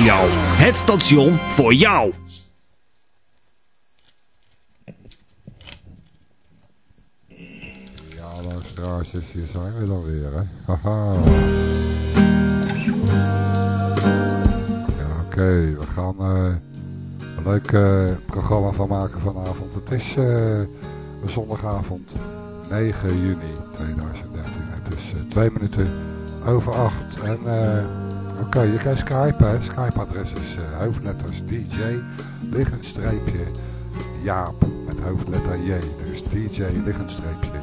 Radio. Het station voor jou. Ja, luisteraars, hier zijn we dan weer, hè. Haha. Oké. We gaan uh, een leuk uh, programma van maken vanavond. Het is uh, zondagavond 9 juni 2013. Het is twee minuten over acht. En okay, je kan Skype. Skype-adres is hoofdletters DJ, liggend streepje, Jaap, met hoofdletter J. Dus DJ, liggend streepje,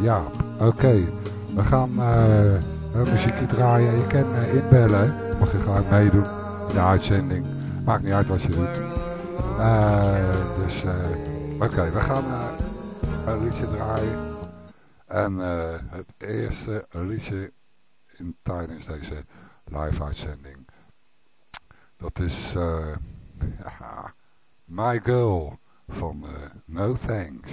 Jaap. Oké, we gaan uh, muziekje draaien. Je kan uh, inbellen, mag je graag meedoen in de uitzending. Maakt niet uit wat je doet. Dus, oké, we gaan een liedje draaien. En het eerste liedje in, tijdens deze live uitzending. Dat is ja, My Girl van No Thanks.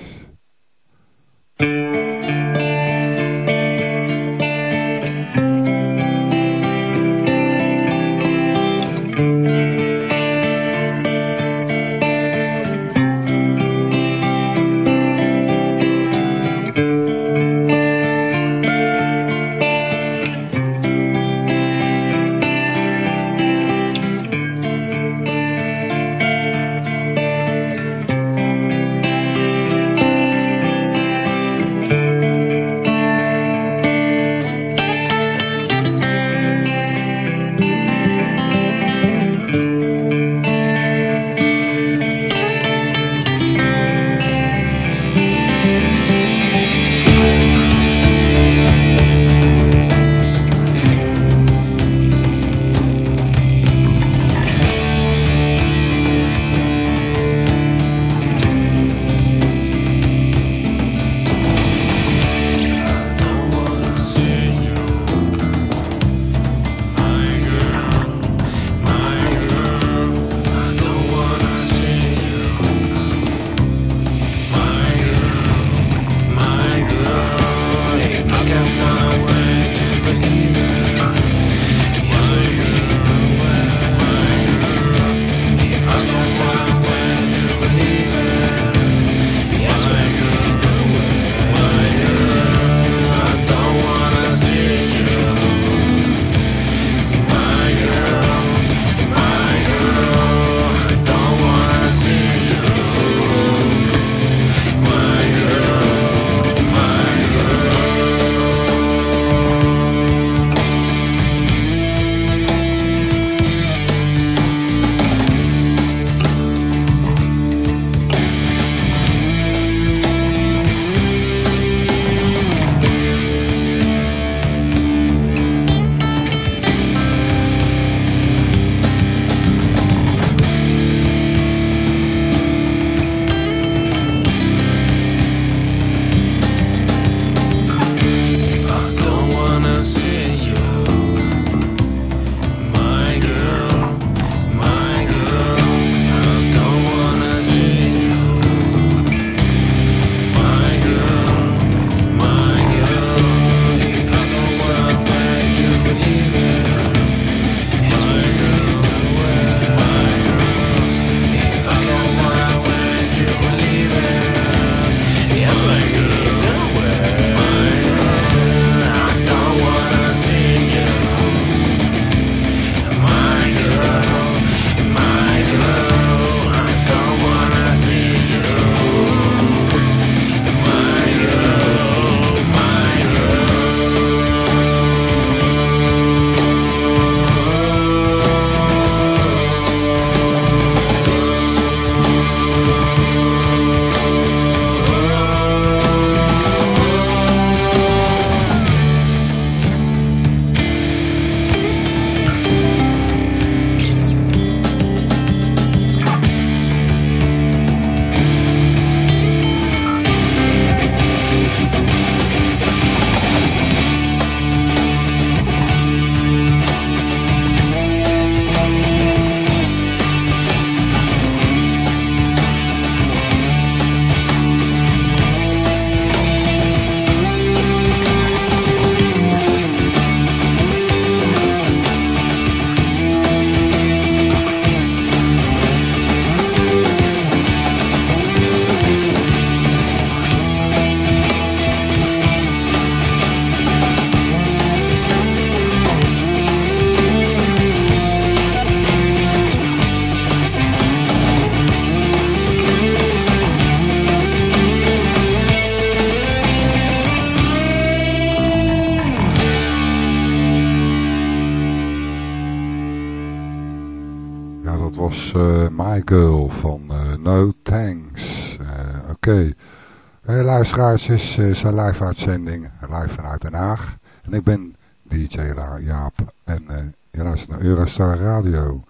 Luisteraars, is uh, live uitzending, live vanuit Den Haag. En ik ben DJ Jaap en je luistert naar Eurostar Radio.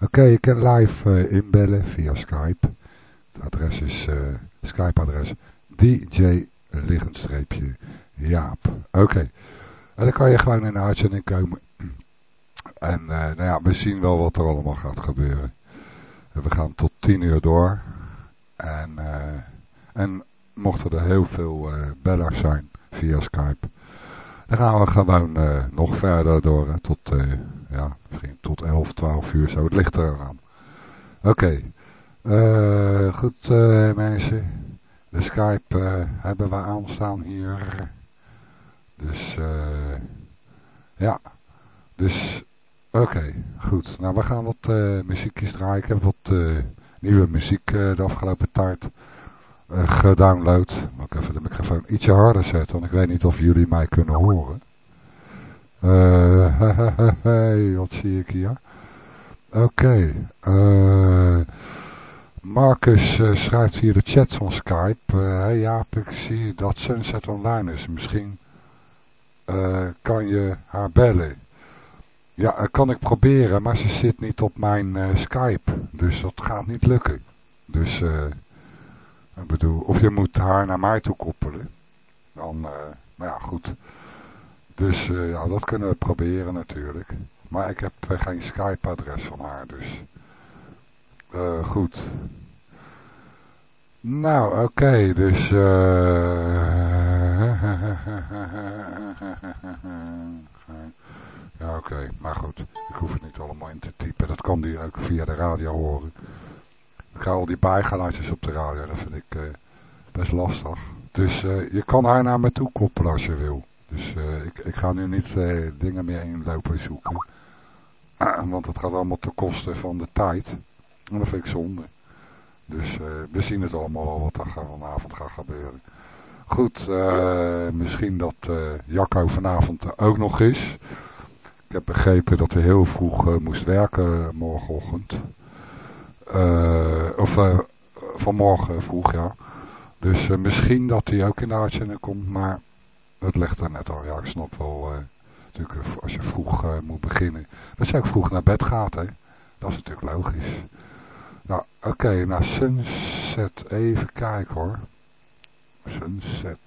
Oké, je kan live inbellen via Skype. Het adres is Skype-adres DJ liggendstreepje Jaap. Oké. En dan kan je gewoon in de uitzending komen. En uh, nou ja, we zien wel wat er allemaal gaat gebeuren. We gaan tot tien uur door. Mochten er heel veel uh, bellers zijn via Skype. Dan gaan we gewoon nog verder door tot, ja, misschien tot 11, 12 uur zo. Het ligt eraan. Oké. Goed mensen. De Skype hebben we aanstaan hier. Dus ja. Dus Oké, goed. Nou, we gaan wat muziekjes draaien. Ik heb wat nieuwe muziek de afgelopen tijd gedownload. Moet ik even de microfoon ietsje harder zetten, want ik weet niet of jullie mij kunnen horen. hey, wat zie ik hier? Oké. Okay. Marcus schrijft via de chat van Skype. hey Jaap, ik zie dat Sunset online is. Misschien kan je haar bellen. Ja, kan ik proberen, maar ze zit niet op mijn uh, Skype. Dus dat gaat niet lukken. Dus, uh, of je moet haar naar mij toe koppelen. Dan, uh, nou ja, goed. Dus ja, dat kunnen we proberen natuurlijk. Maar ik heb geen Skype-adres van haar, dus... goed. Nou, oké, okay, dus... Ja, oké. Maar goed, ik hoef het niet allemaal in te typen. Dat kan die ook via de radio horen. Ik ga al die bijgeluidjes op de radio, dat vind ik uh, best lastig. Dus uh, je kan haar naar me toe koppelen als je wil. Dus uh, ik, ik ga nu niet dingen meer inlopen zoeken. want het gaat allemaal ten koste van de tijd. En dat vind ik zonde. Dus we zien het allemaal wel wat er vanavond gaat gebeuren. Goed, misschien dat Jacco vanavond ook nog is. Ik heb begrepen dat hij heel vroeg moest werken morgenochtend. Uh, of uh, vanmorgen vroeg, ja. Dus misschien dat hij ook in de uitzending komt, maar het ligt er net al. Ja, ik snap wel, natuurlijk als je vroeg moet beginnen. Dat je ook vroeg naar bed gaat, hè. Dat is natuurlijk logisch. Nou, oké, okay, naar Sunset. Even kijken hoor. Sunset.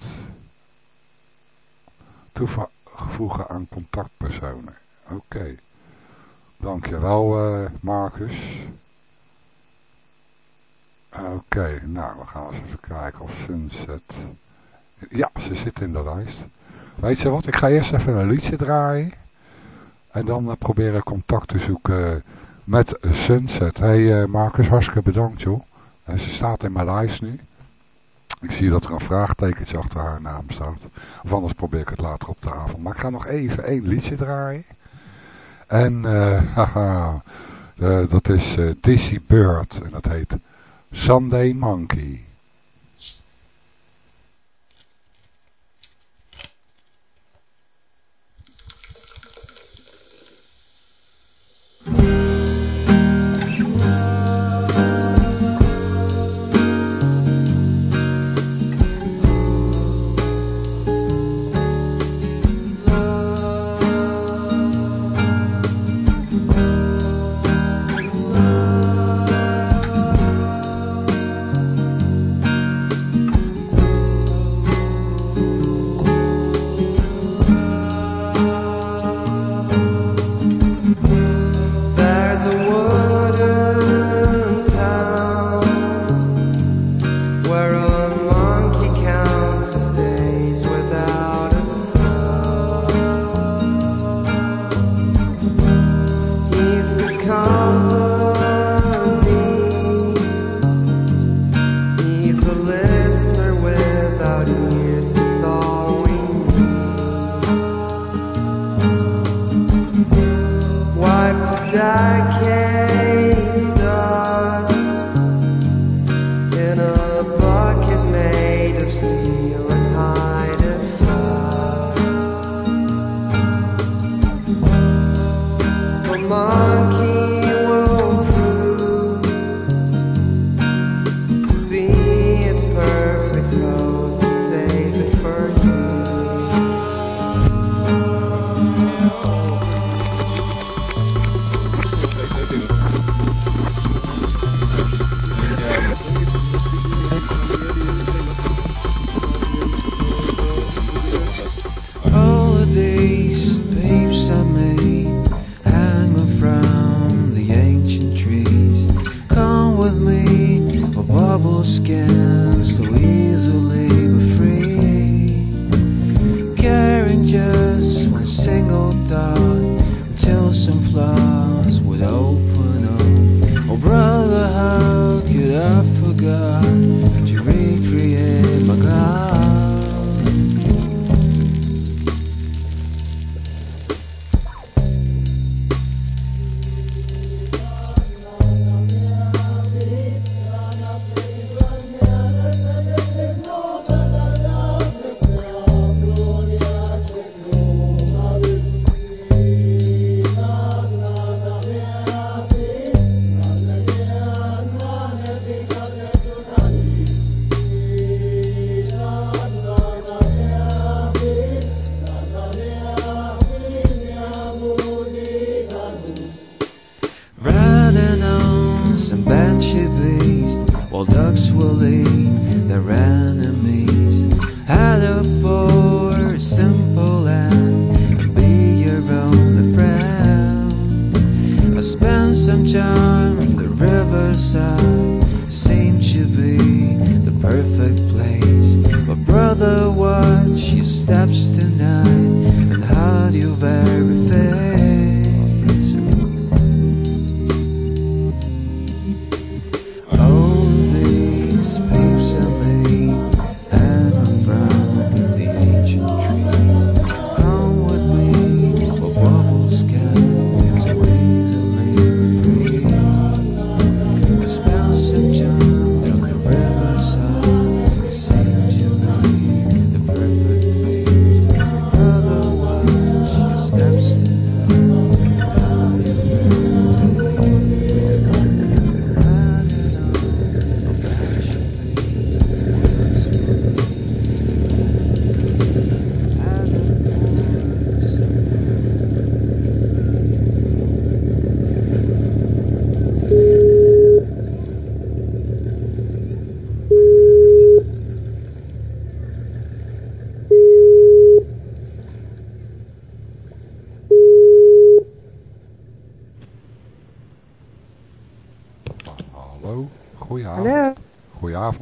Toevoegen aan contactpersonen. Oké. Dankjewel uh, Marcus. Oké, nou we gaan eens even kijken of Sunset... Ja, ze zit in de lijst. Weet je wat, ik ga eerst even een liedje draaien. En dan uh, proberen contact te zoeken met Sunset. Hey, uh, Marcus, hartstikke bedankt joh. En ze staat in mijn lijst nu. Ik zie dat er een vraagtekentje achter haar naam staat. Of anders probeer ik het later op de avond. Maar ik ga nog even één liedje draaien. En uh, haha, dat is Dizzy Bird en dat heet Sunday Monkey.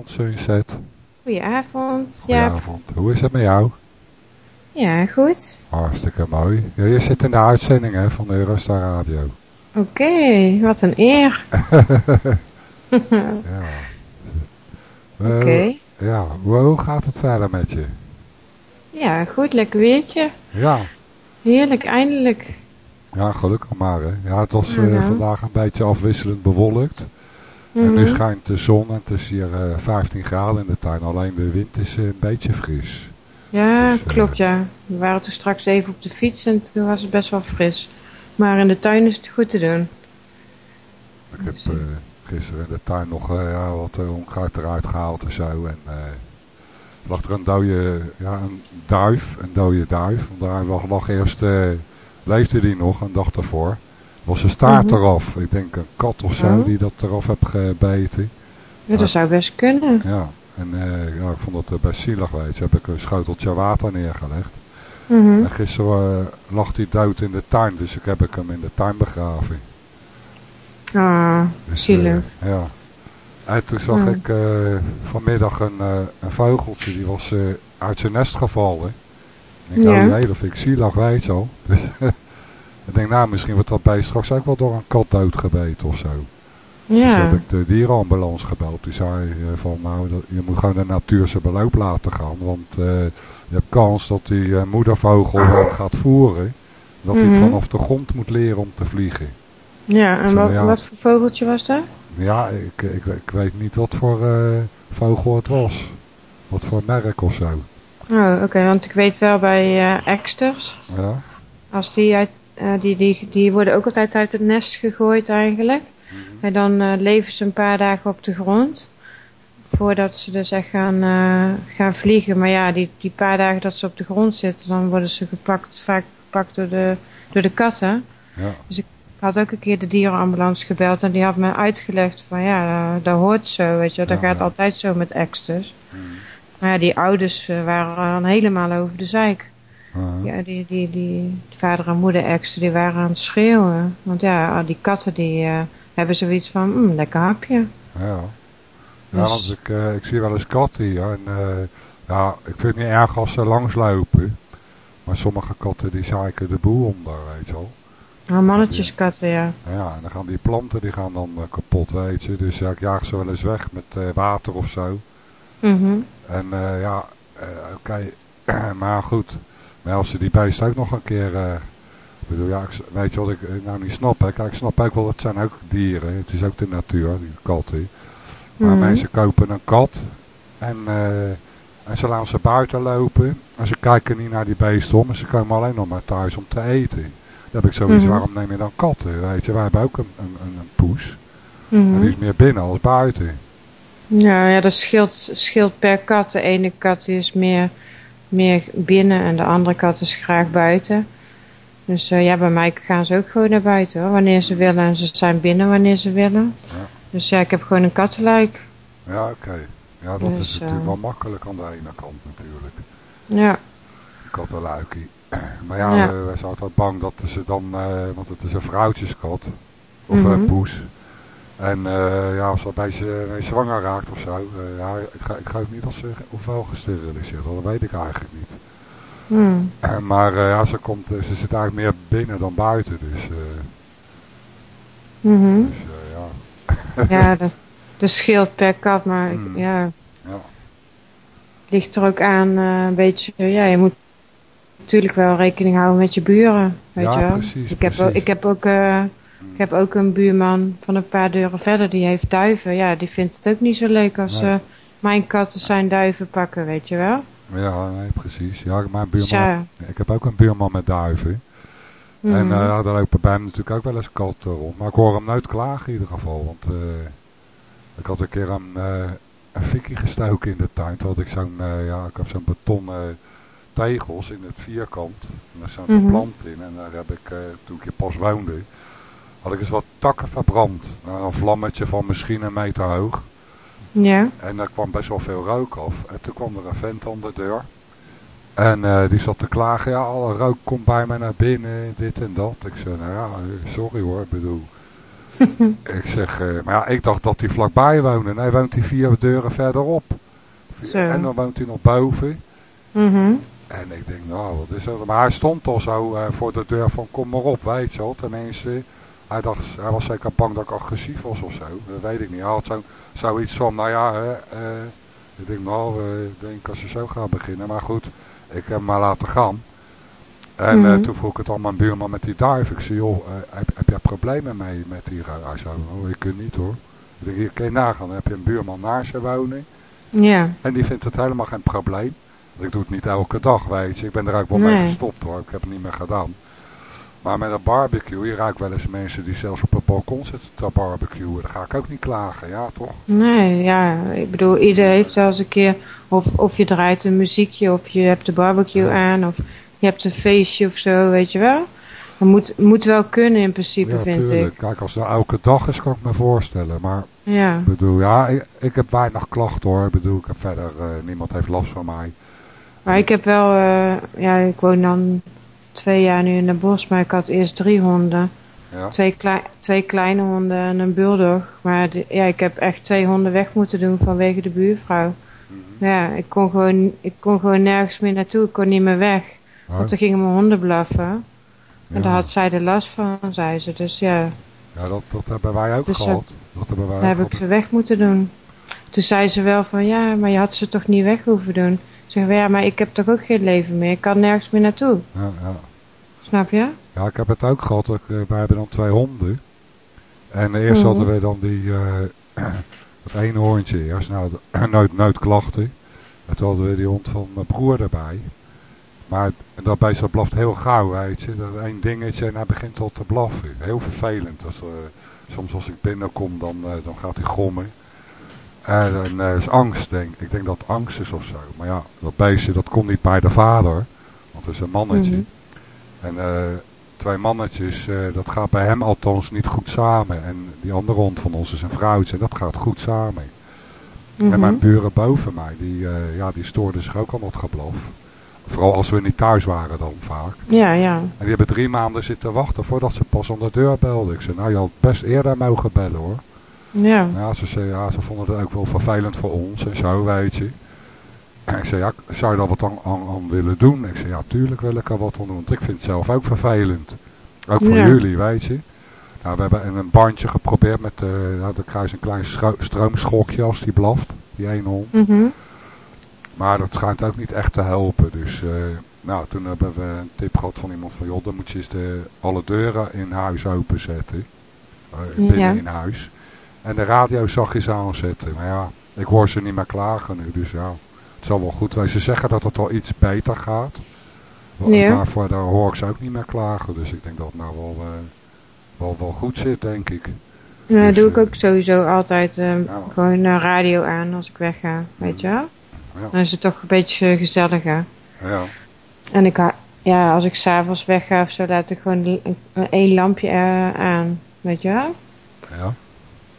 Goedenavond, Sunset. Goedenavond, ja. Goedenavond. Hoe is het met jou? Ja, goed. Hartstikke mooi. Ja, je zit in de uitzending hè, van de Eurostar Radio. Oké, wat een eer. ja. Oké. Okay. Ja, hoe gaat het verder met je? Ja, goed, lekker weertje. Ja. Heerlijk, eindelijk. Ja, gelukkig maar. Hè. Ja, het was uh, vandaag een beetje afwisselend bewolkt. Mm -hmm. En nu schijnt de zon en het is hier uh, 15 graden in de tuin. Alleen de wind is uh, een beetje fris. Ja, dus, klopt ja. We waren toen straks even op de fiets en toen was het best wel fris. Maar in de tuin is het goed te doen. Ik heb uh, gisteren in de tuin nog uh, ja, wat uh, onkruid eruit gehaald en zo. En lag er een dode, ja, een duif, een dode duif. Want daar lag, lag eerst, leefde die nog een dag ervoor. Was een staart Mhm. eraf. Ik denk een kat of zo die dat eraf heeft gebeten. Ja, dat zou best kunnen. Ja, en ja, ik vond het best zielig, weet. Heb ik een schoteltje water neergelegd. Mhm. En gisteren uh, lag hij dood in de tuin, dus ik heb ik hem in de tuin begraven. Ah, Dus, zielig. uh, ja. En toen zag Ja. ik uh, vanmiddag een, een vogeltje, die was uit zijn nest gevallen. Ik denk, Ja. oh nee, dat vind ik zielig, weet al. Dus ik denk, nou, misschien wordt dat beest straks ook wel door een kat doodgebeten of zo. Dus Ja. heb ik de dierenambulance gebeld. Die zei uh, van, nou, je moet gewoon de natuur zijn beloop laten gaan. Want uh, je hebt kans dat die uh, moedervogel gaat voeren. Dat hij Mhm. vanaf de grond moet leren om te vliegen. Ja, en wat, ja. wat voor vogeltje was dat? Ja, ik, ik, ik weet niet wat voor uh, vogel het was. Wat voor merk of zo. Oh, oké, want ik weet wel bij uh, eksters, Ja, als die, uit, uh, die, die, die worden ook altijd uit het nest gegooid eigenlijk. Mhm. En dan uh, leven ze een paar dagen op de grond. Voordat ze dus echt gaan, uh, gaan vliegen. Maar ja, die, die paar dagen dat ze op de grond zitten, dan worden ze gepakt, vaak gepakt door de, door de katten. ja. Ik had ook een keer de dierenambulance gebeld en die had me uitgelegd van ja, dat, hoort zo, weet je. Dat Ja, gaat ja. altijd zo met eksters. Mhm. Maar ja, die ouders waren dan helemaal over de zeik. Ja, die, die, die, vader en moeder ekster, die waren aan het schreeuwen. Want ja, die katten die uh, hebben zoiets van, mm, lekker hapje. Ja, ja Dus- want ik, uh, ik zie wel eens katten hier. En, uh, ja, ik vind het niet erg als ze langslopen. Maar sommige katten die zeiken de boel onder, weet je wel. Oh, mannetjeskatten, ja. Ja, en dan gaan die planten die gaan dan kapot, weet je. Dus ja, ik jaag ze wel eens weg met uh, water of zo. Mhm. En uh, ja, uh, oké, okay. maar goed. Maar als ze die beest ook nog een keer... Ik bedoel, ja, weet je wat ik nou niet snap? Hè? Kijk, ik snap ook wel, het zijn ook dieren. Het is ook de natuur, die katten. Maar Mhm. mensen kopen een kat en, uh, en ze laten ze buiten lopen. En ze kijken niet naar die beesten om en ze komen alleen nog maar thuis om te eten. Dan heb ik zoiets, Mhm. waarom neem je dan katten? Weet je, wij hebben ook een, een, een, een poes. Mhm. En die is meer binnen als buiten. Ja, ja, dat scheelt, scheelt per kat. De ene kat die is meer, meer binnen en de andere kat is graag buiten. Dus uh, ja, bij mij gaan ze ook gewoon naar buiten hoor, wanneer ze willen. En ze zijn binnen wanneer ze willen. Ja. Dus ja, ik heb gewoon een kattenluik. Ja, oké. Okay. Ja, dat Dus, is natuurlijk uh, wel makkelijk aan de ene kant natuurlijk. Ja. Kattenluikie. Maar ja, Ja. we, we zijn altijd bang dat ze dan, uh, want het is een vrouwtjeskat. Of Mhm. een poes. En uh, ja, als ze bij ze mee zwanger raakt of zo. Uh, ja, ik, ga, ik geloof niet dat ze ofwel gesteriliseerd wordt. Dat weet ik eigenlijk niet. Hmm. maar uh, ja, ze, komt, ze zit eigenlijk meer binnen dan buiten. Dus, Mhm. dus ja. Ja, dat, dat scheelt per kat, maar Hmm. ja, ja. ligt er ook aan eh, een beetje, ja, je moet natuurlijk wel rekening houden met je buren, weet Ja, je wel. precies, ik, heb ook, ik, heb ook, eh, ik heb ook een buurman van een paar deuren verder, die heeft duiven. Ja, die vindt het ook niet zo leuk als Nee. eh, mijn katten zijn duiven pakken, weet je wel. Ja, nee, precies. Ja, mijn buurman, ja, ik heb ook een buurman met duiven. En mhm. uh, daar lopen bij hem natuurlijk ook wel eens katten rond. Maar ik hoor hem nooit klagen in ieder geval. Want uh, ik had een keer een, een fikkie gestoken in de tuin. Toen had ik zo'n ja, ik heb zo'n betonnen tegels in het vierkant. En daar staat Mhm. een plant in. En daar heb ik, toen ik hier pas woonde, had ik eens wat takken verbrand. Een vlammetje van misschien een meter hoog. ja. En daar kwam best wel veel rook af. En toen kwam er een vent aan de deur. En uh, die zat te klagen, ja, alle rook komt bij mij naar binnen, dit en dat. Ik zei, nou ja, sorry hoor, ik bedoel. ik zeg, eh, maar ja, ik dacht dat hij vlakbij woonde. Nee, woont hij vier deuren verderop. Zo. En dan woont hij nog boven. Mhm. En ik denk, nou, wat is dat? Maar hij stond al zo eh, voor de deur van, kom maar op, weet je wel. Tenminste, hij, dacht, hij was zeker bang dat ik agressief was of zo. Dat weet ik niet. Hij had zo, zoiets van, nou ja, hè, eh, ik denk, nou, eh, ik denk als je zo gaat beginnen. Maar goed, ik heb hem maar laten gaan. En eh, Mhm. toen vroeg ik het aan mijn buurman met die duif. Ik zei, joh, heb, heb jij problemen mee met die ruil? Hij zei, oh, ik kan niet hoor. Ik denk, hier kun je nagaan. Dan heb je een buurman naast je wonen. Ja. En die vindt het helemaal geen probleem. Want Ik doe het niet elke dag, weet je. Ik ben er ook wel Nee. mee gestopt hoor. Ik heb het niet meer gedaan. Maar met een barbecue, je raakt wel eens mensen die zelfs op het balkon zitten te barbecuen. Dan ga ik ook niet klagen, ja toch? Nee, ja. Ik bedoel, ieder heeft wel eens een keer... Of, of je draait een muziekje, of je hebt de barbecue aan, of je hebt een feestje of zo, weet je wel. Dat moet, moet wel kunnen in principe, ja, vind tuurlijk. ik. Kijk, als het elke dag is, kan ik me voorstellen. Maar Ja. ik bedoel, ja, ik, ik heb weinig klachten hoor. Ik bedoel, ik heb verder, eh, niemand heeft last van mij. Maar ik heb wel... eh, ja, ik woon dan twee jaar nu in de bos, maar ik had eerst drie honden. Ja, Twee, klei- twee kleine honden en een bulldog. Maar de- ja, ik heb echt twee honden weg moeten doen vanwege de buurvrouw. Mhm. Ja, ik kon gewoon, ik kon gewoon nergens meer naartoe. Ik kon niet meer weg. Want dan gingen mijn honden blaffen. ja. En daar had zij de last van, zei ze. Dus ja, Ja, dat, dat hebben wij ook Dus, eh, gehad. Dat hebben wij heb ik ze weg moeten doen. Toen zei ze wel van, ja, maar je had ze toch niet weg hoeven doen. Zeg, ja, maar ik heb toch ook geen leven meer. Ik kan nergens meer naartoe. Ja, ja. Snap je? Ja, ik heb het ook gehad. Ik, eh, wij hebben dan twee honden. En eerst Mhm. hadden we dan die, eh het ene eerst. Nou, nooit, nooit klachten. En toen hadden we die hond van mijn broer erbij. Maar dat beest dat blaft heel gauw, weet je. Dat één dingetje en hij begint al te blaffen. Heel vervelend. Als, eh, soms als ik binnenkom, dan, dan gaat hij grommen. En dan eh, is angst, denk ik. Ik denk dat het angst is of zo. Maar ja, dat beestje dat komt niet bij de vader. Want het is een mannetje. Mhm. En eh, twee mannetjes, eh, dat gaat bij hem althans niet goed samen. En die andere hond van ons is een vrouwtje en dat gaat goed samen. En Mhm. mijn buren boven mij, die, ja, die stoorden zich ook aan het geblaf. Vooral als we niet thuis waren dan vaak. Ja, ja. En die hebben drie maanden zitten wachten voordat ze pas aan de deur belden. Ik zei, nou je had best eerder mogen bellen hoor. Ja. Ja, ze, zei, ja, ze vonden het ook wel vervelend voor ons en zo, weet je. En ik zei, ja, zou je daar wat aan, aan, aan willen doen? Ik zei, ja, tuurlijk wil ik er wat aan doen, want ik vind het zelf ook vervelend. Ook voor Ja. jullie, weet je. Nou, we hebben een bandje geprobeerd met, nou, dan krijg je een klein stro- stroomschokje als die blaft, die ene hond. Mhm. Maar dat schijnt ook niet echt te helpen. Dus eh, nou, toen hebben we een tip gehad van iemand van... joh, dan moet je eens de, alle deuren in huis openzetten. Eh, binnen Ja. in huis. En de radio zachtjes aanzetten. Maar ja, ik hoor ze niet meer klagen nu. Dus ja, het zal wel goed zijn. Ze zeggen dat het al iets beter gaat. Ja. Maar voor daar hoor ik ze ook niet meer klagen. Dus ik denk dat het nou wel, eh, wel, wel goed zit, denk ik. Ja, Dus, doe ik eh, ook sowieso altijd eh, Ja. gewoon een radio aan als ik wegga, weet je wel? Ja. Dan is het toch een beetje gezelliger. Ja, En ik, ja, als ik s'avonds wegga of zo, laat ik gewoon één lampje eh, aan, weet je wel? ja,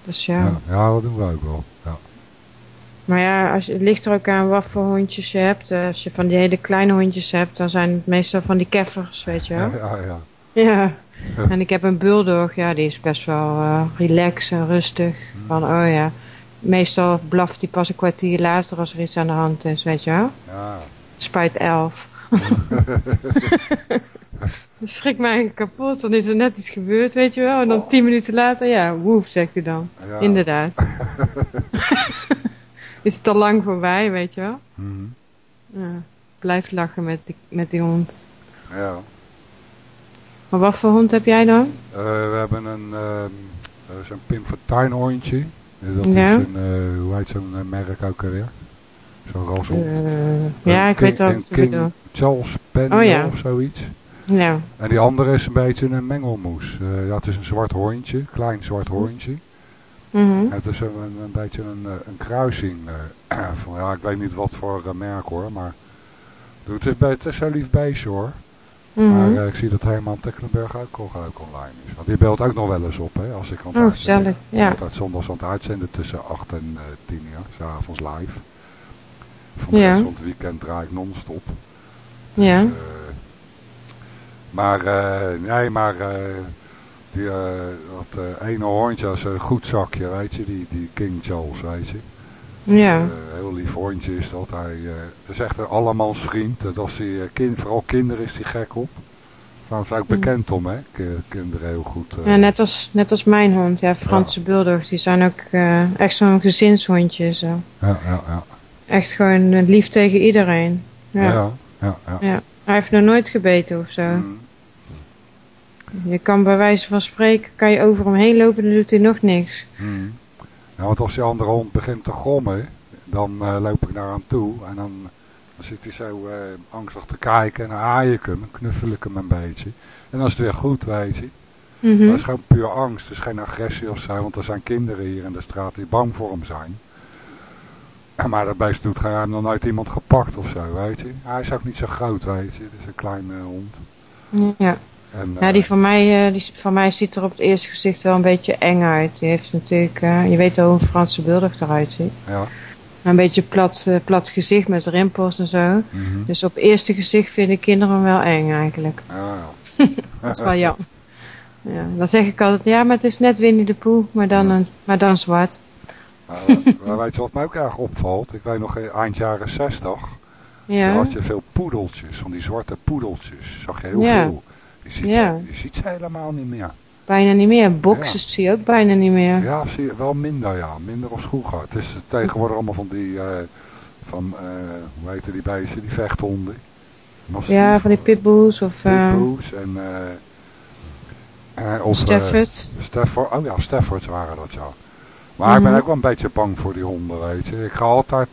Dus ja. ja. ja, dat doen we ook wel. Ja. Maar ja, als je, het ligt er ook aan wat voor hondjes je hebt. Eh, Als je van die hele kleine hondjes hebt, dan zijn het meestal van die keffers, weet je wel? ja, ja. Ja. En ik heb een bulldog, ja, die is best wel eh relaxed en rustig. Van, oh ja, meestal blaft hij pas een kwartier later als er iets aan de hand is, weet je wel? ja. Spuit 11. Schrik me eigenlijk kapot, dan is er net iets gebeurd, weet je wel? En dan tien minuten later, ja, woef, zegt hij dan. ja. Inderdaad. is het al lang voorbij, weet je wel? Mhm. Ja, blijf lachen met die, met die hond. Ja. Maar wat voor hond heb jij dan? Eh, we hebben een eh, zo'n Pim Fortuyn hondje. Dat Ja. is een, eh, hoe heet zo'n merk ook alweer? Zo'n rashond. Eh, ja, ik King- weet wel wat King. Charles Penny Oh, of zoiets. Ja. En die andere is een beetje een mengelmoes. Eh, ja, het is een zwart hondje, klein zwart. Mhm. En het is een, een, beetje een, eh, een kruising eh, van, ja, ik weet niet wat voor merk hoor, maar het is, het is zo'n lief beestje hoor. Mhm. Maar ik zie dat Herman Tecklenburg ook, ook online is. Want die belt ook nog wel eens op, hè, als ik aan het Oh, ben. Ja. Altijd zondags aan het uitzenden tussen 8 en eh 10 uur, s'avonds live. Van Ja. het weekend draai ik non-stop. Ja. Dus, maar, eh, nee, maar, eh, Die, eh, dat ene hondje, is een goed zakje, weet je, die, die King Charles, weet je. Ja. Eh, heel lief hondje is dat. Hij, het is echt een allemans vriend. Dat als hij, kind, vooral kinderen is hij gek op. Trouwens ook bekend om, hè. Kinderen heel goed. ja, net als, net als mijn hond. Ja, Franse bulldog. Die zijn ook echt zo'n gezinshondje. Zo. ja, ja, ja. Echt gewoon lief tegen iedereen. Ja. Ja, ja. ja, ja. Hij heeft nog nooit gebeten of zo. Mm. Je kan bij wijze van spreken, kan je over hem heen lopen en dan doet hij nog niks. Mm. Ja, want als die andere hond begint te grommen, dan eh, loop ik naar hem toe en dan, dan zit hij zo eh, angstig te kijken en dan haai ik hem, knuffel ik hem een beetje. En dan is het weer goed, weet je. Mhm. Dat is gewoon puur angst, is geen agressie of zo, want er zijn kinderen hier in de straat die bang voor hem zijn. Maar dat beest doet geen, nog nooit iemand gepakt of zo, weet je. Hij is ook niet zo groot, weet je. Het is een kleine hond. Ja. En, ja, eh, die van mij, eh, die van mij ziet er op het eerste gezicht wel een beetje eng uit. Die heeft natuurlijk, eh, je weet hoe een Franse bulldog eruit ziet. ja. Een beetje plat, eh, plat gezicht met rimpels en zo. mhm. Dus op het eerste gezicht vinden kinderen hem wel eng eigenlijk. ja, ja. Dat is wel jammer. Ja, dan zeg ik altijd, ja, maar het is net Winnie de Pooh, maar dan, een, maar dan zwart. Maar, weet je wat mij ook erg opvalt? Ik weet nog eh, eind jaren 60. Toen Ja, had je veel poedeltjes, van die zwarte poedeltjes. Zag je heel Ja. veel. Je ziet, Ja. ze, je ziet ze helemaal niet meer. bijna niet meer. Boxes zie je ook bijna niet meer. Ja, zie je, wel minder ja. Minder als vroeger. Het is tegenwoordig allemaal van die, eh, van, eh, hoe heet die beesten, die vechthonden. Ja, van die pitbulls of eh pitbulls en... eh, of, Stafford. Stafford. Oh ja, Staffords waren dat ja. Maar ik ben Mhm. ook wel een beetje bang voor die honden, weet je. Ik ga altijd...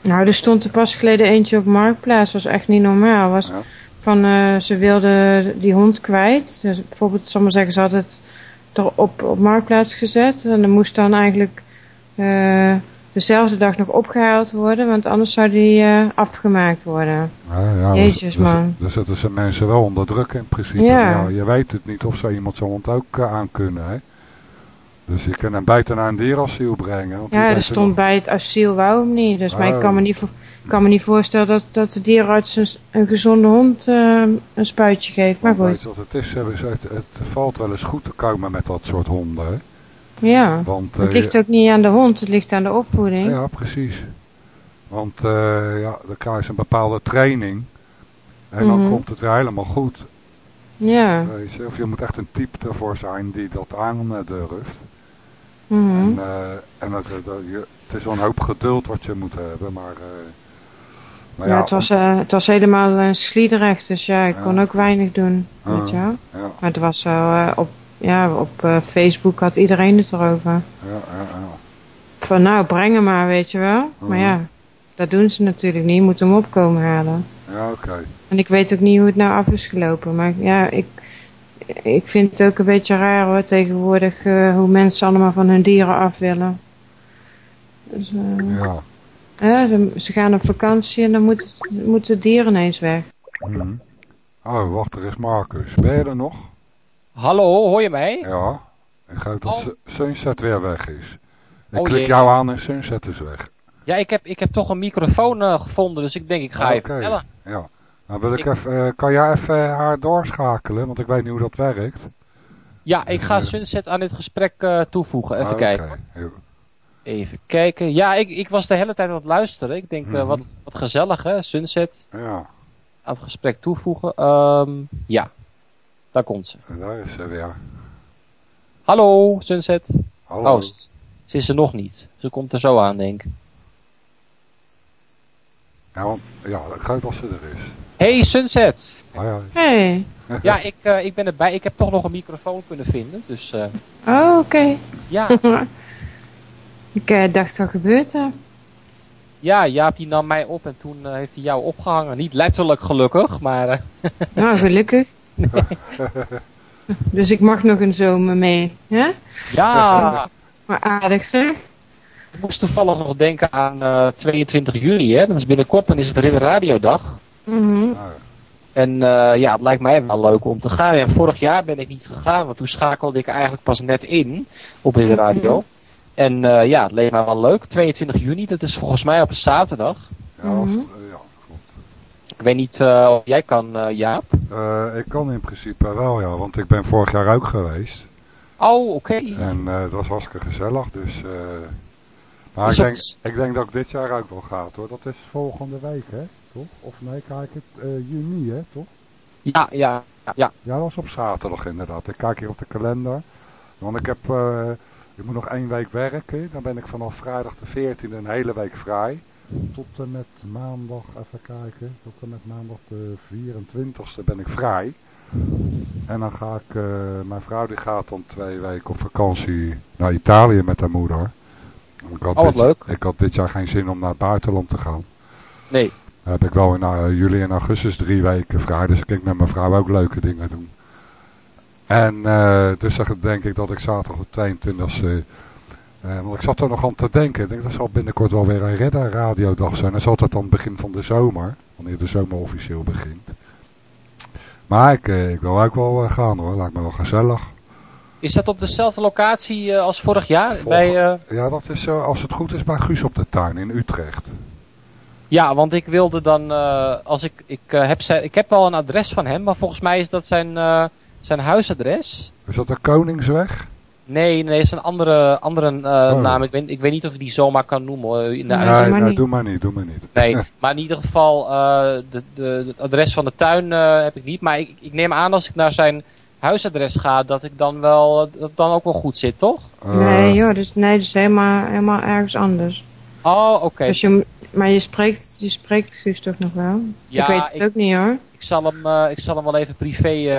Nou, er stond er pas geleden eentje op Marktplaats. was echt niet normaal. Was Ja. Van, eh, ze wilden die hond kwijt. Dus bijvoorbeeld, maar zeggen, ze hadden het er op, op Marktplaats gezet. En dan moest dan eigenlijk eh, dezelfde dag nog opgehaald worden. Want anders zou die eh, afgemaakt worden. Ja, ja, Jezus, dus, man. Dus, dus zetten ze mensen wel onder druk in principe. Ja. Ja, je weet het niet of ze iemand zo'n hond ook aan kunnen. Hè? Dus je kan hem buiten naar een dierasiel brengen. Ja, er stond nog- bij het asiel wou hem niet. Dus maar ik Oh. kan me niet, voor, ik kan me niet voorstellen dat, dat de dierenarts een, een gezonde hond eh, een spuitje geeft. Maar goed, wat het is? Het, het valt wel eens goed te komen met dat soort honden. Hè? ja. Want, Het eh, ligt ook niet aan de hond, het ligt aan de opvoeding. Ja, precies. Want eh, ja, dan krijg je een bepaalde training. En dan Mhm. komt het weer helemaal goed. Ja. Je. Of je moet echt een type ervoor zijn die dat aan eh, durft. mhm. En, eh, en het, het, is wel een hoop geduld wat je moet hebben, maar... maar ja, het, was, eh, het was helemaal een sliedrecht, dus ja, ik kon ook weinig doen. Ah. Weet je wel? Ja, Maar het was zo, eh, op, ja, op eh, Facebook had iedereen het erover. ja, ja, ja. Van nou, breng hem maar, weet je wel. Maar Mhm. ja, dat doen ze natuurlijk niet. Je moet hem opkomen halen. Ja, oké. En ik weet ook niet hoe het nou af is gelopen. Maar ja, ik, ik vind het ook een beetje raar hoor, tegenwoordig eh, hoe mensen allemaal van hun dieren af willen. Dus, eh, Ja. Hè, ze, ze gaan op vakantie en dan moet, moeten de dieren ineens weg. Mhm. Oh, wacht, er is Marcus. Ben je er nog? Hallo, hoor je mij? Ja. Ik geloof dat Oh. Su- Sunset weer weg is. Ik Oh, klik jee. jou aan en Sunset is weg. Ja, ik heb, ik heb toch een microfoon eh, gevonden, dus ik denk ik ga Ah, even. Ja. Nou wil ik, Ik- even, eh, kan jij even haar doorschakelen? Want ik weet niet hoe dat werkt. Ja, ik ga Eh. Sunset aan dit gesprek eh, toevoegen. Even Ah, oké. kijken. Even kijken. Ja, ik, ik was de hele tijd aan het luisteren. Ik denk, eh, Mhm. wat, wat gezellig hè, Sunset Ja, aan het gesprek toevoegen. Ehm, ja, daar komt ze. daar is ze weer. Hallo, Sunset. Hallo. Oh, ze, is er nog niet. Ze komt er zo aan, denk ik. Ja, want, ja, ik geloof dat ze er is. Hey, Sunset. Ja. Hey. Ja, ik, eh, ik ben erbij. Ik heb toch nog een microfoon kunnen vinden. Dus eh, Oh, oké. ja, ik eh, dacht, wat gebeurt er? ja, Jaap die nam mij op en toen eh, heeft hij jou opgehangen. Niet letterlijk gelukkig, maar... eh, Nou, gelukkig. dus ik mag nog een zomer mee. Hè? Ja, Maar aardig zeg. ik moest toevallig nog denken aan eh, 22 juli, hè. Dat is binnenkort, dan is het Ridder Radiodag. Mhm. Nou, En ja, het lijkt mij wel leuk om te gaan. Vorig jaar ben ik niet gegaan, want toen schakelde ik eigenlijk pas net in op Ridder Radio. En eh, ja, het leek mij wel leuk. 22 juni, dat is volgens mij op een zaterdag. ja, als- Mhm. eh, ja, klopt. Ik weet niet uh, of jij kan, uh, Jaap? Uh, ik kan in principe wel, ja. Want ik ben vorig jaar ook geweest. Oh, oké. En het was hartstikke gezellig, dus... maar ik denk, ik denk dat ik dit jaar ook wel gaat, hoor. Dat is volgende week, hè? Toch? Of nee, kijk het, juni, hè? Toch? Ja, ja, ja. Ja, dat was op zaterdag inderdaad. Ik kijk hier op de kalender. Want ik heb... ik moet nog één week werken. Dan ben ik vanaf vrijdag de 14e een hele week vrij tot en met maandag, even kijken, tot en met maandag de 24ste ben ik vrij. En dan ga ik, uh, mijn vrouw die gaat dan twee weken op vakantie naar Italië met haar moeder. Ik had, oh, dit, leuk. ik had dit jaar geen zin om naar het buitenland te gaan. Nee. Dan heb ik wel in uh, juli en augustus drie weken vrij, dus ik kan met mijn vrouw ook leuke dingen doen. En uh, dus dan denk ik dat ik zaterdag de 22e uh, want ik zat er nog aan te denken. Ik denk dat zal binnenkort wel weer een redder radiodag zijn. En zal dat dan begin van de zomer. Wanneer de zomer officieel begint. Maar ik, uh, ik wil ook wel uh, gaan hoor. Lijkt me wel gezellig. Is dat op dezelfde locatie als vorig jaar? Bij, Ja, dat is als het goed is bij Guus op de Tuin in Utrecht. Ja, want ik wilde dan, als ik, ik, heb, ik heb wel een adres van hem, maar volgens mij is dat zijn, zijn huisadres. Is dat de Koningsweg? Nee, nee, is een andere, andere uh, naam. Ik weet, ik weet niet of ik die zomaar kan noemen. In de nee, nee, doe maar niet, doe maar niet. Nee, maar in ieder geval, uh, de, de, het adres van de tuin uh, heb ik niet. Maar ik, ik neem aan als ik naar zijn huisadres ga, dat ik dan wel, dat dan ook wel goed zit, toch? nee, joh, dus, nee, dus helemaal, helemaal ergens anders. Oh, oké. Okay. Dus je, maar je spreekt, je spreekt Guus toch nog wel? Ja, ik weet het ik, ook niet hoor. Ik zal hem, ik zal hem wel even privé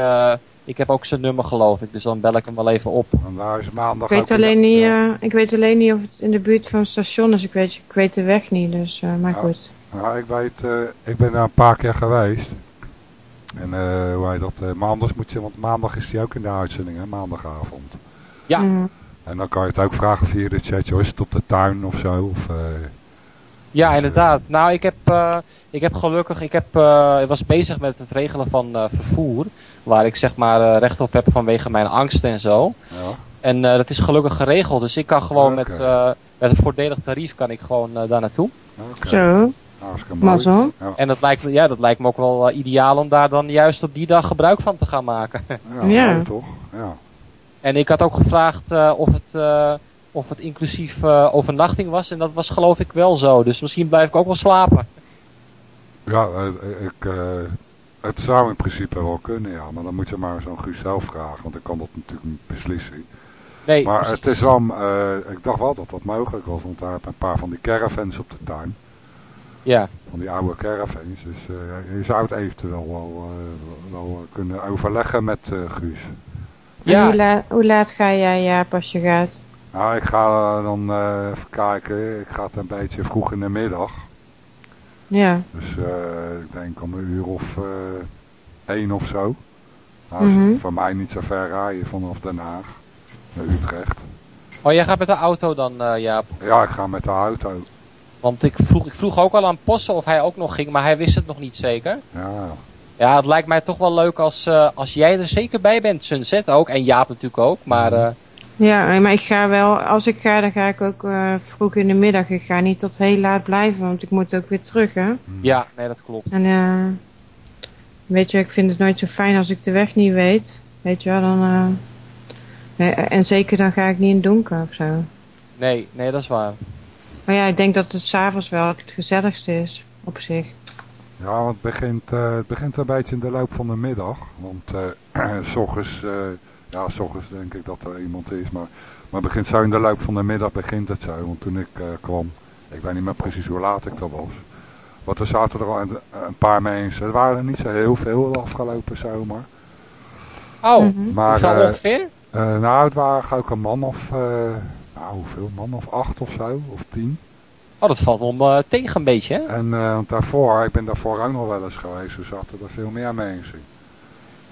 ik heb ook zijn nummer geloof ik, dus dan bel ik hem wel even op. En daar is maandag ik weet, alleen niet, uh, ik weet alleen niet of het in de buurt van het station is. Ik weet, ik weet de weg niet, dus uh, maar goed. Ja, ik weet, uh, ik ben daar een paar keer geweest. En hoe heet dat, maar anders moet je, want maandag is hij ook in de uitzending, hè, maandagavond. Ja. Mm. En dan kan je het ook vragen via de chat, joh, is het op de tuin of zo? Of, ja, inderdaad. Nou, ik heb, ik heb gelukkig, ik, heb, ik was bezig met het regelen van vervoer. Waar ik zeg maar uh, recht op heb vanwege mijn angst en zo. Ja. En uh, dat is gelukkig geregeld. Dus ik kan gewoon okay. met, uh, met een voordelig tarief kan ik gewoon daar naartoe. Okay. Zo. Mazzel. Ja. En dat lijkt, ja, dat lijkt me ook wel ideaal om daar dan juist op die dag gebruik van te gaan maken. Ja, ja. toch. Ja. En ik had ook gevraagd of het of het inclusief uh, overnachting was. En dat was geloof ik wel zo. Dus misschien blijf ik ook wel slapen. Ja, ik, het zou in principe wel kunnen, ja. Maar dan moet je maar zo'n Guus zelf vragen. Want ik kan dat natuurlijk niet beslissen. Nee, maar het is wel, uh, ik dacht wel dat dat mogelijk was. Want daar heb een paar van die caravans op de tuin. Ja. Van die oude caravans. Dus uh, je zou het eventueel wel, uh, wel kunnen overleggen met Guus. Ja. Hoe, la hoe, laat ga jij, ja, als je gaat? Nou, ik ga dan even kijken. Ik ga het een beetje vroeg in de middag. Ja. Dus uh, ik denk om een uur of uh, één of zo. Nou, mm -hmm. voor mij niet zo ver rijden vanaf Den Haag naar Utrecht. Oh, jij gaat met de auto dan, uh, Jaap? Ja, ik ga met de auto. Want ik vroeg, ik vroeg ook al aan Posse of hij ook nog ging, maar hij wist het nog niet zeker. Ja. Ja, het lijkt mij toch wel leuk als, als jij er zeker bij bent. Sunset ook en Jaap natuurlijk ook, maar... Mhm. Ja, maar ik ga wel, als ik ga, dan ga ik ook uh, vroeg in de middag. Ik ga niet tot heel laat blijven, want ik moet ook weer terug, hè. Ja, nee, dat klopt. En uh, weet je, ik vind het nooit zo fijn als ik de weg niet weet. Weet je wel, dan... Uh, en zeker dan ga ik niet in het donker of zo. Nee, nee, dat is waar. Maar ja, ik denk dat het s'avonds wel het gezelligste is, op zich. Ja, want het begint, het begint een beetje in de loop van de middag. Want s ochtends ja, s ochtends denk ik dat er iemand is. Maar, maar begint zo in de loop van de middag begint het zo. Want toen ik uh, kwam, ik weet niet meer precies hoe laat ik dat was. Want er zaten er al een, een paar mensen. Er waren er niet zo heel veel de afgelopen zomer. Oh, mm maar, uh, ongeveer? Uh, nou, het waren ook een man of, nou hoeveel, man of acht of zo, of tien. Oh, dat valt om tegen een beetje, hè? En daarvoor, ik ben daarvoor ook nog wel eens geweest, dus zaten er veel meer mensen.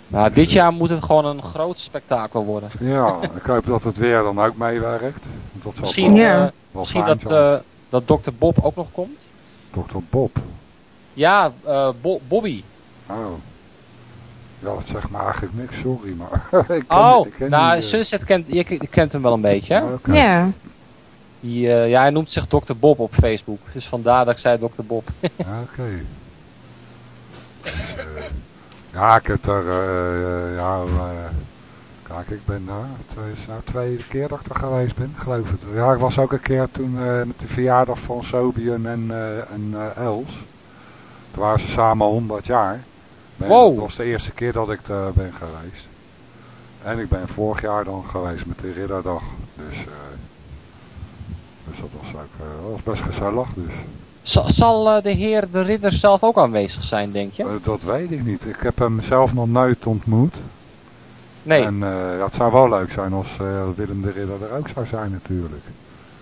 Nou, dit jaar moet het gewoon een groot spektakel worden. Ja, ik hoop dat het weer dan ook meewerkt. Dat misschien ja. uh, misschien dat, uh, dat Dr. Bob ook nog komt. Dr. Bob? Ja, uh, Bo Bobby. Oh. Ja, dat zegt me eigenlijk niks, sorry. Maar ik ken, oh, ik ken nou, Sunset kent, je, je, kent hem wel een beetje? Okay. Ja. Die, ja, hij noemt zich Dr. Bob op Facebook. Dus vandaar dat ik zei Dr. Bob. Oké. Dus, eh, ja, ik heb er, eh, ja, eh, kijk, ik ben daar, twee, is nou tweede keer dat ik er geweest ben, geloof het. Ja, ik was ook een keer toen eh, met de verjaardag van Sobian en, eh, en eh, Els. Toen waren ze samen 100 jaar. Ben, Wow. Dat was de eerste keer dat ik daar ben geweest. En ik ben vorig jaar dan geweest met de Ridderdag. Dus, eh, dus dat was ook eh, was best gezellig. Dus. Zal, zal eh, de heer de ridder zelf ook aanwezig zijn, denk je? Eh, dat weet ik niet. Ik heb hem zelf nog nooit ontmoet. Nee, En eh, ja, het zou wel leuk zijn als eh, Willem de Ridder er ook zou zijn natuurlijk.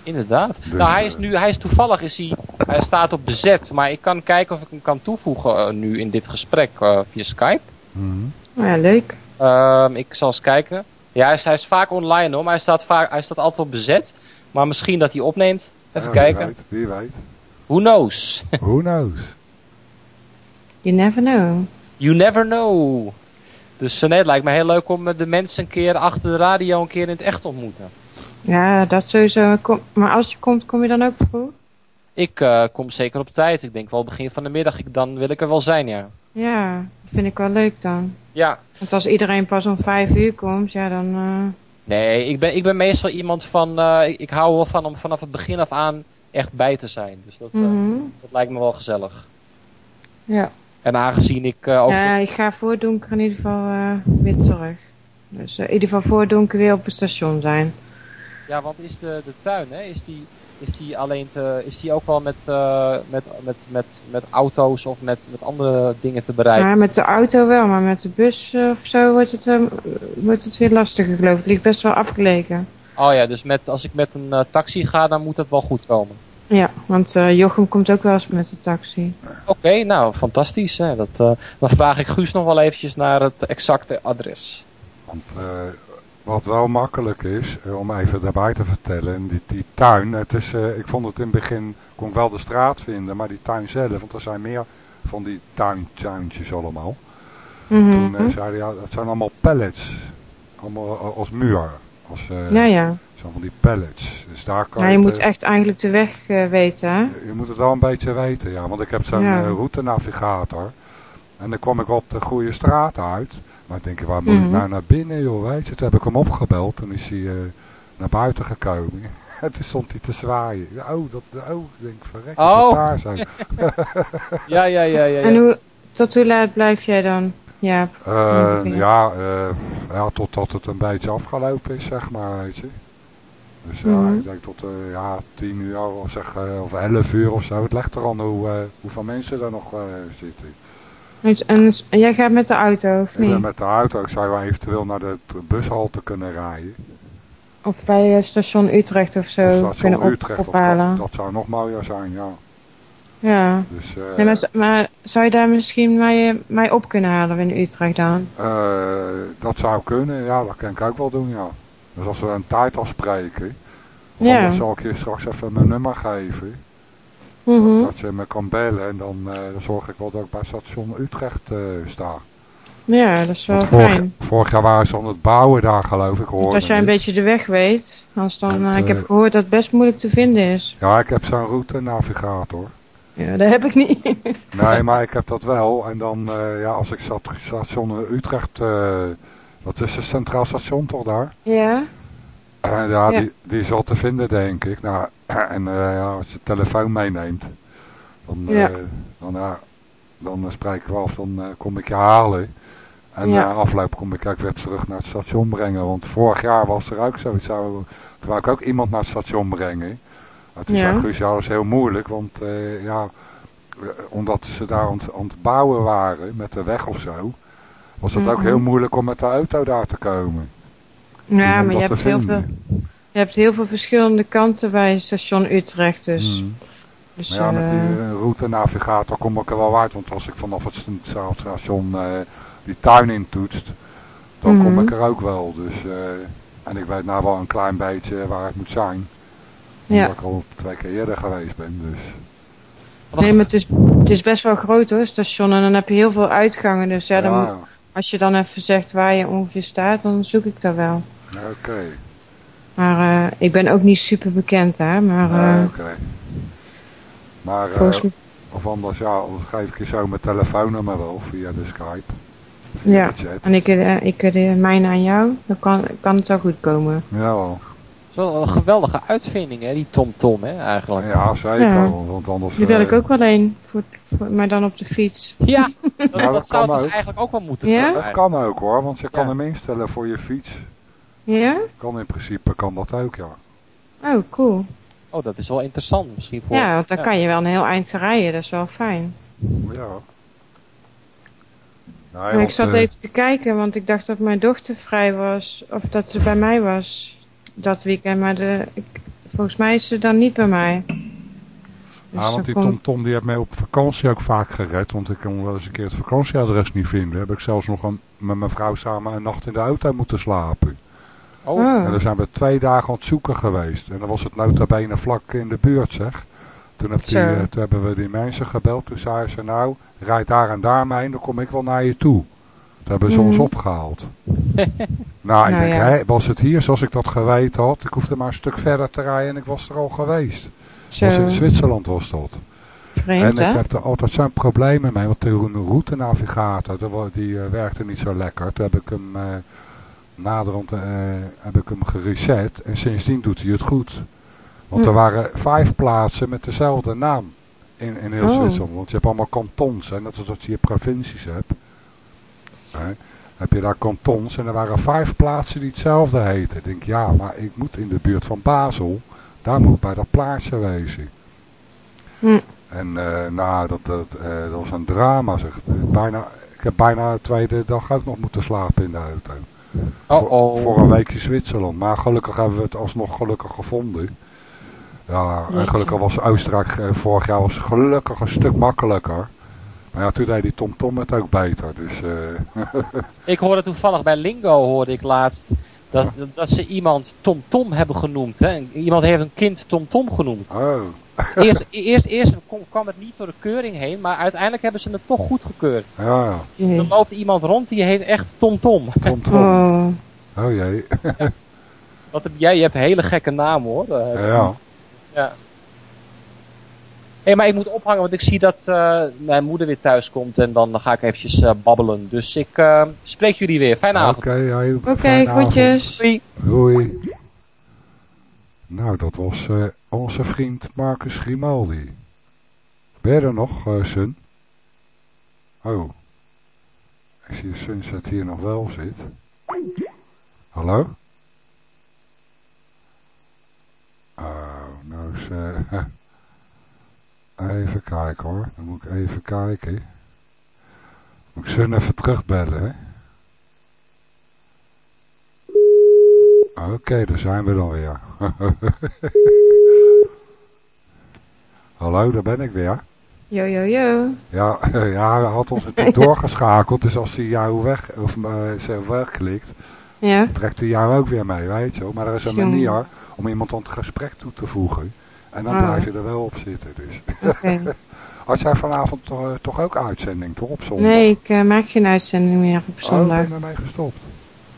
inderdaad. Dus, nou, hij is nu, hij is toevallig, is hij, hij staat op bezet. Maar ik kan kijken of ik hem kan toevoegen nu in dit gesprek via Skype. Mhm. Nou ja, leuk. Ehm, ik zal eens kijken. Ja, hij is, hij is vaak online hoor, maar hij staat, vaak, hij staat altijd op bezet. Maar misschien dat hij opneemt. Even Ja, wie kijken. weet, wie weet. Who knows? Who knows? You never know. You never know. Dus eh, nee, het lijkt me heel leuk om eh, de mensen een keer achter de radio een keer in het echt te ontmoeten. Ja, dat sowieso. Kom, maar als je komt, kom je dan ook vroeg? Ik eh, kom zeker op tijd. Ik denk wel begin van de middag. Ik, dan wil ik er wel zijn, ja. Ja, dat vind ik wel leuk dan. Ja. Want als iedereen pas om vijf uur komt, ja dan... eh, Nee, ik ben, ik ben meestal iemand van... eh, ik, ik hou wel van om vanaf het begin af aan echt bij te zijn. Dus dat, eh, mhm. dat lijkt me wel gezellig. Ja. En aangezien ik eh, ook... ja, ik ga voor donker in ieder geval eh, weer terug. Dus in ieder geval voor donker weer op het station zijn. Ja, want is de, de tuin, hè, is die, is die alleen te, is die ook wel met, met, met, met, met auto's of met, met andere dingen te bereiken? Maar met de auto wel, maar met de bus of zo wordt het, wordt het weer lastiger geloof ik. Het ligt best wel afgelegen. Oh ja, dus met, als ik met een eh, taxi ga, dan moet dat wel goed komen. Ja, want eh, Jochem komt ook wel eens met de taxi. Oké, nou, fantastisch. Hè. Dat, eh, dan vraag ik Guus nog wel eventjes naar het exacte adres. Want eh, wat wel makkelijk is, om even daarbij te vertellen, die, die tuin, het is, eh, ik vond het in het begin, kon ik wel de straat vinden, maar die tuin zelf, want er zijn meer van die tuintuintjes allemaal. Mhm. Toen eh, zeiden ja, dat zijn allemaal pallets, allemaal als muur, als, eh, ja, ja. zo van die pallets. Dus daar kan Nou, je het, moet eh, echt eigenlijk de weg eh, weten, hè? Je moet het wel een beetje weten, ja. Want ik heb zo'n Ja. routenavigator. En dan kwam ik op de goede straat uit. Maar ik denk, waar moet ik Mhm. nou naar binnen, joh, weet je. Toen heb ik hem opgebeld. Toen is hij naar buiten gekomen. En toen stond hij te zwaaien. Oh, dat, oh, ik denk, verrek, is Oh. daar zo. Ja, ja, ja, ja. En hoe, tot hoe laat blijf jij dan? Ja, Eh, Ongeveer. ja, eh, ja, totdat het een beetje afgelopen is, zeg maar, weet je. Dus ja, Mhm. ik denk tot uh, ja, tien uur of, zeg, eh, of elf uur of zo. Het legt er aan hoe, eh, hoeveel mensen er nog eh, zitten. Dus- en, en jij gaat met de auto, of Ik ben niet? met de auto, ik zou eventueel naar de bushalte kunnen rijden. Of bij eh, station Utrecht of zo Of station kunnen op, Utrecht, ophalen. dat, dat zou nog mooier zijn, ja. Ja. Dus, eh, Nee, maar, maar zou je daar misschien mij, mij op kunnen halen in Utrecht dan? eh, dat zou kunnen, ja, dat kan ik ook wel doen, ja. Dus als we een tijd afspreken, Ja. dan zal ik je straks even mijn nummer geven. Mhm. Dat je me kan bellen en dan, eh, dan zorg ik wel dat ik bij station Utrecht eh, sta. Ja, dat is wel vorig, fijn. vorig jaar waren ze aan het bouwen daar, geloof ik, hoorde als jij een beetje de weg weet, anders dan, Want, eh, ik eh, heb gehoord dat het best moeilijk te vinden is. Ja, ik heb zo'n routenavigator. Ja, dat heb ik niet. Nee, maar ik heb dat wel. En dan, eh, ja, als ik zat, station Utrecht, eh, dat is een centraal station toch daar? ja? Eh, ja, Ja. Die, die is wel te vinden, denk ik. Nou, en ja, als je telefoon meeneemt, dan, Ja. dan, dan eh, spreken we af, dan kom ik je halen. En Ja. na afloop kom ik ook weer terug naar het station brengen. Want vorig jaar was er ook zoiets. Zou, toen wou ik ook iemand naar het station brengen. Maar toen Ja. dat is heel moeilijk. Want eh, ja, eh, omdat ze daar aan, het- aan het bouwen waren met de weg of zo. Was het ook heel moeilijk om met de auto daar te komen. Ja, maar je hebt, heel veel, je hebt heel veel verschillende kanten bij station Utrecht. Dus, Mm. dus Maar ja, met die eh, routenavigator kom ik er wel uit. Want als ik vanaf het station die tuin intoetst, dan kom Mhm. ik er ook wel. Dus, en ik weet nou wel een klein beetje waar het moet zijn. Ja. Omdat ik al twee keer eerder geweest ben. Dus. Nee, maar het is, het is best wel groot hoor, station. En dan heb je heel veel uitgangen. Dus ja, dan, ja, als je dan even zegt waar je ongeveer staat, dan zoek ik dat wel. ja, oké. Maar eh, ik ben ook niet super bekend daar. Maar Nee, eh, oké. Maar eh, volgens. Of anders, ja, dan geef ik je zo mijn telefoonnummer wel via de Skype. Via Ja, de chat. En ik, ik mijne aan jou, dan kan, kan het wel goed komen. Jawel. Is wel een geweldige uitvinding, hè, die TomTom, hè, eigenlijk. Ja, zeker. Ja. Want anders... Die wil eh, ik ook wel een, voor, voor, maar dan op de fiets. Ja, dat, Ja, dat dat zou toch eigenlijk ook wel moeten Ja? Dat kan ook hoor, want je kan Ja. hem instellen voor je fiets. Ja? Kan in principe, kan dat ook, ja. Oh, cool. Oh, dat is wel interessant misschien voor... Ja, want dan kan je wel een heel eind rijden, dat is wel fijn. Ja. Nee, ik zat eh, even te kijken, want ik dacht dat mijn dochter vrij was. Of dat ze bij mij was dat weekend. Maar de, ik, volgens mij is ze dan niet bij mij. Dus Ja, want die dan kon- Tom Tom die heeft mij op vakantie ook vaak gered. Want ik kon wel eens een keer het vakantieadres niet vinden. Heb ik zelfs nog een, met mijn vrouw samen een nacht in de auto moeten slapen. Oh, Oh. En dan zijn we twee dagen aan het zoeken geweest. En dan was het nota bene vlak in de buurt zeg. Toen, heb die, eh, toen hebben we die mensen gebeld. Toen zeiden ze nou, rijd daar en daar mee en dan kom ik wel naar je toe. Toen hebben ze ons Mhm. opgehaald. nou, ik Nou denk, ja. hè, was het hier zoals ik dat geweten had? Ik hoefde maar een stuk verder te rijden en ik was er al geweest. Zo Was in Zwitserland was dat. vreemd, en ik heb er altijd zo'n problemen mee, want de routenavigator, die, eh, werkte niet zo lekker. Toen heb ik hem, eh, naderhand eh, heb ik hem gereset en sindsdien doet hij het goed. Want Hm. er waren vijf plaatsen met dezelfde naam in, in heel Oh. Zwitserland. Want je hebt allemaal kantons, hè, net als dat je hier provincies hebt. Hè, heb je daar kantons en er waren vijf plaatsen die hetzelfde heten. Ik denk, ja, maar ik moet in de buurt van Basel, daar moet ik bij dat plaatsje wezen. Hm. En eh, nou, dat, dat, eh, dat was een drama, zeg. Bijna, ik heb bijna de tweede dag ook nog moeten slapen in de auto. oh, Voor, oh. voor een weekje Zwitserland. Maar gelukkig hebben we het alsnog gelukkig gevonden. Ja, en gelukkig was Oostenrijk eh, vorig jaar was gelukkig een stuk makkelijker. Maar ja, toen deed die Tom Tom het ook beter. Dus, eh, Ik hoorde toevallig bij Lingo, hoorde ik laatst, dat, dat ze iemand TomTom Tom hebben genoemd. Hè. Iemand heeft een kind TomTom Tom genoemd. oh, Eerst, eerst, eerst kwam, kwam het niet door de keuring heen, maar uiteindelijk hebben ze het toch goedgekeurd. ja, ja. Er loopt iemand rond die heet echt TomTom. Tom Tom. Oh, Oh jee. Wat heb jij? Je hebt een hele gekke naam hoor. Ja. Ja. Hé, maar ik moet ophangen, want ik zie dat eh, mijn moeder weer thuis komt en dan ga ik eventjes eh, babbelen. Dus ik eh, spreek jullie weer. Fijne avond. Oké, ja, oké, groetjes. Doei. Doei. Nou, dat was eh, onze vriend Marcus Grimaldi. Ben je er nog, eh Sun? Oh. Ik zie Sunset hier nog wel zit. Hallo? Oh, nou is... even kijken hoor. Dan moet ik even kijken. Moet ik Sun even terugbellen, hè? Oké, daar zijn we dan weer. Hallo, daar ben ik weer. Yo. Ja, ja hij had ons natuurlijk doorgeschakeld. Dus als hij jou weg, of uh, wegklikt, Ja, trekt hij jou ook weer mee, weet je. Maar er is een manier om iemand aan het gesprek toe te voegen. En dan Ah. blijf je er wel op zitten. Dus. oké. Had jij vanavond toch, eh, toch ook uitzending, toch op zondag? Nee, ik eh, maak geen uitzending meer op Oh, zondag. ben je ermee gestopt?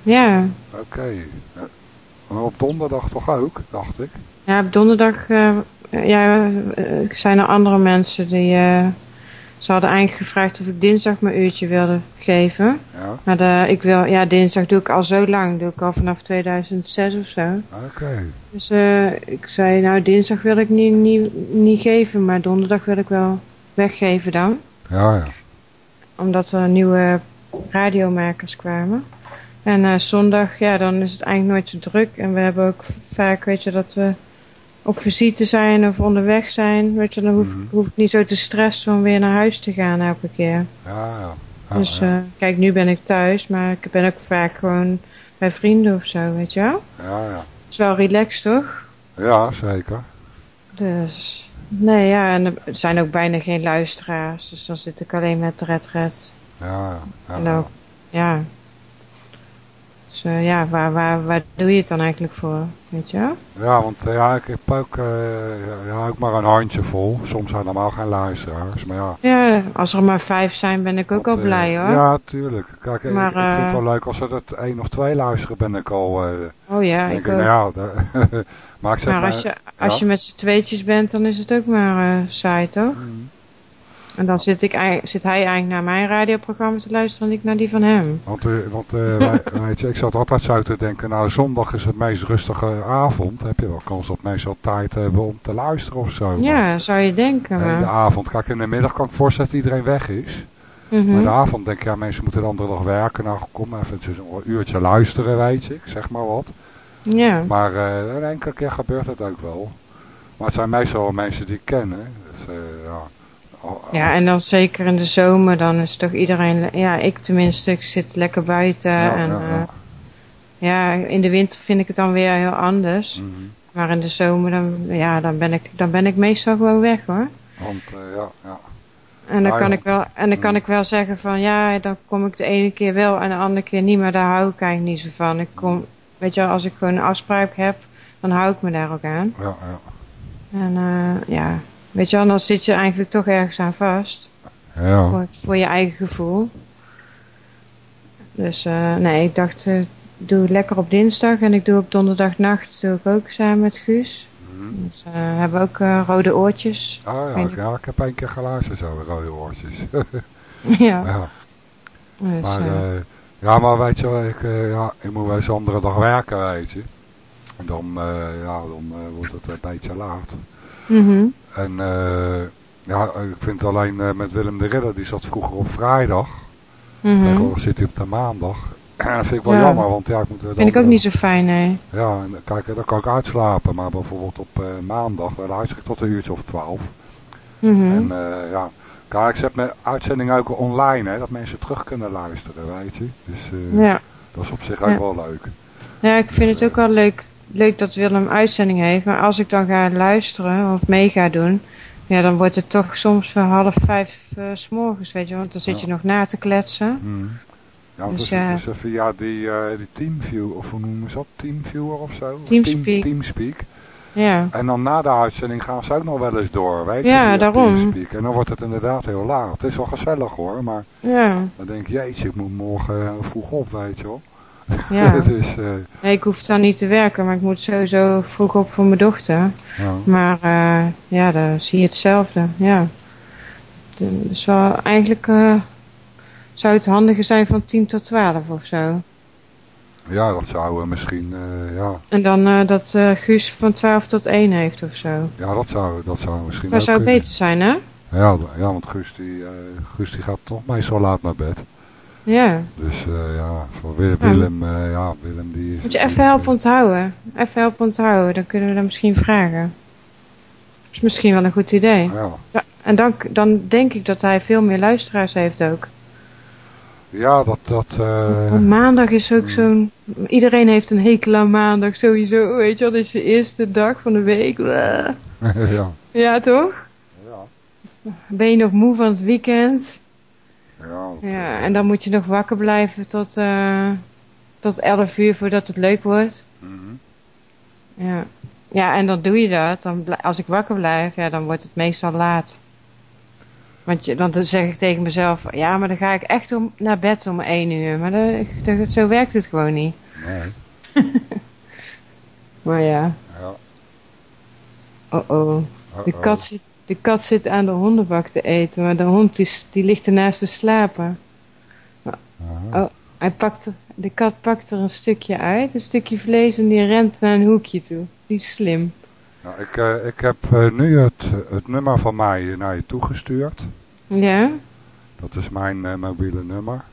Ja. Oké. Maar op donderdag toch ook, dacht ik. Ja, op donderdag eh, ja, zijn er andere mensen die... eh, ze hadden eigenlijk gevraagd of ik dinsdag mijn uurtje wilde geven. Ja, Maar de, ik wil, ja, dinsdag doe ik al zo lang. Doe ik al vanaf 2006 of zo. oké. Dus eh, ik zei, nou dinsdag wil ik niet, niet, niet geven, maar donderdag wil ik wel weggeven dan. Ja, ja. Omdat er nieuwe radiomakers kwamen. En eh, zondag, ja, dan is het eigenlijk nooit zo druk. En we hebben ook vaak, weet je, dat we op visite zijn of onderweg zijn. Weet je, dan hoef, Mhm. hoef ik niet zo te stressen om weer naar huis te gaan elke keer. Ja, dus eh, kijk, nu ben ik thuis, maar ik ben ook vaak gewoon bij vrienden of zo, weet je wel. ja, ja. Het is wel relaxed, toch? Ja, zeker. Dus, nee, ja, en er zijn ook bijna geen luisteraars. Dus dan zit ik alleen met Red Red. Ja, ja. En ook, ja. Dus eh, ja, waar, waar, waar doe je het dan eigenlijk voor? Weet je? Ja, want eh, ja, ik heb ook, eh, ja, ook maar een handje vol. Soms zijn er helemaal geen luisteraars, maar ja. Ja, als er maar vijf zijn, ben ik ook Want, al blij hoor. Ja, tuurlijk. Kijk, ik- Maar, ik, vind het wel leuk als er het één of twee luisteren, ben ik al... oh ja, ik nou ja, maar ik zeg maar maar... als je, als ja. je met z'n tweetjes bent, dan is het ook maar saai, toch? Mm. En dan zit, ik, zit hij eigenlijk naar mijn radioprogramma te luisteren en ik naar die van hem. Want, eh, want eh, wij- weet je, ik zat altijd zo te denken, nou zondag is het meest rustige avond. Heb je wel kans dat mensen al tijd hebben om te luisteren of zo. Maar, Ja, zou je denken. in de Maar, avond, kijk in de middag kan ik voorstellen dat iedereen weg is. Maar Mhm. in de avond denk ik, ja mensen moeten de andere dag werken. Nou kom even een uurtje luisteren weet je, ik zeg maar wat. Ja. Maar eh, een enkele keer gebeurt het ook wel. Maar het zijn meestal mensen die ik ken. Hè. Dus, ja. Ja, en dan zeker in de zomer, dan is toch iedereen... Ja, ik tenminste, ik zit lekker buiten. ja, en ja, ja. eh, ja, in de winter vind ik het dan weer heel anders. Mhm. Maar in de zomer, dan, ja, dan, ben ik, dan ben ik meestal gewoon weg hoor. Want eh, ja, ja. En dan, kan ik wel, en dan kan ik wel zeggen van ja, dan kom ik de ene keer wel en de andere keer niet, maar daar hou ik eigenlijk niet zo van. Ik kom, weet je als ik gewoon een afspraak heb, dan hou ik me daar ook aan. ja, ja. En eh, ja, weet je dan zit je eigenlijk toch ergens aan vast. ja. Voor, voor je eigen gevoel. Dus eh, nee, ik dacht, eh, doe het lekker op dinsdag en ik doe op donderdagnacht doe ik ook samen met Guus. Mhm. Dus eh, hebben we ook eh, rode oortjes. Ah, ja, Weet ik, je- ja, ik heb één keer geluisterd zo, rode oortjes. ja, ja. dus, Maar, ja, maar weet je ik, ja, ik moet wel eens een andere dag werken, weet je. En dan, ja, dan wordt het een beetje laat. Mhm. En eh, ja, ik vind alleen eh, met Willem de Ridder, die zat vroeger op vrijdag. mhm. Tegenwoordig zit hij op de maandag. En dat vind ik wel Ja. jammer, want ja, ik moet er Vind ik ook niet zo fijn, nee. Ja, en kijk, dan kan ik uitslapen. Maar bijvoorbeeld op eh, maandag, dan luister ik tot een uurtje of twaalf. Mhm. En eh, ja, kijk, ik zet mijn uitzending ook online, hè, dat mensen terug kunnen luisteren, weet je. Dus eh, Ja. dat is op zich ook Ja. wel leuk. ja, ik vind Dus, het ook wel leuk, leuk dat Willem uitzending heeft. Maar als ik dan ga luisteren of mee ga doen, ja, dan wordt het toch soms voor half vijf eh, s morgens, weet je. Want dan zit je nog na te kletsen. Hmm. Ja, want Dus het is, ja. via die, eh die Teamview, of hoe noemen ze dat? Teamviewer of zo? Teamspeak. Team, Teamspeak. Ja, En dan na de uitzending gaan ze ook nog wel eens door, weet je, Ja, daarom. Teamspeak. En dan wordt het inderdaad heel laat. Het is wel gezellig hoor, maar ja, dan denk ik, jeetje, ik moet morgen eh, vroeg op, weet je wel. Ja. dus, eh, Nee, ik hoef dan niet te werken, maar ik moet sowieso vroeg op voor mijn dochter. ja. Maar eh, ja, dan zie je hetzelfde. Ja. Dus wel eigenlijk eh, zou het handiger zijn van 10 tot 12 of zo. ja, dat zou misschien, ja, En dan dat Guus van 12 tot 1 heeft of zo. ja dat, zou, dat zou misschien Dat zou kunnen. beter zijn, hè? Ja, ja, want Guus die, Guus die gaat toch meestal laat naar bed. Ja. Dus eh, ja, voor Willem, Willem, eh, ja, Willem die is... Moet je even helpen onthouden. Even helpen onthouden. Dan kunnen we dat misschien vragen. Dat is misschien wel een goed idee. eh, Ja, Ja, en dan, dan denk ik dat hij veel meer luisteraars heeft ook. ja dat... dat eh, maandag is ook hmm. zo'n... Iedereen heeft een hekel aan maandag sowieso. Weet je wel, dat is de eerste dag van de week. Ja. Ja, toch? Ja. Ben je nog moe van het weekend? Ja, Ja, en dan moet je nog wakker blijven tot, eh, tot 11 uur voordat het leuk wordt. mhm. Ja. ja, en dan doe je dat. Dan als ik wakker blijf, ja, dan wordt het meestal laat. Want je, dan zeg ik tegen mezelf, ja, maar dan ga ik echt om, naar bed om 1 uur. Maar dat- zo werkt het gewoon niet. Nee. Maar ja, Ja. oh oh. De kat, zit, de kat zit aan de hondenbak te eten, maar de hond die, s- die ligt ernaast te slapen. Aha. Oh, hij pakt de kat pakt er een stukje uit, een stukje vlees, en die rent naar een hoekje toe. Die is slim. Nou, ik, eh, ik heb eh, nu het, het nummer van mij naar je toegestuurd. Ja, Dat is mijn eh, mobiele nummer.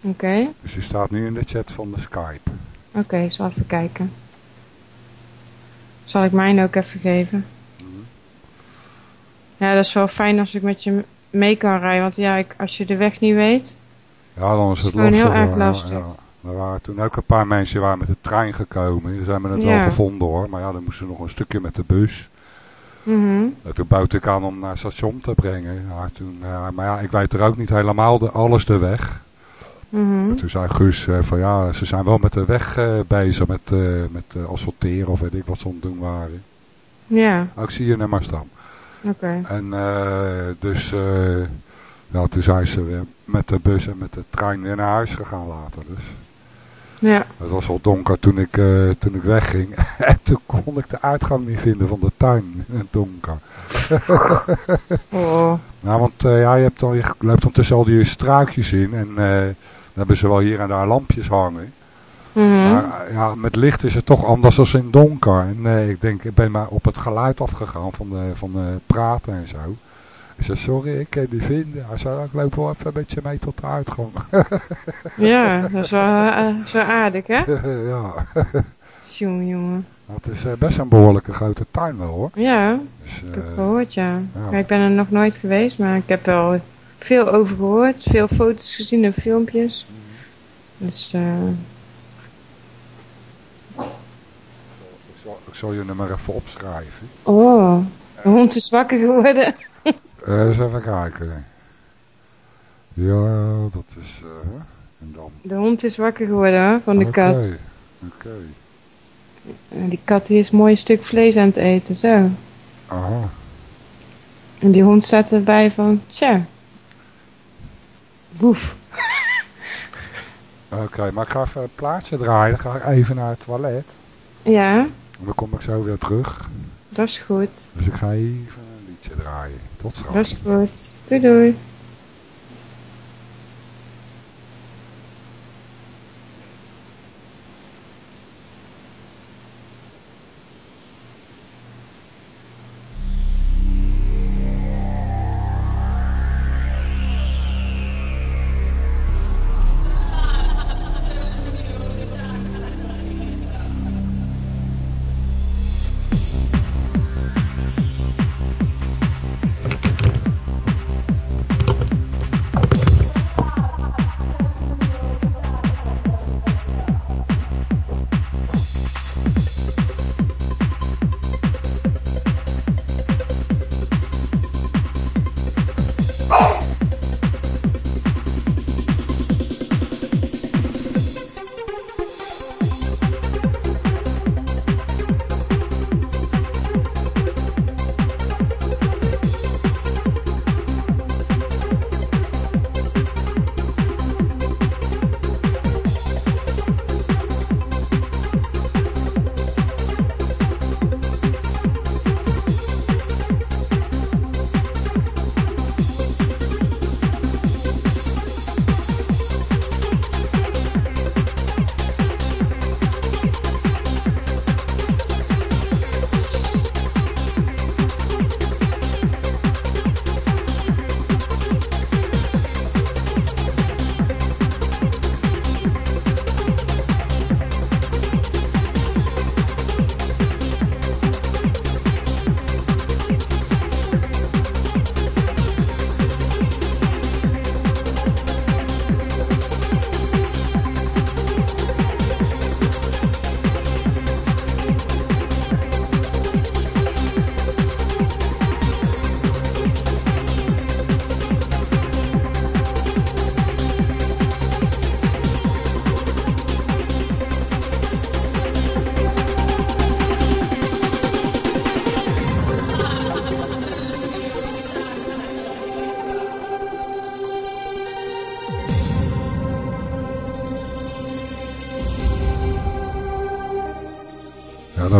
oké. Dus die staat nu in de chat van de Skype. Oké, zal even kijken. Zal ik mijn ook even geven? Ja, dat is wel fijn als ik met je mee kan rijden. Want ja, ik, als je de weg niet weet. Ja, dan is het Gewoon heel lastig. erg lastig. Ja, Er waren toen ook een paar mensen die waren met de trein gekomen. Die zijn me het Ja. wel gevonden hoor. Maar ja, dan moesten ze nog een stukje met de bus. Mhm. En toen bood ik aan om naar het station te brengen. Ja, toen, eh, maar ja, ik weet er ook niet helemaal de, alles de weg. Mhm. En toen zei Guus eh, van ja, ze zijn wel met de weg eh, bezig. Met, eh, met asfalteren of weet ik wat ze aan het doen waren. Ja, Ook zie je nummer staan. Oké. En eh, dus eh, ja, toen zijn ze weer met de bus en met de trein weer naar huis gegaan later. Dus. Ja. Het was al donker toen ik, eh, toen ik wegging. en toen kon ik de uitgang niet vinden van de tuin. in het donker. Oh. Nou, want ja, je, hebt dan, je loopt dan tussen al die struikjes in. En dan hebben ze wel hier en daar lampjes hangen. Mhm. Maar eh, ja, met licht is het toch anders dan in donker. En eh, ik denk, ik ben maar op het geluid afgegaan van, de, van de praten en zo. Ik zei, sorry, ik kan die vinden. Hij zei, ik loop wel even een beetje mee tot de uitgang. Ja, dat is wel, eh, zo aardig, hè? ja, Jongen, jongen. Het is eh, best een behoorlijke grote tuin wel hoor. Ja, Dus, ik eh, heb het gehoord, ja. Ik ben er nog nooit geweest, maar ik heb wel veel over gehoord. Veel foto's gezien en filmpjes. Dus, eh, zal, ik zal je nummer even opschrijven. oh, de hond is wakker geworden. Eh, eens even kijken. Ja, dat is... eh, en dan... De hond is wakker geworden, van de kat. Oké. En die kat die is een mooi stuk vlees aan het eten, zo. Aha. En die hond staat erbij van, tja. Boef. Oké, maar ik ga even een plaatsje draaien. Dan ga ik even naar het toilet. Ja, Dan kom ik zo weer terug. dat is goed. Dus ik ga even een liedje draaien. Tot straks. Dat is goed. Doei doei.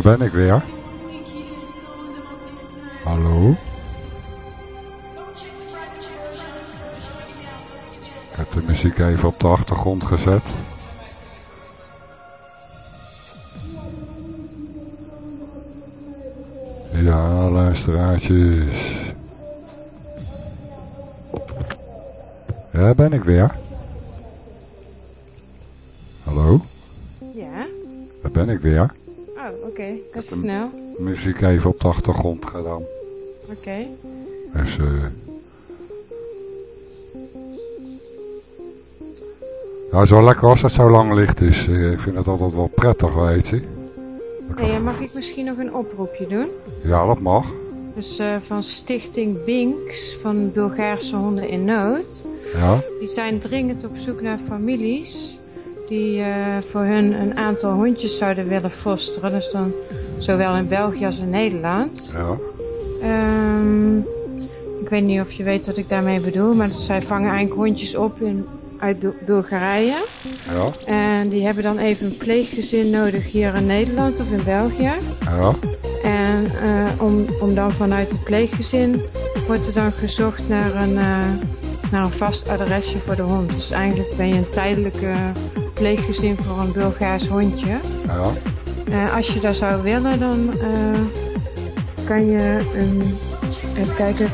Daar ben ik weer. Hallo? Ik heb de muziek even op de achtergrond gezet. Ja, luisteraartjes. Ja, daar ben ik weer. Hallo? Ja? Daar ben ik weer. Snel. Muziek even op de achtergrond gedaan. Oké. Dus, eh Ja, het is wel lekker als het zo lang licht is. Eh, Ik vind het altijd wel prettig, weet je. Hey, mag ik misschien nog een oproepje doen? Ja, dat mag. Dus eh, van Stichting Binks van Bulgaarse Honden in Nood. Ja, Die zijn dringend op zoek naar families die eh, voor hun een aantal hondjes zouden willen fosteren. Dus dan zowel in België als in Nederland. ja. Ehm, ik weet niet of je weet wat ik daarmee bedoel, maar zij vangen eigenlijk hondjes op in uit Bu- Bulgarije. Ja, En die hebben dan even een pleeggezin nodig hier in Nederland of in België. ja, En eh, om, om dan vanuit het pleeggezin wordt er dan gezocht naar een, eh, naar een vast adresje voor de hond. Dus eigenlijk ben je een tijdelijke pleeggezin voor een Bulgaars hondje. ja. Eh, als je dat zou willen, dan eh, kan je een, even kijken, eh,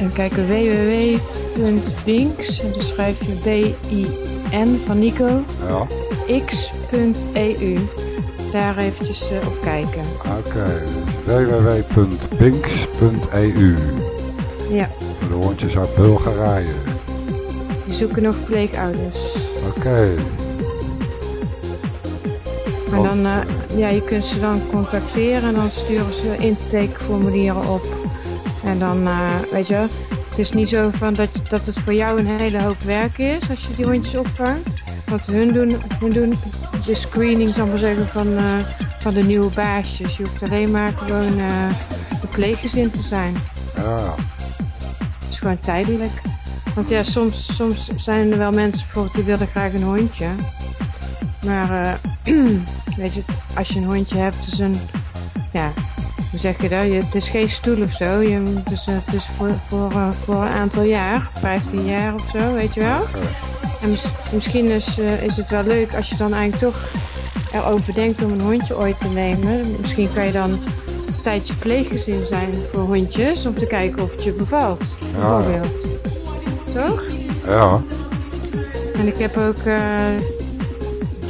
even kijken www.binks, en dan schrijf je B-I-N van Nico, ja. x.eu. Daar eventjes op kijken. Oké, www.binks.eu Ja, Voor de hondjes uit Bulgarije. die zoeken nog pleegouders. Oké, En dan, eh, ja, je kunt ze dan contacteren en dan sturen ze intakeformulieren op. En dan, eh, weet je, het is niet zo van dat, dat het voor jou een hele hoop werk is als je die hondjes opvangt. Want hun doen, hun doen de screening, zal ik maar zeggen, van, eh, van de nieuwe baasjes. Je hoeft alleen maar gewoon een pleeggezin te zijn. ja, Het is gewoon tijdelijk. Want ja, soms, soms zijn er wel mensen bijvoorbeeld die willen graag een hondje. Maar weet je, als je een hondje hebt, is een, ja, hoe zeg je dat? Je, het is geen stoel of zo. Je, het is, het is voor, voor, eh, voor een aantal jaar, 15 jaar of zo, weet je wel. En mis- misschien is, eh, is het wel leuk als je dan eigenlijk toch erover denkt om een hondje ooit te nemen. Misschien kan je dan een tijdje pleeggezin zijn voor hondjes, om te kijken of het je bevalt, Ja. bijvoorbeeld. Toch? ja, En ik heb ook eh,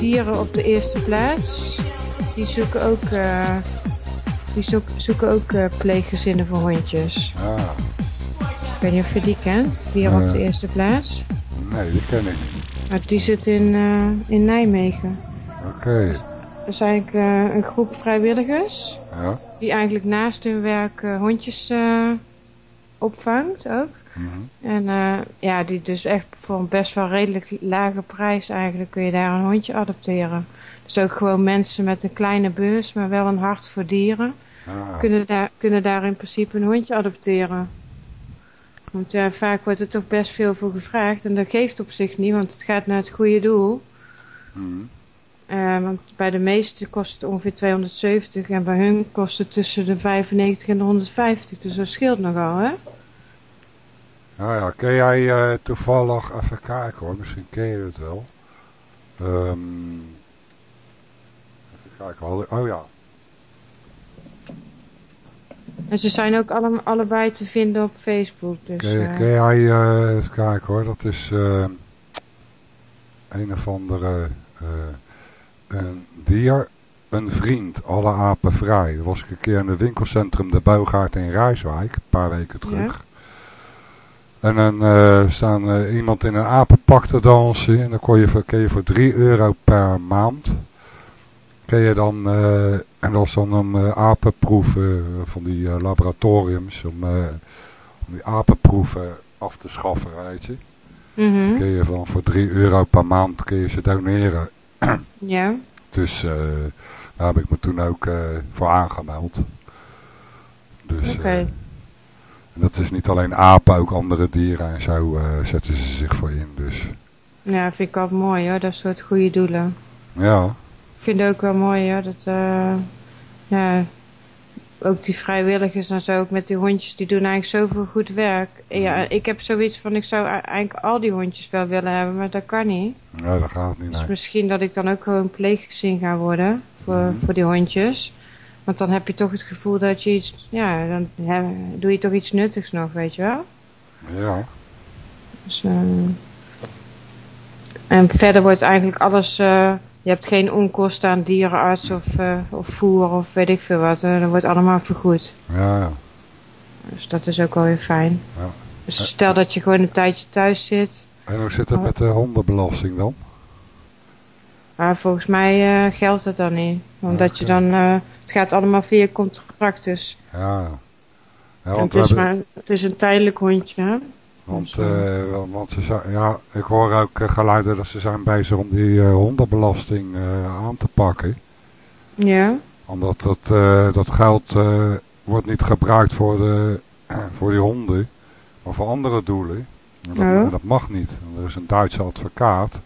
dieren op de eerste plaats. Die zoeken ook, eh, die zoek- zoeken ook eh, pleeggezinnen voor hondjes. ja. Ik weet niet of je die kent, dieren op de eerste plaats. Nee, die ken ik niet. Maar die zit in, eh, in Nijmegen. Oké, Dat is eigenlijk een groep vrijwilligers. ja. Die eigenlijk naast hun werk hondjes opvangt ook. Mhm. En eh, ja, die dus echt voor een best wel redelijk lage prijs eigenlijk kun je daar een hondje adopteren. Dus ook gewoon mensen met een kleine beurs, maar wel een hart voor dieren, Ja, kunnen daar, kunnen daar in principe een hondje adopteren. Want ja, vaak wordt er toch best veel voor gevraagd en dat geeft op zich niet, want het gaat naar het goede doel. Mhm. Eh, want bij de meeste kost het ongeveer 270 en bij hun kost het tussen de 95 en de 150. Dus dat scheelt nogal, hè? Ja, ja. Ken jij eh, toevallig, even kijken hoor, misschien ken je het wel. Ehm even kijken, oh ja. En ze zijn ook alle, allebei te vinden op Facebook. Dus, Ken, eh, ken jij, eh, even kijken hoor, dat is eh, een of andere een dier, een vriend, alle apen vrij. Dat was ik een keer in het winkelcentrum De Bouwgaard in Rijswijk, een paar weken terug. En dan eh, staan eh, iemand in een apenpak te dansen en dan kon je voor, kun je voor 3 euro per maand. Kun je dan, eh, en dat is dan een apenproef eh, van die laboratoriums om, om die apenproeven af te schaffen, weet je. mhm, Kun je van voor 3 euro per maand kun je ze doneren. Ja. Dus daar heb ik me toen ook voor aangemeld. Dus Oké. En dat is niet alleen apen, ook andere dieren en zo eh, zetten ze zich voor in. Dus Ja, vind ik altijd mooi hoor, dat soort goede doelen. ja, Ik vind het ook wel mooi hoor, dat eh, ja, ook die vrijwilligers en zo, ook met die hondjes, die doen eigenlijk zoveel goed werk. Ja, ik heb zoiets van, ik zou e- eigenlijk al die hondjes wel willen hebben, maar dat kan niet. ja dat gaat niet. Dus Nee. misschien dat ik dan ook gewoon pleeggezin ga worden voor, Mhm. voor die hondjes. Want dan heb je toch het gevoel dat je iets, ja, dan doe je toch iets nuttigs nog, weet je wel. Ja, Dus, eh, en verder wordt eigenlijk alles... eh, je hebt geen onkosten aan dierenarts of, eh, of voer of weet ik veel wat. dat wordt allemaal vergoed. ja, ja. Dus dat is ook wel weer fijn. Ja. Dus stel dat je gewoon een tijdje thuis zit. En hoe zit het met de hondenbelasting dan? Maar volgens mij eh, geldt dat dan niet. Omdat je dan... eh, het gaat allemaal via contract dus. Ja, ja. het, is maar, het is een tijdelijk hondje. hè? want, eh, want- ze zijn, ja, ik hoor ook geluiden dat ze zijn bezig om die hondenbelasting aan te pakken. Ja. Omdat dat, dat geld wordt niet gebruikt voor, de, voor die honden, maar voor andere doelen. En dat, Oh. dat mag niet. Er is een Duitse advocaat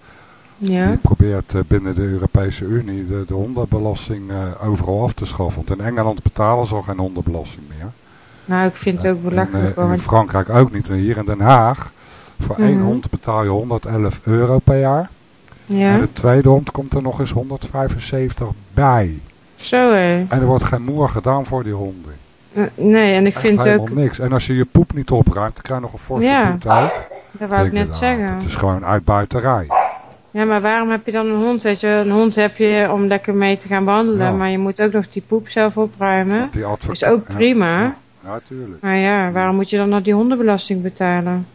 Ja. die probeert eh, binnen de Europese Unie de, de hondenbelasting eh, overal af te schaffen. Want in Engeland betalen ze al geen hondenbelasting meer. Nou, ik vind het ook En, belachelijk. eh, hoor, in Frankrijk ook niet. En hier in Den Haag, voor één Mhm. hond betaal je 111 euro per jaar. En ja. de tweede hond komt er nog eens 175 bij. Zo hé. En er wordt geen moer gedaan voor die honden. Eh, Nee, en ik Echt vind helemaal ook... niks. En als je je poep niet opruimt, dan krijg je nog een forse Ja. boete. hè? Dat wou ik net nou, zeggen. Het is gewoon uitbuiterij. Ja, maar waarom heb je dan een hond? Weet je, een hond heb je om lekker mee te gaan wandelen. Ja. Maar je moet ook nog die poep zelf opruimen. Want die Is ook Ja, prima. Ja, natuurlijk. Maar ja, waarom moet je dan nog die hondenbelasting betalen?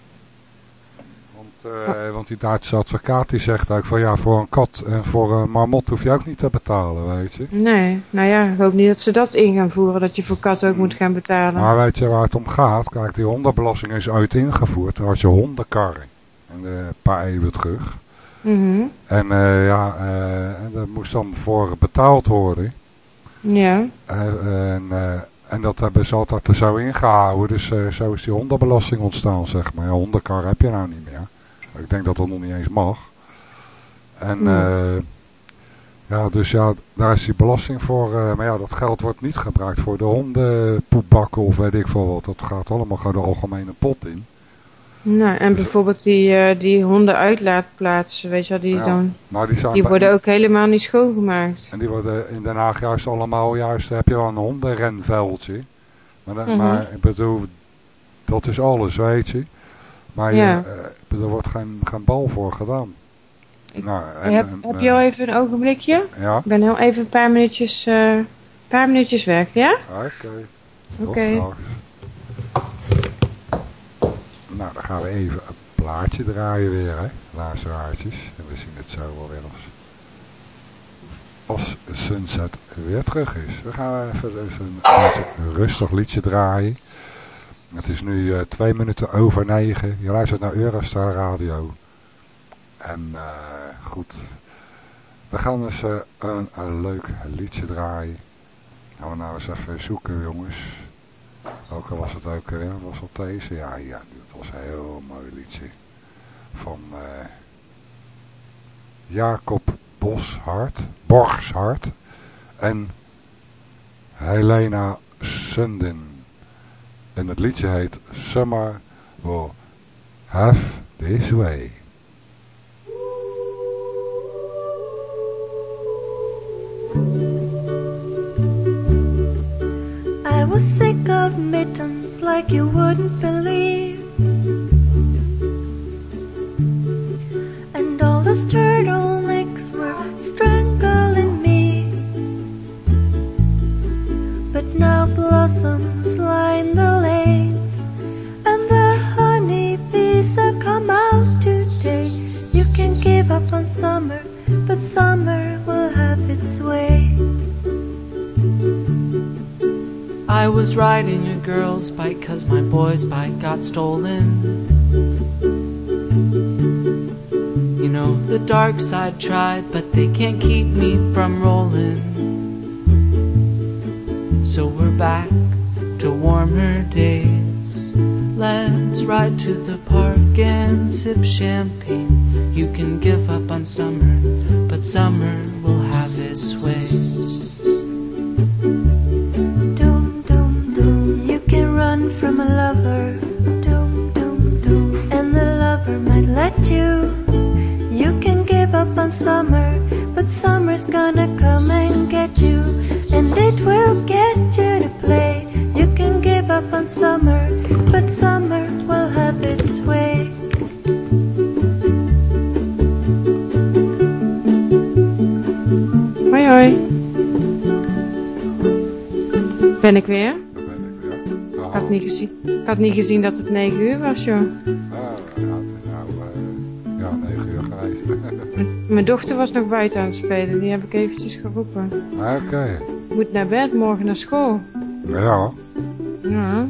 Want, eh, want die Duitse advocaat die zegt ook van ja, voor een kat en voor een marmot hoef je ook niet te betalen, weet je. Nee, nou ja, ik hoop niet dat ze dat in gaan voeren. Dat je voor katten ook moet gaan betalen. Maar weet je waar het om gaat? Kijk, die hondenbelasting is ooit ingevoerd. Toen had je hondenkarren. En, eh, een paar eeuwen terug. Mhm. En eh, ja, eh, daar moest dan voor betaald worden. Ja. Eh, en, en dat hebben ze altijd er zo ingehouden. Dus zo is die hondenbelasting ontstaan, zeg maar. Ja, hondenkar heb je nou niet meer. Ik denk dat dat nog niet eens mag. En eh, ja, dus ja, daar is die belasting voor. maar ja, dat geld wordt niet gebruikt voor de hondenpoepbakken of weet ik veel wat. Dat gaat allemaal gewoon de algemene pot in. Nou, en bijvoorbeeld die, eh, die hondenuitlaatplaatsen, weet je wel, die, Ja. dan, die zijn die bij- worden ook helemaal niet schoongemaakt. En die worden in Den Haag juist allemaal, juist heb je wel een hondenrenveldje. Maar, Mhm. maar ik bedoel, dat is alles, weet je. Maar Ja. je, eh, er wordt geen, geen bal voor gedaan. Ik- nou, en- heb en, heb eh, je al even een ogenblikje? Ja, Ik ben heel even een paar minuutjes, eh, paar minuutjes weg, ja? oké. Tot Oké. Nou, dan gaan we even een plaatje draaien weer, hè. Luisteraartjes. En we zien het zo wel weer als, als Sunset weer terug is. We gaan even een, rustig liedje draaien. Het is nu eh, twee minuten over negen. Je luistert naar Eurostar Radio. En eh, goed. We gaan dus eh, een, een leuk liedje draaien. Gaan we nou eens even zoeken, jongens. Welke was het ook weer? Was dat deze? Ja, ja, was een heel mooi liedje. Van eh, Jacob Boshart, Borgshart en Helena Sundin. En het liedje heet Summer Will Have This Way. I was sick of mittens like you wouldn't believe. Turtlenecks were strangling me. But now blossoms line the lanes, and the honeybees have come out today. You can give up on summer, but summer will have its way. I was riding a girl's bike cause my boy's bike got stolen. You know, the dark side tried, but they can't keep me from rolling. So we're back to warmer days. Let's ride to the park and sip champagne. You can give up on summer, but summer will have its way. Doom, doom, doom, you can run from a lover. Doom, doom, doom, and the lover might let you. Up on summer, but summer's gonna come and get you. And it will get you to play. You can give up on summer, but summer will have its way. Hoi hoi. Ben ik weer? Daar ben ik weer. Ik had niet gezien, ik had niet gezien dat het 9 uur was, joh. Ah, ja, Mijn dochter was nog buiten aan het spelen. Die heb ik eventjes geroepen. Oké. Ik moet naar bed, morgen naar school. Ja, Ja,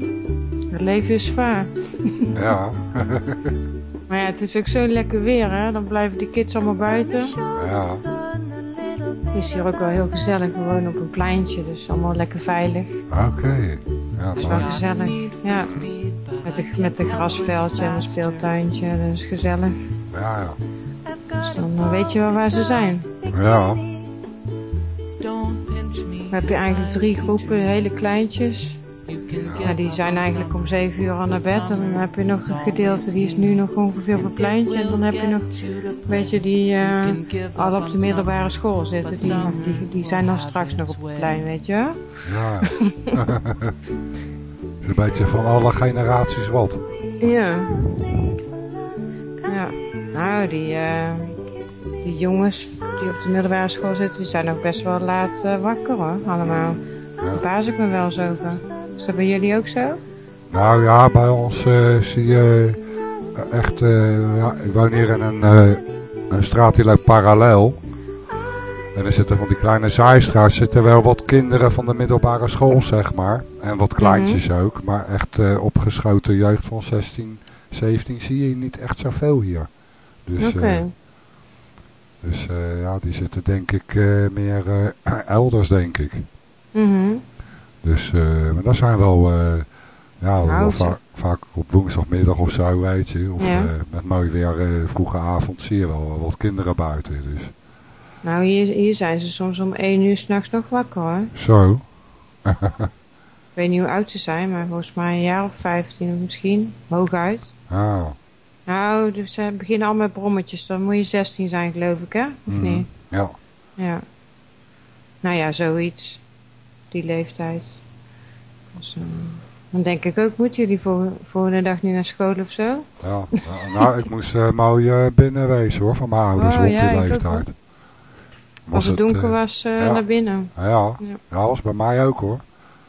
het leven is zwaar. ja, Maar ja, het is ook zo lekker weer, hè. Dan blijven die kids allemaal buiten. ja. Het is hier ook wel heel gezellig. We wonen op een pleintje, dus allemaal lekker veilig. Oké. Ja, Het is wel gezellig. Ja. Met een met een grasveldje en een speeltuintje, dus gezellig. Ja, ja. Dus dan eh, weet je wel waar ze zijn. Ja. Dan heb je eigenlijk drie groepen, hele kleintjes. Ja, die zijn eigenlijk om summer, zeven uur al naar bed. En dan heb je nog een gedeelte, die is nu nog ongeveer op het pleintje. En dan heb je nog een beetje die eh, al op de middelbare school zitten. Die, die, die zijn dan straks nog op het plein, weet je ja. Het is een beetje van alle generaties wat. Ja. Ja. Nou, die, eh, die jongens die op de middelbare school zitten, die zijn ook best wel laat eh, wakker hoor, allemaal. Daar verbaas ik me wel eens over. Is dat bij jullie ook zo? Nou ja, bij ons eh, zie je echt... eh, ja, ik woon hier in een, een straat die loopt parallel. En er zitten van die kleine zaaistraat zitten wel wat kinderen van de middelbare school, zeg maar. En wat kleintjes ook. Maar echt eh, opgeschoten jeugd van 16, 17 zie je niet echt zoveel hier. Dus, Oké. eh, dus eh, ja, die zitten denk ik eh, meer elders, denk ik. Mhm. Dus, maar dat zijn wel, ja, wel va- vaak op woensdagmiddag of zo, weet je. Of Ja. met mooi weer, vroege avond, zie je wel wat kinderen buiten. Dus Nou, hier, hier zijn ze soms om één uur s'nachts nog wakker hoor. zo, Ik weet niet hoe oud ze zijn, maar volgens mij een jaar of 15 misschien. Hooguit. ja, Nou, dus ze beginnen al met brommetjes. Dan moet je 16 zijn, geloof ik, hè? Of Mhm. niet? ja. Ja. Nou ja, zoiets. Die leeftijd. Dus, eh, dan denk ik ook, moeten jullie voor, volgende dag niet naar school of zo? ja. Nou, ik moest eh, mooi binnen wezen hoor, van mijn ouders Oh, rond ja, die leeftijd. Als het donker eh, was, ja. naar binnen. Ja, Ja. ja, was bij mij ook hoor.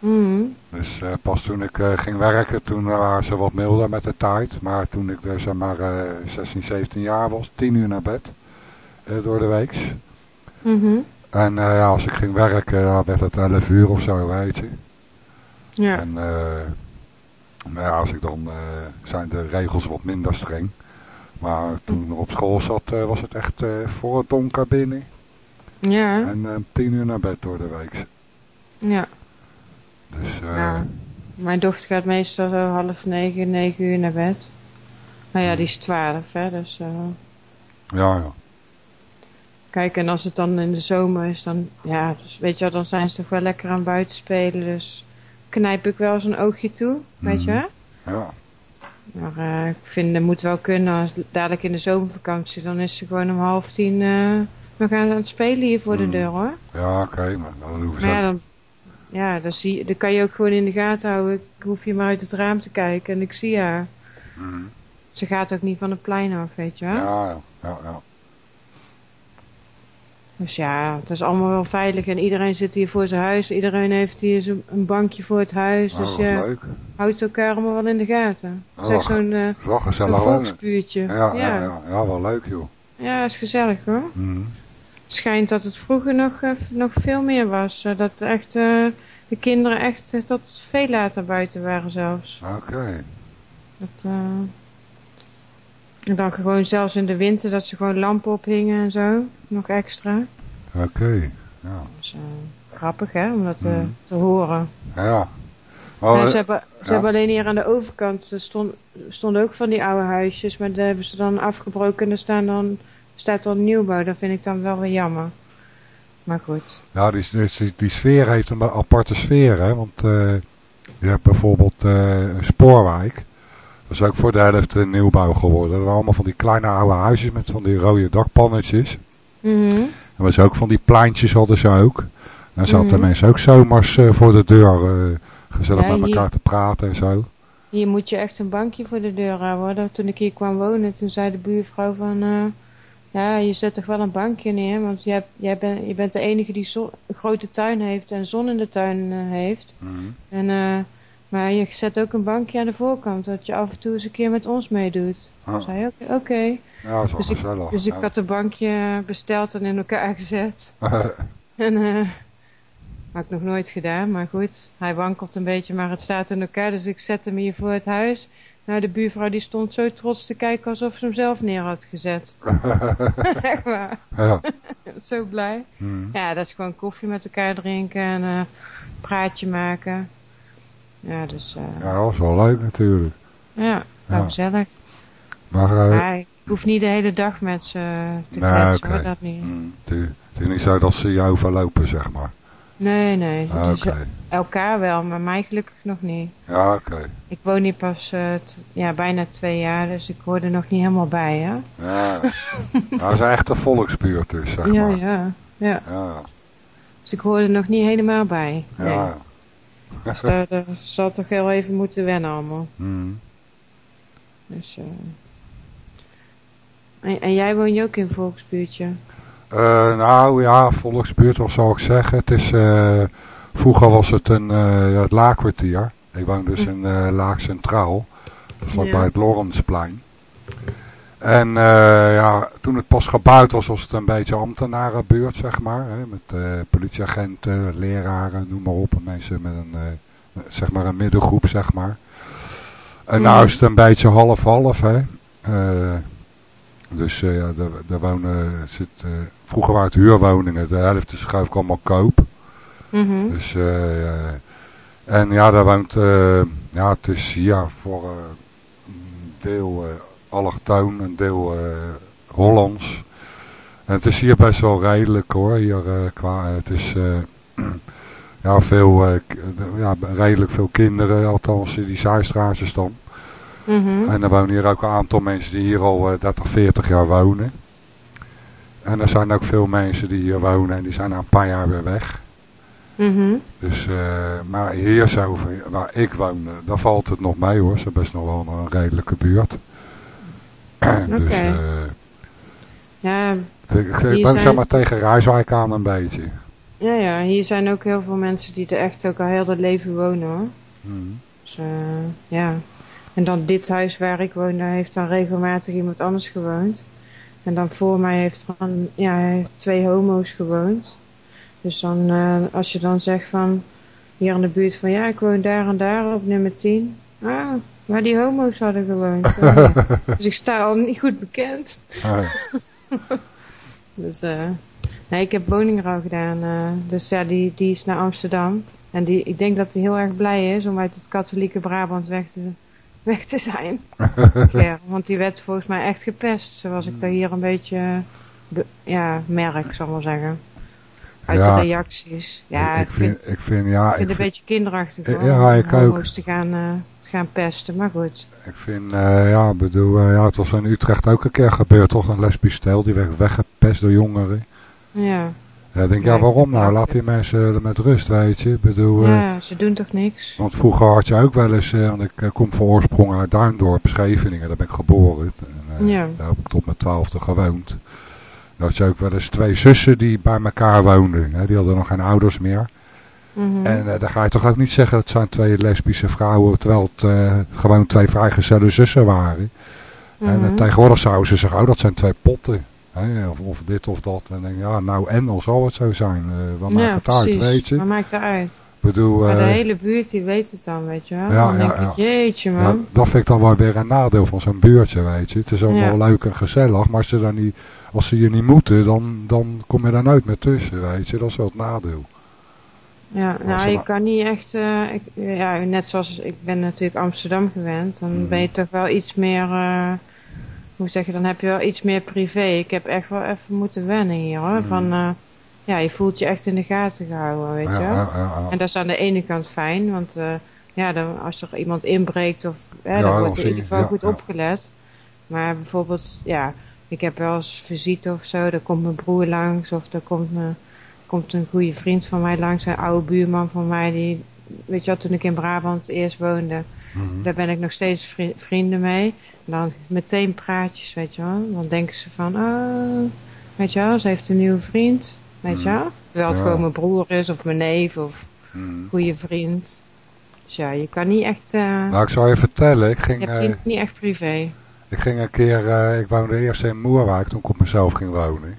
Mhm. Dus eh, pas toen ik eh, ging werken, toen waren ze wat milder met de tijd. Maar toen ik eh, zeg maar eh, 16, 17 jaar was, 10 uur naar bed eh, door de week. Mhm. En eh, ja, als ik ging werken, werd het 11 uur of zo, weet je. Ja. En eh, nou ja, als ik dan, eh, zijn de regels wat minder streng. Maar toen ik op school zat, eh, was het echt eh, voor het donker binnen. Ja. En eh 10 uur naar bed door de week. Ja. Dus eh, Ja. Mijn dochter gaat meestal zo half negen, negen uur naar bed. Nou ja, die is twaalf, hè. Dus, eh, ja, ja. kijk, en als het dan in de zomer is, dan, ja, dus weet je wel, dan zijn ze toch wel lekker aan buiten spelen. Dus knijp ik wel eens een oogje toe, weet je Mhm. wel. ja. Maar eh, ik vind, dat moet wel kunnen. Als, dadelijk in de zomervakantie, dan is ze gewoon om half tien eh, nog aan het spelen hier voor de Mhm. deur, hoor. Ja, oké, maar dan hoeven ze... Maar ja, dan, ja dan, zie, dan kan je ook gewoon in de gaten houden. Ik hoef je maar uit het raam te kijken en ik zie haar. Mhm. Ze gaat ook niet van het plein af, weet je wel. Ja, ja, ja, ja. Dus ja, het is allemaal wel veilig. En iedereen zit hier voor zijn huis. Iedereen heeft hier een bankje voor het huis. Nou, dus je leuk. houdt elkaar allemaal wel in de gaten. Het is Oh, echt zo'n eh, volksbuurtje. Ja, ja, ja. ja, ja, wel leuk joh. Ja, is gezellig hoor. Mhm. Schijnt dat het vroeger nog, eh, nog veel meer was. Eh, dat echt, eh, de kinderen echt tot veel later buiten waren zelfs. Oké. Dat, en dan gewoon zelfs in de winter dat ze gewoon lampen ophingen en zo. Nog extra. Oké. Ja. Dus, grappig hè, om dat Mhm. te horen. Ja. Eh, ze hebben, ze ja. hebben alleen hier aan de overkant, er stond, stonden ook van die oude huisjes. Maar daar hebben ze dan afgebroken en er staan dan, staat dan nieuwbouw. Dat vind ik dan wel weer jammer. Maar goed. ja, die, die, die sfeer heeft een aparte sfeer, hè. Want eh, je hebt bijvoorbeeld eh, een spoorwijk. Dat is ook voor de helft eh, nieuwbouw geworden. Dat waren allemaal van die kleine oude huisjes met van die rode dakpannetjes. Mhm. En was ook van die pleintjes hadden ze ook. Dan zaten Mhm. mensen ook zomers eh, voor de deur eh, gezellig Ja, met hier- elkaar te praten en zo. Hier moet je echt een bankje voor de deur houden. Toen ik hier kwam wonen, toen zei de buurvrouw van... ja, je zet toch wel een bankje neer, want jij, jij bent, je bent de enige die zo, een grote tuin heeft en zon in de tuin eh, heeft. Mhm. En, eh, maar je zet ook een bankje aan de voorkant, dat je af en toe eens een keer met ons meedoet. Ah. Ik zei, oké. Ja, wel Dus ik-. Dus ik had een bankje besteld en in elkaar gezet. En eh had ik nog nooit gedaan, maar goed. Hij wankelt een beetje, maar het staat in elkaar. Dus ik zet hem hier voor het huis. Nou, de buurvrouw die stond zo trots te kijken alsof ze hem zelf neer had gezet. Echt waar. ja. Zo blij. Mhm. Ja, dat is gewoon koffie met elkaar drinken en eh praatje maken. Ja, dus eh, ja, dat was wel leuk natuurlijk. Ja, nou Ja. gezellig. Maar eh, Maar ik hoef niet de hele dag met ze te Nee, kletsen, hoor, dat niet. mm, het, is, het is niet zo dat ze jou overlopen, zeg maar. Nee, nee. Ah, dus elkaar wel, maar mij gelukkig nog niet. Ja, oké. Ik woon hier pas eh, ja, bijna twee jaar, dus ik hoor er nog niet helemaal bij, hè? Ja. nou, het is echt een volksbuurt dus, zeg Ja, maar. ja, ja. Ja, Dus ik hoor er nog niet helemaal bij. Nee. ja. Dus daar, daar zal toch heel even moeten wennen allemaal. Mm. Dus, eh. en, en jij woont je ook in een volksbuurtje? Eh, nou ja, volksbuurt, wat zou ik zeggen. Het is, eh, vroeger was het een eh, ja, het laakkwartier. Ik woon dus in eh Laak Centraal. Vlakbij Ja. het Lorensplein. En eh, ja, toen het pas gebouwd was, was het een beetje ambtenarenbuurt, zeg maar. Hè, met politieagenten, leraren, noem maar op. En mensen met een, zeg maar een middengroep, zeg maar. En nou Mhm. is het een beetje half-half, hè. Dus eh, ja, daar, daar wonen, zit, eh, vroeger waren het huurwoningen, de helft is ik allemaal koop. Mhm. Dus, eh, en ja, daar woont, ja, het is hier voor een deel allochtoon, een deel Hollands. En het is hier best wel redelijk hoor, hier qua, het is ja, veel, ja, redelijk veel kinderen, althans in die zijstraatjes dan. Mhm. En er wonen hier ook een aantal mensen die hier al eh, 30, 40 jaar wonen. En er zijn ook veel mensen die hier wonen en die zijn na een paar jaar weer weg. Mhm. Dus, eh, maar hier zo, waar ik woon, eh, daar valt het nog mee hoor. Ze is best nog wel een redelijke buurt. dus eh, Ja, ik, ben zeg zijn- maar tegen Rijswijk aan een beetje. ja, ja, hier zijn ook heel veel mensen die er echt ook al heel het leven wonen hoor. Mhm. Dus eh, ja. En dan dit huis waar ik woon, daar heeft dan regelmatig iemand anders gewoond. En dan voor mij heeft dan, ja, twee homo's gewoond. Dus dan, eh, als je dan zegt van, hier in de buurt van, ja, ik woon daar en daar op nummer 10. Ah, waar die homo's hadden gewoond. Oh, ja. dus ik sta al niet goed bekend. Ah, Dus, eh, nee, ik heb woningrouw gedaan. eh, dus ja, die, die is naar Amsterdam. En die, ik denk dat hij heel erg blij is om uit het katholieke Brabant weg te, weg te zijn. ja, want die werd volgens mij echt gepest. Zoals ik daar hier een beetje be- ja, merk, zal ik maar zeggen. Uit Ja. de reacties. Ja, ik, vind, ik vind, ja, ik vind ik het een beetje kinderachtig Ja, hoor, ja, om ik ook. homo's te gaan, eh, gaan pesten. Maar goed. ik vind, eh, ja, ik bedoel, eh, ja, het was in Utrecht ook een keer gebeurd, toch? Een lesbisch stel, die werd weggepest door jongeren. Ja, Ja, ik denk, Ja, waarom nou? Laat die mensen met rust, weet je. Ik bedoel, eh, ja, ze doen toch niks? Want vroeger had je ook wel eens, eh, want ik eh, kom van oorsprong uit Duindorp, Scheveningen, daar ben ik geboren. En, Ja. Daar heb ik tot mijn twaalfde gewoond. Dan had je ook wel eens twee zussen die bij elkaar woonden. Hè, die hadden nog geen ouders meer. Mhm. En eh, dan ga je toch ook niet zeggen dat het zijn twee lesbische vrouwen, terwijl het gewoon twee vrijgezelle zussen waren. En Mhm. tegenwoordig zouden ze zeggen, oh dat zijn twee potten. Hè, of, of dit of dat. En denk ja nou en dan zal het zo zijn. Eh, wat maakt ja, het uit, precies. weet je. Wat maakt het uit? Bedoel, Maar de eh, hele buurt die weet het dan, weet je wel. Ja, dan denk ja. ik, jeetje Ja, man. dat vind ik dan wel weer een nadeel van zo'n buurtje, weet je. Het is allemaal Ja. leuk en gezellig, maar als ze, dan niet, als ze je niet moeten, dan, dan kom je daar nooit meer tussen, weet je. Dat is wel het nadeel. Ja, nou je kan niet echt, eh, ik, ja, net zoals ik ben natuurlijk Amsterdam gewend. Dan Mhm. ben je toch wel iets meer, hoe zeg je, dan heb je wel iets meer privé. Ik heb echt wel even moeten wennen hier hoor. Mhm. Van, eh, ja, je voelt je echt in de gaten gehouden, weet Ja, je ja, ja, ja. En dat is aan de ene kant fijn, want eh, ja, dan, als er iemand inbreekt, of, hè, Ja, dan wordt er in ieder geval ja, goed ja. opgelet. Maar bijvoorbeeld, ja, ik heb wel eens visite of zo, daar komt mijn broer langs, of daar komt, me, komt een goede vriend van mij langs, een oude buurman van mij, die, weet je wel, toen ik in Brabant eerst woonde, Mhm. daar ben ik nog steeds vri- vrienden mee. En dan meteen praatjes, weet je wel. Dan denken ze van, oh, weet je wel, ze heeft een nieuwe vriend, weet je Mhm. wel. Terwijl het Ja. gewoon mijn broer is, of mijn neef, of Mhm. goede vriend. Dus ja, je kan niet echt, eh, Nou, ik zou je vertellen, ik je ging, hebt eh, niet echt privé. ik ging een keer, eh, ik woonde eerst in Moerwijk toen ik op mezelf ging wonen.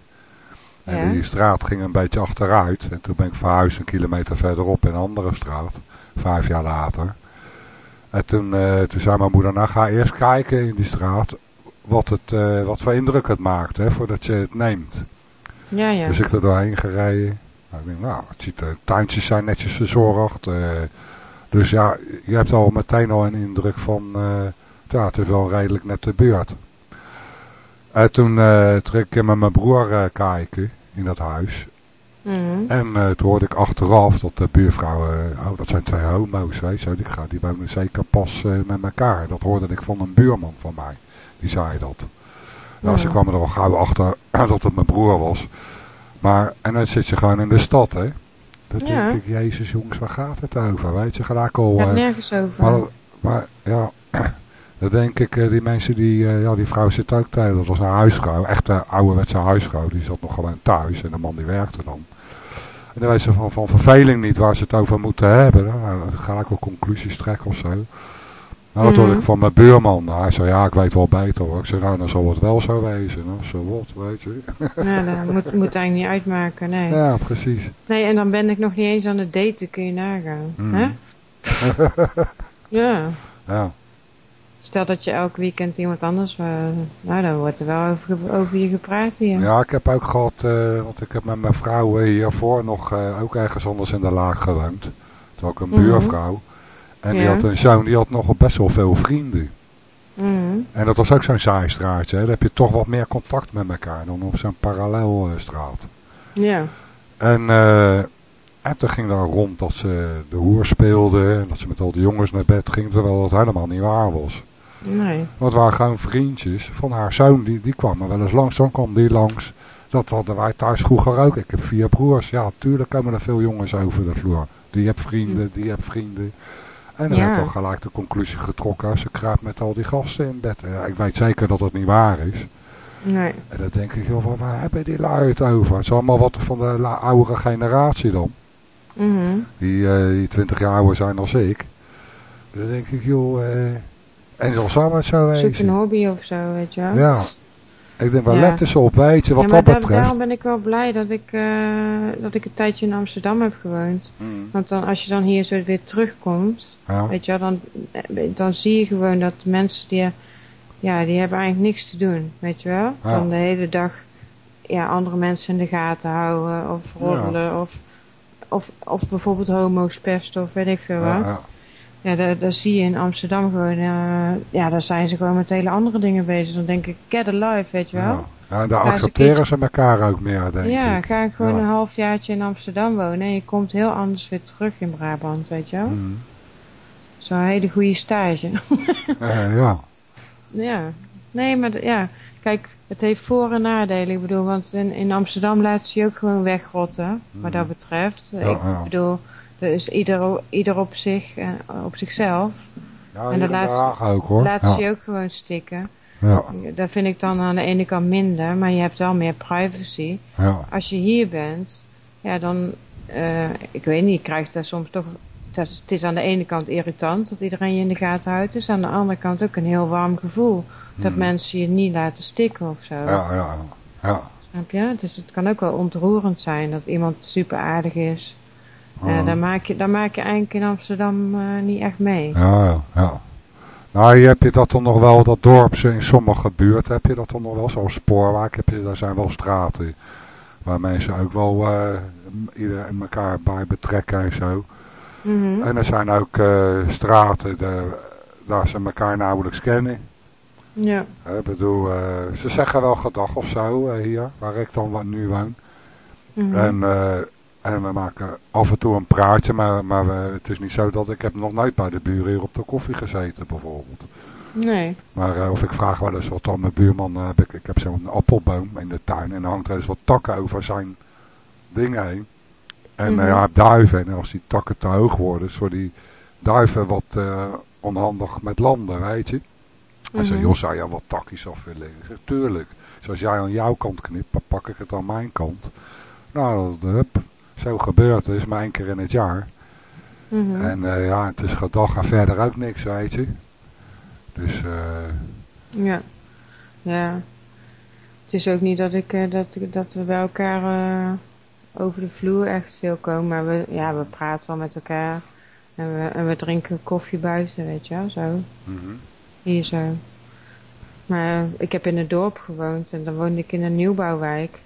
En Ja. die straat ging een beetje achteruit. En toen ben ik verhuisd een kilometer verderop in een andere straat. Vijf jaar later. En toen, eh, toen zei mijn moeder, nou ga eerst kijken in die straat wat, het, eh, wat voor indruk het maakt, hè, voordat je het neemt. Ja, ja. Dus ik er doorheen gereden. Nou, ik denk, nou, het ziet, de tuintjes zijn netjes verzorgd. eh, dus ja, je hebt al meteen al een indruk van, ja, het is wel redelijk net de buurt. En toen, ging ik met mijn broer kijken in dat huis. Mhm. En uh, toen hoorde ik achteraf dat de buurvrouwen, oh dat zijn twee homo's, weet je, die, gaan, die wonen zeker pas met elkaar. Dat hoorde ik van een buurman van mij, die zei dat. Nou, ze kwamen er al gauw achter dat het mijn broer was. Maar, en dan zit je gewoon in de stad, hè. Ja. denk ik, jezus jongens, waar gaat het over? Weet je, gelijk al... Eh, nergens over. maar, maar ja, dan denk ik, eh, die mensen die, eh, ja, die vrouw zit ook thuis. Dat was een huisvrouw, echt een ouderwetse huisvrouw. Die zat nog gewoon thuis en de man die werkte dan. En dan weet ze van, van verveling niet waar ze het over moeten hebben. Dan ga ik wel conclusies trekken of zo. Nou, dat hoorde Mhm. ik van mijn buurman. Nou, hij zei, ja, ik weet wel beter hoor. Ik zei, nou, dan zal het wel zo wezen. Nou, zo wat, weet je. Ja, dat moet, moet eigenlijk niet uitmaken, nee. Ja, precies. Nee, en dan ben ik nog niet eens aan het daten, kun je nagaan. Mhm. Hè? Ja. Ja, Stel dat je elk weekend iemand anders... eh, nou, dan wordt er wel over, over je gepraat hier. ja ik heb ook gehad, eh, want ik heb met mijn vrouw eh, hiervoor nog ook ergens anders in de laag gewoond. Toen ik een Mhm. buurvrouw. En die had een zoon, die had nog best wel veel vrienden. Mhm. En dat was ook zo'n saai straatje. Hè. Dan heb je toch wat meer contact met elkaar dan op zo'n parallelstraat. Ja. En, en toen ging daar rond dat ze de hoer speelde. En dat ze met al die jongens naar bed ging. Terwijl dat helemaal niet waar was. Nee. Want waren gewoon vriendjes van haar zoon. Die, die kwamen wel eens langs. Dan kwam die langs. Dat hadden wij thuis vroeger ook. Ik heb vier broers. Ja, tuurlijk komen er veel jongens over de vloer. Die hebt vrienden, die hebt vrienden. En dan Ja. werd toch gelijk de conclusie getrokken. Ze kruipt met al die gasten in bed. Ja, ik weet zeker dat het niet waar is. Nee. En dan denk ik, joh, waar- hebben die lui het over? Het is allemaal wat van de oudere generatie dan. Mhm. Die, eh, die 20 jaar ouder zijn als ik. Dan denk ik, joh... eh, en zou zo Zoek een hobby of zo, weet je wel. Ja. Ik denk, waar Ja. letten ze op, weet je, wat ja, maar dat daar- betreft. daarom ben ik wel blij dat ik, eh, dat ik een tijdje in Amsterdam heb gewoond. Mm. Want dan, als je dan hier zo weer terugkomt, Ja. weet je wel, dan, eh, dan zie je gewoon dat mensen die, ja, die hebben eigenlijk niks te doen, weet je wel. Ja. Dan de hele dag ja, andere mensen in de gaten houden of roddelen of, of, of bijvoorbeeld homo's pesten of weet ik veel Ja, wat. Ja. Ja, daar, daar zie je in Amsterdam gewoon, eh, ja, daar zijn ze gewoon met hele andere dingen bezig. Dan denk ik, get a life, weet je wel. Ja. Ja, en daar Ga een accepteren ze elkaar ook meer, denk Ja, ik. ga ik gewoon Ja. een halfjaartje in Amsterdam wonen en je komt heel anders weer terug in Brabant, weet je wel. Mm. Zo'n hele goede stage. Ja. ja, nee, maar ja, kijk, het heeft voor- en nadelen. Ik bedoel, want in, in Amsterdam laat ze je ook gewoon wegrotten, wat dat betreft. Ja, ik ja. bedoel, is ieder, ieder op zich, eh, op zichzelf. Ja, En de laatste- ook hoor. Laat ja. ze je ook gewoon stikken. Ja, Dat vind ik dan aan de ene kant minder, maar je hebt wel meer privacy. ja. als je hier bent, ja, dan, eh, ik weet niet, je krijgt daar soms toch, het is, aan de ene kant irritant dat iedereen je in de gaten houdt. Het is aan de andere kant ook een heel warm gevoel dat mensen je niet laten stikken of zo. Hmm. Ja, ja, ja. Snap je? Dus het kan ook wel ontroerend zijn dat iemand super aardig is. Eh Ja. daar, maak je, daar maak je eigenlijk in Amsterdam eh, niet echt mee. Ja, ja, ja. Nou, hier heb je dat dan nog wel, dat dorp in sommige buurten heb je dat dan nog wel. Zoals Spoorwijk heb je, daar zijn wel straten waar mensen ook wel eh iedereen elkaar bij betrekken en zo. Mhm. En er zijn ook straten daar, daar ze elkaar nauwelijks kennen. Ja. Ik bedoel, ze zeggen wel gedag of zo hier, waar ik dan nu woon. Mhm. En, eh, en we maken af en toe een praatje, maar, maar we, het is niet zo dat ik heb nog nooit bij de buren hier op de koffie gezeten bijvoorbeeld. Nee. Maar eh, of ik vraag wel eens wat aan mijn buurman, eh, heb ik, ik heb zo'n appelboom in de tuin en er hangt er eens wat takken over zijn dingen heen. En Mhm. eh, ja, duiven, en als die takken te hoog worden, is voor die duiven wat onhandig met landen, weet je. Hij zei, Mhm. joh, zou je wat takjes af willen leggen? Ik zeg, tuurlijk. Zoals jij aan jouw kant knipt, dan pak ik het aan mijn kant. Nou, dat, hup, zo gebeurt het. is maar één keer in het jaar. Mhm. En eh, ja, het is gedag en verder ook niks, weet je. Dus, eh, Ja. Ja. Het is ook niet dat, ik, eh, dat, dat we bij elkaar eh, over de vloer echt veel komen. Maar we, ja, we praten wel met elkaar. En we, en we drinken koffie buiten, weet je wel. Zo. mhm. Hier zo. Maar ik heb in het dorp gewoond. En dan woonde ik in een nieuwbouwwijk.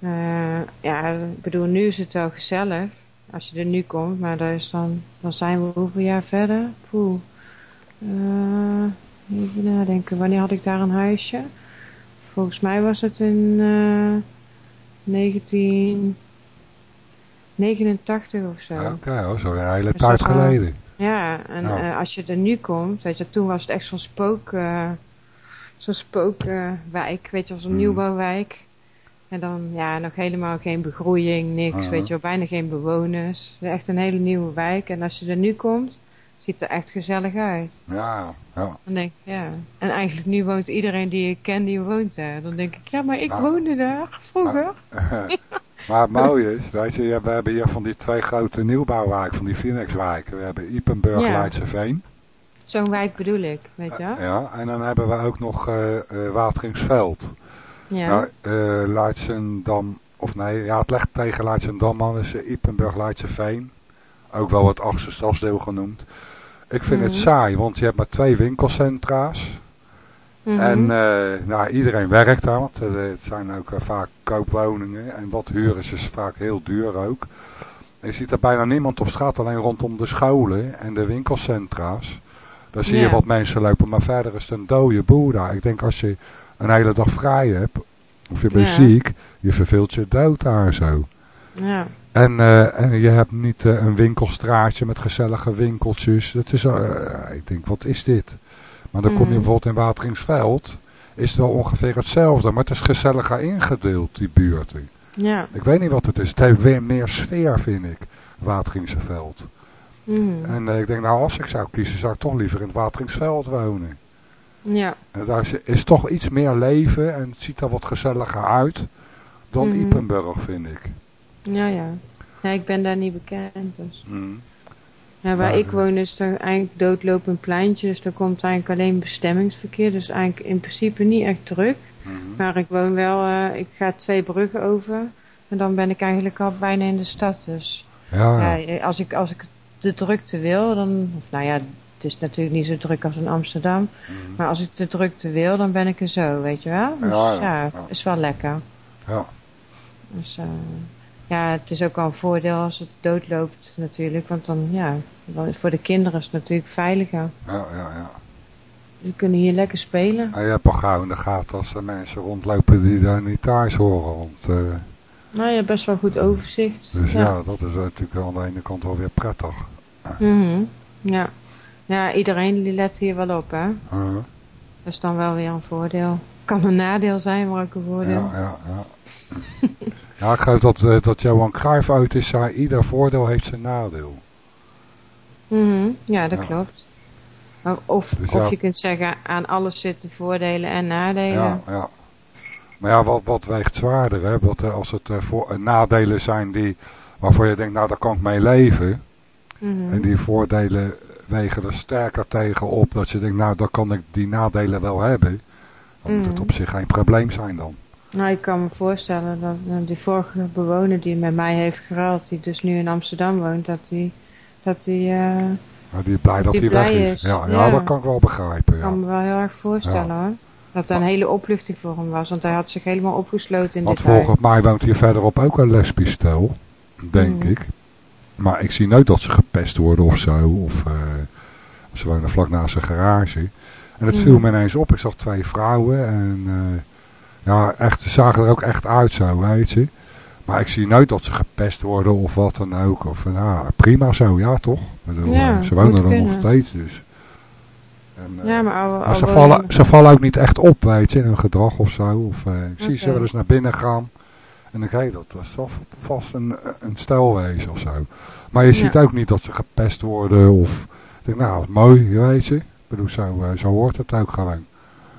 Eh, ja, ik bedoel, nu is het wel gezellig. Als je er nu komt. Maar is dan, dan zijn we hoeveel jaar verder? Poeh. Eh, Even nadenken, wanneer had ik daar een huisje? Volgens mij was het in eh 1989 of zo. Oké, oh, zo een hele Dus tijd geleden. Ja, en Nou. eh, als je er nu komt, weet je, toen was het echt zo'n spook, eh zo'n spookwijk, weet je, als een Mhm. nieuwbouwwijk. En dan, ja, nog helemaal geen begroeiing, niks, Aha. weet je wel, bijna geen bewoners. Het is echt een hele nieuwe wijk. En als je er nu komt, ziet het er echt gezellig uit. Ja, ja. Dan denk ik, ja. En eigenlijk nu woont iedereen die ik ken, die woont daar. Dan denk ik, ja, maar ik Nou. woonde daar vroeger. maar het mooie is, weet je, we hebben hier van die twee grote nieuwbouwwijken, van die Phoenixwijken. We hebben Ipenburg, Ja. Leidseveen. Zo'n wijk bedoel ik, weet je wel. Ja, en dan hebben we ook nog eh eh, Wateringsveld. Ja. Nou, Leidsendam, of nee, ja, het legt tegen Leidsendam aan, is uh, Ipenburg, Leidseveen. Ook wel het achtste stadsdeel genoemd. Ik vind het Mhm. saai, want je hebt maar twee winkelcentra's. Mhm. En eh, nou, iedereen werkt daar, want het zijn ook vaak koopwoningen. En wat huren is, is vaak heel duur ook. Je ziet er bijna niemand op straat, alleen rondom de scholen en de winkelcentra's. Daar zie je Ja. wat mensen lopen, maar verder is het een dode boel daar. Ik denk als je een hele dag vrij hebt, of je bent Ja. ziek, je verveelt je dood daar zo. ja. En, eh, en je hebt niet eh, een winkelstraatje met gezellige winkeltjes. Het is, eh, ik denk, wat is dit? Maar dan kom je Mhm. bijvoorbeeld in Wateringsveld. Is het wel ongeveer hetzelfde. Maar het is gezelliger ingedeeld, die buurten. ja. Ik weet niet wat het is. Het heeft weer meer sfeer, vind ik. Wateringsveld. Mhm. En ik denk, nou als ik zou kiezen, zou ik toch liever in het Wateringsveld wonen. Ja. En daar is, is toch iets meer leven. En het ziet er wat gezelliger uit. Dan Mhm. Ipenburg, vind ik. Ja, ja. Ja, ik ben daar niet bekend. Dus. Mhm. Ja, waar ik woon is er eigenlijk doodlopend pleintje. Dus daar komt eigenlijk alleen bestemmingsverkeer. Dus eigenlijk in principe niet echt druk. Mhm. Maar ik woon wel, eh, ik ga twee bruggen over. En dan ben ik eigenlijk al bijna in de stad. Dus Ja, ja. ja, als, ik, als ik de drukte wil, dan... Of nou ja, het is natuurlijk niet zo druk als in Amsterdam. Mhm. Maar als ik de drukte wil, dan ben ik er zo, weet je wel. Dus Ja, ja, ja, ja. is wel lekker. ja. Dus eh, ja, het is ook wel een voordeel als het doodloopt natuurlijk. Want dan, ja, voor de kinderen is het natuurlijk veiliger. Ja, ja, ja. Die kunnen hier lekker spelen. En je hebt al gauw in de gaten als er mensen rondlopen die daar niet thuis horen. Want, eh, Nou, je hebt best wel goed overzicht. dus ja. dat is natuurlijk aan de ene kant wel weer prettig. Mhm. ja. Ja, iedereen let hier wel op, hè. Uh, Dat is dan wel weer een voordeel. Kan een nadeel zijn, maar ook een voordeel. ja, ja, ja. ja, ik geloof dat, eh, dat Johan Cruijff uit is, zei ieder voordeel heeft zijn nadeel. Mhm, ja dat Ja. klopt. Of, of, Dus of je kunt zeggen, aan alles zitten voordelen en nadelen. Ja, ja. Maar ja, wat, wat weegt zwaarder, hè? Wat, eh, als het eh, voor, nadelen zijn die, waarvoor je denkt, nou daar kan ik mee leven. Mhm. En die voordelen wegen er sterker tegen op dat je denkt, nou dan kan ik die nadelen wel hebben. Dan moet het Mhm. op zich geen probleem zijn dan. Nou, ik kan me voorstellen dat die vorige bewoner die met mij heeft geruild, die dus nu in Amsterdam woont, dat die, dat die, eh, Maar die blij dat hij weg is. is, Ja, ja, ja. dat kan ik wel begrijpen. Ja. kan me wel heel erg voorstellen hoor. Dat er een hele opluchting voor hem was, want hij had zich helemaal opgesloten in Want dit huis. volgens mij woont hier verderop ook een lesbisch stel, denk Mhm. ik. Maar ik zie nooit dat ze gepest worden of zo. Of eh, ze wonen vlak naast een garage. En het viel Mhm. me ineens op. Ik zag twee vrouwen en eh, ja, echt, ze zagen er ook echt uit zo, weet je. Maar ik zie nooit dat ze gepest worden of wat dan ook. Of, nou, prima zo, ja toch? Ik bedoel, Ja, eh, ze wonen er nog steeds dus. En, Ja, maar, ze, vallen, ze vallen ook niet echt op, weet je, in hun gedrag of zo. Of, ik zie ze wel eens naar binnen gaan. En dan kijk dat, dat zal vast een, een stel wezen of zo. Maar je Ja. ziet ook niet dat ze gepest worden of... Ik denk, nou, dat is mooi, weet je. Ik bedoel, zo, eh, zo hoort het ook gewoon.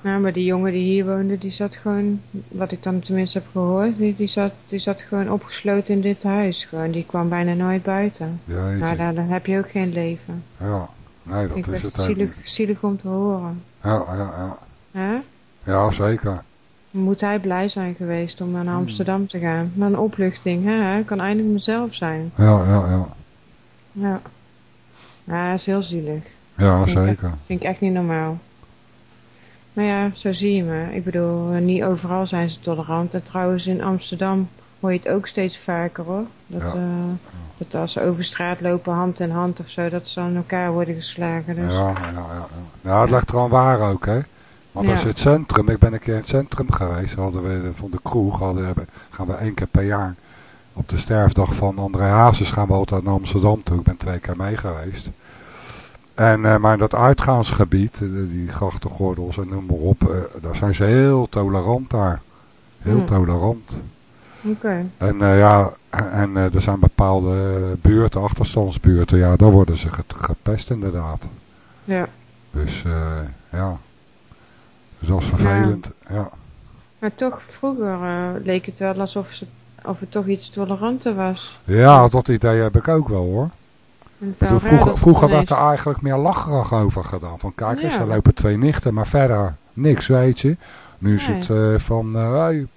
Nou, maar die jongen die hier woonde, die zat gewoon, wat ik dan tenminste heb gehoord, die, die, zat, die zat gewoon opgesloten in dit huis. Gewoon. Die kwam bijna nooit buiten. Weet Maar je. daar, daar heb je ook geen leven. Ja, nee, dat ik is het zielig, zielig om te horen. Ja, ja, ja. Hè? Ja, zeker. Moet hij blij zijn geweest om Hmm. naar Amsterdam te gaan. Maar een opluchting, hè? Hij kan eindelijk mezelf zijn. Ja, ja, ja. Ja. Ja, dat is heel zielig. Ja, Vind ik zeker. Vind ik echt niet normaal. Maar ja, zo zie je me. Ik bedoel, niet overal zijn ze tolerant. En trouwens in Amsterdam hoor je het ook steeds vaker hoor. Dat, Ja. eh, dat als ze over straat lopen, hand in hand of zo, dat ze aan elkaar worden geslagen. Dus. Ja, ja, ja, ja. ja, het ligt er aan waar ook, hè. Want als je het centrum, ik ben een keer in het centrum geweest, hadden we van de kroeg, hadden, we- gaan we één keer per jaar op de sterfdag van André Hazes gaan we altijd naar Amsterdam toe. Ik ben twee keer mee geweest. En, eh, maar in dat uitgaansgebied, eh, die grachtengordels en noem maar op, eh, daar zijn ze heel tolerant daar. Heel Hmm. tolerant. Oké. En eh, ja, en eh, er zijn bepaalde eh, buurten, achterstandsbuurten, ja, daar worden ze ge- gepest inderdaad. Ja. Dus eh, ja, dus dat is vervelend. Ja. Maar toch, vroeger eh, leek het wel alsof ze, of het toch iets toleranter was. Ja, dat idee heb ik ook wel hoor. Bedoel, vroeger werd er eigenlijk meer lacherig over gedaan. Van kijk eens, er lopen twee nichten, maar verder niks, weet je. Nu is Nee. het eh, van, eh hey,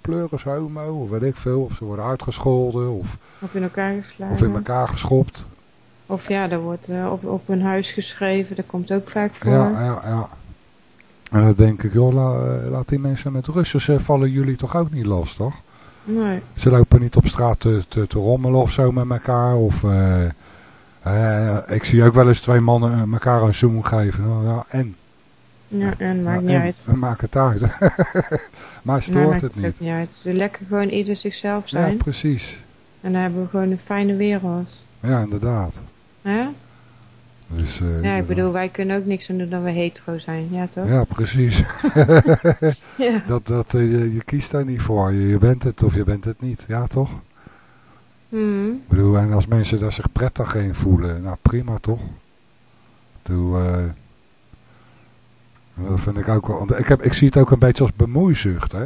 pleuris homo, of weet ik veel. Of ze worden uitgescholden, of, Of in elkaar geslagen. of in elkaar geschopt. Of ja, er wordt op, op hun huis geschreven. Dat komt ook vaak voor. Ja, ja, ja. En dan denk ik, joh, la- eh, laat die mensen met rust. Ze vallen jullie toch ook niet lastig? Nee. Ze lopen niet op straat te, te, te rommelen of zo met elkaar. Of, eh, eh, ik zie ook wel eens twee mannen eh, elkaar een zoen geven. Nou, ja, en? Ja, en maakt Ja, niet en? uit. We maken het uit. maar Nou, stoort maakt het ook niet. niet uit. Dus lekker gewoon ieder zichzelf Ja, zijn. precies. en dan hebben we gewoon een fijne wereld. Ja, inderdaad. Hè? Dus, eh, Ja, ik bedoel, wij kunnen ook niks aan doen dat we hetero zijn. Ja, toch? Ja, precies. Ja. dat, dat, eh, je, je kiest daar niet voor. Je, je bent het of je bent het niet. Ja, toch? Mhm. Ik bedoel, en als mensen daar zich prettig in voelen, nou prima toch? Eh, dat vind ik ook wel, want ik, heb, ik zie het ook een beetje als bemoeizucht, hè.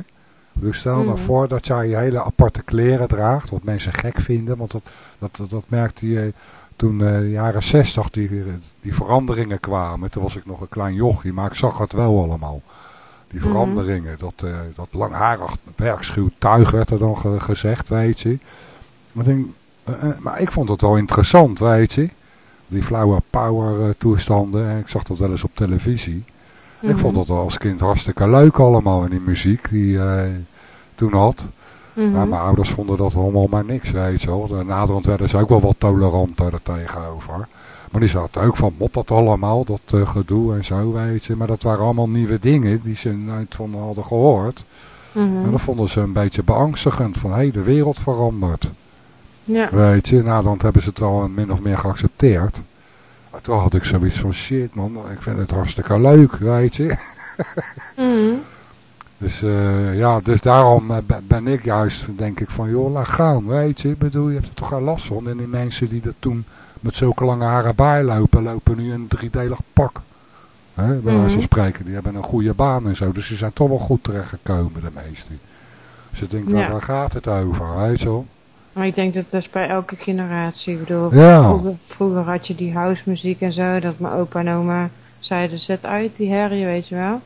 Bedoel, stel nou Mhm. voor dat jij je hele aparte kleren draagt, wat mensen gek vinden, want dat, dat, dat, dat merkte je toen eh, de jaren zestig die, die veranderingen kwamen. Toen was ik nog een klein jochie, maar ik zag het wel allemaal. Die Mhm. veranderingen, dat, eh, dat langharig werkschuw tuig werd er dan ge- gezegd, weet je. Maar denk, eh, maar ik vond het wel interessant, weet je. Die flower power toestanden. En ik zag dat wel eens op televisie. Ik Mhm. vond dat wel als kind hartstikke leuk allemaal. En die muziek die eh toen had. Mhm. Maar mijn ouders vonden dat allemaal maar niks, weet je wel. En Naderhand werden ze ook wel wat toleranter er tegenover. Maar die zaten ook van, mot dat allemaal, dat eh, gedoe en zo, weet je. Maar dat waren allemaal nieuwe dingen die ze nooit van hadden gehoord. Mhm. En dat vonden ze een beetje beangstigend. Van, hé, hey, de wereld verandert. Ja. Weet je, dan hebben ze het wel min of meer geaccepteerd. Maar toen had ik zoiets van, shit man, ik vind het hartstikke leuk, weet je. Mhm. Dus eh, ja, dus daarom eh, ben- ik juist, denk ik van, joh, laat gaan, weet je. Ik bedoel, je hebt er toch geen last van. En die mensen die er toen met zulke lange haren bij lopen, lopen nu in een driedelig pak. Hè, bij wijze van Mhm. spreken, die hebben een goede baan en zo. Dus die zijn toch wel goed terechtgekomen, de meesten. Dus ik denk, Ja. waar, gaat het over, weet je wel? Maar ik denk dat dat is bij elke generatie. Ik bedoel, Ja. vroeger, vroeger had je die house muziek en zo. Dat mijn opa en oma zeiden, zet uit die herrie, weet je wel.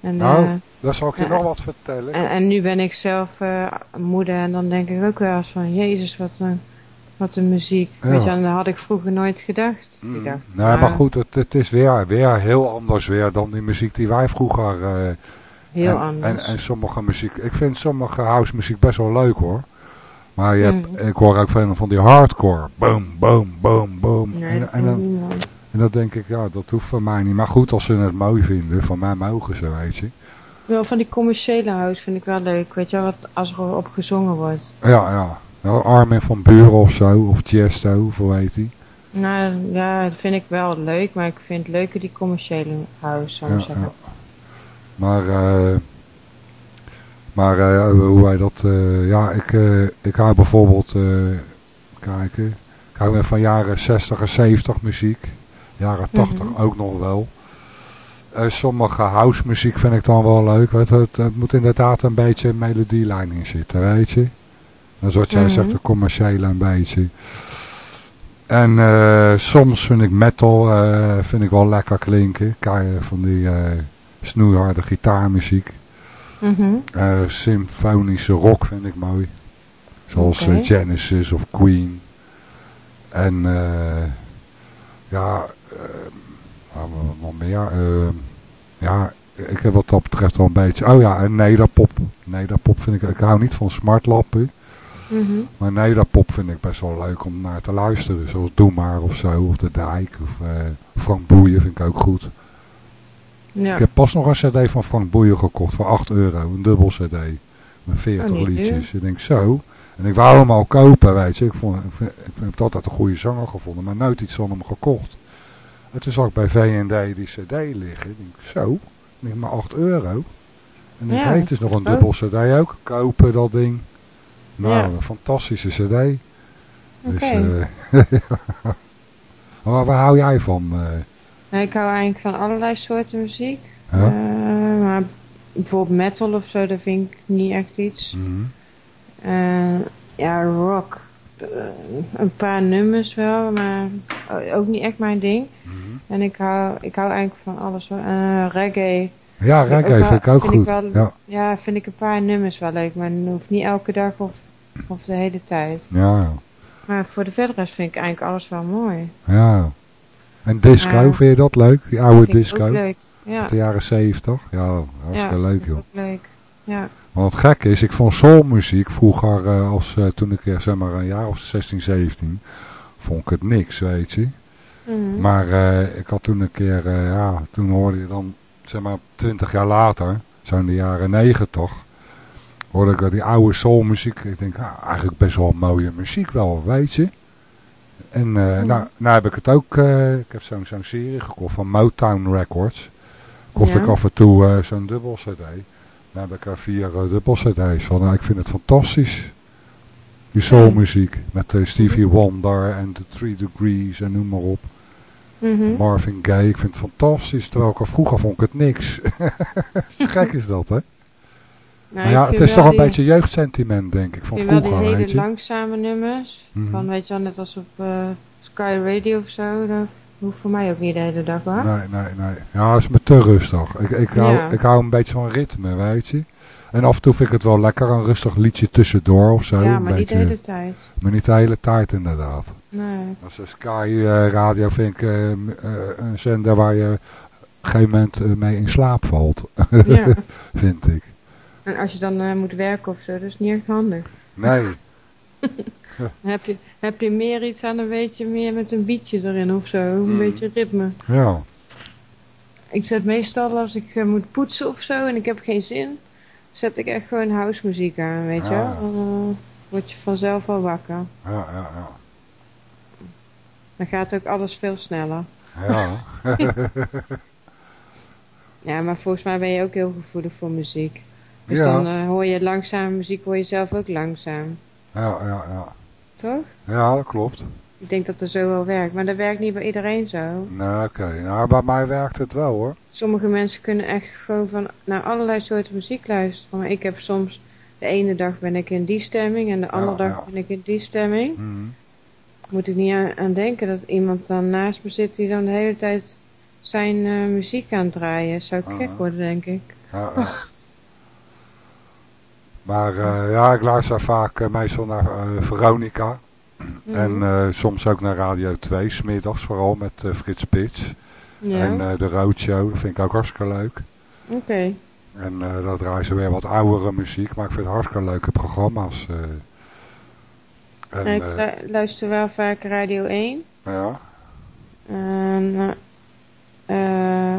En, Nou, eh, Daar zal ik je nog wat vertellen. en, en nu ben ik zelf eh, moeder en dan denk ik ook wel eens van, jezus, wat een, wat een muziek. Ja. Weet je, en dat had ik vroeger nooit gedacht. Mm. Ik dacht, nee, nou, maar goed, het, het is weer, weer heel anders weer dan die muziek die wij vroeger... eh, Heel en, anders. En, en sommige muziek, ik vind sommige house muziek best wel leuk hoor. Maar je hebt, Mm. ik hoor ook veel van die hardcore. Boom, boom, boom, boom. nee, en, dat en, dan. En dan denk ik, ja, dat hoeft van mij niet. Maar goed, als ze het mooi vinden, van mij mogen ze, weet je. Wel van die commerciële house vind ik wel leuk. Weet je wat, als er op gezongen wordt. Ja, ja. ja Armin van Buren of zo, of Chesto, of hoe heet die. Nou ja, dat vind ik wel leuk. Maar ik vind het leuker die commerciële house, zou ik Ja, zeggen. ja. Maar, eh, maar eh, hoe wij dat, eh, ja, ik, eh, ik hou bijvoorbeeld, kijken, ik hou weer van jaren 60 en 70 muziek, jaren 80 Mhm. ook nog wel. Eh, sommige house muziek vind ik dan wel leuk, weet het, het moet inderdaad een beetje een melodielijn in zitten, weet je. Dat is wat jij Mhm. zegt, de commerciële een beetje. En eh, soms vind ik metal eh, vind ik wel lekker klinken. Kijk, van die snoeiharde gitaarmuziek. Mhm. Symfonische rock vind ik mooi. Zoals Genesis of Queen. En ja, wat wat nog meer. Eh, ja, ik heb wat dat betreft wel een beetje... Oh ja, en nederpop. Nederpop vind ik... Ik hou niet van smartlappen. Mhm. Maar nederpop vind ik best wel leuk om naar te luisteren. Zoals Doe Maar of zo, of De Dijk, of eh, Frank Boeien vind ik ook goed. Ja. Ik heb pas nog een cd van Frank Boeien gekocht voor 8 euro, een dubbel cd. Met 40 Oh, niet liedjes. Ik denk zo. En ik wou hem al kopen, weet je. Ik, vond, ik, vind, ik heb altijd een goede zanger gevonden, maar nooit iets van hem gekocht. En toen zag ik bij V&D die cd liggen. Ik denk zo, denk maar 8 euro. En ik Ja, het is nog een dubbel cd ook. Kopen dat ding. Nou, Ja. een fantastische cd. Oké. Dus, maar waar hou jij van? eh? Nou, ik hou eigenlijk van allerlei soorten muziek. Eh, maar bijvoorbeeld metal of zo, dat vind ik niet echt iets. Mhm. Ja, rock. Eh, een paar nummers wel, maar ook niet echt mijn ding. Mhm. En ik hou, ik hou eigenlijk van alles hoor. Eh, reggae. Ja, reggae ook vind ik wel- ook vind ik goed. wel- ja. Ja, vind ik een paar nummers wel leuk, maar dat hoeft niet elke dag of, of de hele tijd. Ja, ja. Maar voor de verdere vind ik eigenlijk alles wel mooi. ja. En disco, vind je dat leuk? Die oude Vind ik disco? ook leuk. Ja, Uit de jaren 70? Ja, hartstikke Ja, leuk joh. ook leuk. Ja. Want het gek is, ik vond soulmuziek vroeger, eh, als, eh, toen ik eh, zeg maar een jaar of 16, 17, vond ik het niks, weet je. Mhm. Maar ik had toen een keer, ja, toen hoorde je dan, zeg maar 20 jaar later, zo in de jaren 90, hoorde ik die oude soulmuziek. Ik denk, ah, eigenlijk best wel mooie muziek wel, weet je. En eh, nou, nou heb ik het ook, ik heb zo'n zo'n serie gekocht van Motown Records. Kocht Ja. ik af en toe zo'n dubbel cd. Dan heb ik er vier eh, dubbel cd's van. Nou, ik vind het fantastisch. Die soulmuziek met eh, Stevie Wonder en The Three Degrees en noem maar op. Mhm. Marvin Gaye, ik vind het fantastisch. Terwijl ik al vroeger vond ik het niks. Gek is dat, hè? Nou, maar ja, het is toch een die- beetje jeugdsentiment, denk ik, van Ik vind wel vroeger, die hele langzame nummers. Mhm. Van, weet je wel, net als op eh, Sky Radio of zo. Dat hoeft voor mij ook niet de hele dag hoor. Nee, nee, nee. Ja, het is me te rustig. Ik, ik, hou, Ja. ik hou een beetje van ritme, weet je. En af en toe vind ik het wel lekker, een rustig liedje tussendoor of zo. ja, maar niet de hele tijd. Maar niet de hele tijd, inderdaad. Nee. Als een Sky eh, Radio vind ik eh, een zender waar je op een gegeven moment mee in slaap valt, Ja. vind ik. En als je dan moet werken of zo, dat is niet echt handig. Nee, Heb je, heb je meer iets aan een beetje meer met een beatje erin of zo. Een Mm. beetje ritme. ja. Ik zet meestal als ik eh, moet poetsen of zo en ik heb geen zin, zet ik echt gewoon housemuziek aan, weet je Ja. wel. Dan eh, word je vanzelf al wakker. Ja, ja, ja. Dan gaat ook alles veel sneller. Ja, Ja, maar volgens mij ben je ook heel gevoelig voor muziek. Dus Ja. dan eh, hoor je langzame muziek, hoor je zelf ook langzaam. ja, ja, ja. Toch? Ja, dat klopt. Ik denk dat dat zo wel werkt. Maar dat werkt niet bij iedereen zo. Nou, oké. Nou, bij mij werkt het wel, hoor. Sommige mensen kunnen echt gewoon van naar allerlei soorten muziek luisteren. Maar ik heb soms, de ene dag ben ik in die stemming en de andere dag ja. ben ik in die stemming. Mhm. Moet ik niet aan, aan denken dat iemand dan naast me zit die dan de hele tijd zijn eh, muziek aan het draaien. Zou ik Ah. gek worden, denk ik. Maar eh, ja, ik luister vaak eh, meestal naar eh, Veronica. Mhm. En soms ook naar Radio 2, smiddags vooral met Frits Pits. ja, En de Roadshow, dat vind ik ook hartstikke leuk. oké. En dat draaien ze weer wat oudere muziek, maar ik vind het hartstikke leuke programma's. En, ik lu- luister wel vaak Radio 1. ja, En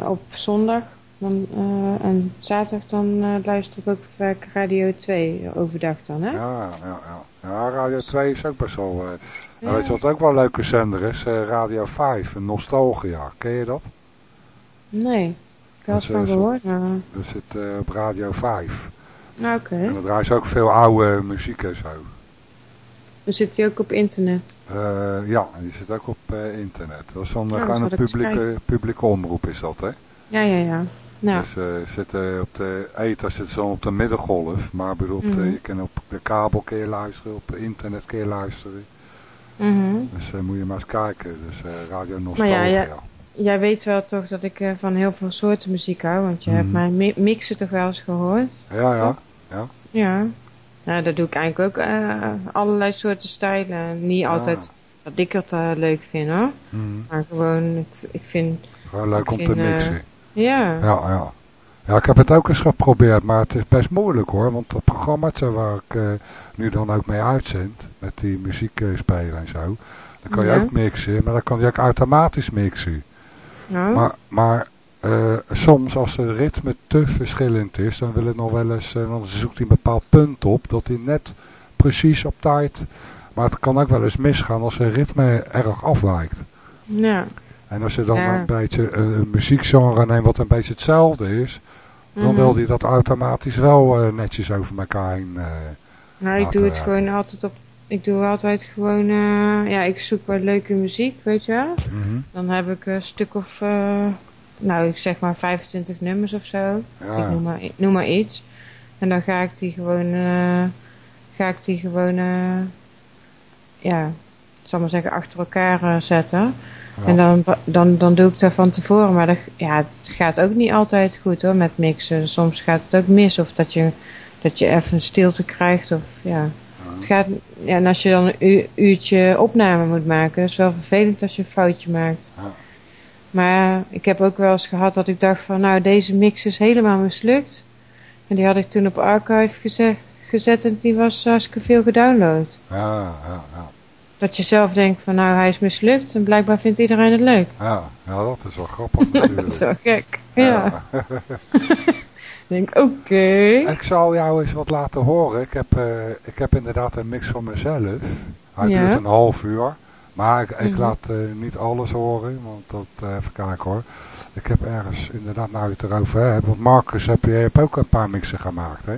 op zondag dan, eh, en zaterdag dan eh, luister ik ook vaak Radio 2 overdag dan, hè? ja, ja, ja. Ja, Radio 2 is ook best wel... eh Ja. weet je wat ook wel een leuke zender is? Radio 5, Nostalgia. Ken je dat? Nee, ik Dat had van eh, gehoord, maar... Dat zit op Radio 5. Nou, oké. En dan draaien ze ook veel oude muziek en zo. Dan zit hij ook op internet. Ja, die zit ook op internet. Dat is dan Ja, gewoon een publieke, publieke omroep is dat, hè? Ja, ja, ja. Nou, Dus eh zitten op de zitten ze dan op de middengolf. Maar de, Mhm. je kan op de kabel je luisteren, op internet je luisteren. mhm. Dus eh, moet je maar eens kijken. Dus eh, Radio Maar Nostalgia. ja, ja. jij weet wel toch dat ik eh, van heel veel soorten muziek hou. Want je Mhm. hebt mijn mi- mixen toch wel eens gehoord? ja, ja. Ja. Nou, dat doe ik eigenlijk ook eh, allerlei soorten stijlen. Niet altijd dat ik het eh, leuk vind, hoor. Mhm. Maar gewoon, ik, ik vind... Gewoon leuk om te vind, eh, mixen. Ja. Ja, ja. Ja, ik heb het ook eens geprobeerd, maar het is best moeilijk hoor. Want dat programma waar ik eh, nu dan ook mee uitzend, met die muziek eh, spelen en zo. Dan kan je Ja. ook mixen, maar dan kan je ook automatisch mixen. Nou, Maar, maar eh, soms als de ritme te verschillend is, dan wil het nog wel eens, dan zoekt hij een bepaald punt op, dat hij net precies op tijd, maar het kan ook wel eens misgaan als het ritme erg afwijkt. ja. En als je dan Ja. een beetje een, muziekgenre neemt wat een beetje hetzelfde is, dan Mhm. wil hij dat automatisch wel eh, netjes over elkaar heen. eh. Nou, ik doe het gewoon altijd op... Ik doe altijd gewoon... eh, ja, ik zoek wel leuke muziek, weet je wel. Mhm. Dan heb ik een stuk of... nou, ik zeg maar 25 nummers of zo. Ik noem maar, noem maar iets. En dan ga ik die gewoon... ga ik die gewoon... ja, ik zal maar zeggen, achter elkaar zetten. Ja. En dan, dan, dan doe ik dat van tevoren. Maar dat, ja, het gaat ook niet altijd goed hoor, met mixen. Soms gaat het ook mis. Of dat je, dat je even een stilte krijgt. Of, ja. Het gaat, ja, en als je dan een uurtje opname moet maken, is wel vervelend als je een foutje maakt. Ja. Maar ik heb ook wel eens gehad dat ik dacht van, nou deze mix is helemaal mislukt. En die had ik toen op archive gezet, gezet en die was hartstikke veel gedownload. ja, ja, ja. Dat je zelf denkt van, nou hij is mislukt en blijkbaar vindt iedereen het leuk. Ja, ja, dat is wel grappig Dat natuurlijk. is wel gek. Ja. Denk, oké. Ik zal jou eens wat laten horen. Ik heb, eh, ik heb inderdaad een mix van mezelf. Hij Ja. duurt een half uur. Maar ik, ik Mhm. laat eh, niet alles horen. Want dat, eh, even kijken hoor. Ik heb ergens, inderdaad nou je het erover hebt. Want Marcus heb je hebt ook een paar mixen gemaakt hè.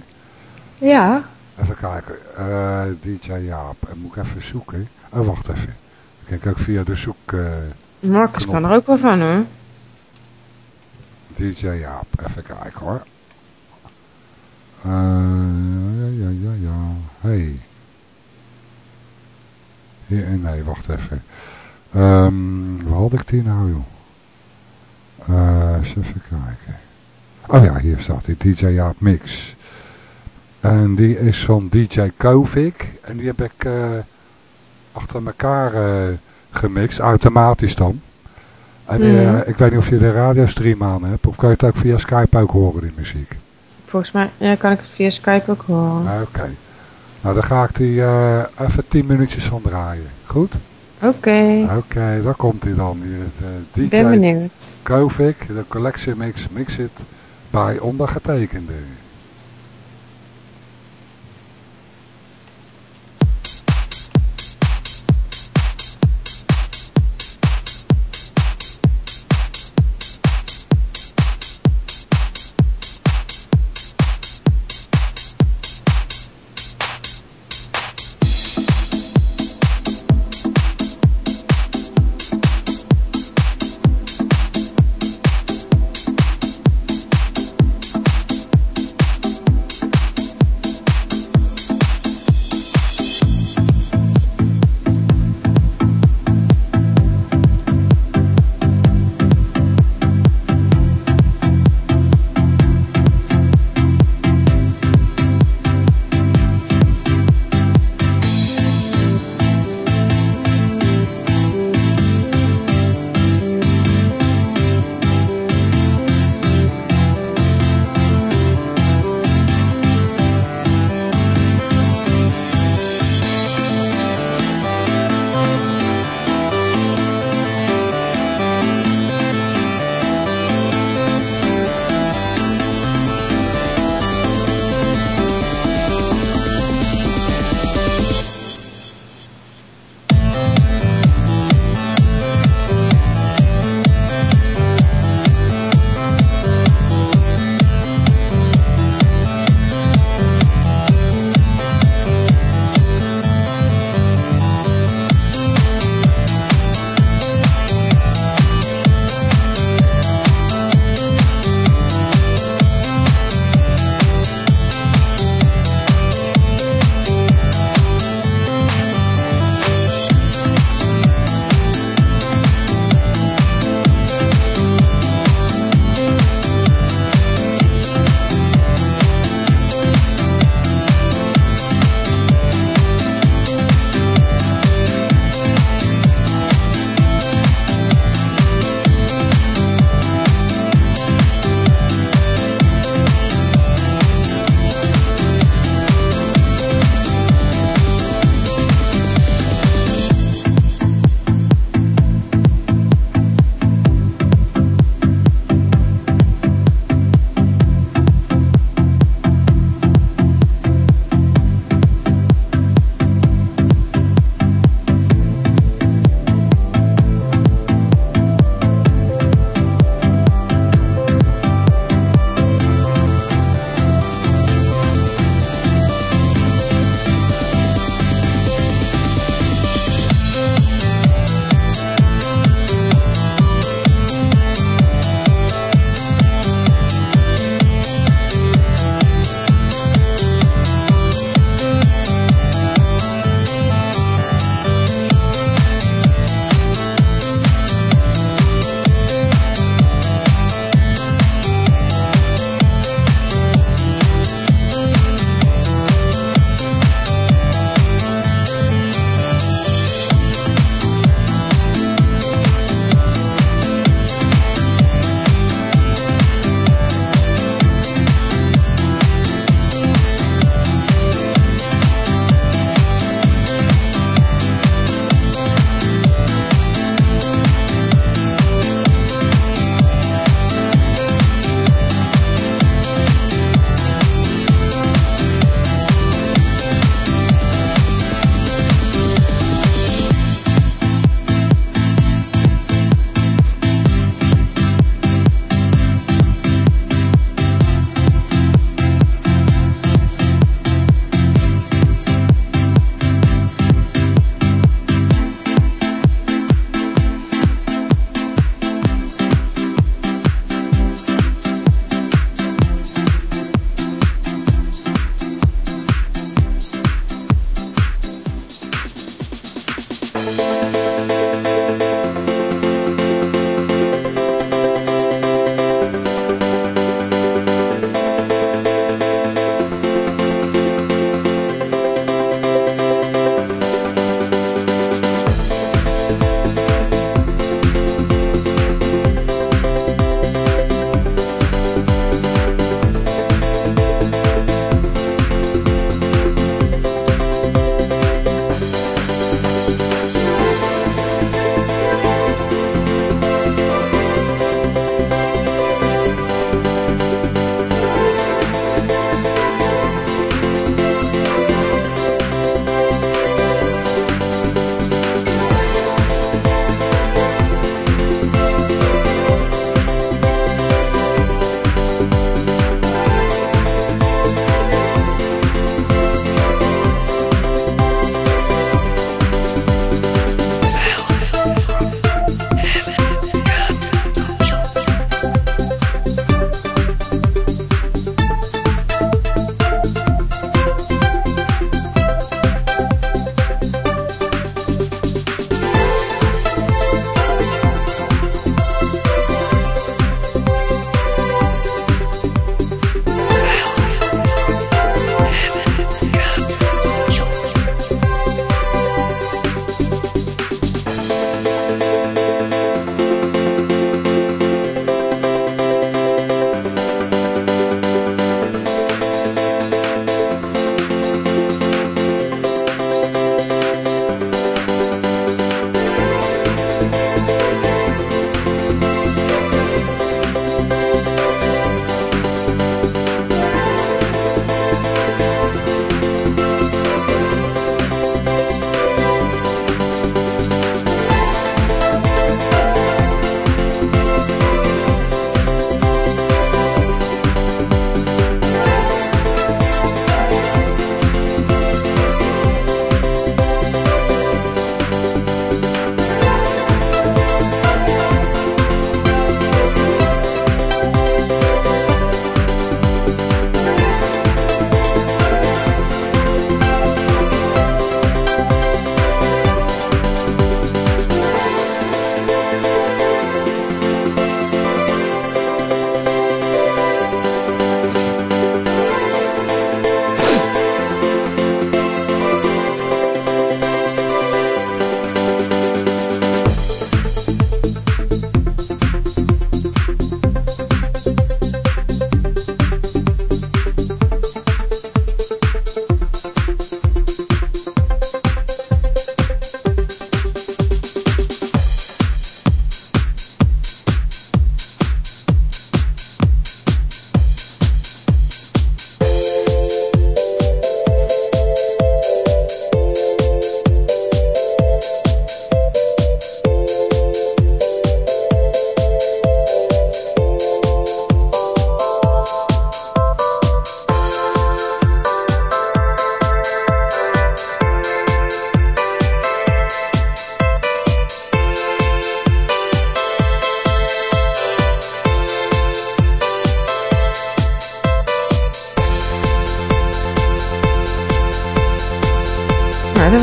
Ja. Even kijken. eh, DJ Jaap. Moet ik even zoeken. Oh wacht even. Ik kijk ook via de zoek. eh, Marcus Knop. kan er ook wel van hoor. DJ Jaap. Even kijken hoor. Eh, ja, ja, ja, ja. Hey. Hier, nee, wacht even. Ehm waar had ik die nou, joh? Eens even kijken. Oh ja, hier staat die DJ Jaap Mix. En die is van DJ Kovic. En die heb ik eh, achter elkaar eh, gemixt, automatisch dan. En eh, Mhm. ik weet niet of je de radiostream aan hebt. Of kan je het ook via Skype ook horen, die muziek? Volgens mij ja, kan ik het via Skype ook horen. Ah, Oké. Nou, dan ga ik die even 10 minuutjes van draaien. Goed? Oké. Oké, daar komt hij dan. Hier is Ik ben DJ benieuwd. Kovic, de collectie mix, mix it bij ondergetekende.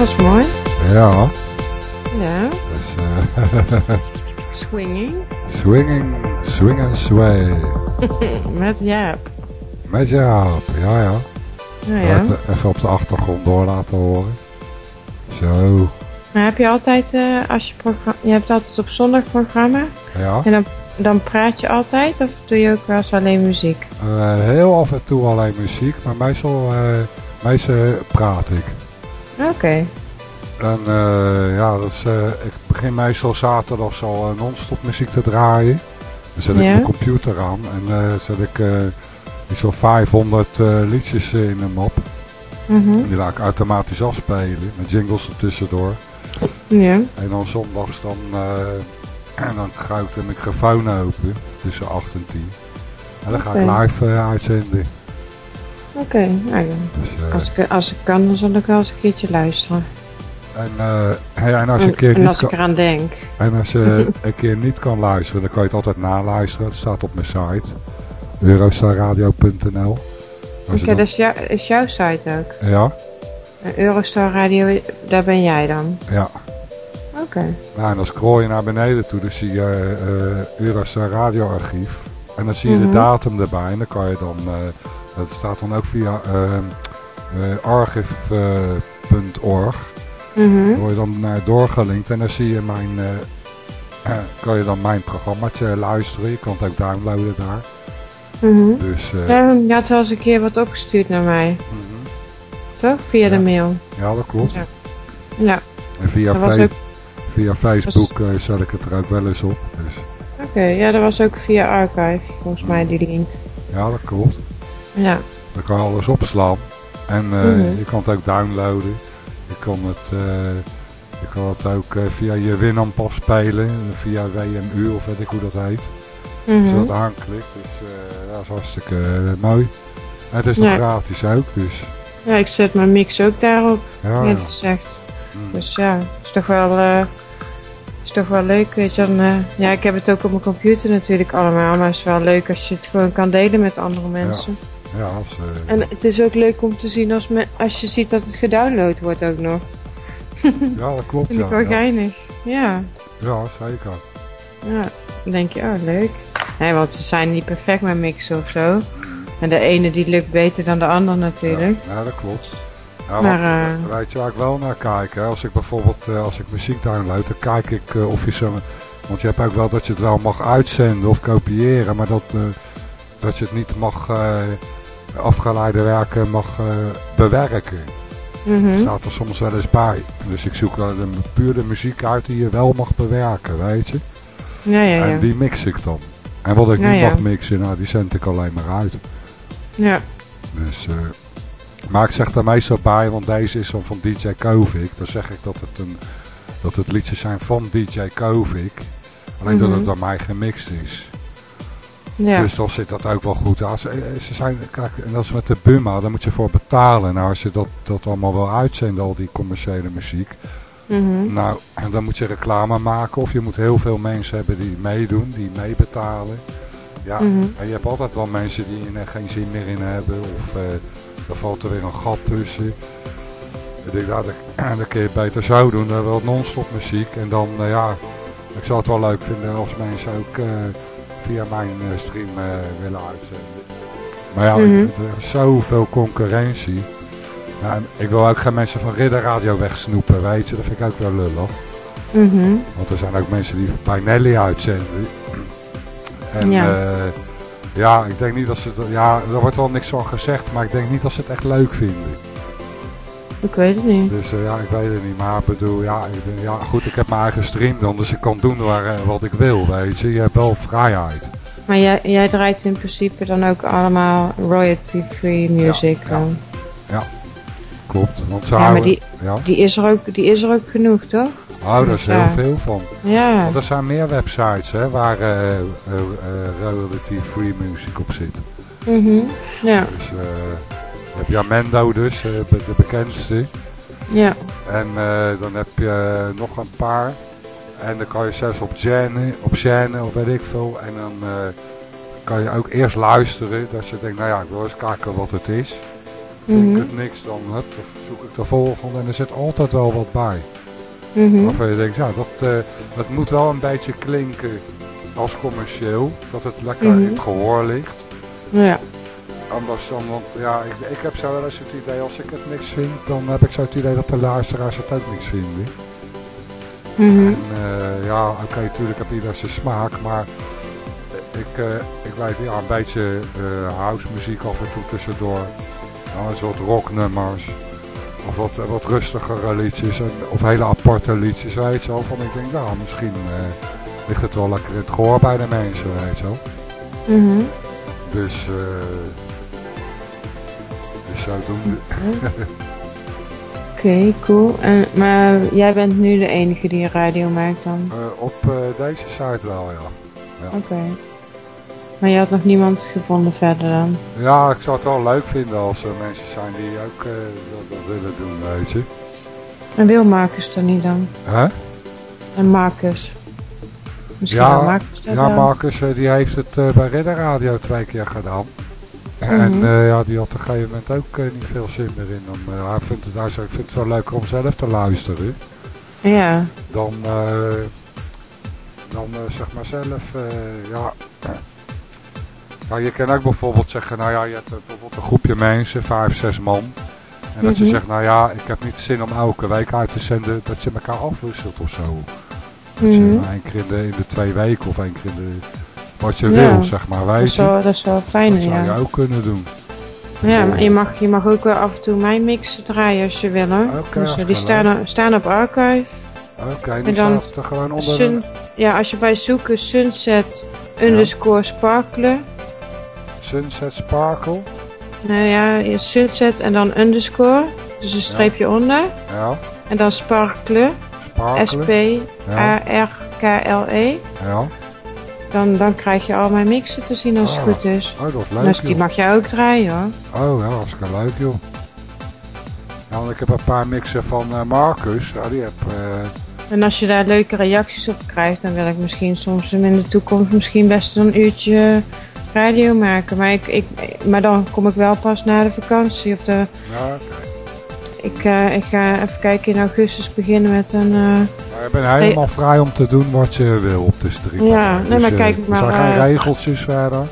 Was mooi. Ja, Ja, dus eh, swinging. swinging, swing and sway. Met Jaap. Met Jaap, ja ja. Ja. Eh, even op de achtergrond door laten horen. Zo, Maar heb je altijd, eh, als je programma, je hebt altijd op zondag programma. ja. En dan, dan praat je altijd of doe je ook wel eens alleen muziek? Eh, heel af en toe alleen muziek, maar meestal, meestal praat ik. Oké. En eh, ja, dat is, eh, ik begin meestal zaterdag al uh, non-stop muziek te draaien. Dan zet ik Ja. mijn computer aan en eh, zet ik eh iets van 500 eh, liedjes eh, in een map. Mhm. En die laat ik automatisch afspelen, met jingles er tussendoor. Ja. En dan zondags dan, eh, en dan ga ik de microfoon open, tussen 8 en 10. En dan ga ik live eh, uitzenden. Oké. Nou ja. Dus, eh, Als ik, als ik kan, dan zal ik wel eens een keertje luisteren. en, eh, ja, en als je een keer en niet als ik eraan denk. En als je een keer niet kan luisteren, dan kan je het altijd naluisteren. Dat staat op mijn site. Eurostarradio.nl Oké, dat is, jou, is jouw site ook. Ja, En Eurostar Radio, daar ben jij dan. ja. Oké. Nou, en dan scroll je naar beneden toe, dan zie je eh Eurostar radioarchief. En dan zie je Mhm. de datum erbij. En dan kan je dan, eh, dat staat dan ook via ehm, eh, archive.org. Mhm. Dan word je dan naar doorgelinkt en dan zie je mijn, eh, eh, kan je dan mijn programmaatje luisteren. Je kan het ook downloaden daar. Mhm. Dus, eh, Ja, je had wel eens een keer wat opgestuurd naar mij. mhm. Toch? Via de mail. ja, dat klopt. Ja. Ja, En via, was ook... via Facebook eh, zet ik het er ook wel eens op. Dus, Oké, ja, dat was ook via Archive, volgens mij, die link. ja, dat klopt. Ja. Dan kan je alles opslaan. En eh, Mhm. je kan het ook downloaden. Je kan het, eh, je kan het ook eh, via je Winamp spelen. Via WMU of weet ik hoe dat heet. Als je Mhm. dat aanklikt. Dus dat is hartstikke mooi. En het is nog Ja. gratis ook. Dus Ja, ik zet mijn mix ook daarop, ja, ja. net gezegd. Mm. Dus ja, is toch wel, is toch wel leuk, weet je. Dan, ja, ik heb het ook op mijn computer natuurlijk allemaal, maar het is wel leuk als je het gewoon kan delen met andere mensen. ja, als, eh, En het is ook leuk om te zien als, me, als je ziet dat het gedownload wordt ook nog. ja, dat klopt. Vind Ja, ik wel ja. geinig. Ja, ja, zeker. ja. Dan denk je, oh leuk. Nee, want ze zijn niet perfect met mixen of zo. En de ene die lukt beter dan de ander natuurlijk. Ja, ja, dat klopt. Ja, Maar, want, eh, weet je waar ik wel naar kijk? Hè? Als ik bijvoorbeeld als ik muziek download, dan kijk ik of je zo... Want je hebt ook wel dat je het wel mag uitzenden of kopiëren, maar dat, dat je het niet mag afgeleide werken mag eh, bewerken. Mhm. staat er soms wel eens bij. Dus ik zoek dan de, puur de muziek uit die je wel mag bewerken, weet je. Ja, ja, ja. En die mix ik dan. En wat ik Ja, niet mag mixen, nou, die zend ik alleen maar uit. Ja, Dus, eh, maar ik zeg er meestal bij, want deze is dan van DJ Kovic. Dan zeg ik dat het, een, dat het liedjes zijn van DJ Kovic. Alleen dat Mhm. het door mij gemixt is. Ja. Dus dan zit dat ook wel goed. Ja, ze, ze zijn, kijk, en dat is met de Buma, daar moet je voor betalen. Nou, als je dat, dat allemaal wil uitzenden, al die commerciële muziek. Mhm. Nou, en dan moet je reclame maken. Of je moet heel veel mensen hebben die meedoen, die meebetalen. Ja, Mhm. en je hebt altijd wel mensen die er geen zin meer in hebben. Of eh er valt er weer een gat tussen. Ik denk, nou, dat, dat kun je beter zo doen. Dan wel non-stop muziek. En dan, eh, ja, ik zou het wel leuk vinden als mensen ook eh, via mijn eh, stream eh, willen uitzenden. Maar ja, Mhm. er is zoveel concurrentie. Ja, ik wil ook geen mensen van Ridder Radio wegsnoepen, weet je. Dat vind ik ook wel lullig. Mhm. Want er zijn ook mensen die bij Nelly uitzenden. En ja ik denk niet dat ze... het- Ja, er wordt wel niks van gezegd, maar ik denk niet dat ze het echt leuk vinden. Ik weet het niet. Dus eh, ja, ik weet het niet. Maar bedoel, ja, ik denk, ja, goed, ik heb mijn eigen stream dan, dus ik kan doen waar, eh, wat ik wil, weet je. Je hebt wel vrijheid. Maar jij, jij draait in principe dan ook allemaal royalty-free music. ja. dan. Klopt. Want ze Ja, maar die- Ja, Die, is er ook, die is er ook genoeg, toch? oh, daar is Ja. heel veel van. Ja. Want er zijn meer websites hè, waar eh, eh, eh, royalty-free muziek op zit. Mhm. Ja. Dus eh, je hebt Jamendo dus, eh, de bekendste. Ja. En eh, dan heb je nog een paar. En dan kan je zelfs op Gene, op Gene of weet ik veel. En dan eh, kan je ook eerst luisteren. Dat je denkt, nou ja, ik wil eens kijken wat het is. vind Mhm. ik het niks, dan, hup, dan zoek ik de volgende en er zit altijd wel wat bij. Mhm. Waarvan je denkt, ja, dat, eh, het moet wel een beetje klinken als commercieel. Dat het lekker Mhm. in het gehoor ligt. Ja. Anders dan, want ja, ik, ik heb zo wel eens het idee, als ik het niks vind, dan heb ik zo het idee dat de luisteraars het ook niks vinden. Mhm. En eh, ja, oké, natuurlijk heb ieder zijn smaak, maar ik, eh ik blijf ja, een beetje eh house muziek af en toe tussendoor. Ja, een soort rocknummers. Of wat, wat rustigere liedjes. En, of hele aparte liedjes, weet je wel. Van ik denk, nou, misschien eh, ligt het wel lekker in het gehoor bij de mensen, weet je wel. Mhm. Dus, eh dus. Oké, cool. En, maar jij bent nu de enige die radio maakt dan? Eh, op eh, deze site wel, ja. Oké. Maar je had nog niemand gevonden verder dan? Ja, ik zou het wel leuk vinden als er mensen zijn die ook eh, dat, dat willen doen, weet je. En wil Marcus er niet dan? Hè? En Marcus? Misschien Ja, Marcus Ja? Marcus die heeft het bij Ridder Radio twee keer gedaan. En Mhm. eh, ja, die had op een gegeven moment ook eh, niet veel zin meer in. Dan, eh, hij vindt het, hij zei, ik vind het wel leuker om zelf te luisteren. Ja. Dan, dan zeg maar zelf, ja... Ja, je kan ook bijvoorbeeld zeggen, nou ja, je hebt bijvoorbeeld een groepje mensen, vijf, zes man. En dat je Mhm. zegt, nou ja, ik heb niet zin om elke week uit te zenden dat je elkaar afwisselt of zo. Dat je Mhm. één keer in de, in de twee weken of één keer in de... Wat je Ja. wil, zeg maar, Dat is je. wel, dat is wel fijn, Dat zou je ook kunnen doen. Ja, maar je mag, je mag ook wel af en toe mijn mix draaien als je wil hoor. Oké, dus, eh, die staan, staan op archive. Oké, die dan staat er gewoon onder... Sun, ja, als je bij zoeken sunset underscore sparkle. Sunset Sparkle. Nou ja, sunset en dan underscore. Dus een streepje onder. Ja, En dan sparkle. Sparkle. S-P-A-R-K-L-E. ja. Dan, dan krijg je al mijn mixen te zien als het Ah. goed is. Oh, dat is leuk, Dus die mag jij ook draaien hoor. Oh, ja, hartstikke leuk, joh. Ja, want ik heb een paar mixen van eh, Marcus. Ja, die heb... eh, En als je daar leuke reacties op krijgt, dan wil ik misschien soms in de toekomst misschien best een uurtje radio maken. Maar, ik, ik, maar dan kom ik wel pas na de vakantie. Of de, ja, oké. ik, eh, ik ga even kijken in augustus beginnen met een... je bent helemaal vrij om te doen wat je wil op de stream. Ja, nee, maar eh, kijk Er maar, zijn geen eh, regeltjes verder.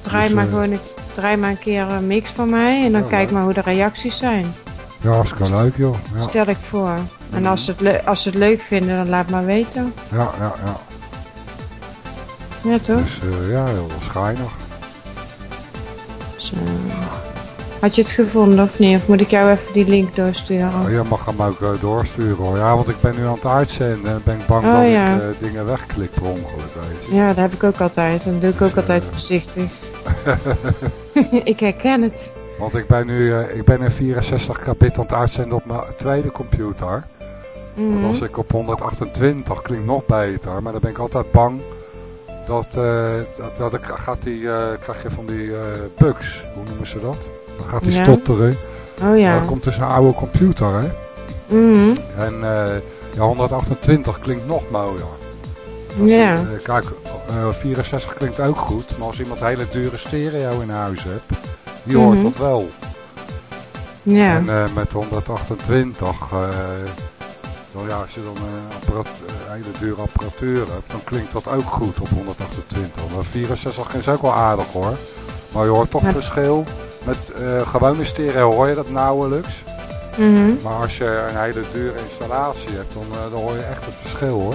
draai, Dus, maar eh, gewoon een, draai maar een keer een mix van mij en dan Ja, kijk leuk. maar hoe de reacties zijn. Ja, hartstikke leuk, joh. Ja, Stel ik voor. En Mhm. als ze, het als ze het leuk vinden, dan laat maar weten. ja, ja. ja. Ja, toch? Dus ja, heel schijnig. Dus, eh, had je het gevonden of niet? Of moet ik jou even die link doorsturen? Oh, je mag hem ook eh, doorsturen hoor. Ja, want ik ben nu aan het uitzenden en ben ik bang Oh, dat ja. ik eh, dingen wegklik per ongeluk, weet je. Ja, dat heb ik ook altijd. Dan doe ik Dus, ook altijd eh, voorzichtig. ik herken het. Want ik ben nu ik ben in 64 kabit aan het uitzenden op mijn tweede computer. Want Mhm. als ik op 128 klinkt nog beter, maar dan ben ik altijd bang dat, dat, dat ik, gaat die, krijg je van die bugs, hoe noemen ze dat? Dan gaat Ja. stotteren. Oh ja. Dat komt dus een oude computer, hè? Mhm. En eh, ja, 128 klinkt nog mooier. Dat Ja. eh, kijk, eh, 64 klinkt ook goed, maar als iemand hele dure stereo in huis hebt, die hoort Mhm. dat wel. Ja. En eh, met 128, eh, nou ja, als je dan een eh, hele dure apparatuur hebt, dan klinkt dat ook goed op 128. Maar 64 is ook wel aardig hoor. Maar je hoort toch Ja. verschil. Met eh, gewone stereo hoor je dat nauwelijks. Mhm. Maar als je een hele dure installatie hebt, dan, eh, dan hoor je echt het verschil hoor.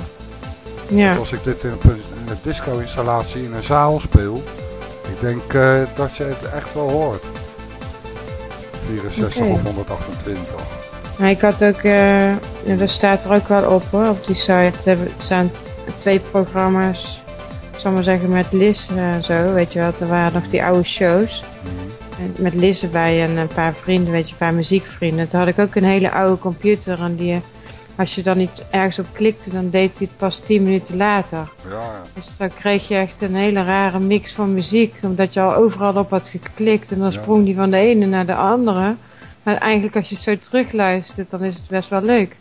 Ja. Want als ik dit in een, in een disco installatie in een zaal speel, ik denk eh, dat je het echt wel hoort. 64 Oké. of 128. Nou, ik had ook, ja, dat staat er ook wel op hoor, op die site. Er staan twee programma's, ik zal maar zeggen, met Liz en zo, weet je wel. Er waren nog die oude shows. Mhm. Met Liz erbij en een paar vrienden, weet je, een paar muziekvrienden. Toen had ik ook een hele oude computer en die, als je dan niet ergens op klikte, dan deed hij het pas 10 minuten later. Ja, ja. Dus dan kreeg je echt een hele rare mix van muziek, omdat je al overal op had geklikt en dan Ja. sprong die van de ene naar de andere. Maar eigenlijk als je zo terugluistert, dan is het best wel leuk.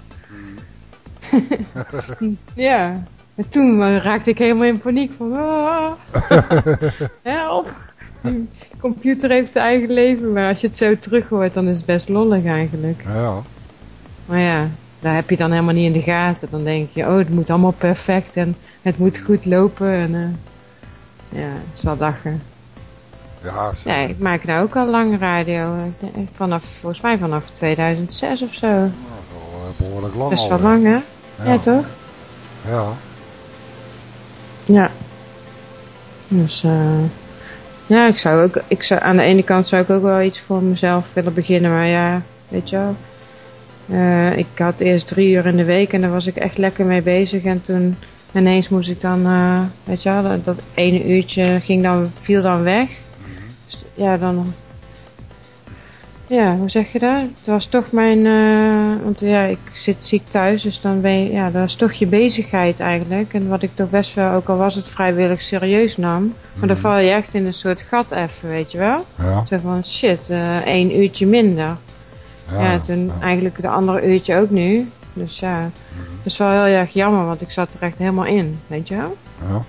ja. En toen eh, raakte ik helemaal in paniek van, ah, help. Computer heeft een eigen leven, maar als je het zo terug hoort, dan is het best lollig eigenlijk. Ja, Maar ja, daar heb je dan helemaal niet in de gaten. Dan denk je, oh, het moet allemaal perfect en het moet goed lopen. En, eh, ja, het is wel lachen. ja, zo. Ja, ik maak nou ook al lang radio. Vanaf, volgens mij vanaf 2006 of zo. Nou, wel, eh, behoorlijk lang Dat is al, wel lang, hè? Ja, toch? Ja, Ja. Dus, eh ja, ik zou ook, ik zou, aan de ene kant zou ik ook wel iets voor mezelf willen beginnen, maar ja, weet je wel. Eh, ik had eerst drie uur in de week en daar was ik echt lekker mee bezig. En toen ineens moest ik dan, eh, weet je wel, dat, dat ene uurtje ging dan, viel dan weg. Dus, ja, dan, ja, hoe zeg je dat? Het was toch mijn, eh, want ja, ik zit ziek thuis, dus dan ben je, ja, dat is toch je bezigheid eigenlijk. En wat ik toch best wel, ook al was het vrijwillig, serieus nam. Maar dan val je echt in een soort gat even, weet je wel? ja, Zo van, shit, eh één uurtje minder. ja. Ja, toen ja. eigenlijk het andere uurtje ook nu. Dus ja, dat is wel heel erg jammer, want ik zat er echt helemaal in, weet je wel? Ja.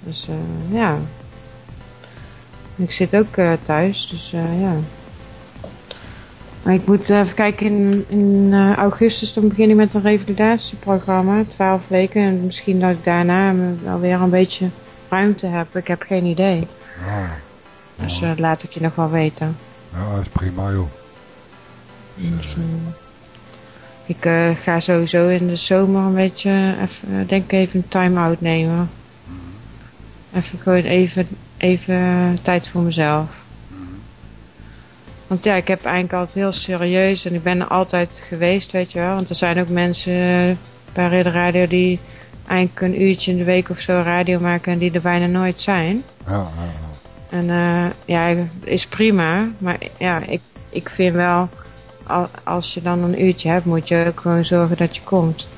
Dus eh, ja. Ik zit ook thuis, dus ja. Maar ik moet eh, even kijken, in, in eh, augustus dan begin ik met een revalidatieprogramma, 12 weken. En misschien dat ik daarna me wel weer een beetje ruimte heb. Ik heb geen idee. Ja, Dus eh, laat ik je nog wel weten. ja, dat is prima joh. Dus, eh, ik ga sowieso in de zomer een beetje, even, denk ik even een time-out nemen. Even gewoon even, even tijd voor mezelf. Want ja, ik heb eigenlijk altijd heel serieus en ik ben er altijd geweest, weet je wel. Want er zijn ook mensen bij de radio die eigenlijk een uurtje in de week of zo radio maken en die er bijna nooit zijn. Ja, ja, ja. En eh, ja, is prima. Maar ja, ik, ik vind wel, al- als je dan een uurtje hebt, moet je ook gewoon zorgen dat je komt.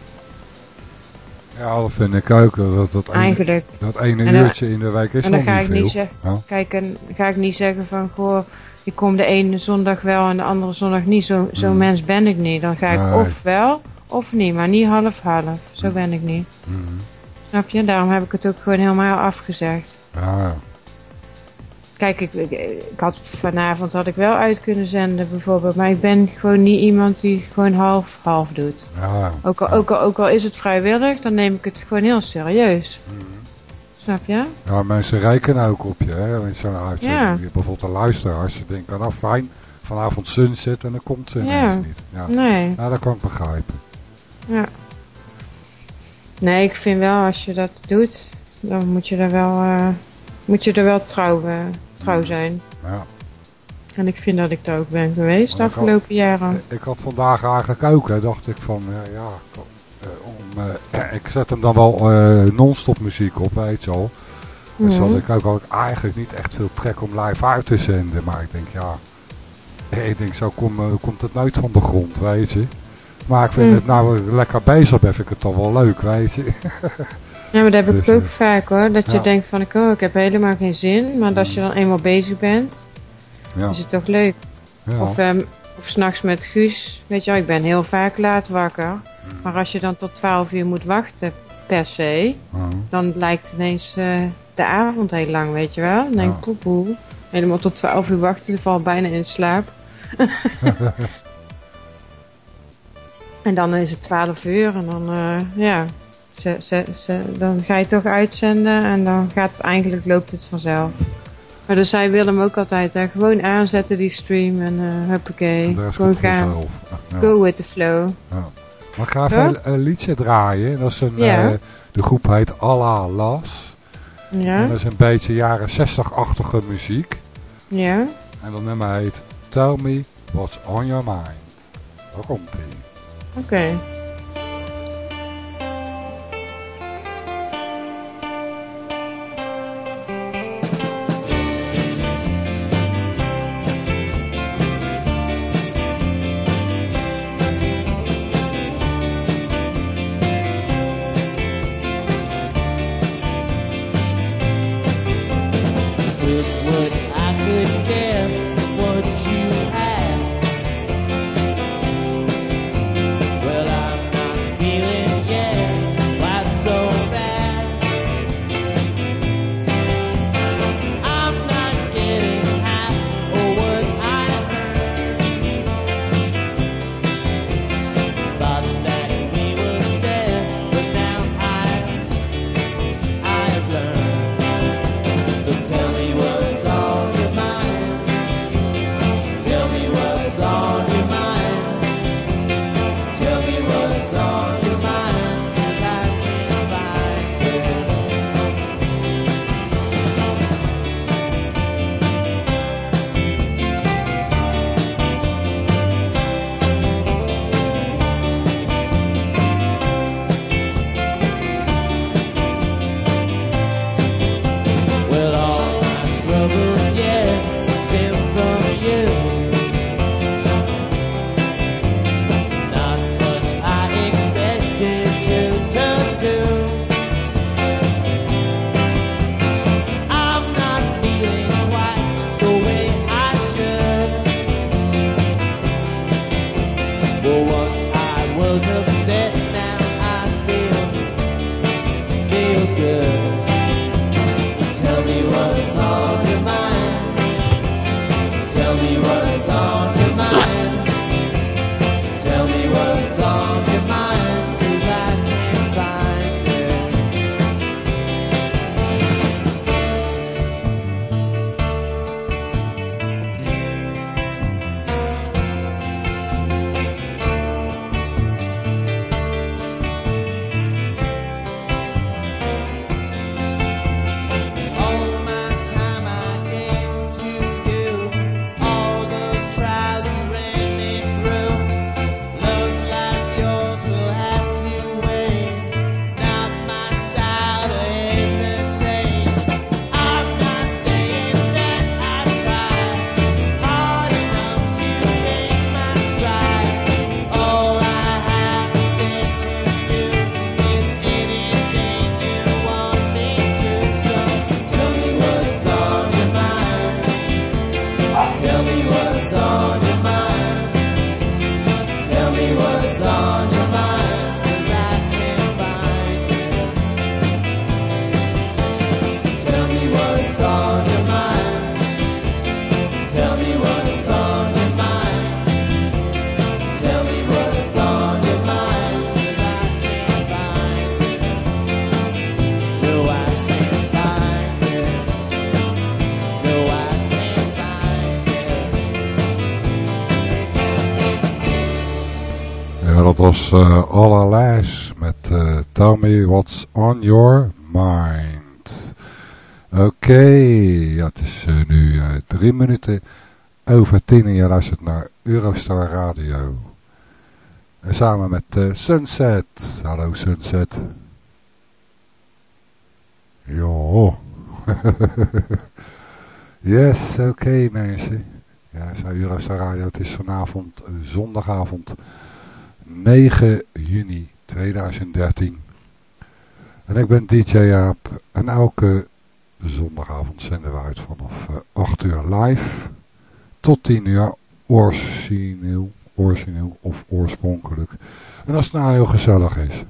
Ja, dat vind ik ook. Dat, dat, ene, Eigenlijk. dat ene En dan- uurtje in de week is en dan nog ga niet ik veel. niet Ja. kijk, en ga ik niet zeggen van, goh, ik kom de ene zondag wel en de andere zondag niet. Zo- Zo'n Hmm. mens ben ik niet. Dan ga ik Nee. of wel of niet, maar niet half-half. Zo ben ik niet. Mhm. Snap je? Daarom heb ik het ook gewoon helemaal afgezegd. Kijk, ik, ik, ik had vanavond had ik wel uit kunnen zenden bijvoorbeeld. Maar ik ben gewoon niet iemand die gewoon half-half doet. Ook al, ook, al, ook al is het vrijwillig, dan neem ik het gewoon heel serieus. Snap je? Ja, mensen rekenen ook op je, hè, in zo'n uitzending. Ja. Je bijvoorbeeld een luisteraar, ze denken, nou fijn, vanavond sunset en dan komt ze ineens Ja. niet. Ja. Nee. ja, dat kan ik begrijpen. Ja. Nee, ik vind wel als je dat doet, dan moet je er wel, eh, moet je er wel trouw, eh, trouw zijn. Ja. En ik vind dat ik daar ook ben geweest de afgelopen jaren. Ik had vandaag eigenlijk ook, hè, dacht ik van, ja, ja eh, eh, ik zet hem dan wel eh, non-stop muziek op, weet je al. Dus Mhm. had ik ook, eigenlijk niet echt veel trek om live uit te zenden. Maar ik denk, ja, ik denk zo kom, eh, komt het nooit van de grond, weet je. Maar ik vind Mm. het nou lekker bezig ben, vind ik het toch wel leuk, weet je. Ja, maar dat heb Dus, ik ook eh, vaak hoor. Dat je denkt van, oh, ik heb helemaal geen zin. Maar als je dan eenmaal bezig bent, Ja, is het toch leuk. ja. Of, ehm of s'nachts met Guus. Weet je wel, ik ben heel vaak laat wakker. Maar als je dan tot 12 uur moet wachten per se, Ja. dan lijkt ineens eh, de avond heel lang, weet je wel. Dan denk ik, poepoe. Helemaal tot 12 uur wachten, ik val bijna in slaap. en dan is het 12 uur en dan, eh, ja, ze, ze, ze, dan ga je toch uitzenden en dan gaat het eigenlijk, loopt het vanzelf. Maar dus zij willen hem ook altijd, hè, gewoon aanzetten die stream en eh huppakee, gewoon gaan. Ja. Go with the flow. Maar ik ga even een, een liedje draaien. Dat is een, Ja. eh, de groep heet Allah Las. Ja, En dat is een beetje jaren 60-achtige muziek. ja. En dat nummer heet Tell Me What's On Your Mind. Daar komt ie. Oké. Look uh, All met uh, Tell Me What's On Your Mind. Oké, het is uh, nu drie minuten over tien en je luistert naar Eurostar Radio. En samen met Sunset. Hallo Sunset. Jo. yes, oké mensen. Ja, zo Eurostar Radio. Het is vanavond zondagavond 9 juni 2013. En ik ben DJ Jaap. En elke zondagavond zenden we uit vanaf 8 eh, uur live. Tot 10 uur origineel, origineel of oorspronkelijk. En als het nou heel gezellig is,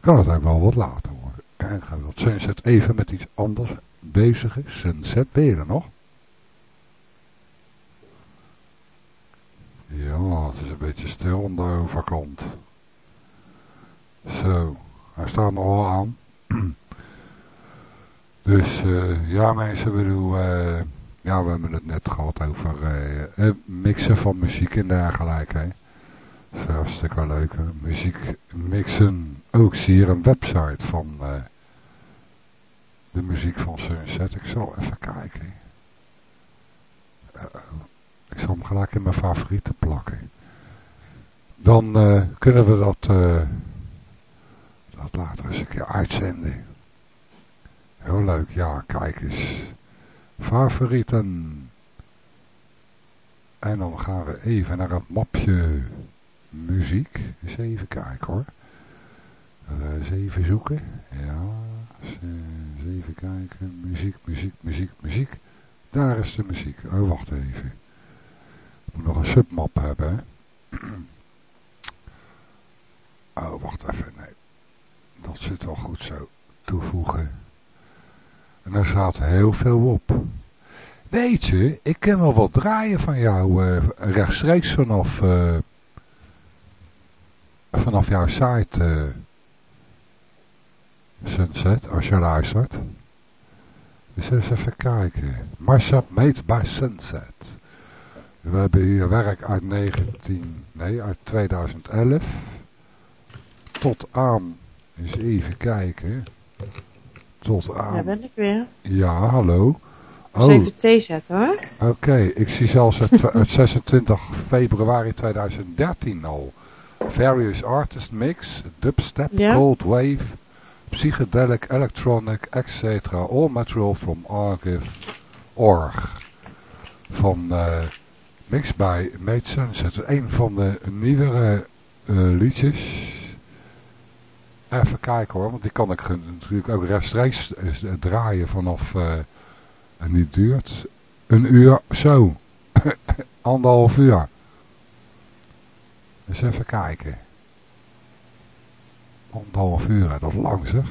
kan het ook wel wat later worden. En ik ga dat Sunset even met iets anders bezig is. Sunset, ben je er nog? Ja, het is een beetje stil aan de overkant. Zo, hij staat nog wel aan. dus uh, ja mensen, bedoel, uh, ja we hebben het net gehad over uh, mixen van muziek en dergelijke. Hè. Dat is hartstikke leuk. Hè? Muziek mixen. Ook zie hier een website van de muziek van Sunset. Ik zal even kijken. Uh -oh. Ik zal hem gelijk in mijn favorieten plakken. Dan uh, kunnen we dat, uh, dat later eens een keer uitzenden. Heel leuk, ja, kijk eens. Favorieten. En dan gaan we even naar het mapje muziek. Eens even kijken hoor. Uh, eens even zoeken. Ja, eens even kijken. Muziek, muziek, muziek, muziek. Daar is de muziek. Oh, wacht even moet nog een submap hebben. Oh, wacht even. Nee. Dat zit wel goed zo. Toevoegen. En er staat heel veel op. Weet je, ik kan wel wat draaien van jou uh, rechtstreeks vanaf, uh, vanaf jouw site uh, Sunset, als je luistert. Dus eens even kijken. Marsap Made by Sunset. We hebben hier werk uit 19, nee, uit 2011 tot aan, eens even kijken, tot aan... Daar ben ik weer. Ja, hallo. Oh. Even thee zetten hoor. Oké, ik zie zelfs het, het 26 februari 2013 al. Various Artist Mix, Dubstep, ja. Cold Wave, Psychedelic, Electronic, etc. All material from Archive.org. Van... Uh, Mix bij Made Sunset. Een van de nieuwere uh, liedjes. Even kijken hoor, want die kan ik natuurlijk ook rechtstreeks eh, draaien vanaf... Uh, en die duurt een uur zo. Anderhalf uur. Dus even kijken. Anderhalf uur, dat is lang zeg.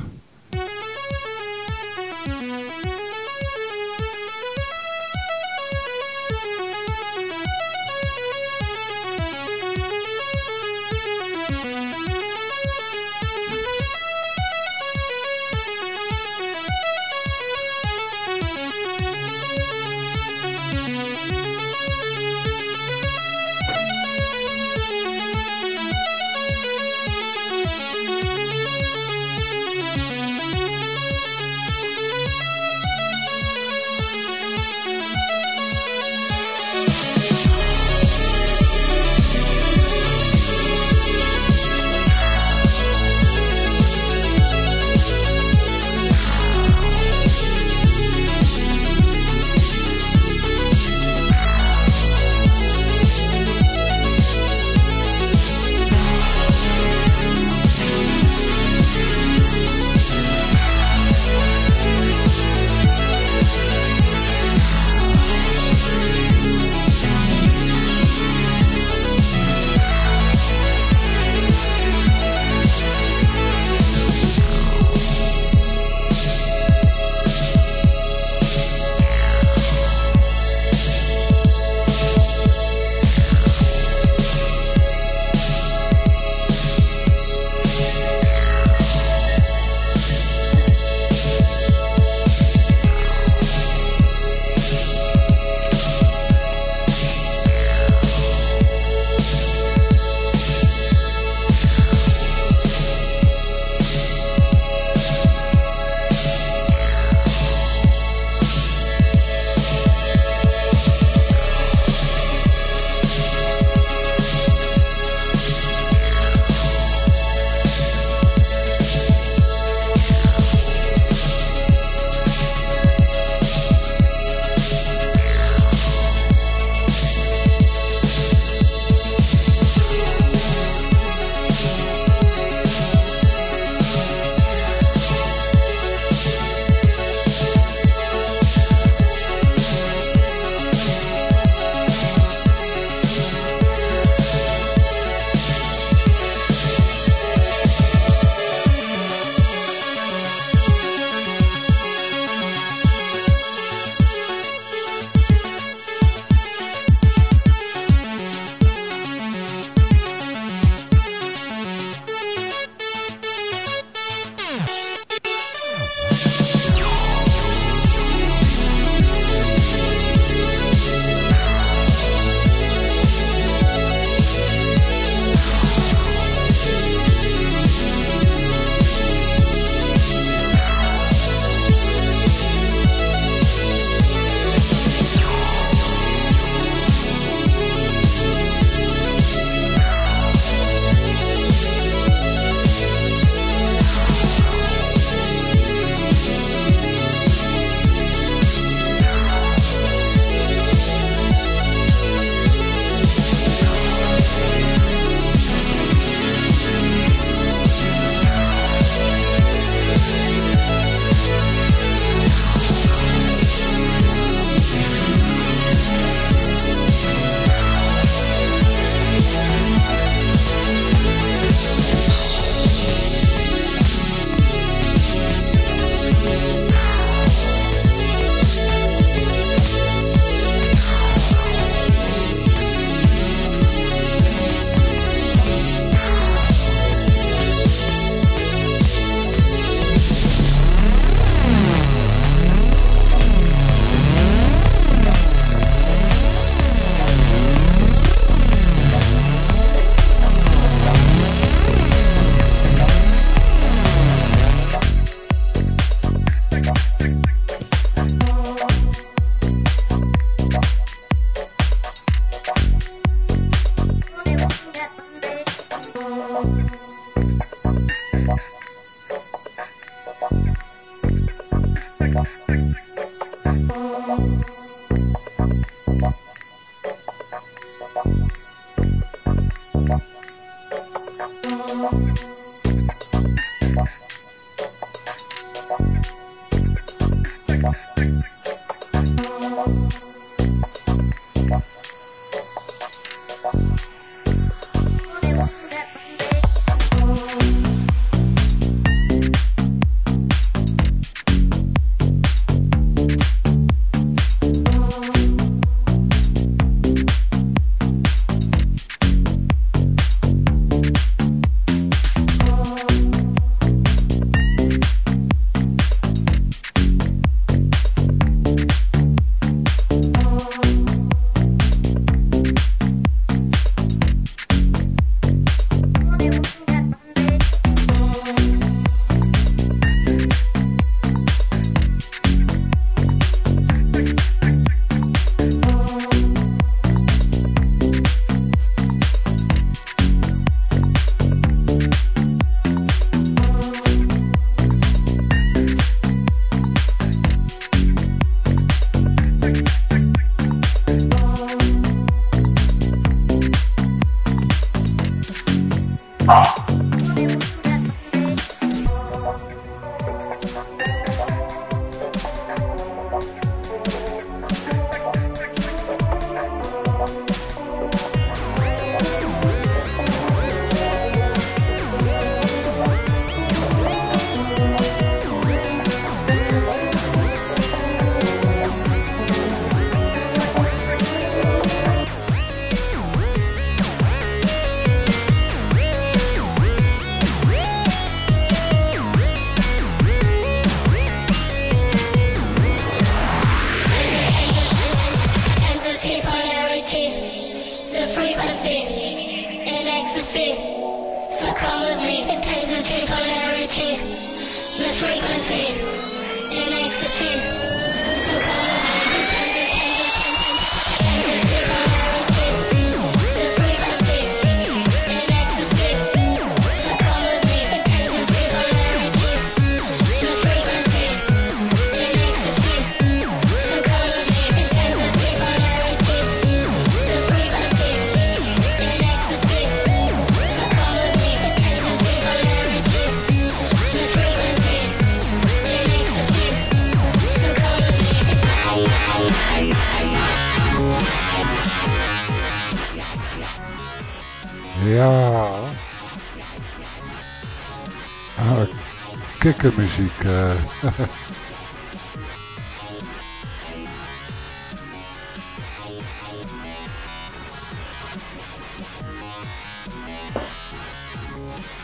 Kikkermuziek. eh.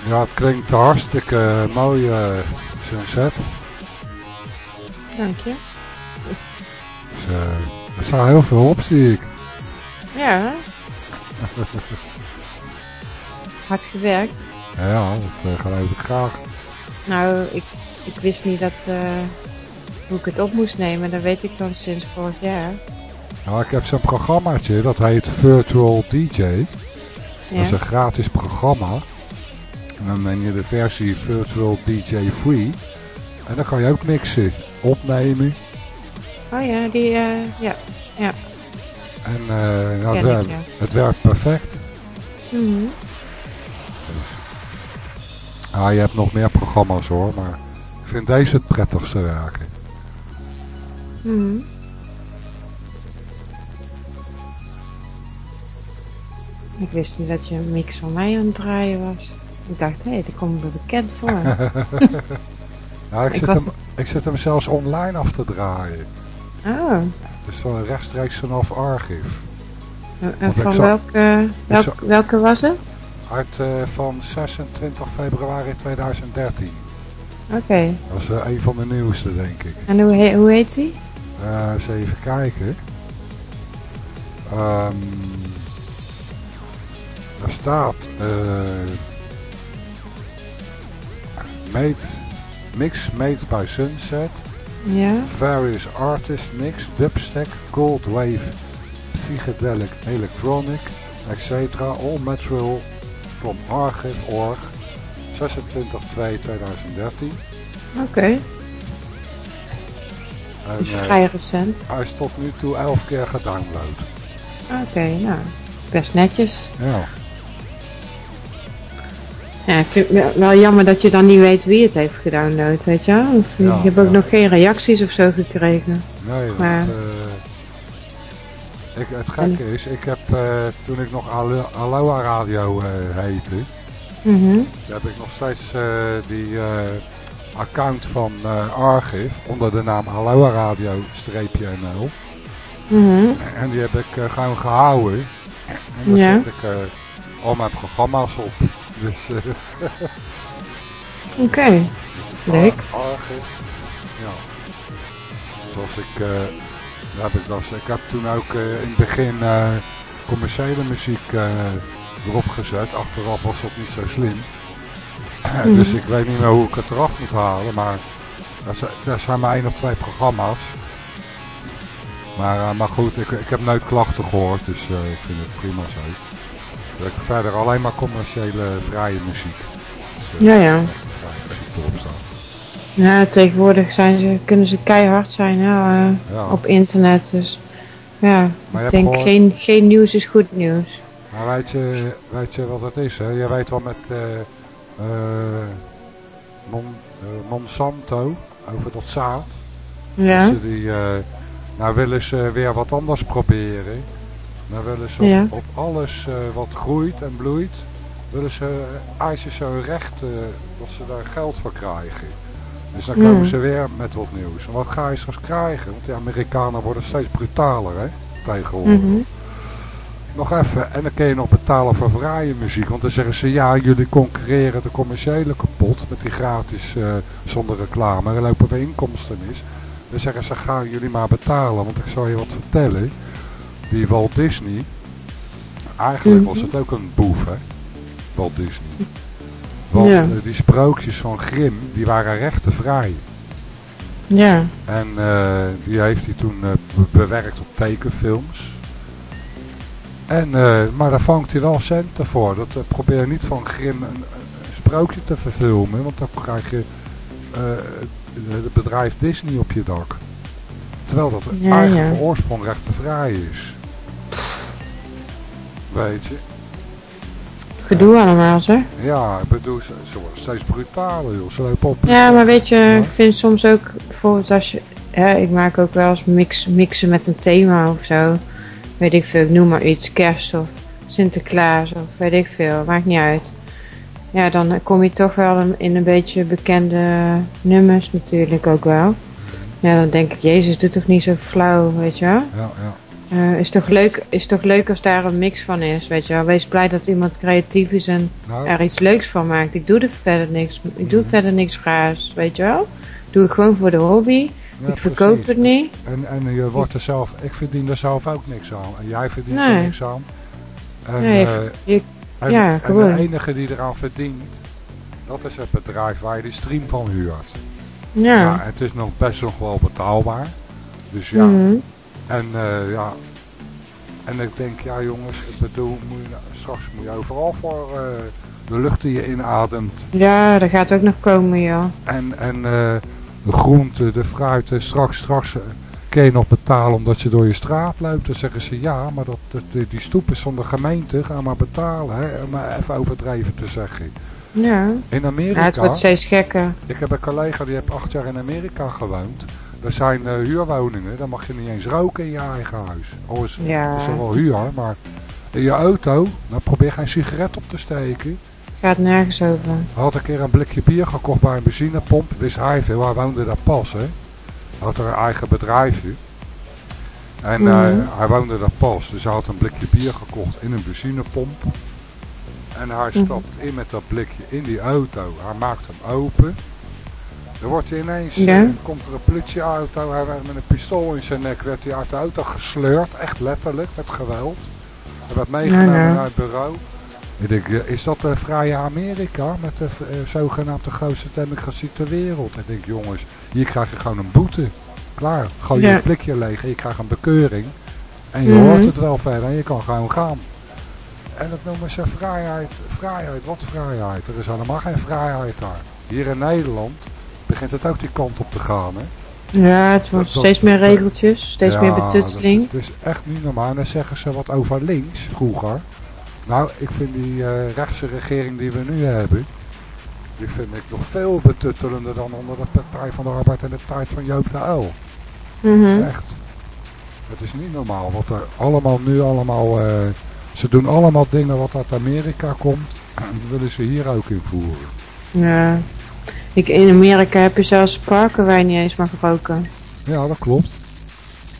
ja, het klinkt hartstikke mooi, eh Sunset. Dank je. Dus, eh, er staan heel veel op, zie ik. Ja. Hard gewerkt. Ja, dat geloof ik graag. Nou, ik, ik wist niet dat, eh, hoe ik het op moest nemen. Dat weet ik dan sinds vorig jaar. Nou, ik heb zo'n programmaatje, dat heet Virtual DJ. Ja. Dat is een gratis programma. En dan neem je de versie Virtual DJ Free. En dan kan je ook mixen, opnemen. Oh ja, die, eh, ja. ja. En eh, nou, het, werkt, ja. het werkt perfect. Dus. Ah, je hebt nog meer programma's hoor, maar ik vind deze het prettigste werken. Mhm. Ik wist niet dat je een mix van mij aan het draaien was. Ik dacht, hé, hey, die komt me bekend voor. Nou, ik, Ik zit was- hem, ik zit hem zelfs online af te draaien. oh, Dus van rechtstreeks vanaf Archief. en Want van welke, welke was het? Uit eh, van 26 februari 2013. Oké, Dat is eh, een van de nieuwste, denk ik. en hoe, he- hoe heet die? Eh, eens even kijken. Ehm daar staat made, Mix made by Sunset. Ja, Various artists mix, dubstep, cold wave, psychedelic, electronic, etc. All material from Archive.org 26-2-2013. oké. En, is eh, vrij recent. hij is tot nu toe 11 keer gedownload. Oké, nou, best netjes. Ja. Ja, ik vind het wel jammer dat je dan niet weet wie het heeft gedownload, weet je wel? Ja, je hebt ook ja. nog geen reacties of zo gekregen. Nee, Maar- eh, ik, het gekke is, ik heb eh, toen ik nog Alo- Aloha Radio eh, heette, Mhm. heb ik nog steeds eh, die account van Archive onder de naam Aloha Radio-nl. Mhm. En die heb ik gewoon gehouden. En daar Ja. zet ik al mijn programma's op. Dus, Oké. dus Leuk. Ja. Zoals ik, heb ik, dat, ik heb toen ook eh, in het begin eh, commerciële muziek eh, erop gezet. Achteraf was dat niet zo slim. Mhm. Dus ik weet niet meer hoe ik het eraf moet halen. Maar er zijn, maar één of twee programma's. Maar, maar goed, ik, ik heb nooit klachten gehoord. Dus ik vind het prima zo. Ik heb verder alleen maar commerciële vrije muziek. Dus, Ja, ja. vrije muziek erop staan. Ja, tegenwoordig zijn ze, kunnen ze keihard zijn eh, Ja. op internet. Dus ja, Maar ik denk gehoord- geen, geen nieuws is goed nieuws. Maar weet je, weet je wat het is? Hè? Je weet wel met eh, eh, Mon- Monsanto over dat zaad. Ja, ze die, nou willen ze weer wat anders proberen. Nou willen ze op, Ja. op alles wat groeit en bloeit, willen ze, eisen een recht dat ze daar geld voor krijgen. Dus dan komen Mm. ze weer met wat nieuws. En wat ga je straks krijgen? Want de Amerikanen worden steeds brutaler hè, tegenwoordig. Mhm. Nog even, en dan kun je nog betalen voor vrije muziek. Want dan zeggen ze, ja, jullie concurreren de commerciële kapot met die gratis eh, zonder reclame. En lopen we inkomsten mis. Dan zeggen ze, gaan jullie maar betalen. Want ik zal je wat vertellen. Die Walt Disney, eigenlijk Mhm. was het ook een boef, hè. Walt Disney. Want Ja. eh, die sprookjes van Grimm, die waren rechtenvrij. ja, En eh, die heeft hij toen eh, be- bewerkt op tekenfilms. En, maar daar vangt hij wel centen voor. Dat probeer niet van Grim een, een sprookje te verfilmen. Want dan krijg je het bedrijf Disney op je dak. Terwijl dat Ja, van oorsprong rechtenvrij is. Weet je? Gedoe allemaal zeg. Ja, ik bedoel, ze, ze worden steeds brutaler, joh. Ze lopen op. Ja, maar weet je, Ja. ik vind soms ook, bijvoorbeeld als je, ja, ik maak ook wel eens mix, mixen met een thema of zo. Weet ik veel, ik noem maar iets, kerst of Sinterklaas of weet ik veel, maakt niet uit. Ja, dan kom je toch wel in een beetje bekende nummers natuurlijk ook wel. Ja, dan denk ik, Jezus, doe toch niet zo flauw, weet je wel. Ja, ja. Eh, is, toch leuk, is toch leuk als daar een mix van is, weet je wel. Wees blij dat iemand creatief is en Nou, er iets leuks van maakt. Ik doe er verder niks, ik doe Mhm. verder niks raars, weet je wel. Doe het gewoon voor de hobby. ja, ik verkoop precies. het niet. En, en je wordt er zelf, ik verdien er zelf ook niks aan. En jij verdient Nee. er niks aan. En, Nee, eh, je- en, ja, en de enige die eraan verdient, dat is het bedrijf waar je die stream van huurt. Ja. Ja, het is nog best nog wel betaalbaar. Dus ja, Mhm. En eh, ja. En ik denk, ja jongens, ik bedoel, moet je, nou- straks moet je overal voor eh, de lucht die je inademt. ja, dat gaat ook nog komen, joh. En, en eh, de groenten, de fruiten, straks, straks kun je nog betalen omdat je door je straat loopt. Dan zeggen ze ja, maar dat, dat, die- die stoep is van de gemeente, ga maar betalen. Hè? Om maar even overdreven te zeggen. Ja. In Amerika, ja, het wordt steeds gekker. ik heb een collega die heeft acht jaar in Amerika gewoond. Er zijn eh, huurwoningen, dan mag je niet eens roken in je eigen huis. Al is, Ja, is er wel huur, maar in je auto, dan probeer geen sigaret op te steken. gaat nergens over. Hij had een keer een blikje bier gekocht bij een benzinepomp. Wist hij veel, hij woonde daar pas. Hè. Hij had er een eigen bedrijfje. En Mhm. eh, hij woonde daar pas. Dus hij had een blikje bier gekocht in een benzinepomp. En hij Mhm. stapt in met dat blikje in die auto. Hij maakt hem open. Dan wordt ineens, Ja. eh, komt er een politieauto. Hij werd met een pistool in zijn nek werd hij uit de auto gesleurd. Echt letterlijk, met geweld. Hij werd meegenomen Ja, ja. naar het bureau. Ik denk, eh, is dat de vrije Amerika met de eh, zogenaamd de grootste democratie ter wereld? Ik denk, jongens, hier krijg je gewoon een boete. Klaar, gooi je een blikje leeg en je krijgt een bekeuring. En je Mhm. hoort het wel verder en je kan gewoon gaan. En dat noemen ze vrijheid. Vrijheid, wat vrijheid? Er is helemaal geen vrijheid daar. Hier in Nederland begint het ook die kant op te gaan, hè? Ja, het wordt Dat- steeds dat- meer regeltjes, steeds Ja, meer betutteling. dat- Het is echt niet normaal. En dan zeggen ze wat over links, vroeger. Nou, ik vind die eh, rechtse regering die we nu hebben, die vind ik nog veel betuttelender dan onder de Partij van de Arbeid en de tijd van Joop de Uil. Mhm. Echt. Het is niet normaal wat er allemaal nu allemaal... eh, ze doen allemaal dingen wat uit Amerika komt. En willen ze hier ook invoeren. Ja. Ik, in Amerika heb je zelfs parken waar je niet eens mag roken. Ja, dat klopt.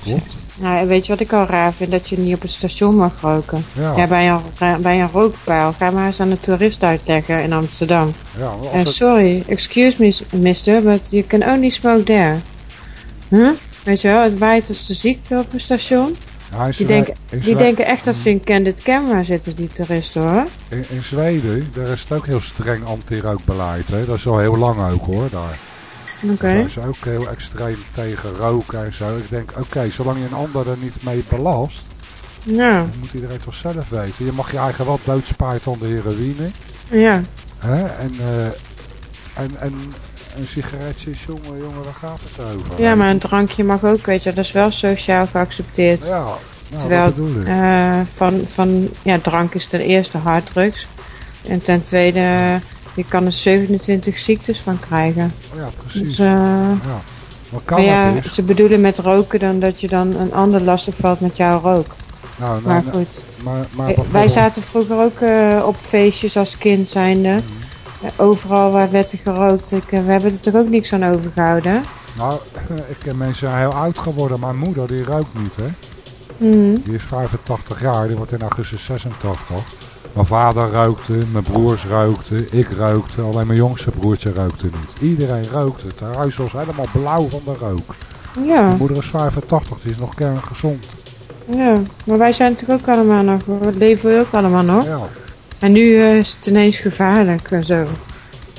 Klopt. Nou, weet je wat ik al raar vind? Dat je niet op het station mag roken. Ja, Ja, bij, een, bij een rookpaal. Ga maar eens aan de toerist uitleggen in Amsterdam. ja het, sorry, excuse me, mister, but you can only smoke there. Huh? Weet je wel, het waait als de ziekte op een station. Ja, Die, denken, die denken echt dat ze in Candid Camera zitten, die toeristen hoor. in, in Zweden, daar is het ook heel streng anti-rookbeleid. Hè? Dat is al heel lang ook hoor, daar. Oké. Daar is ook heel extreem tegen roken en zo. Ik denk, oké, zolang je een ander er niet mee belast, Ja, dan moet iedereen toch zelf weten. Je mag je eigen wel doodspaard de heroïne. ja. Hè? En, eh, en, en een sigaretje, jongen, jongen, waar gaat het over? Ja, maar een drankje mag ook, weet je, dat is wel sociaal geaccepteerd. Ja, nou, Terwijl, dat bedoel ik. Eh, van, van, ja, drank is ten eerste harddrugs. En ten tweede, je kan er 27 ziektes van krijgen. ja, Dus, precies. eh, ja. Maar maar ja, cannabis, ze bedoelen met roken dan dat je dan een ander lastig valt met jouw rook. nou, nou, Maar nou, goed. maar, maar Eh, Wij zaten vroeger ook op feestjes als kind zijnde. Mhm. Overal waar werd er gerookt. Ik, eh, we hebben er toch ook niks aan overgehouden. Nou, ik ken mensen heel oud geworden. Mijn moeder, die rookt niet, hè. Mhm. Die is 85 jaar, die wordt in augustus 86. Mijn vader rookte, mijn broers rookten, ik rookte. Alleen mijn jongste broertje rookte niet. Iedereen rookte. Het huis was helemaal blauw van de rook. Ja, Mijn moeder is 85, die is nog kerngezond. ja, maar wij zijn toch ook allemaal nog, we leven ook allemaal nog. Ja. En nu eh, is het ineens gevaarlijk en zo.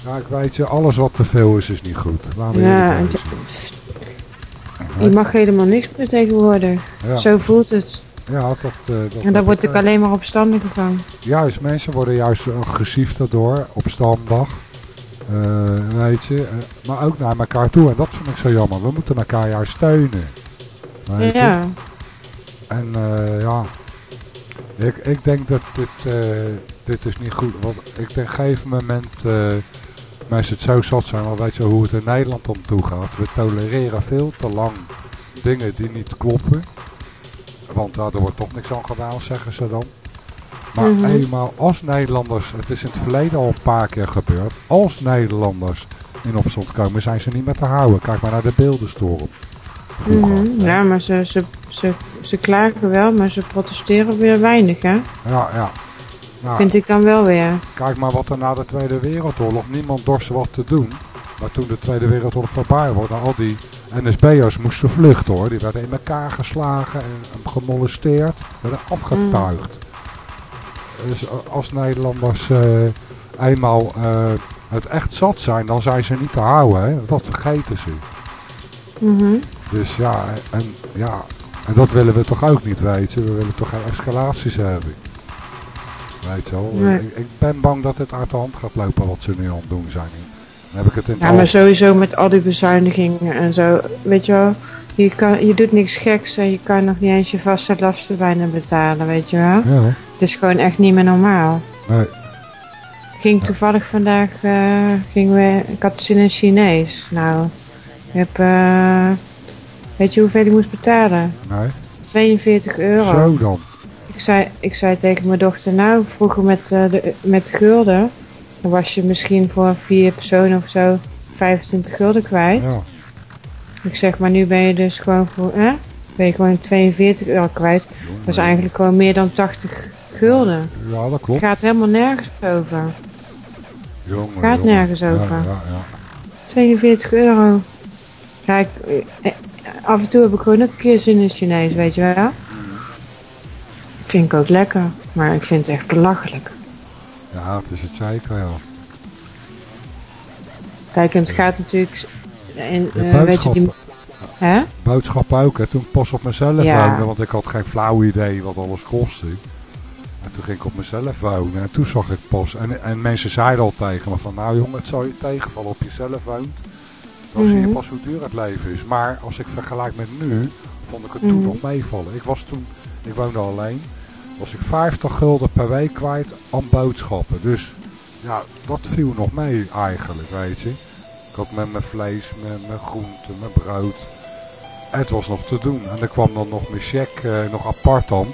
ja, ik weet je, alles wat te veel is, is niet goed. Laten we Ja, en je mag helemaal niks meer tegenwoordig. Ja, Zo voelt het. ja dat, eh, dat, En daar word ik eh, alleen maar opstandiger van. Juist, mensen worden juist agressief daardoor, opstandig. Eh, weet je, maar ook naar elkaar toe. En dat vind ik zo jammer. We moeten elkaar juist steunen. Weet je? Ja, En ja, ik, ik denk dat dit, dit is niet goed. Want ik denk op een gegeven moment eh, mensen het zo zat zijn. Want weet je hoe het in Nederland om toe gaat. We tolereren veel te lang dingen die niet kloppen. Want ja, er wordt toch niks aan gedaan, zeggen ze dan. Maar Mhm. eenmaal als Nederlanders, het is in het verleden al een paar keer gebeurd. Als Nederlanders in opstand komen, zijn ze niet meer te houden. Kijk maar naar de Mhm. hè. ja maar ze, ze, ze, ze klagen wel, maar ze protesteren weer weinig, hè? Ja, ja. Nou, Vind ik dan wel weer. Kijk maar wat er na de Tweede Wereldoorlog, niemand dorst wat te doen. Maar toen de Tweede Wereldoorlog voorbij was, nou, al die NSB'ers moesten vluchten hoor. Die werden in elkaar geslagen en gemolesteerd, werden afgetuigd. Dus eh, als Nederlanders eh, eenmaal eh, het echt zat zijn, dan zijn ze niet te houden. Hè? Dat vergeten ze. Mhm. Dus ja, en, ja, en dat willen we toch ook niet weten. We willen toch geen escalaties hebben. Weet je wel. Nee. Ik, ik ben bang dat het uit de hand gaat lopen wat ze nu aan het doen zijn. Dan heb ik het in Ja, maar sowieso met al die bezuinigingen en zo. Weet je wel, je, kan, je doet niks geks en je kan nog niet eens je vaste lasten bijna betalen, weet je wel. Ja, Het is gewoon echt niet meer normaal. nee. Ging toevallig vandaag, eh, gingen we, ik had zin in Chinees. Nou, ik heb, eh, weet je hoeveel ik moest betalen? nee. 42 euro. Zo dan. Ik zei, ik zei tegen mijn dochter, nou, vroeger met, eh, de, met gulden, dan was je misschien voor vier personen of zo 25 gulden kwijt. Ja. Ik zeg, maar nu ben je dus gewoon voor, hè? Ben je gewoon 42 euro kwijt. Dat is eigenlijk gewoon meer dan 80 gulden. ja, dat Het klopt. gaat helemaal nergens over. Jongen, gaat jongen. nergens over. Ja, ja, ja. 42 euro. Ja, ik, eh, af en toe heb ik gewoon ook een keer zin in Chinees, weet je wel. Vind ik ook lekker, maar ik vind het echt belachelijk. Ja, het is het zeker, ja. Kijk, en het gaat natuurlijk... De eh, weet je, die, hè? Boodschap ook, hè. Toen ik pas op mezelf Ja. want ik had geen flauw idee wat alles kostte. En toen ging ik op mezelf wonen en toen zag ik pas. En, en mensen zeiden al tegen me van, nou jongen, het zal je tegenvallen op jezelf woont. Dan zie je Mhm. pas hoe duur het leven is. Maar als ik vergelijk met nu, vond ik het toen Mhm. nog meevallen. Ik was toen, ik woonde alleen. Was ik 50 gulden per week kwijt aan boodschappen. Dus ja, dat viel nog mee eigenlijk, weet je. Ik had met mijn vlees, met mijn groenten, mijn brood. Het was nog te doen. En er kwam dan nog mijn cheque eh, nog apart dan.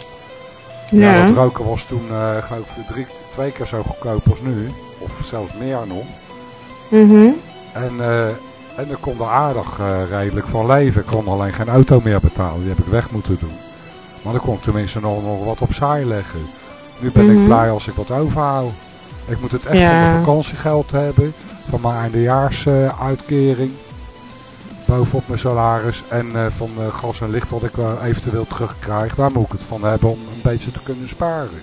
Ja, Ja. dat roken was toen eh geloof ik drie, twee keer zo goedkoop als nu. Of zelfs meer nog. Mhm. En, eh en ik kon er aardig redelijk van leven. Ik kon alleen geen auto meer betalen. Die heb ik weg moeten doen. Maar dan kon ik tenminste nog, nog wat opzij leggen. Nu ben ik Mhm. blij als ik wat overhoud. Ik moet het echt Ja. van de vakantiegeld hebben. Van mijn eindejaarsuitkering. bovenop mijn salaris. En eh, van eh, gas en licht wat ik wel eventueel terugkrijg. Daar moet ik het van hebben om een beetje te kunnen sparen.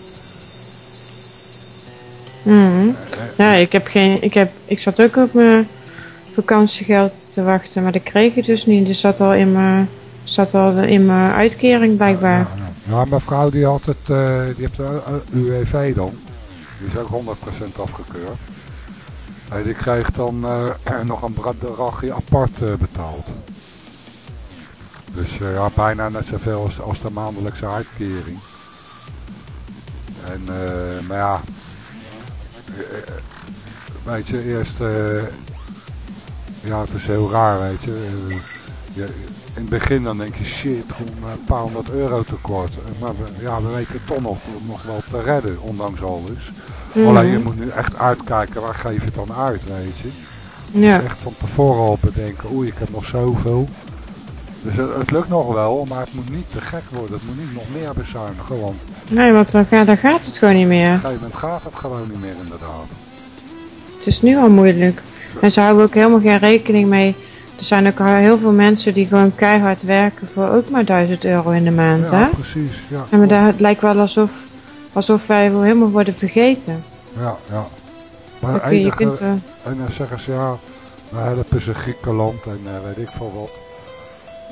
Mhm. Eh, Ja, ik heb geen. Ik, heb, ik zat ook op mijn vakantiegeld te wachten, maar dat kreeg ik dus niet. Dus zat al in mijn, zat al in mijn uitkering blijkbaar. Ja, ja. mijn vrouw die had het, eh, die heeft de uh, UWV dan. Die is ook 100% afgekeurd. En die kreeg dan eh, nog een bedragje apart eh, betaald. Dus eh, ja, bijna net zoveel als, als de maandelijkse uitkering. En, eh, maar ja, eh, eh, weet je, eerst, eh, ja, het is heel raar, weet. Eh, je, in het begin dan denk je, shit, gewoon een paar honderd euro tekort. Eh, Maar we, ja, we weten toch nog, nog wel te redden, ondanks alles. Mhm. Alleen je moet nu echt uitkijken, waar geef je het dan uit, weet je. Ja. Echt van tevoren al bedenken, oei, ik heb nog zoveel. Dus het, het lukt nog wel, maar het moet niet te gek worden. Het moet niet nog meer bezuinigen, want Nee, want dan, gaat, dan gaat het gewoon niet op een meer. gegeven moment gaat het gewoon niet meer inderdaad. Het is nu al moeilijk. En ze houden ook helemaal geen rekening mee. Er zijn ook heel veel mensen die gewoon keihard werken voor ook maar 1000 euro in de maand. Ja, hè? precies. Ja, En maar daar, het lijkt wel alsof, alsof wij helemaal worden vergeten. ja, ja. Maar je kunt, eh, En dan zeggen ze ja, we helpen ze Griekenland en eh, weet ik veel wat.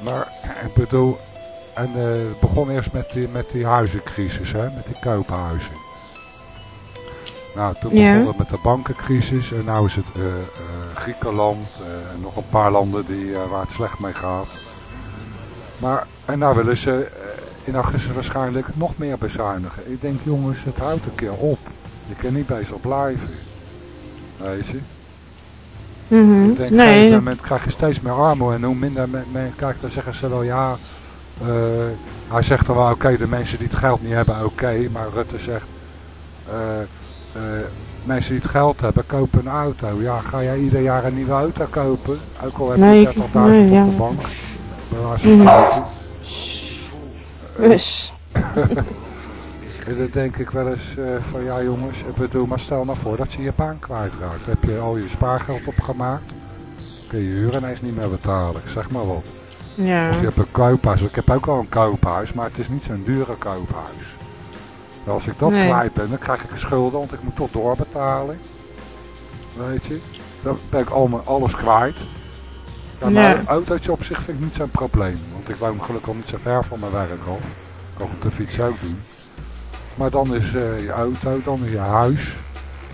Maar ik bedoel, en eh, het begon eerst met die, met die huizencrisis, hè, met die koophuizen. Nou, toen Ja. begon het met de bankencrisis en nu is het eh, eh, Griekenland eh, en nog een paar landen die, waar het slecht mee gaat. Maar, en nou willen ze in augustus waarschijnlijk nog meer bezuinigen. Ik denk jongens, het houdt een keer op. Je kan niet bezig blijven. Weet je? mhm. Ik denk, op een Nee, moment krijg je steeds meer armoede. En hoe minder men, kijkt, dan zeggen ze wel ja. hij zegt dan wel oké, de mensen die het geld niet hebben, oké. maar Rutte zegt, mensen die het geld hebben, kopen een auto. Ja, ga jij ieder jaar een nieuwe auto kopen? Ook al heb je 30.000 nee, ja. op de bank. Dus. Dan denk ik wel eens eh, van ja jongens, ik bedoel, maar stel nou voor dat je je baan kwijtraakt. Heb je al je spaargeld opgemaakt? Kun je huur ineens niet meer betalen, zeg maar wat. Ja. Of je hebt een koophuis. Ik heb ook al een koophuis, maar het is niet zo'n dure koophuis. En als ik dat Nee. kwijt ben, dan krijg ik schulden, want ik moet toch doorbetalen. Weet je? Dan ben ik al mijn, alles kwijt. Ja, maar een autootje op zich vind ik niet zo'n probleem. Want ik woon gelukkig al niet zo ver van mijn werk af. Ik kan op de fiets ook doen. Maar dan is eh, je auto, dan is je huis.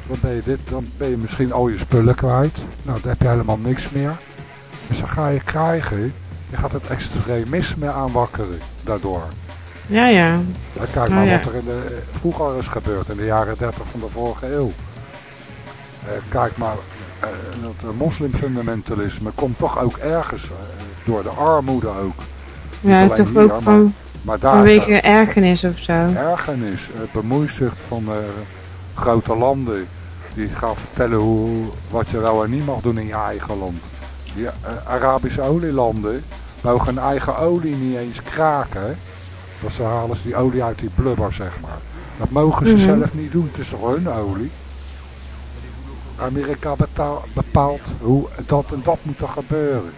Dan ben je, dit, dan ben je misschien al je spullen kwijt. Nou, dan heb je helemaal niks meer. Dus dan ga je krijgen je gaat het extremisme aanwakkeren daardoor. Ja, ja. Kijk Oh, maar ja. wat er in de, eh, vroeger is gebeurd in de jaren 30 van de vorige eeuw. Eh, kijk maar, eh, dat moslimfundamentalisme komt toch ook ergens door de armoede ook. Ja, toch hier, ook maar- van, Maar daar vanwege ergernis of zo. is ergernis, bemoeizucht van grote landen. Die gaan vertellen hoe, wat je wel en niet mag doen in je eigen land. Die Arabische olielanden mogen hun eigen olie niet eens kraken. Dat ze halen ze die olie uit die blubber, zeg maar. Dat mogen ze Mhm. zelf niet doen. Het is toch hun olie? Amerika bepaalt hoe dat en dat moet er gebeuren.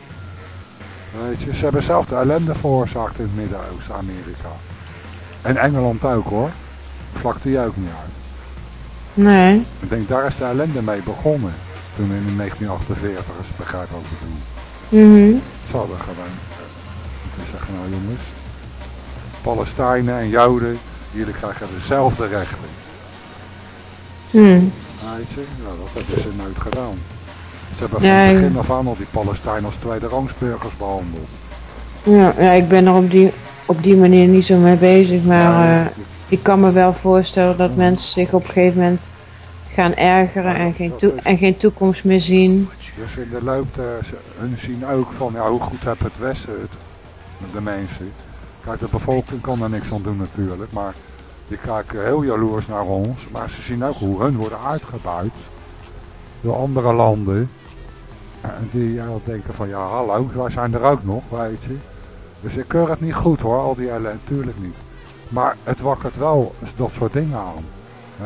Weet je, ze hebben zelf de ellende veroorzaakt in het Midden-Oosten, Amerika. En Engeland ook hoor. Vlakt die ook niet uit. Nee. Ik denk daar is de ellende mee begonnen. Toen in 1948, als je begrijpt wat ik bedoel. Mhm. Ze hadden gewoon zeggen, nou jongens. Palestijnen en Joden, jullie krijgen dezelfde rechten. Hm. Weet je, nou, dat hebben ze nooit gedaan. Ze hebben van het begin af aan al die Palestijnen als tweede rangsburgers behandeld. Ja, ja, ik ben er op die, op die manier niet zo mee bezig, maar Ja, eh, ik kan me wel voorstellen dat mensen zich op een gegeven moment gaan ergeren en geen, en geen toekomst meer zien. Dus in de loop, hun zien ook van, ja, hoe goed heb het Westen het, de mensen. Kijk, de bevolking kan er niks aan doen natuurlijk, maar die kijken heel jaloers naar ons. Maar ze zien ook hoe hun worden uitgebuit door andere landen. En die ja, denken van, ja hallo, wij zijn er ook nog, weet je. Dus ik keur het niet goed hoor, al die ellende, natuurlijk niet. Maar het wakkert wel dat soort dingen aan,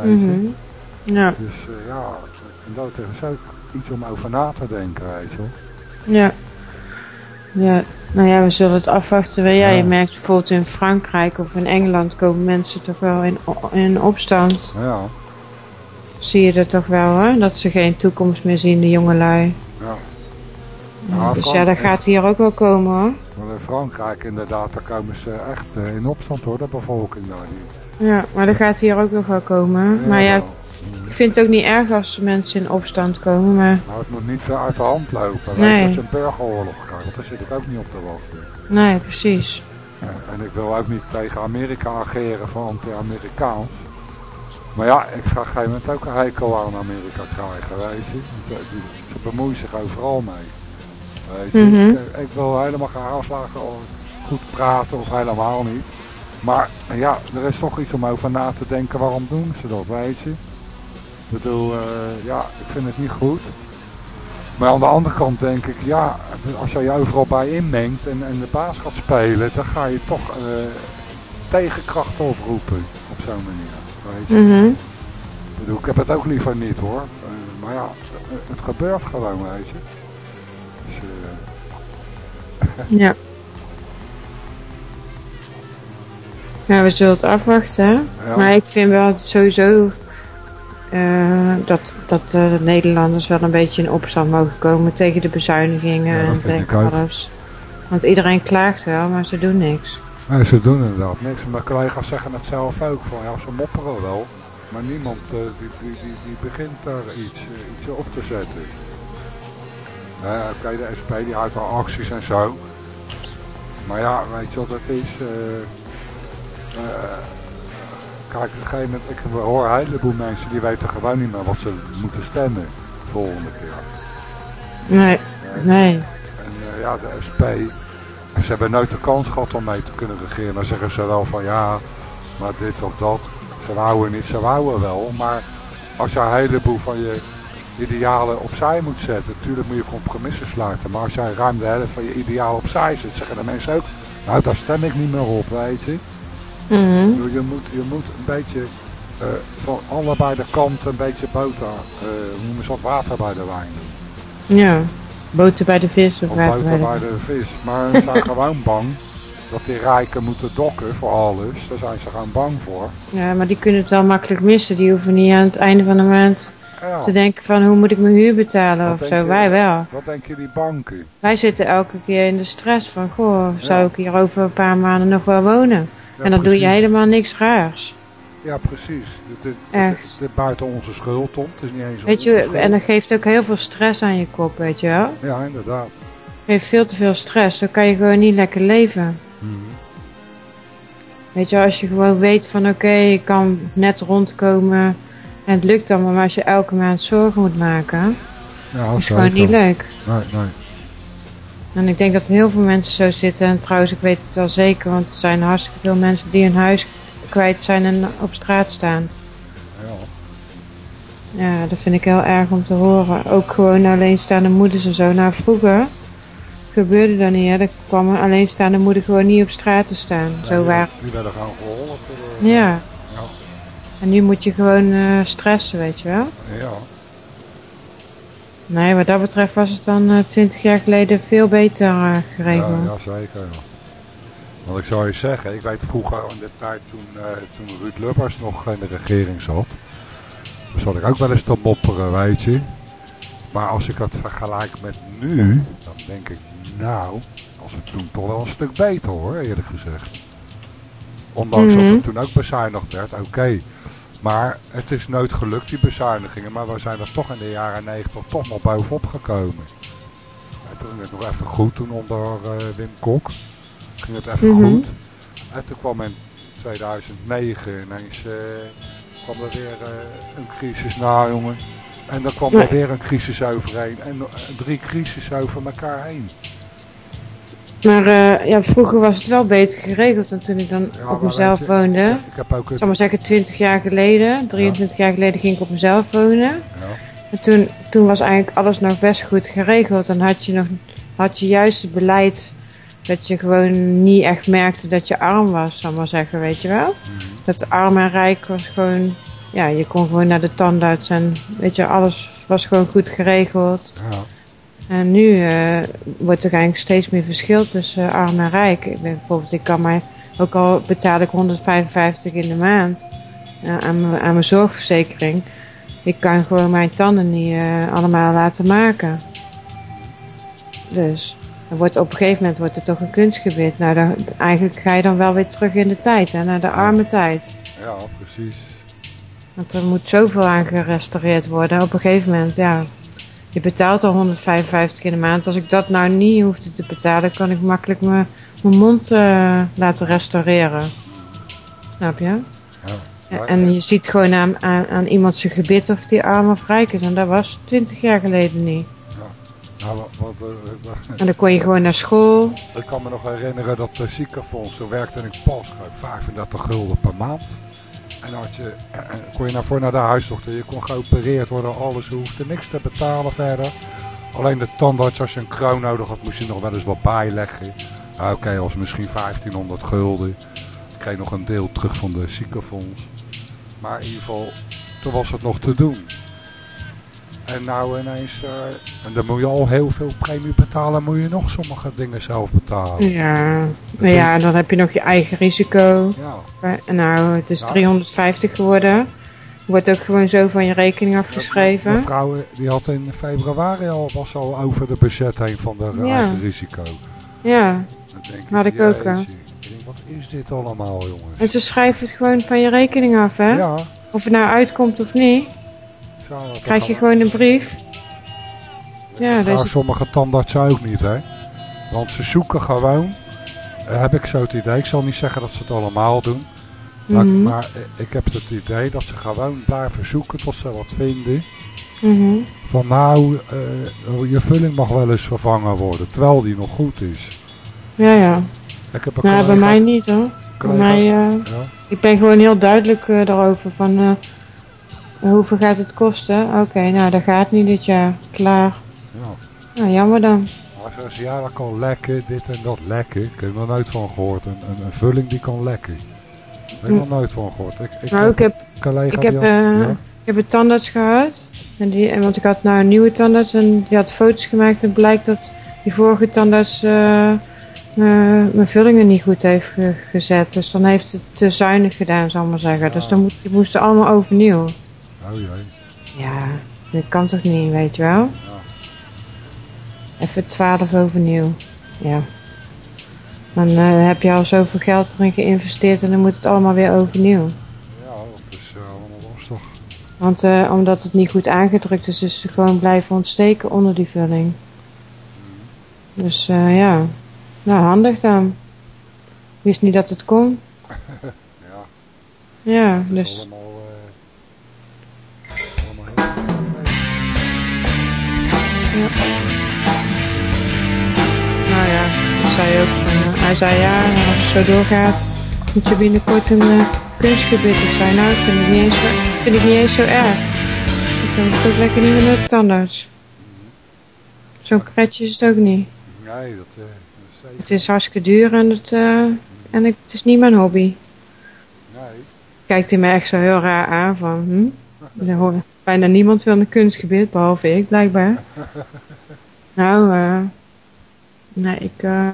weet je. Mhm. Ja, Dus eh, ja, en dat is ook iets om over na te denken, weet je. ja. Ja, nou ja, we zullen het afwachten. Ja, Ja. je merkt bijvoorbeeld in Frankrijk of in Engeland komen mensen toch wel in, in opstand. Ja, Zie je dat toch wel, hè? Dat ze geen toekomst meer zien, de jongelui. ja. Dus Frank- ja, dat gaat hier ook wel komen, hoor. Maar in Frankrijk inderdaad, daar komen ze echt eh, in opstand hoor, de bevolking daar. Die- Ja, maar dat gaat hier ook nog wel komen. maar ja. Ik vind het ook niet erg als mensen in opstand komen, maar Nou, het moet niet eh, uit de hand lopen. Weet Nee. je, als je een burgeroorlog krijgt, want daar zit ik ook niet op te wachten. nee, precies. Ja, en ik wil ook niet tegen Amerika ageren van anti-Amerikaans. Maar ja, ik ga op een gegeven moment ook een hekel aan Amerika krijgen, weet je. Eh, Ze bemoeien zich overal mee. Weet je. Mhm. ik, ik wil helemaal geen aanslagen of goed praten of helemaal niet. Maar ja, er is toch iets om over na te denken, waarom doen ze dat, weet je. Ik bedoel, eh, ja, ik vind het niet goed. Maar aan de andere kant denk ik, ja, als jij je overal bij inmengt en, en de baas gaat spelen, dan ga je toch eh, tegenkrachten oproepen op zo'n manier. Weet je. Mhm. Ik bedoel, ik heb het ook liever niet hoor. Eh, maar ja, het gebeurt gewoon, weet je. Dus, Ja. Ja, we zullen het afwachten. Ja. Maar ik vind wel sowieso eh, dat, dat de Nederlanders wel een beetje in opstand mogen komen tegen de bezuinigingen Ja, en tegen alles. Want iedereen klaagt wel, maar ze doen niks. nee, ze doen inderdaad niks. Mijn collega's zeggen het zelf ook. Van, ja, ze mopperen wel. Maar niemand eh, die, die, die, die begint daar iets, eh, iets op te zetten. Oké, de SP die houdt al acties en zo. Maar ja, weet je wat het is? Eh, eh, kijk, op een gegeven moment, ik hoor een heleboel mensen die weten gewoon niet meer wat ze moeten stemmen de volgende keer. Nee, nee. En eh, ja, de SP, ze hebben nooit de kans gehad om mee te kunnen regeren. Dan zeggen ze wel van ja, maar dit of dat. Ze wouden niet, ze wouden wel. Maar als je een heleboel van je idealen opzij moet zetten, natuurlijk moet je compromissen sluiten. Maar als jij ruim de helft van je idealen opzij zet, zeggen de mensen ook, nou daar stem ik niet meer op, weet je. Mhm. Je moet, je moet een beetje eh, van allebei de kanten een beetje boter, noemen ze dat, water bij de wijn doen. Ja. Boter bij de vis of Of water bij de... bij de vis. Maar ze zijn gewoon bang dat die rijken moeten dokken voor alles. Daar zijn ze gewoon bang voor. Ja, maar die kunnen het wel makkelijk missen. Die hoeven niet aan het einde van de maand Ja, te denken van hoe moet ik mijn huur betalen Wat of zo. je? Wij wel. wat denken die banken? Wij zitten elke keer in de stress van, goh, zou Ja. ik hier over een paar maanden nog wel wonen? Ja, en dan doe je precies. helemaal niks raars. Ja, precies. Het is, Echt. Het buiten onze schuld, Tom. Het is niet eens Weet je, schuld. en dat geeft ook heel veel stress aan je kop, weet je wel. Ja, inderdaad. Je heeft veel te veel stress, dan kan je gewoon niet lekker leven. Mhm. Weet je, als je gewoon weet van oké, ik kan net rondkomen en het lukt allemaal, maar als je elke maand zorgen moet maken, Ja, is zeker. gewoon niet leuk. Nee, nee. En ik denk dat heel veel mensen zo zitten. En trouwens, ik weet het wel zeker, want er zijn hartstikke veel mensen die hun huis kwijt zijn en op straat staan. Ja. Ja, dat vind ik heel erg om te horen. Ook gewoon alleenstaande moeders en zo. Nou, vroeger gebeurde dat niet, hè. Er kwam een alleenstaande moeder gewoon niet op straat te staan. Zo die, waar. die werden gewoon geholpen. door- Ja. Ja. En nu moet je gewoon eh, stressen, weet je wel. Ja. Nee, wat dat betreft was het dan twintig jaar geleden veel beter eh, geregeld. ja, zeker. Ja. Want ik zou je zeggen, ik weet vroeger in de tijd toen, eh, toen Ruud Lubbers nog in de regering zat, zat ik ook wel eens te mopperen, weet je. Maar als ik het vergelijk met nu, dan denk ik, nou, was het toen toch wel een stuk beter hoor, eerlijk gezegd. Ondanks dat Mhm. het toen ook bezuinigd werd, oké. Maar het is nooit gelukt, die bezuinigingen. Maar we zijn er toch in de jaren 90 toch nog bovenop gekomen. En toen ging het nog even goed toen onder eh, Wim Kok. Ging het even Mhm. goed. En toen kwam men 2009 ineens eh, kwam er weer eh, een crisis na, jongen. En dan kwam er weer een crisis overheen. En drie crisis over elkaar heen. Maar eh, ja, vroeger was het wel beter geregeld dan toen ik dan Ja, op mezelf je, woonde. Ik heb ook het... zal maar zeggen 20 jaar geleden, 23 jaar geleden ging ik op mezelf wonen. Ja. En toen, toen was eigenlijk alles nog best goed geregeld. Dan had je nog had je juist het beleid dat je gewoon niet echt merkte dat je arm was, zal maar zeggen, weet je wel. Dat arm en rijk was gewoon, ja, je kon gewoon naar de tandarts en weet je, alles was gewoon goed geregeld. Ja. En nu eh, wordt er eigenlijk steeds meer verschil tussen eh, arm en rijk. Ik ben, bijvoorbeeld, ik kan mij, ook al betaal ik 155 in de maand eh, aan, mijn- aan mijn zorgverzekering. Ik kan gewoon mijn tanden niet allemaal laten maken. Dus dan wordt, op een gegeven moment wordt het toch een kunstgebied. Nou, dan, eigenlijk ga je dan wel weer terug in de tijd, hè, naar de arme tijd. ja, precies. Want er moet zoveel aan gerestaureerd worden. Op een gegeven moment, ja. Je betaalt al 155 in de maand. Als ik dat nou niet hoefde te betalen, kan ik makkelijk mijn mijn mond eh, laten restaureren. Snap je? Ja. Ja, En je ziet gewoon aan, aan, aan iemand zijn gebit of die arm of rijk is. En dat was 20 jaar geleden niet. Nou, wat, wat, eh, En dan kon je gewoon naar school. Ik kan me nog herinneren dat de ziekenfonds, toen werkte ik pas, ik, 35 gulden per maand. En dan je, eh, kon je naar voor naar de huisdokter, je kon geopereerd worden, alles, je hoefde niks te betalen verder. Alleen de tandarts, als je een kroon nodig had, moest je nog wel eens wat bijleggen. Oké, was misschien 1500 gulden. Ik kreeg nog een deel terug van de ziekenfonds. Maar in ieder geval, toen was het nog te doen. En nou ineens, eh, en dan moet je al heel veel premie betalen, moet je nog sommige dingen zelf betalen. Ja, nou ja, dan heb je nog je eigen risico. Ja, En nou, het is Nou. 350 geworden. Wordt ook gewoon zo van je rekening afgeschreven. mevrouw eh, die had in februari al, was al over de budget heen van de Ja. eigen risico. Ja, Dan denk Had ik ook, jeetje. hè. Ik denk, wat is dit allemaal jongens? en ze schrijven het gewoon van je rekening af, hè? Ja, Of het nou uitkomt of niet, dat krijg je gewoon een brief. Ja, Nou, dus sommige tandartsen ook niet, hè. Want ze zoeken gewoon, eh, heb ik zo het idee, ik zal niet zeggen dat ze het allemaal doen. Maar, Mhm. maar eh, ik heb het idee dat ze gewoon blijven zoeken tot ze wat vinden. Mhm. Van nou, eh, je vulling mag wel eens vervangen worden, terwijl die nog goed is. Ja, ja. Ik heb een Nou, bij mij niet hoor. Bij mij, Ja, ik ben gewoon heel duidelijk daarover van hoeveel gaat het kosten. Oké, nou dat gaat niet dit jaar. Klaar. ja. Nou, jammer dan. Maar ze zeggen, ja, dat kan lekken, dit en dat lekken. Ik heb er nooit van gehoord. Een, een, een vulling die kan lekken. Daar heb ik nog nooit van gehoord. Ik, ik Nou, ik heb, een collega ik heb, ja. ik heb een tandarts gehad. En die, want ik had nou een nieuwe tandarts en die had foto's gemaakt. En blijkt dat die vorige tandarts eh, mijn mijn vullingen niet goed heeft ge- gezet. Dus dan heeft het te zuinig gedaan, zal ik maar zeggen. Dus dan moet, die moesten allemaal overnieuw. Oh jee. Ja, dat kan toch niet, weet je wel? Even 12 overnieuw. Ja. Dan eh, heb je al zoveel geld erin geïnvesteerd en dan moet het allemaal weer overnieuw. Ja, dat is eh, allemaal lastig. Want eh, omdat het niet goed aangedrukt is, is het gewoon blijven ontsteken onder die vulling. Dus eh, ja, nou handig dan. Wist niet dat het kon. Ja, Ja, dus allemaal... nou ja, ik zei ook van, eh, hij zei ja, nou, als het zo doorgaat, moet je binnenkort een eh, kunstgebied. Ik zei nou, vind ik niet eens zo, vind ik niet eens zo erg. Ik ik ook lekker niet meer naar de tandarts. Zo'n pretje is het ook niet. Nee, dat, eh, dat is. Het is hartstikke duur en het, en ik, het is niet mijn hobby. Nee. Kijkt hij me echt zo heel raar aan van, hm? Er hoort- Bijna niemand wil een kunstgebied, behalve ik blijkbaar. Nou, eh nee, ik eh,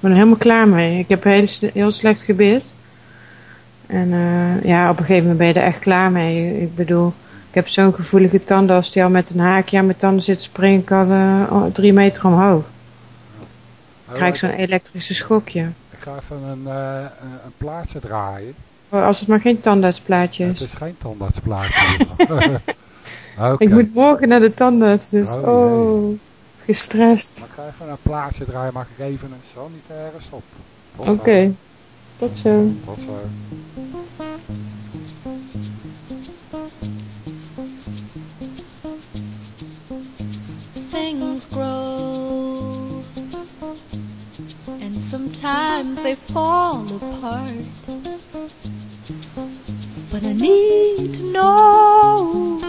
ben er helemaal klaar mee. Ik heb een heel, heel slecht gebit. En eh, ja, op een gegeven moment ben je er echt klaar mee. Ik bedoel, ik heb zo'n gevoelige tanden als die al met een haakje aan mijn tanden zit te springen, ik al oh, drie meter omhoog. Oh, krijg ik zo'n elektrische schokje. Ik ga even een, een, een plaatje draaien. Als het maar geen tandartsplaatje Het is. is geen tandartsplaatje. Oké. Ik moet morgen naar de tandarts, dus Oh, oh, gestrest. Maar ik ga even een plaatje draaien, maak ik even een sanitaire stop. Oké. Tot zo. Tot zo. things grow and sometimes they fall apart but i need to know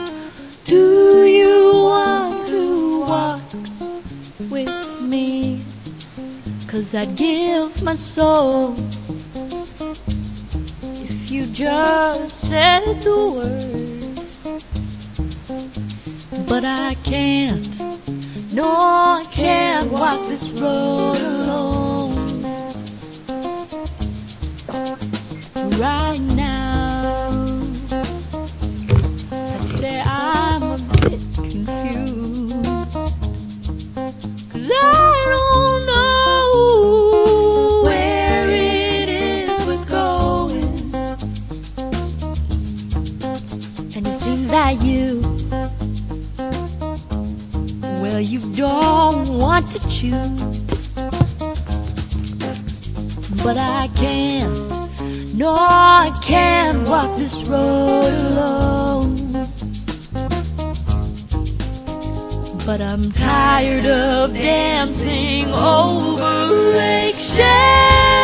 do you want to walk with me cause i'd give my soul if you just said the word but I can't no, I can't walk this road alone. Right now, I'd say I'm a bit confused. Cause I don't know where it is we're going. And it seems that you well, you don't want to choose, but I can't. No, I can't walk this road alone. But I'm tired of dancing over eggshells.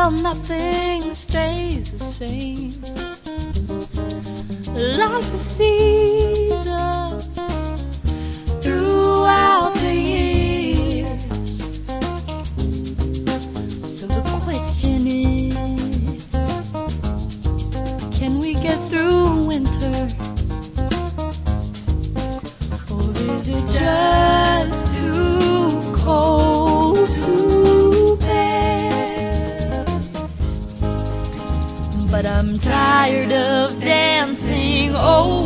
Well, nothing stays the same. Like the seasons tired of dancing. Over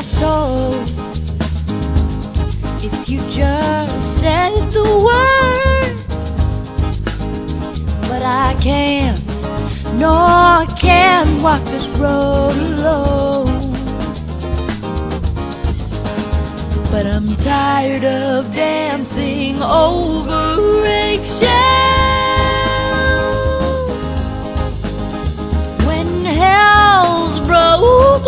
my soul if you just said the word. But I can't, no, I can't walk this road alone. But I'm tired of dancing over eggshells. When hell's broke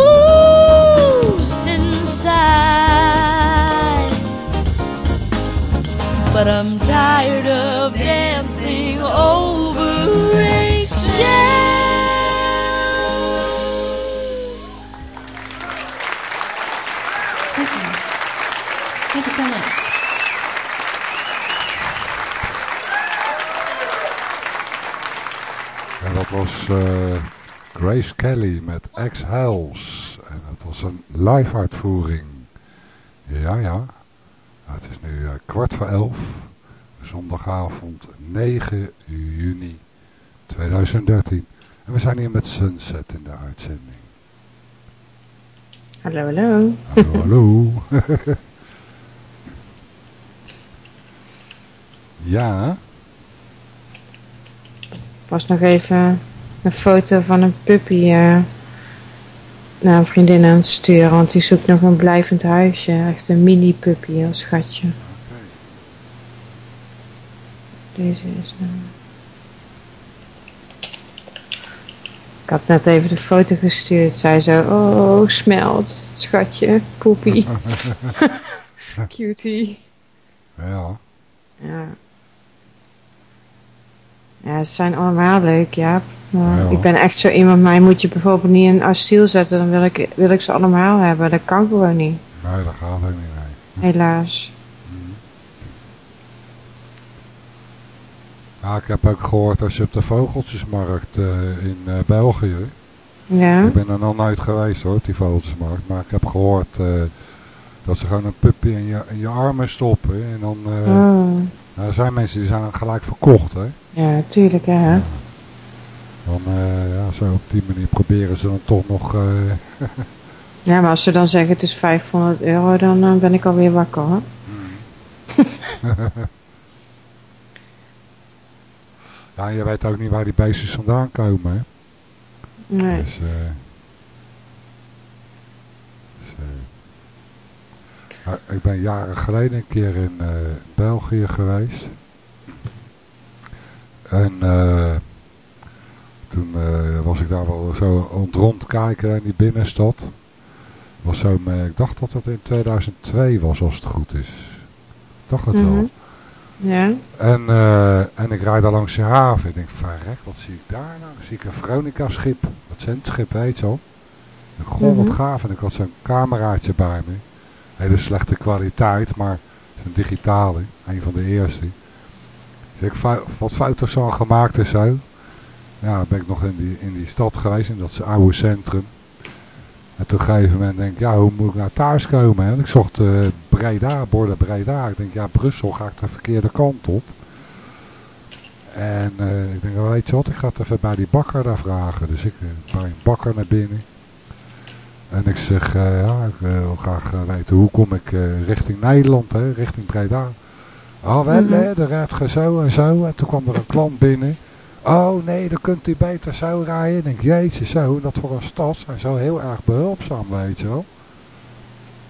But I'm tired of dancing over. Thank you. So much. En dat was eh, Grace Kelly met Ex-Hells. En dat was een live uitvoering. Ja, ja. Nou, het is nu eh, kwart voor elf. Zondagavond 9 juni 2013. En we zijn hier met Sunset in de uitzending. Hallo, hallo. Hallo, hallo. ja, was nog even een foto van een puppy eh, naar een vriendin aan het sturen. Want die zoekt nog een blijvend huisje. Echt een mini puppy, een schatje. Deze is... eh, Ik had net even de foto gestuurd. Zij zo, oh, smelt. Schatje, poepie. Cutie. ja. Ja. Ja, ze zijn allemaal leuk, ja. Maar Ja. ik ben echt zo iemand, mij moet je bijvoorbeeld niet in asiel zetten, dan wil ik, wil ik ze allemaal hebben. Dat kan gewoon niet, Nee, dat gaat ook niet, nee. helaas. Ja, ik heb ook gehoord als je op de vogeltjesmarkt eh, in eh, België... Ja, Ik ben er nog nooit geweest hoor, die vogeltjesmarkt. Maar ik heb gehoord eh, dat ze gewoon een puppy in je, in je armen stoppen. En dan... oh. nou, er zijn mensen die zijn dan gelijk verkocht, hè. ja, tuurlijk, hè. Dan, eh, ja, zo op die manier proberen ze dan toch nog... Ja, maar als ze dan zeggen het is 500 euro, dan ben ik alweer wakker, hoor. ja, je weet ook niet waar die beestjes vandaan komen, hè. Nee. Dus, ja, ik ben jaren geleden een keer in eh, België geweest. En eh, toen was ik daar wel zo aan het rondkijken in die binnenstad. Was zo, ik dacht dat het in 2002 was als het goed is. Ik dacht het wel. Ja, En, eh, en ik rijd daar langs de haven. Ik denk, verrek, wat zie ik daar nou? Zie ik een Veronica-schip. Dat zendschip heet zo. Goh, wat Mhm. gaaf. En ik had zo'n cameraatje bij me. Hele slechte kwaliteit, maar zo'n digitale. Een van de eerste. Dus ik wat foto's al gemaakt en zo. Ja, dan ben ik nog in die, in die stad geweest, in dat oude centrum. En toen op een gegeven moment denk ik, ja, hoe moet ik naar thuis komen? hè? Ik zocht eh, Breda, borden Breda. Ik denk, ja, Brussel ga ik de verkeerde kant op. En eh, ik denk, well, weet je wat, ik ga het even bij die bakker daar vragen. Dus ik eh, bij een bakker naar binnen. En ik zeg, eh, ja, ik wil graag weten, hoe kom ik richting Nederland, hè, richting Breda? Oh, wel, Mhm. hè, daar rijdt je zo en zo. En toen kwam er een klant binnen. Oh nee, dan kunt u beter zo rijden. Ik denk, jeetje, zo, dat voor een stad zijn zo heel erg behulpzaam, weet je wel.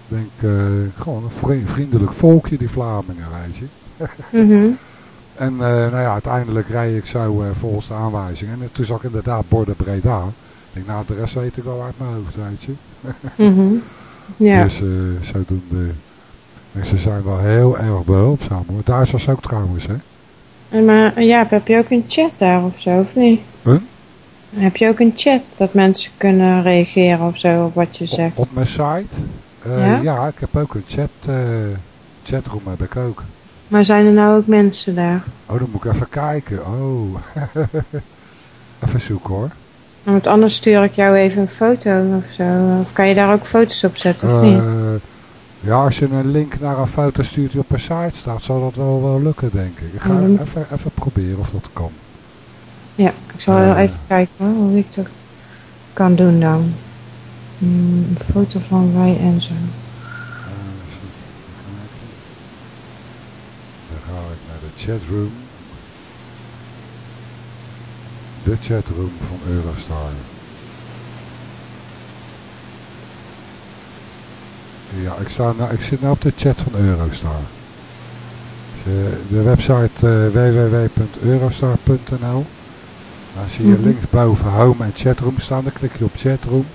Ik denk, eh, gewoon een vri- vriendelijk volkje, die Vlamingen, weet je. mhm. En eh, nou ja, uiteindelijk rijd ik zo eh, volgens de aanwijzingen. En toen zag ik inderdaad borden Breda. Ik denk, nou, de rest weet ik wel uit mijn hoofd, weet je. Mhm. Ja, Dus eh, zodoende. En ze zijn wel heel erg behulpzaam hoor. Duitsers ook trouwens, hè. En maar eh, Jaap, heb je ook een chat daar of zo, of niet? Een? Heb je ook een chat dat mensen kunnen reageren of zo op wat je zegt? Op mijn site. Eh, Ja? ja? ik heb ook een chat, eh, chatroom heb ik ook. Maar zijn er nou ook mensen daar? Oh, dan moet ik even kijken. Oh. even zoeken hoor. Want anders stuur ik jou even een foto of zo. Of kan je daar ook foto's op zetten of niet? Ja, als je een link naar een foto stuurt die op een site staat, zal dat wel, wel lukken, denk ik. Ik ga even, even proberen of dat kan. Ja, ik zal wel even kijken hoe ik dat kan doen dan. Hmm, een foto van wij en zo. Dan ga ik naar de chatroom. De chatroom van Eurostar. Ja, ik, sta nou, ik zit nu op de chat van Eurostar. Dus, de website eh, www.eurostar.nl Dan zie je Mhm. linksboven home en chatroom staan. Dan klik je op chatroom.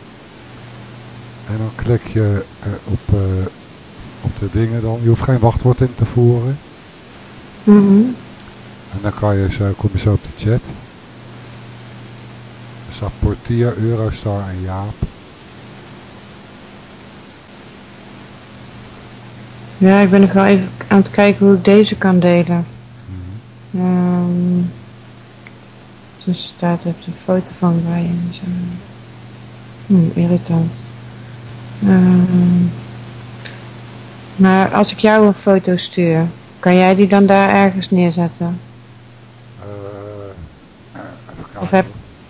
En dan klik je eh, op, eh, op de dingen dan. Je hoeft geen wachtwoord in te voeren. Mhm. En dan kan je zo, kom je zo op de chat. Er staat Portier, Eurostar en Jaap. Ja, ik ben nog wel even aan het kijken hoe ik deze kan delen. Mhm. Ehm dus staat er een foto van bij en zo. Hm, irritant. Ehm, maar als ik jou een foto stuur, kan jij die dan daar ergens neerzetten? Even Of heb,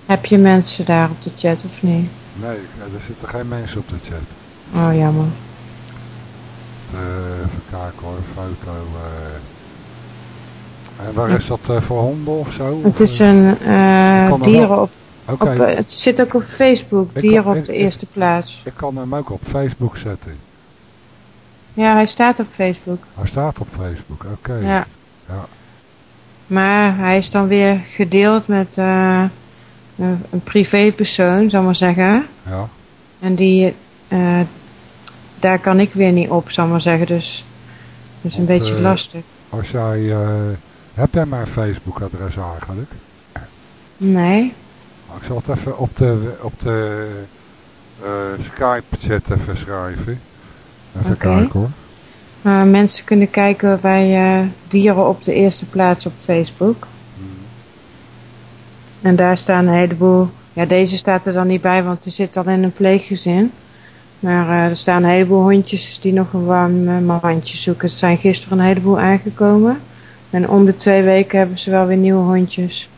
heb je mensen daar op de chat of niet? Nee, er zitten geen mensen op de chat. Oh, jammer. Eh, even kijken hoor, foto. eh. En waar is dat eh, voor honden of zo? Het is eh, een eh er dieren op, op... eh, Het zit ook op Facebook, Ik dieren kan- op de ik- eerste plaats. ik kan hem ook op Facebook zetten. Ja, hij staat op Facebook. Hij staat op Facebook, oké. Ja. Ja. Maar hij is dan weer gedeeld met eh, een, privépersoon, zal ik maar zeggen. Ja. En die, eh, daar kan ik weer niet op, zal ik maar zeggen. Dus dat is een Want, beetje eh, lastig. Als jij, eh, heb jij mijn Facebook adres eigenlijk? Nee. Ik zal het even op de, op de eh, Skype chat even schrijven. Even kijken hoor. Maar mensen kunnen kijken bij dieren op de eerste plaats op Facebook. En daar staan een heleboel... Ja, deze staat er dan niet bij, want die zit al in een pleeggezin. Maar eh, er staan een heleboel hondjes die nog een warm eh, mandje zoeken. Er zijn gisteren een heleboel aangekomen. En om de twee weken hebben ze wel weer nieuwe hondjes.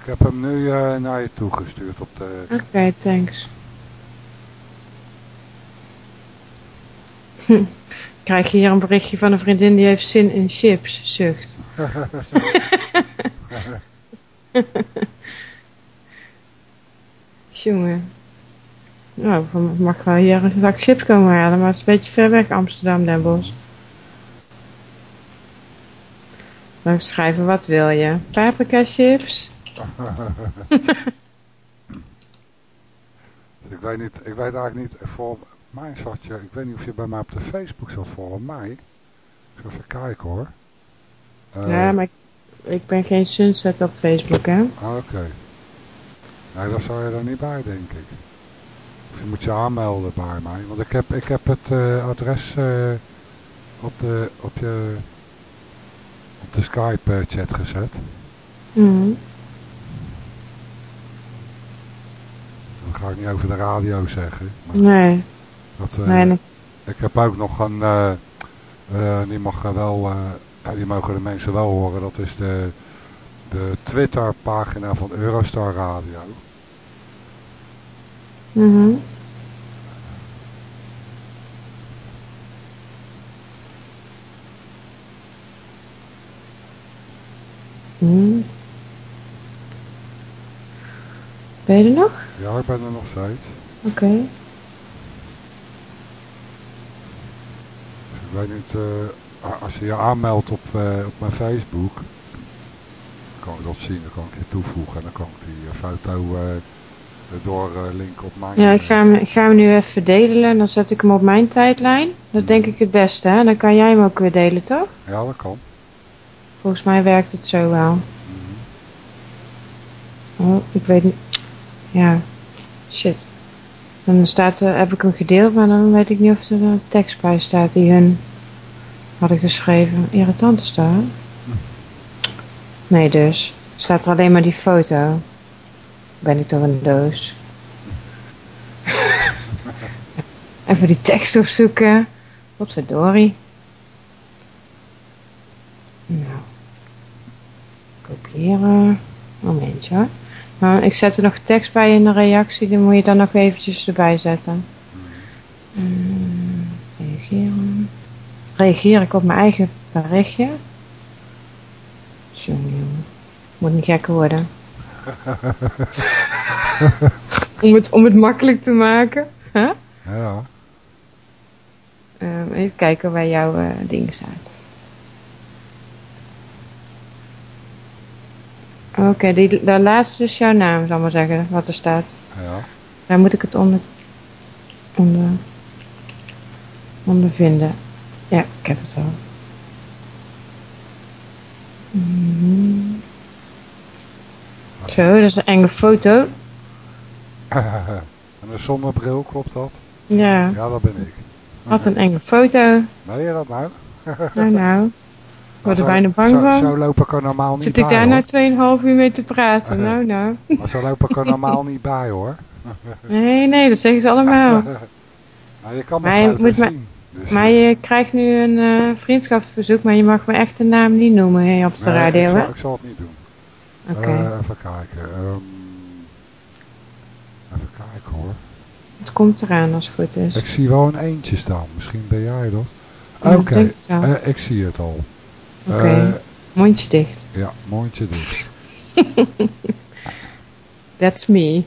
Ik heb hem nu eh, naar je toegestuurd op de... Oké, thanks. Krijg je hier een berichtje van een vriendin die heeft zin in chips, zucht. Jongen. Nou, dan mag wel hier een zak chips komen halen, maar het is een beetje ver weg, Amsterdam, Den Bosch. Dan schrijven, wat wil je? Paprika chips? ik weet niet, ik weet eigenlijk niet, voor mij zat je, ik weet niet of je bij mij op de Facebook zat, voor mij. Ik zal even kijken hoor. Eh, ja, maar ik, ik ben geen sunset op Facebook, hè? ah, Oké. Nee, daar zou je er niet bij, denk ik. Of je moet je aanmelden bij mij. Want ik heb, ik heb het eh, adres eh, op, de, op, je, op de Skype eh, chat gezet. Mhm. Dat ga ik niet over de radio zeggen. Nee. dat, Nee, nee. Ik heb ook nog een, die, mag wel, ja, die mogen de mensen wel horen. Dat is de, de Twitter pagina van Eurostar Radio. Mhm. Mhm. Ben je er nog? Ja, ik ben er nog steeds. Oké. Ik weet niet, eh, als je je aanmeldt op, eh, op mijn Facebook, kan ik dat zien. Dan kan ik je toevoegen en dan kan ik die eh, foto doorlinken op mijn... Ja, ik ga, hem, ik ga hem nu even delen en dan zet ik hem op mijn tijdlijn. Dat denk ik het beste, hè? Dan kan jij hem ook weer delen, toch? Ja, dat kan. Volgens mij werkt het zo wel. Oh, ik weet niet. Ja, shit. Dan staat er, heb ik hem gedeeld, maar dan weet ik niet of er een tekst bij staat die hun hadden geschreven. Irritant is dat, hè? Nee, dus. Staat er alleen maar die foto. Ben ik toch een doos? Even die tekst opzoeken. Wat verdorie. Nou. Kopiëren. Momentje hoor. Nou, ik zet er nog tekst bij in de reactie. Die moet je dan nog eventjes erbij zetten. Mm, reageren. Reageer ik op mijn eigen berichtje. Moet niet gekker worden. om, het, om het makkelijk te maken. Huh? Ja. Ehm, even kijken waar jouw eh, ding staat. Oké, die de laatste is jouw naam, zal ik maar zeggen, wat er staat. Ja. Daar moet ik het onder, onder, onder vinden. Ja, ik heb het al. Mhm. Zo, dat is een enge foto. en een zonnebril, klopt dat? Ja, Ja, dat ben ik. wat een enge foto. Meen je dat nou? Nou, nou. Ik word er Zo- bijna bang zo, van. Zo loop ik er normaal niet Zit bij ik daar hoor. nou 2,5 uur mee te praten? Nou, nou. Maar zo loop ik er normaal niet bij hoor. Nee, nee, dat zeggen ze allemaal. Maar je kan Maar moet zien. Dus, Maar je krijgt nu een eh, vriendschapsverzoek, maar je mag mijn echte naam niet noemen hè, op de nee, radio, ik hè? zal, ik zal het niet doen. Eh, even kijken. ehm, even kijken hoor. Het komt eraan als het goed is. Ik zie wel een eentje staan. Misschien ben jij dat. Ja, Oké, eh, ik zie het al. Oké, Eh, mondje dicht. ja, mondje dicht. That's me.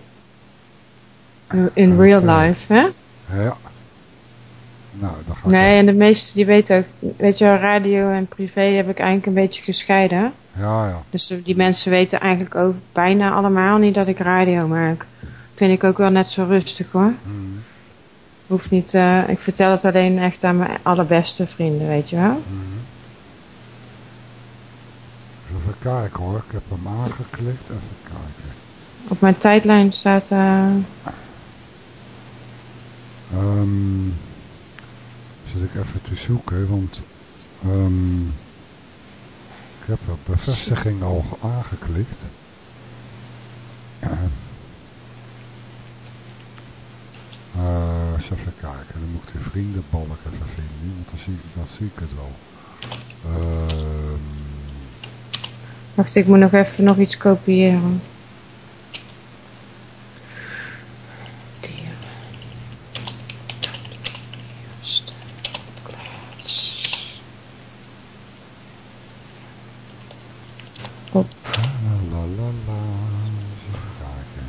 In real life, hè? Ja. Nou, dan ga ik Nee, en de meesten die weten ook, weet je wel, radio en privé heb ik eigenlijk een beetje gescheiden. Ja, ja. Dus die mensen weten eigenlijk ook bijna allemaal niet dat ik radio maak. Vind ik ook wel net zo rustig hoor. Mhm. Hoeft niet, eh, ik vertel het alleen echt aan mijn allerbeste vrienden, weet je wel. Even kijken hoor. Ik heb hem aangeklikt. Even kijken. Op mijn tijdlijn staat, Ehm zit ik even te zoeken, want ehm, ik heb de bevestiging al ge- aangeklikt. Eh, eens even kijken, dan moet ik de vriendenbalk even vinden, want dan zie, dan zie ik het wel. Ehm, wacht, ik moet nog even nog iets kopiëren. Op. La la la la. Eens even kijken.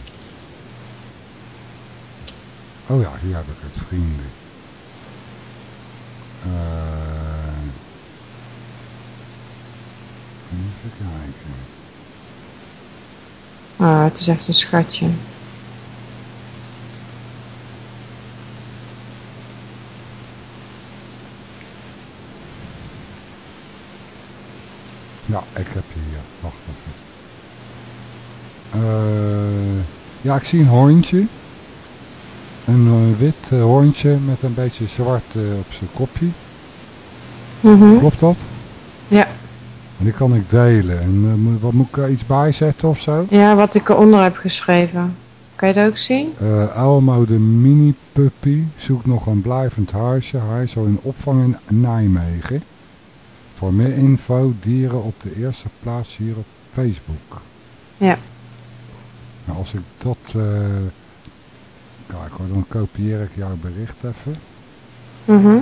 Oh ja, hier heb ik het, vrienden. Eh, even kijken. Ah, het is echt een schatje. Ja, ik heb je hier. Wacht even. Eh, ja, ik zie een hoorntje. Een eh, wit eh, hoorntje met een beetje zwart eh, op zijn kopje. Mhm. Klopt dat? Ja. En die kan ik delen. En wat moet ik er iets bijzetten of zo? Ja, wat ik eronder heb geschreven. Kan je dat ook zien? Elmo de mini puppy zoekt nog een blijvend huisje. Hij zal in opvang in Nijmegen. Voor meer info dieren op de eerste plaats hier op Facebook. Ja. Nou, als ik dat... kijk hoor, dan kopieer ik jouw bericht even. Mhm.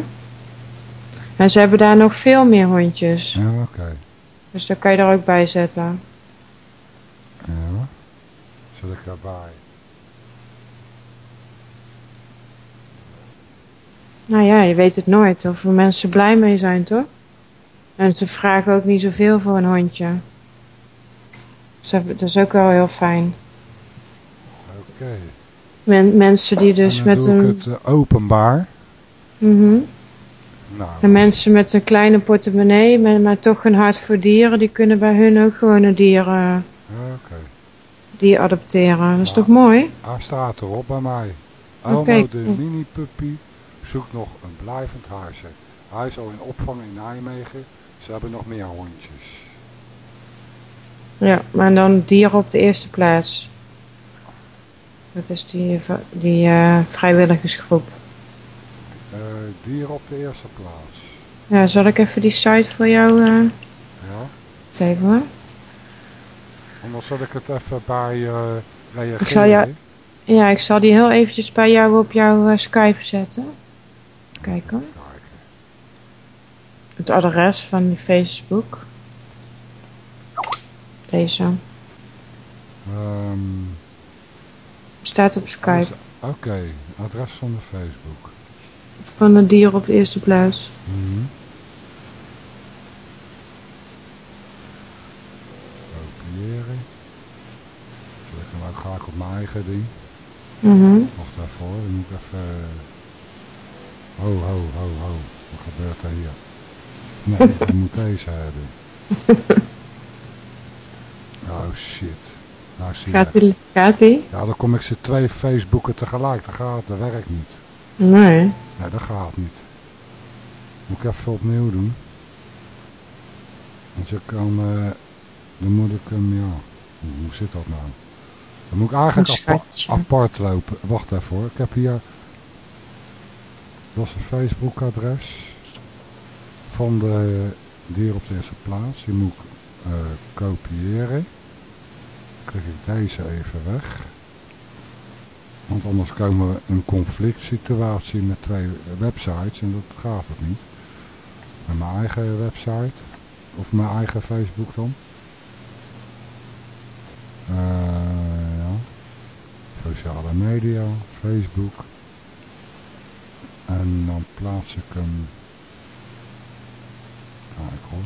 En ze hebben daar nog veel meer hondjes. Ja, oké. Dus daar kan je er ook bij zetten. Ja. Zet ik daarbij. Nou ja, je weet het nooit of mensen blij mee zijn, toch? En ze vragen ook niet zoveel voor een hondje. Dus dat dat is ook wel heel fijn. Oké. Men- mensen die dus en dan met doe een... ik het eh, openbaar. Mhm. Nou, En mensen met een kleine portemonnee, maar, maar toch een hart voor dieren, die kunnen bij hun ook gewoon een dier, oké. dier adopteren. Dat is Ja. toch mooi? Hij staat erop bij mij. Oké, Elmo de cool. mini puppy zoekt nog een blijvend huisje. Hij is al in opvang in Nijmegen. Ze hebben nog meer hondjes. Ja, maar dan dieren op de eerste plaats. Dat is die, die eh, vrijwilligersgroep. Eh dieren op de eerste plaats. Ja, zal ik even die site voor jou... eh Ja. even hoor. Anders zet ik het even bij eh reageren. Ik zal jou- Ja, ik zal die heel eventjes bij jou op jouw Skype zetten. Kijk hoor. Kijken. Het adres van die Facebook. Deze. Ehm, Staat op Skype. Oké, adres van de Facebook. Van het dier op de eerste plaats. Mhm. Kopiëren. Zal ik hem ook op mijn eigen ding. Mhm. Wacht even hoor, dan moet ik even... Ho, ho, ho, ho. Wat gebeurt er hier? Nee, ik moet deze hebben. Oh shit. Nou zie. Gaat die? Gaat? Ja, dan kom ik ze twee Facebooken tegelijk. Dat gaat, dat werkt niet. Nee. Nee, dat gaat niet. Moet ik even opnieuw doen. Want je kan, eh, dan moet ik hem, ja, hoe, zit dat nou? Dan moet ik eigenlijk Een apa- schatje. apart lopen. Wacht even hoor, ik heb hier, dat is een Facebook adres van de dier op de eerste plaats. Die moet ik eh, kopiëren. Klik ik deze even weg. Want anders komen we in een conflict situatie met twee websites en dat gaat het niet. Met mijn eigen website. Of mijn eigen Facebook dan. Eh, ja. Sociale media, Facebook. En dan plaats ik hem... Kijk hoor.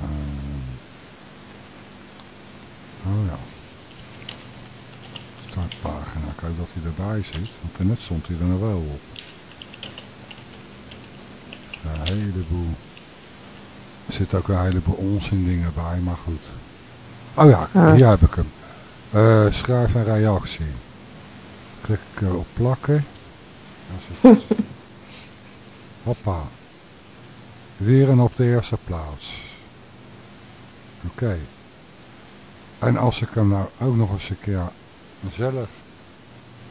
Ehm. Oh ja. Startpagina. Kijk dat hij erbij zit. Want net stond hij er nog wel op. Een heleboel. Er zit ook een heleboel onzin dingen bij, maar goed. Oh ja, Ja. hier heb ik hem. Eh, schrijf een reactie. Klik eh, op plakken. Hoppa. Weer en op de eerste plaats. Oké. En als ik hem nou ook nog eens een keer zelf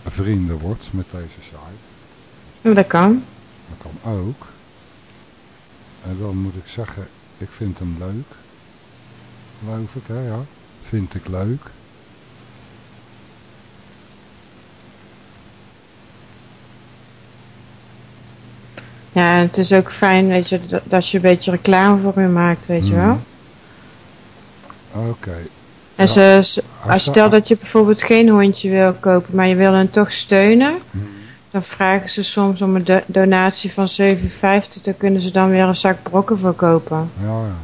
vrienden word met deze site. Dat kan. Dat kan ook. En dan moet ik zeggen, ik vind hem leuk. Geloof ik, hè, ja. Vind ik leuk. Ja, het is ook fijn, weet je, dat, dat je een beetje reclame voor je maakt, weet je wel. Oké. En ze, ze- Hij als stel dat je bijvoorbeeld geen hondje wil kopen, maar je wil hen toch steunen, dan vragen ze soms om een do- donatie van 7,50, dan kunnen ze dan weer een zak brokken voor kopen. Ja, ja.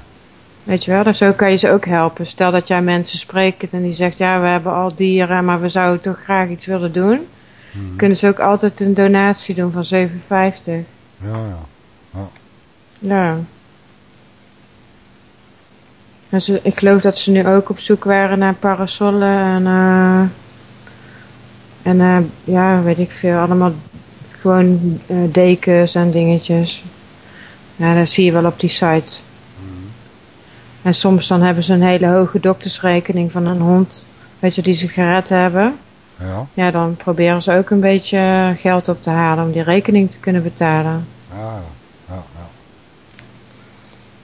Weet je wel, dus zo kan je ze ook helpen. Stel dat jij mensen spreekt en die zegt, ja, we hebben al dieren, maar we zouden toch graag iets willen doen. Kunnen ze ook altijd een donatie doen van 7,50. Ja, ja. ja. Ja. En ze, ik geloof dat ze nu ook op zoek waren naar parasollen en, eh, en eh, ja, weet ik veel, allemaal gewoon eh, dekens en dingetjes. Ja, dat zie je wel op die site. En soms dan hebben ze een hele hoge doktersrekening van een hond, weet je, die ze gered hebben. Ja, Ja, dan proberen ze ook een beetje geld op te halen om die rekening te kunnen betalen. ja.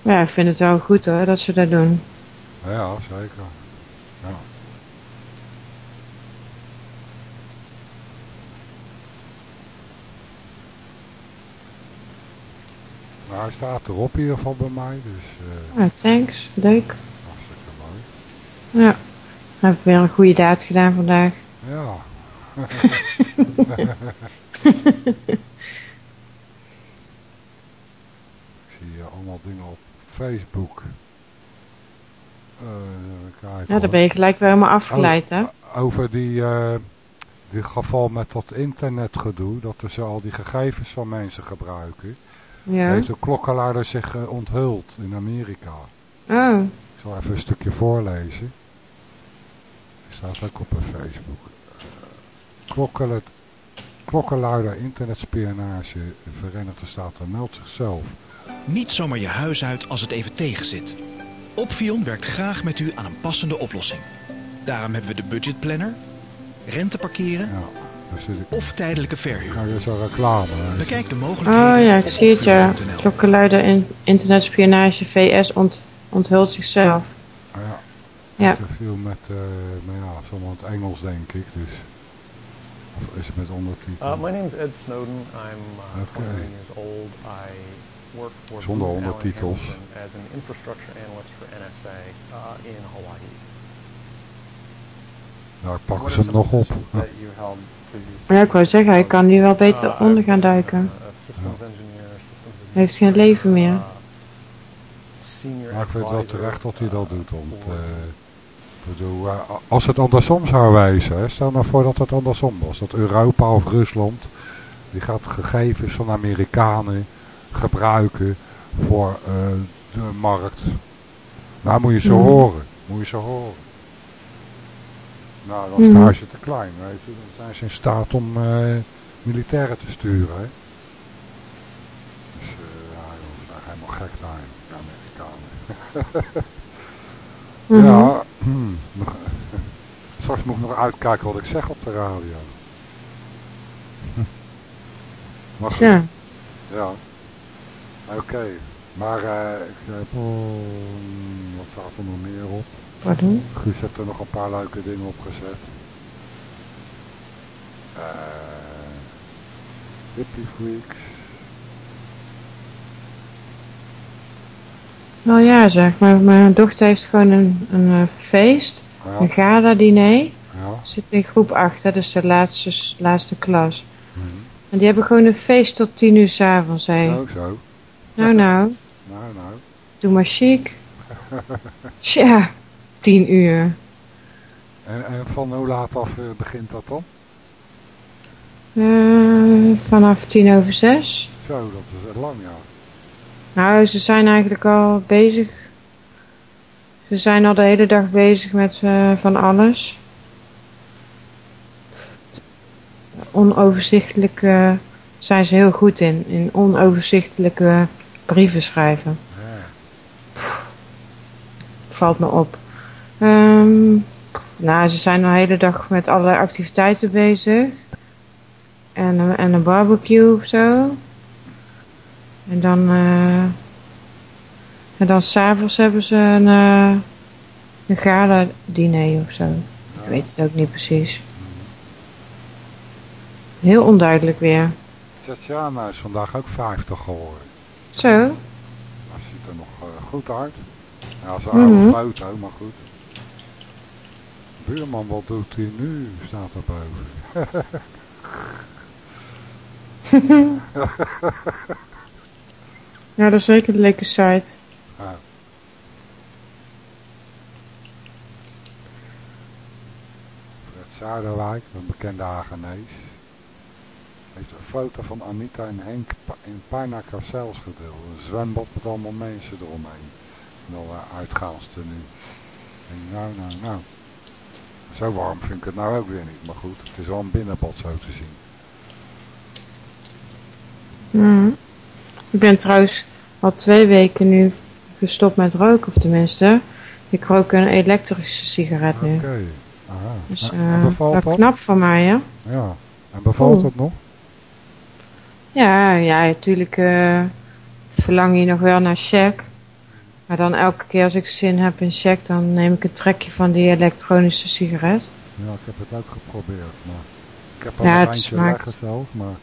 Ja, ik vind het wel goed hoor, dat ze dat doen. Ja, zeker. Ja. Maar hij staat erop in ieder geval bij mij, dus Ja, thanks. Leuk. hartstikke mooi. Ja. Heb ik weer een goede daad gedaan vandaag. Ja. Ik zie hier allemaal dingen op Facebook. Eh, Ja, dan ben je gelijk weer helemaal afgeleid, hè? Over die, eh die geval met dat internetgedoe, dat zo al die gegevens van mensen gebruiken. Ja. Heeft de klokkenluider zich eh, onthuld in Amerika. Oh, Ik zal even een stukje voorlezen. Staat ook op een Facebook. Klokkenluid, klokkenluider internetspionage Verenigde Staten meldt zichzelf. Niet zomaar je huis uit als het even tegenzit. Opvion werkt graag met u aan een passende oplossing. Daarom hebben we de budgetplanner, renteparkeren Ja, of tijdelijke verhuur. Nou, zo'n reclame. Bekijk de mogelijkheden oh ja, ik zie het ja. Klokkenluider in internetspionage VS ont, onthult zichzelf. Ah, ja. Ja. Interview met, eh maar ja, is in het Engels denk ik, dus. Of is het met ondertitel? Uh, my name is Ed Snowden. I'm uh, Okay. 21 years old. I Zonder ondertitels. Hamilton as an infrastructure analyst for NSA uh, in Hawaii. Nou, pakken ze hem nog op. Ja. Ja, ik wou zeggen, hij kan nu wel beter Uh, onder gaan duiken. uh, engineer, systems Hij heeft geen leven meer. uh, Maar ik vind het wel terecht dat hij dat uh, doet. Want eh, ik bedoel, als het andersom zou wijzen, hè, stel nou voor dat het andersom was. Dat Europa of Rusland, die gaat gegevens van Amerikanen gebruiken voor eh, de markt. Nou moet je ze Mhm. horen. Moet je ze horen. Nou, dan is het Mhm. huisje te klein, weet je. Dan zijn ze in staat om eh, militairen te sturen, hè. Dus eh, ja, joh, zijn helemaal gek daar, de Amerikanen. Mhm. Ja, hmm, nog, straks moet ik nog uitkijken wat ik zeg op de radio. Maar goed, Ja. ja. Oké, maar eh, ik oh, wat staat er nog meer op? Pardon? Guus heeft er nog een paar leuke dingen op gezet. eh Hippie Freaks. Nou ja zeg, maar mijn dochter heeft gewoon een, een eh, feest, Ja. een gala-diner. Ja. Zit in groep 8, hè, dus de laatste, laatste klas. Mhm. En die hebben gewoon een feest tot 10 uur s'avonds. Zo, zo. Nou, nou, Nou, nou. doe maar chic. Tja, 10 uur. En, en van hoe laat af eh, begint dat dan? Eh, vanaf 10 over 6. Zo, dat is lang, ja. Nou, ze zijn eigenlijk al bezig. Ze zijn al de hele dag bezig met eh, van alles. Onoverzichtelijk eh, zijn ze heel goed in. In onoverzichtelijke brieven schrijven. Pff, Valt me op. Ehm, nou, ze zijn de hele dag met allerlei activiteiten bezig. En, een- en een barbecue of zo. En dan, eh en dan s'avonds hebben ze een, eh een gala diner of zo. Ik weet het ook niet precies. Heel onduidelijk weer. Tatjana is vandaag ook 50 geworden. Zo, Dat ziet er nog eh, goed uit. Ja, zo'n Mhm. oude foto, maar goed. Buurman, wat doet hij nu? Staat er boven. ja, dat is zeker een leuke site. Ja. Fred Zuiderwijk, een bekende Hagenees, heeft een foto van Anita en Henk in Pijnacarsels gedeeld. Een zwembad met allemaal mensen eromheen. En al uh, uitgaansten nu. En nou, nou, nou. Zo warm vind ik het nou ook weer niet. Maar goed, het is wel een binnenbad zo te zien. Mhm. Ik ben trouwens al twee weken nu gestopt met roken, of tenminste. Ik rook een elektrische sigaret nu. Oké. Dus eh, en bevalt dat dat? knap van mij, hè? Ja. En bevalt het nog? Ja, ja, natuurlijk eh, verlang je nog wel naar check. Maar dan elke keer als ik zin heb in check, dan neem ik een trekje van die elektronische sigaret. Ja, ik heb het ook geprobeerd. Maar ik heb al Ja, een het smaakt- zelf, maar...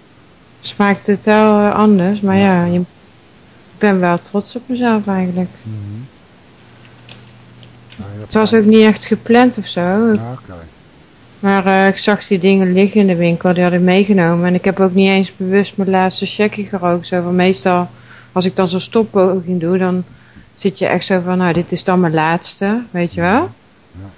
Smaakt totaal eh, anders, maar ja, je, ik ben wel trots op mezelf eigenlijk. Mhm. Ja, Het was ook niet echt gepland of zo. Ja, oké. Maar eh, ik zag die dingen liggen in de winkel, die had ik meegenomen. En ik heb ook niet eens bewust mijn laatste checkje gerookt. Zo meestal, als ik dan zo'n stoppoging doe, dan zit je echt zo van, nou dit is dan mijn laatste, weet je wel. Ja.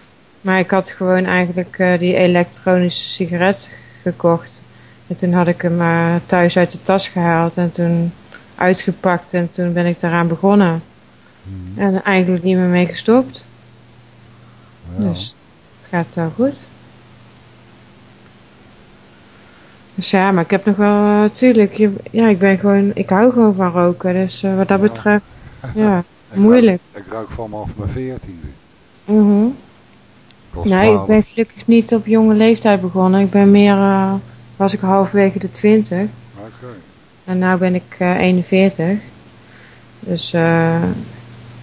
Maar ik had gewoon eigenlijk eh, die elektronische sigaret gekocht. En toen had ik hem eh, thuis uit de tas gehaald en toen uitgepakt en toen ben ik daaraan begonnen. Mhm. En eigenlijk niet meer mee gestopt. Ja. Dus het gaat wel goed. Dus ja, maar ik heb nog wel, eh, tuurlijk, je, ja, ik ben gewoon, ik hou gewoon van roken. Dus eh, wat dat Ja. betreft, ja, Ik moeilijk. Ik rook van vanaf mijn veertiende. Mhm. Ik was Nee, ik 12. ben gelukkig niet op jonge leeftijd begonnen. Ik ben meer, eh, was ik halverwege de 20. Oké. En nu ben ik eh 41. Dus eh,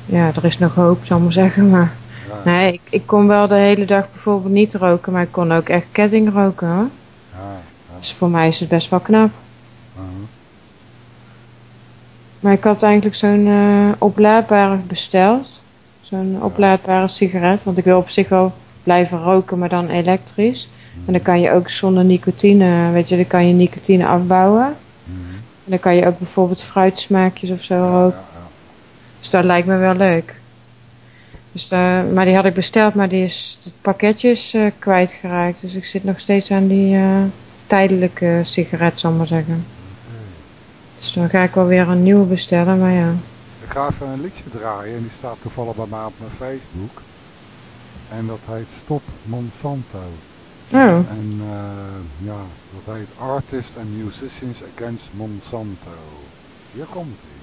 ja, er is nog hoop, zal ik maar zeggen. Maar Ja. nee, ik, ik kon wel de hele dag bijvoorbeeld niet roken, maar ik kon ook echt ketting roken. Hoor. Dus voor mij is het best wel knap. Mhm. Maar ik had eigenlijk zo'n eh, oplaadbare besteld. Zo'n oplaadbare sigaret. Want ik wil op zich wel blijven roken, maar dan elektrisch. En dan kan je ook zonder nicotine, weet je, dan kan je nicotine afbouwen. Mhm. En dan kan je ook bijvoorbeeld fruitsmaakjes of zo roken. Ja. Dus dat lijkt me wel leuk. Dus, eh, maar die had ik besteld, maar die is, het pakketje is eh, kwijtgeraakt. Dus ik zit nog steeds aan die tijdelijke sigaret, zal ik maar zeggen. Dus dan ga ik wel weer een nieuwe bestellen, maar ja. Ik ga even een liedje draaien en die staat toevallig bij mij op mijn Facebook. En dat heet Stop Monsanto. Oh, En eh, ja, dat heet Artists and Musicians Against Monsanto. Hier komt hij.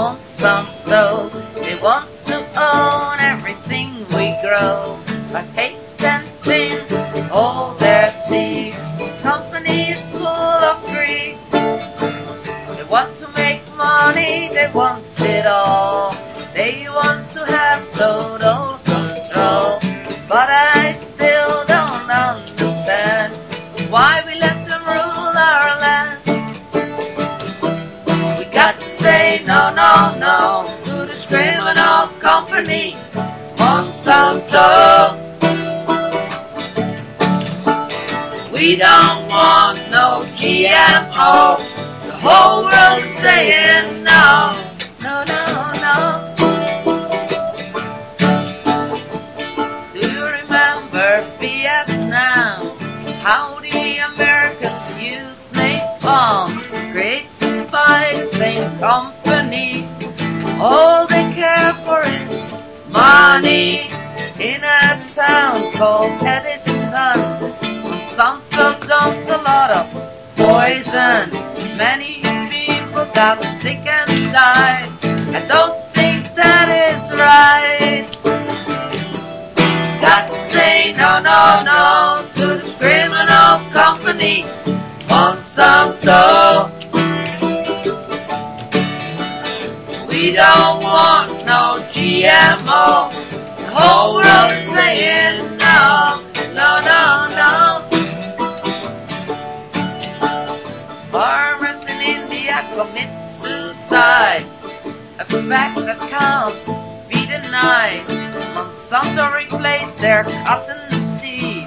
want some dough. They want to own everything we grow. By in all their seeds, this company is full of greed. They want to make money, they want it all. They want to have total control. But I company, Monsanto. We don't want no GMO. The whole world is saying no, no, no, no. Do you remember Vietnam? How the Americans used napalm, created by the same company. All they care for is money. In a town called Edison, Monsanto dumped a lot of poison. Many people got sick and died. I don't think that is right. Got to say no, no, no to this criminal company, Monsanto. We don't want no GMO. The whole world is saying no, no, no, no. Farmers in India commit suicide. A fact that can't be denied. Monsanto replaced their cotton seed.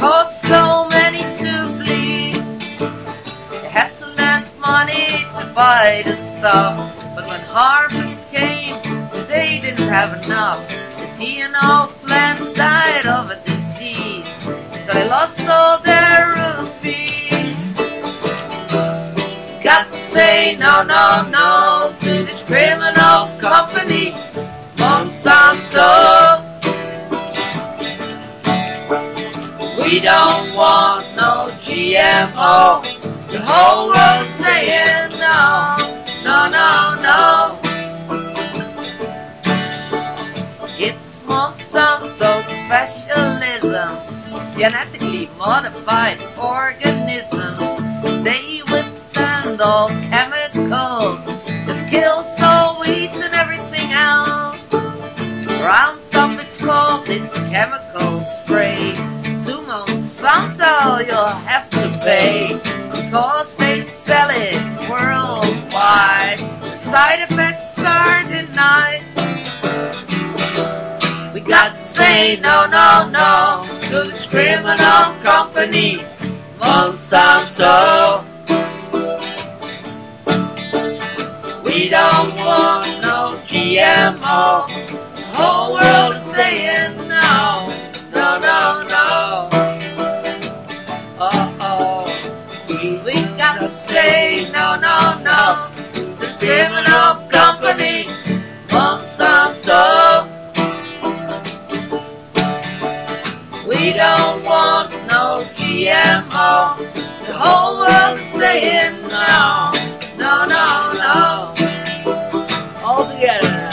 Caused so many to bleed. They had to lend money to buy the stuff. But when harvest came, they didn't have enough. The GMO plants died of a disease. So they lost all their rupees. Got to say no, no, no to this criminal company, Monsanto. We don't want no GMO. The whole world's saying no, no, no. It's Monsanto's specialism, genetically modified organisms. They withstand all chemicals that kill soul weeds and everything else. Roundup, it's called this chemical spray. To Monsanto, you'll have to pay. Cause they sell it worldwide. The side effects are denied. We got to say no, no, no to this criminal company, Monsanto. We don't want no GMO. The whole world is saying no, no, criminal company, Monsanto. We don't want no GMO. The whole world is saying no, no, no, no. All together.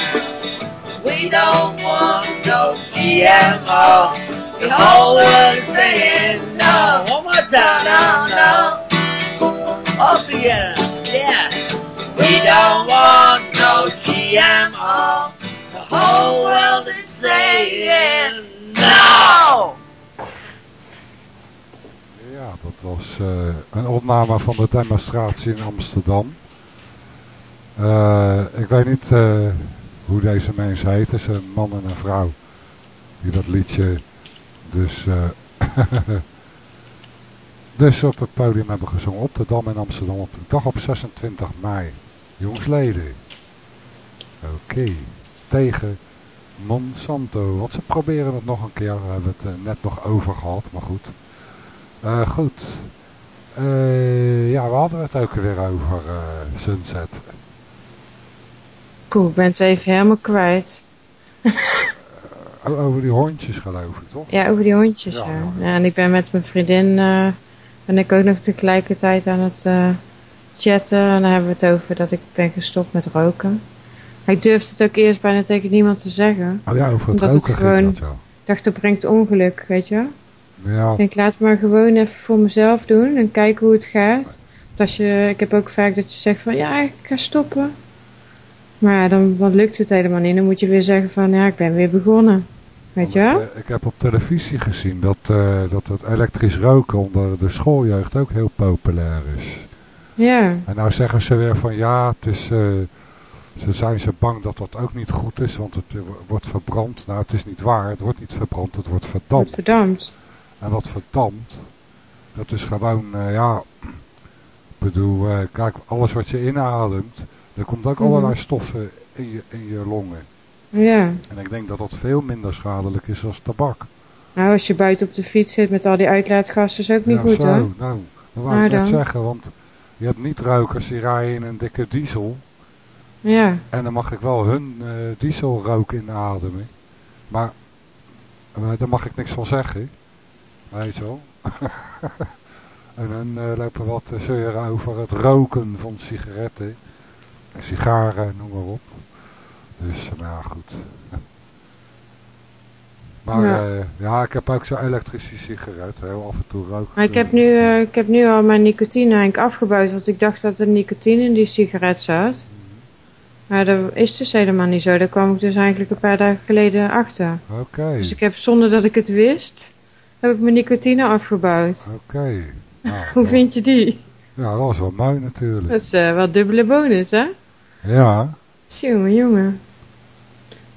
We don't want no GMO. The whole world is saying no. One more time. No, no. All together. Yeah. We don't want no GMO. The whole world is saying no. Ja, dat was eh, een opname van de demonstratie in Amsterdam. Eh, ik weet niet eh, hoe deze mensen heet. Het is een man en een vrouw die dat liedje dus, dus op het podium hebben gezongen. Op de Dam in Amsterdam op de dag op 26 mei. Jongsleden. Oké. Tegen Monsanto. Want ze proberen het nog een keer. We hebben het eh, net nog over gehad. Maar goed. Eh, goed. Eh, ja, we hadden het ook weer over Sunset. Poeh, ik ben het even helemaal kwijt. Over die hondjes geloof ik, toch? Ja, over die hondjes, ja. ja. en ik ben met mijn vriendin, ben ik ook nog tegelijkertijd aan het chatten. En dan hebben we het over dat ik ben gestopt met roken. Maar ik durfde het ook eerst bijna tegen niemand te zeggen. Oh ja, over het Omdat roken het gewoon, dat wel. ik dacht, dat brengt ongeluk, weet je. Ja, Ik denk, laat het maar gewoon even voor mezelf doen en kijken hoe het gaat. Want als je, ik heb ook vaak dat je zegt van, ja, ik ga stoppen. Maar dan, dan lukt het helemaal niet. Dan moet je weer zeggen van, ja, ik ben weer begonnen. Weet je wel? Ik, eh, ik heb op televisie gezien dat, eh, dat het elektrisch roken onder de schooljeugd ook heel populair is. Ja. En nou zeggen ze weer van ja, het is, eh, ze zijn ze bang dat dat ook niet goed is, want het eh, wordt verbrand. Nou, het is niet waar, het wordt niet verbrand, het wordt verdampt. Wordt verdampt. En wat verdampt, dat is gewoon, eh, ja, ik bedoel, kijk, alles wat je inademt, er komt ook Mhm. allerlei stoffen in je, in je longen. Ja. En ik denk dat dat veel minder schadelijk is als tabak. Nou, als je buiten op de fiets zit met al die uitlaatgassen, is ook niet ja, goed zo, hoor. nou, dat wou Nou ik net zeggen, want je hebt niet-rokers die rijden in een dikke diesel. Ja. En dan mag ik wel hun eh, dieselrook inademen. Maar eh, daar mag ik niks van zeggen. Weet je wel. en dan eh, lopen wat te zeuren over het roken van sigaretten. En sigaren, noem maar op. Dus, maar ja, goed. Maar Ja. ja. ja, ik heb ook zo'n elektrische sigaret. Heel af en toe roken. Maar ik heb, nu, eh, ik heb nu al mijn nicotine eigenlijk afgebouwd, want ik dacht dat er nicotine in die sigaret zat. Maar dat is dus helemaal niet zo. Daar kwam ik dus eigenlijk een paar dagen geleden achter. Oké. Dus ik heb zonder dat ik het wist, heb ik mijn nicotine afgebouwd. Oké. Nou, Hoe vind je die? ja, dat was wel mooi natuurlijk. Dat is eh, wel dubbele bonus, hè? Ja. Jongen, jongen.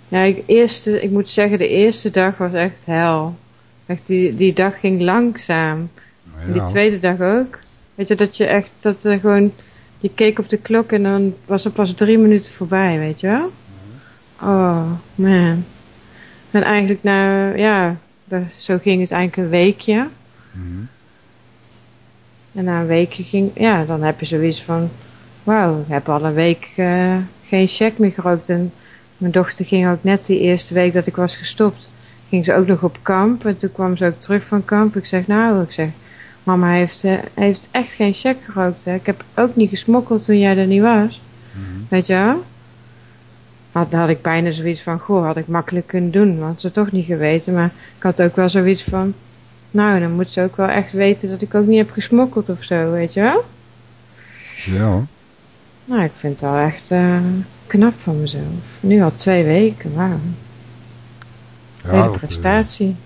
Ja, ik, eerste, ik moet zeggen, de eerste dag was echt hel. Echt, die, die dag ging langzaam. En die Ja. tweede dag ook. Weet je, dat je echt, dat er gewoon, je keek op de klok en dan was er pas drie minuten voorbij, weet je wel? Oh, man. En eigenlijk na, ja, da- zo ging het eigenlijk een weekje. Mhm. En na een weekje ging, ja, dan heb je zoiets van, wauw, ik heb al een week eh, geen check meer gerookt. En mijn dochter ging ook net die eerste week dat ik was gestopt, ging ze ook nog op kamp. En toen kwam ze ook terug van kamp. Ik zeg, nou, ik zeg, mama heeft, eh, heeft echt geen check gerookt. Hè. Ik heb ook niet gesmokkeld toen jij er niet was. Weet je wel? Had, dan had ik bijna zoiets van, goh, had ik makkelijk kunnen doen. Want ze toch niet geweten. Maar ik had ook wel zoiets van, nou, dan moet ze ook wel echt weten dat ik ook niet heb gesmokkeld of zo, weet je wel? Ja. Nou, ik vind het wel echt eh, knap van mezelf. Nu al twee weken, wauw. Ja, Hele eh, prestatie.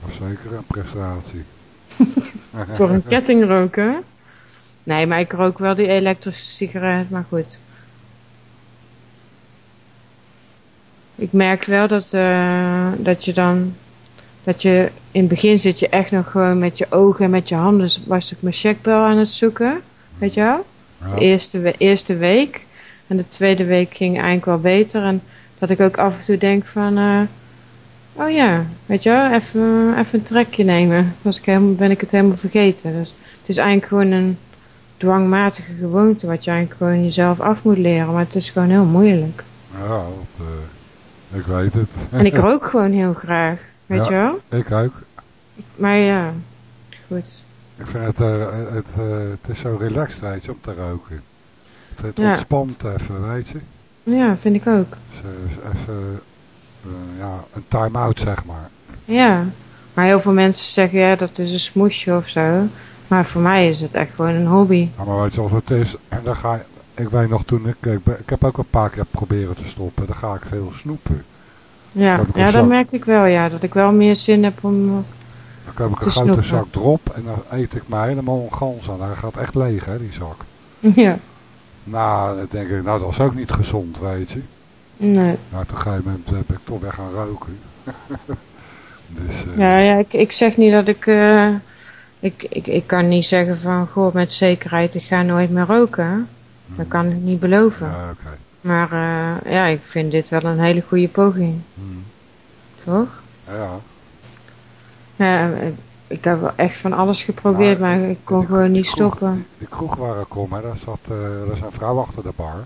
dat is zeker een prestatie. Voor een kettingroker. Nee, maar ik rook wel die elektrische sigaret, maar goed. Ik merk wel dat, eh, dat je dan... Dat je in het begin zit je echt nog gewoon met je ogen en met je handen was ik mijn checkbel aan het zoeken. Weet je wel? Ja. De eerste, eerste week. En de tweede week ging eigenlijk wel beter. En dat ik ook af en toe denk van... eh, oh ja, weet je wel, even, even een trekje nemen. Was ik helemaal, ben ik het helemaal vergeten. Dus het is eigenlijk gewoon een dwangmatige gewoonte... wat je eigenlijk gewoon jezelf af moet leren. Maar het is gewoon heel moeilijk. Ja, dat, eh, ik weet het. En ik rook gewoon heel graag. Weet Ja, je wel? Ik ook. Maar ja, goed. Ik vind het, eh, het, eh, het is zo relaxed, weet je, om te roken. Het, Ja. ontspant even, weet je. Ja, vind ik ook. Dus, eh, even eh, ja, een time-out, zeg maar. Ja, maar heel veel mensen zeggen ja, dat is een smoesje of zo. Maar voor mij is het echt gewoon een hobby. Ja, maar weet je wat het is? En dan ga je, ik weet nog toen ik, ik, ben- ik heb ook een paar keer proberen te stoppen. Dan ga ik veel snoepen. Ja, ja dat zak. merk ik wel, ja. Dat ik wel meer zin heb om... Dan heb ik een grote snoepen. zak drop en dan eet ik mij helemaal een gans aan. Hij gaat echt leeg, hè, die zak. Ja, Nou, dan denk ik, nou, dat is ook niet gezond, weet je. nee. Nou, op een gegeven moment ben ik toch weer gaan roken. dus, eh, Ja, ja ik, ik zeg niet dat ik, eh, ik, ik... Ik kan niet zeggen van, goh, met zekerheid, ik ga nooit meer roken. Dat kan ik niet beloven. ja. Maar eh, ja, ik vind dit wel een hele goede poging. Hmm. Toch? Ja, Ja, ik heb wel echt van alles geprobeerd, Nou, maar ik kon gewoon niet kroeg- stoppen. Die, kroeg waar ik kom, hè, daar zat eh, daar is een vrouw achter de bar.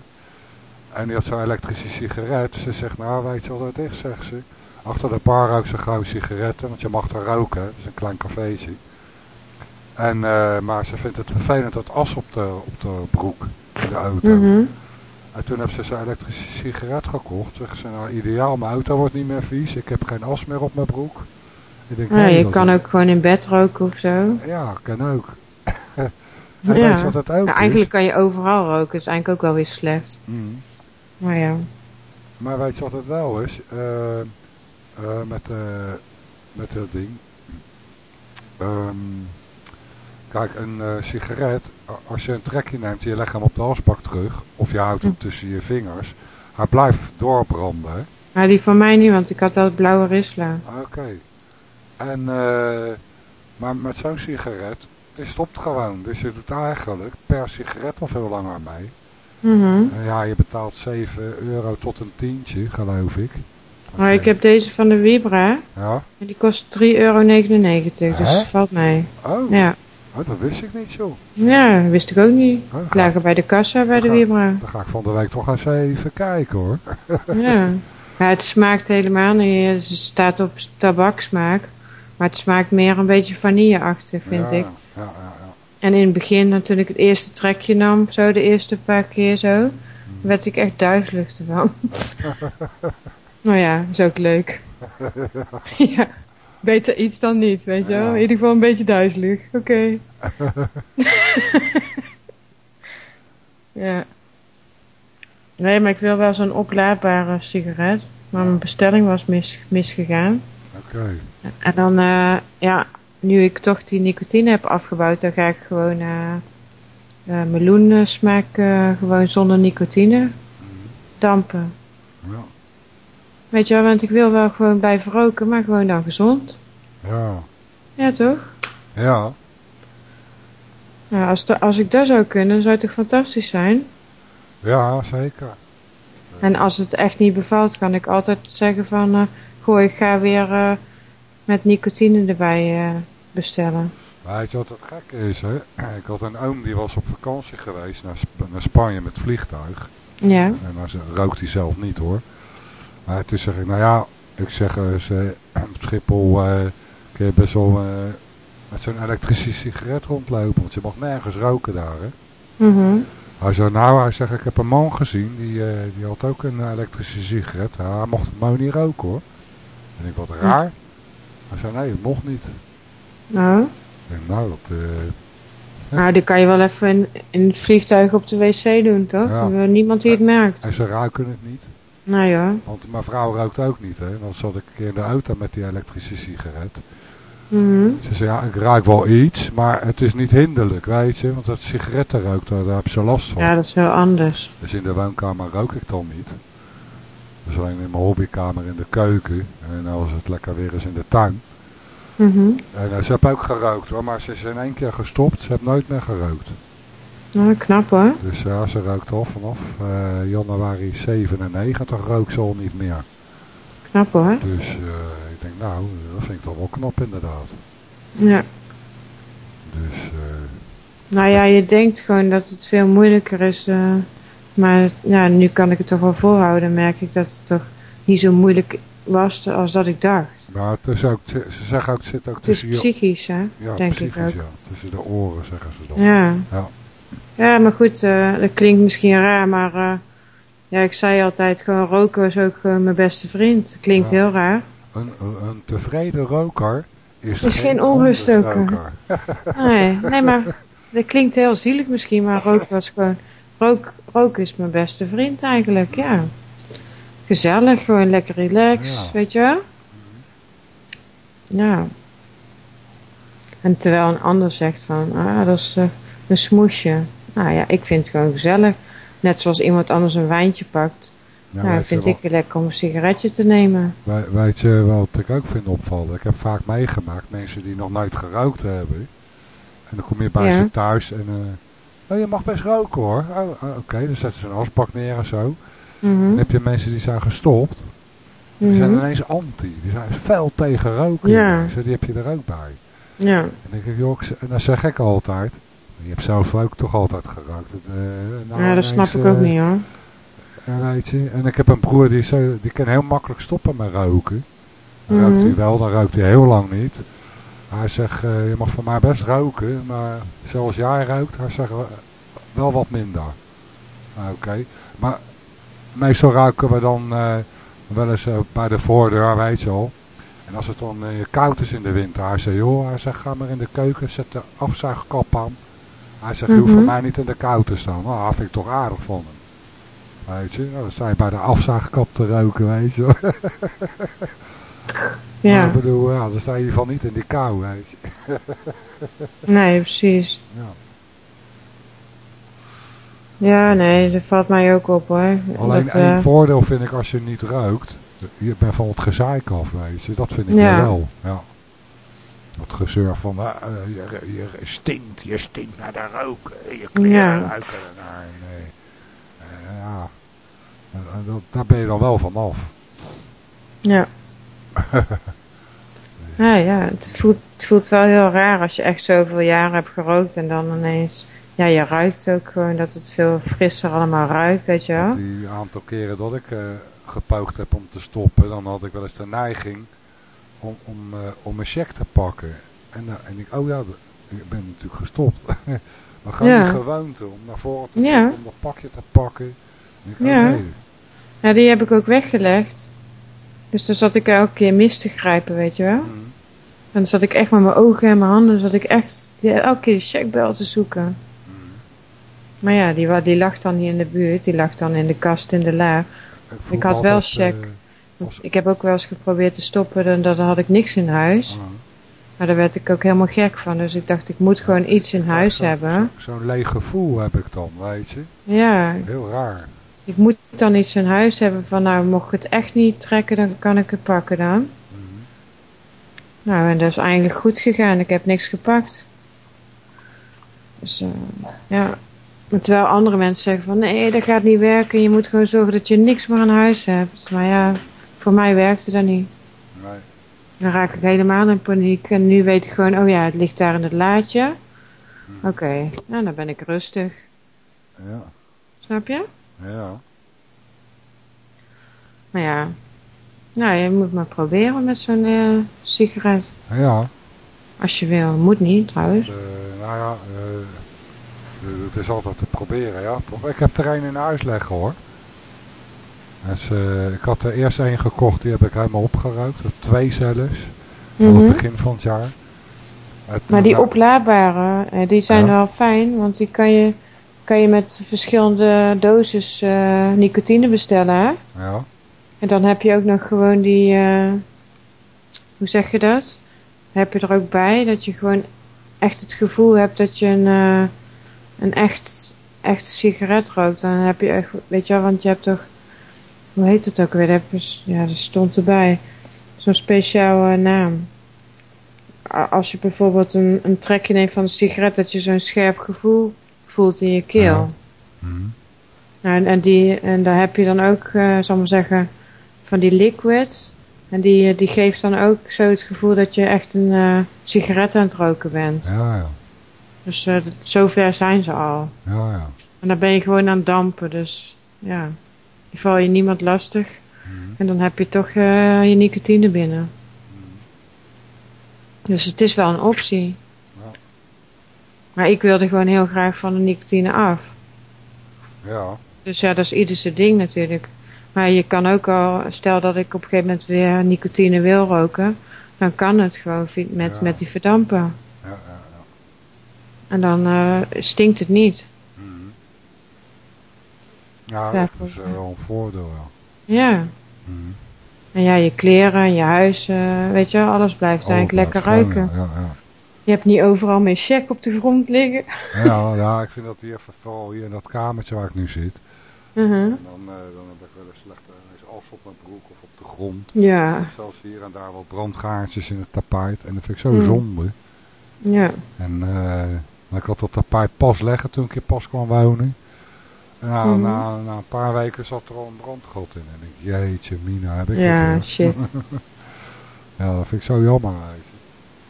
En die had zo'n elektrische sigaret. Ze zegt, nou weet je wat het is, zegt ze. Achter de bar rookt ze gauw sigaretten, want je mag er roken. Het is een klein cafeetje. En, eh, maar ze vindt het vervelend dat as op de, op de broek in de auto. Mhm. En toen heb ze zo'n elektrische sigaret gekocht. Zegt ze, nou ideaal, mijn auto wordt niet meer vies. Ik heb geen as meer op mijn broek. Ja, je dat kan ook gewoon in bed roken of zo. Ja, kan ook. en Ja. weet je wat ook Ja, is? eigenlijk kan je overal roken, dat is eigenlijk ook wel weer slecht. Mm. Maar ja. Maar weet je wat het wel is? Eh, eh, met, eh, met dat ding. Ehm, kijk, een sigaret, als je een trekje neemt en je legt hem op de asbak terug, of je houdt hem tussen je vingers, hij blijft doorbranden. hè? Maar die van mij niet, want ik had al blauwe risla. Oké. En, eh, maar met zo'n sigaret, die stopt gewoon. Dus je doet eigenlijk per sigaret al veel langer mee. Mhm. Ja, je betaalt 7 euro tot een tientje, geloof ik. Maar ik heb deze van de Vibra. Ja? En die kost 3,99 euro, dus dat valt mee. Oh. Ja. Oh, dat wist ik niet zo. Ja, dat wist ik ook niet. Oh, Het lagen bij de kassa bij de Vibra. Dan ga ik van de week toch eens even kijken hoor. Ja. ja, het smaakt helemaal niet. Het staat op tabaksmaak. Maar het smaakt meer een beetje vanilleachtig, vind Ja, ik. Ja, ja, ja. En in het begin, ik het eerste trekje nam, zo de eerste paar keer zo, werd ik echt duizelig ervan. nou ja, is ook leuk. ja, beter iets dan niet, weet je wel. In ieder geval een beetje duizelig. Oké. ja. Nee, maar ik wil wel zo'n oplaadbare sigaret. Maar mijn bestelling was mis, misgegaan. Oké. En dan, eh, ja, nu ik toch die nicotine heb afgebouwd, dan ga ik gewoon meloensmaak eh, gewoon zonder nicotine dampen. Ja. Weet je wel, want ik wil wel gewoon blijven roken, maar gewoon dan gezond. Ja. Ja, toch? Ja. Nou, als, de- als ik dat zou kunnen, zou het toch fantastisch zijn? Ja, zeker. En als het echt niet bevalt, kan ik altijd zeggen van... eh goh, ik ga weer met nicotine erbij eh, bestellen. Weet je wat het gekke is, hè? Ik had een oom die was op vakantie geweest naar, Sp- naar Spanje met vliegtuig. Ja. En dan ze- rookt hij zelf niet hoor. Maar toen zeg ik, nou ja, ik zeg eens, eh, op Schiphol eh, kun je best wel eh, met zo'n elektrische sigaret rondlopen. Want je mag nergens roken daar, hè. Mhm. Hij zei, nou, hij zegt, ik heb een man gezien, die, eh, die had ook een elektrische sigaret. Hij mocht het maar niet roken hoor. En ik, wat raar. Hij zei, nee, het mocht niet. Nou, Ik denk, nou, dat... eh, nou, die kan je wel even in, in het vliegtuig op de wc doen, toch? Ja. Eh, Niemand die het merkt. en ze ruiken het niet. Nou ja. Want mijn vrouw rookt ook niet, hè. Dan zat ik een keer in de auto met die elektrische sigaret. Mhm. Ze zei, ja, ik ruik wel iets, maar het is niet hinderlijk, weet je. Want dat sigaretten rookt, daar, daar heb ze last van. Ja, dat is heel anders. Dus in de woonkamer rook ik dan niet. Dus alleen in mijn hobbykamer in de keuken. En dan was het lekker weer eens in de tuin. Mhm. En eh, ze heeft ook gerookt hoor, maar ze is in één keer gestopt. Ze heeft nooit meer gerookt. Nou, knap hoor. Dus ja, ze rookt al vanaf eh, januari 97 rook ze al niet meer. Knap hoor. Dus eh, ik denk nou, dat vind ik toch wel knap inderdaad. Ja. Dus eh, Nou ja, je denkt gewoon dat het veel moeilijker is. Eh, maar ja, nu kan ik het toch wel volhouden. merk ik dat het toch niet zo moeilijk was als dat ik dacht. maar het is ook, ze zeggen ook, het zit ook Het is tussen je... psychisch, hè? Ja, denk psychisch ik ook. ja. Tussen de oren zeggen ze dan. Ja. ja. Ja, maar goed, eh, dat klinkt misschien raar, maar eh, ja, ik zei altijd gewoon roken is ook gewoon mijn beste vriend. Klinkt Ja. heel raar. Een, een, tevreden roker is, Is geen onruststoker. Nee, nee, maar dat klinkt heel zielig misschien, maar roken was gewoon... Rook, roken is mijn beste vriend eigenlijk, ja. Gezellig, gewoon lekker relaxed, Ja. weet je wel? Ja. En terwijl een ander zegt van, ah, dat is eh, een smoesje. Nou ja, ik vind het gewoon gezellig. Net zoals iemand anders een wijntje pakt. Ja, nou, vind ik het lekker om een sigaretje te nemen. We- Weet je wat ik ook vind opvallen? Ik heb vaak meegemaakt mensen die nog nooit gerookt hebben. En dan kom je bij Ja. ze thuis en... eh, oh, je mag best roken hoor. Oh, oh, Oké, dan zetten ze een asbak neer en zo. Mhm. Dan heb je mensen die zijn gestopt. Die zijn Mhm. ineens anti. Die zijn fel tegen roken. Ja. hè. Die heb je er ook bij. Ja. En, dan denk ik, joh, en dan zeg ik altijd... Je hebt zelf ook toch altijd gerookt. Eh, nou, ja, dat snap ik ook eh, niet hoor. je. En ik heb een broer die, zo- die kan heel makkelijk stoppen met roken. Dan Mhm. hij wel, dan rookt hij heel lang niet. Hij zegt, eh, je mag van mij best roken, maar zoals jij rookt, hij zegt eh, wel wat minder. Nou, Oké, maar meestal ruiken we dan eh, wel eens bij de voordeur, weet je al. En als het dan koud is in de winter, hij zegt, joh, hij zegt, ga maar in de keuken, zet de afzuigkap aan. Hij zegt, je hoeft Mhm. voor mij niet in de kou te staan. Nou, dat vind ik toch aardig van hem. Weet je, nou, dan sta je bij de afzaagkap te roken, weet je. Ja. Maar ik bedoel, ja, dan sta je in ieder geval niet in die kou, weet je. Nee, precies. Ja. Ja, nee, dat valt mij ook op hoor. Alleen dat, één eh, voordeel vind ik als je niet ruikt. Je bent van het gezeik af, weet je. Dat vind ik Ja. wel. Ja. Dat gezeur van, eh, je, je stinkt, je stinkt naar de rook. eh, Je kleren Ja. ruiken ernaar. Nee. Ja. Dat, daar ben je dan wel van af. Ja. Ja, ja, het voelt, het voelt wel heel raar als je echt zoveel jaren hebt gerookt en dan ineens... Ja, je ruikt ook gewoon dat het veel frisser allemaal ruikt, weet je wel. Die aantal keren dat ik eh, gepoogd heb om te stoppen, dan had ik wel eens de neiging om, om, eh, om mijn check te pakken. En, dan en ik, oh ja, ik ben natuurlijk gestopt. maar gewoon Ja. die gewoonte om naar voren te Ja. om dat pakje te pakken. En ik, oh Ja. nee. Ja, die heb ik ook weggelegd. Dus dan zat ik elke keer mis te grijpen, weet je wel. Mhm. En dan zat ik echt met mijn ogen en mijn handen, zat ik echt elke keer die checkbel te zoeken. Mhm. Maar ja, die, die lag dan niet in de buurt, die lag dan in de kast in de la. Ik had wel altijd, check. eh, Want ik heb ook wel eens geprobeerd te stoppen en dan had ik niks in huis. Ah. Maar daar werd ik ook helemaal gek van. Dus ik dacht, ik moet gewoon iets in huis hebben. Zo'n leeg gevoel heb ik dan, weet je. Ja, Heel raar. Ik moet dan iets in huis hebben van, nou, mocht ik het echt niet trekken, dan kan ik het pakken dan. Mhm. Nou, en dat is eigenlijk goed gegaan. Ik heb niks gepakt. Dus, eh, ja. Terwijl andere mensen zeggen van, nee, dat gaat niet werken. Je moet gewoon zorgen dat je niks meer aan huis hebt. Maar ja, voor mij werkte dat niet. Nee. Dan raak ik helemaal in paniek. En nu weet ik gewoon, oh ja, het ligt daar in het laadje. Oké, nou dan ben ik rustig. Ja. Snap je? Ja. Nou ja, nou, je moet maar proberen met zo'n eh, sigaret. Ja. Als je wil. Moet niet, trouwens. Eh, nou ja, eh, het is altijd te proberen, ja, toch? Ik heb er een in huis liggen, hoor. Dus, ik had er eerst één gekocht, die heb ik helemaal opgerookt. Of Twee zelfs. Aan Mhm. het begin van het jaar. Het, Maar die nou, oplaadbare, die zijn Ja. wel fijn, want die kan je, kan je met verschillende doses eh, nicotine bestellen. Hè? Ja. En dan heb je ook nog gewoon die, eh, hoe zeg je dat? Heb je er ook bij dat je gewoon echt het gevoel hebt dat je een, eh, een echt, echte sigaret rookt. Dan heb je echt, weet je wel, want je hebt toch, hoe heet het ook weer? Ja, dat stond erbij. Zo'n speciale naam. Als je bijvoorbeeld een, een trekje neemt van een sigaret, dat je zo'n scherp gevoel voelt in je keel. Mhm. Nou, en, en, die, en daar heb je dan ook, eh zal ik maar zeggen, van die liquid. En die, eh, die geeft dan ook zo het gevoel dat je echt een eh, sigaret aan het roken bent. Ja, ja. Dus eh, dat- zover zijn ze al. Ja, ja. En dan ben je gewoon aan het dampen. Dus ja, die val je niemand lastig. En dan heb je toch je nicotine binnen. Dus het is wel een optie. Maar ik wilde gewoon heel graag van de nicotine af. Ja. Dus ja, dat is ieder zijn ding natuurlijk. Maar je kan ook al, stel dat ik op een gegeven moment weer nicotine wil roken, dan kan het gewoon met, Ja. met die verdampen. Ja, ja, ja. En dan eh, stinkt het niet. Mhm. Ja, Ja, dat is eh, wel een voordeel, ja. Ja. Mhm. En ja, je kleren, je huis, eh, weet je, alles blijft eigenlijk lekker ruiken. Ja, ja. Je hebt niet overal meer check op de grond liggen. Ja, ja, ik vind dat hier, vooral hier in dat kamertje waar ik nu zit. Mhm. En dan, eh, dan heb ik wel eens slechte is as op mijn broek of op de grond. Ja. Zelfs hier en daar wat brandgaartjes in het tapijt. En dat vind ik zo Mm. zonde. Ja. En eh, ik had dat tapijt pas leggen toen ik hier pas kwam wonen. En na, Mhm. na, na een paar weken zat er al een brandgat in. En ik, jeetje mina, heb ik Ja, dat weer. shit. ja, dat vind ik zo jammer. Weet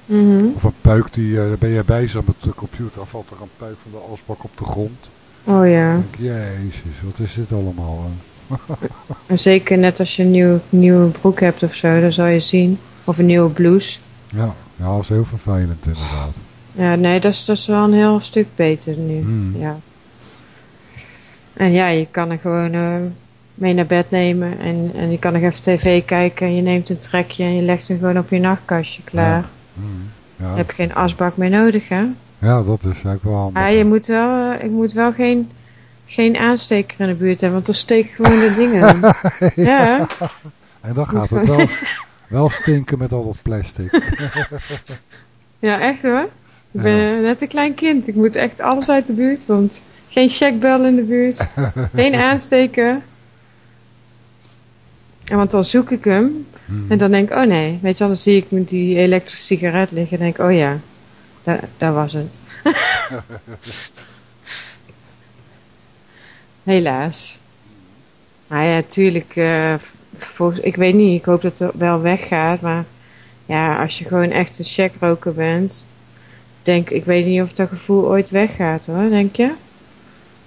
Mhm. Of een peuk, die, eh, dan ben je bezig met de computer, dan valt er een peuk van de asbak op de grond. Oh ja. Denk jezus, wat is dit allemaal? En zeker net als je een nieuw, nieuwe broek hebt of zo, dan zal je zien. Of een nieuwe blouse. ja, ja, dat is heel vervelend inderdaad. Ja, nee, dat is, dat is wel een heel stuk beter nu. Hmm. Ja. En ja, je kan er gewoon eh, mee naar bed nemen. En, en je kan nog even tv kijken. En je neemt een trekje en je legt hem gewoon op je nachtkastje klaar. Ja. Heb je geen asbak meer nodig, hè? ja, dat is ook wel handig. Maar je moet wel, eh, ik moet wel geen, geen aansteker in de buurt hebben, want dan steek gewoon de dingen. ja. En dan gaat het wel, wel stinken met al dat plastic. Ja, echt hoor. Ik ben net een klein kind. Ik moet echt alles uit de buurt, want geen checkbel in de buurt. geen aansteken. En want dan zoek ik hem. Hmm. En dan denk ik, oh nee. Weet je wel, dan zie ik met die elektrische sigaret liggen. En denk ik, oh ja, daar, daar was het. Helaas. Maar ja, tuurlijk. eh, volgens, ik weet niet, ik hoop dat het wel weggaat. Maar ja, als je gewoon echt een checkroker bent. Denk, ik weet niet of dat gevoel ooit weggaat hoor, denk je?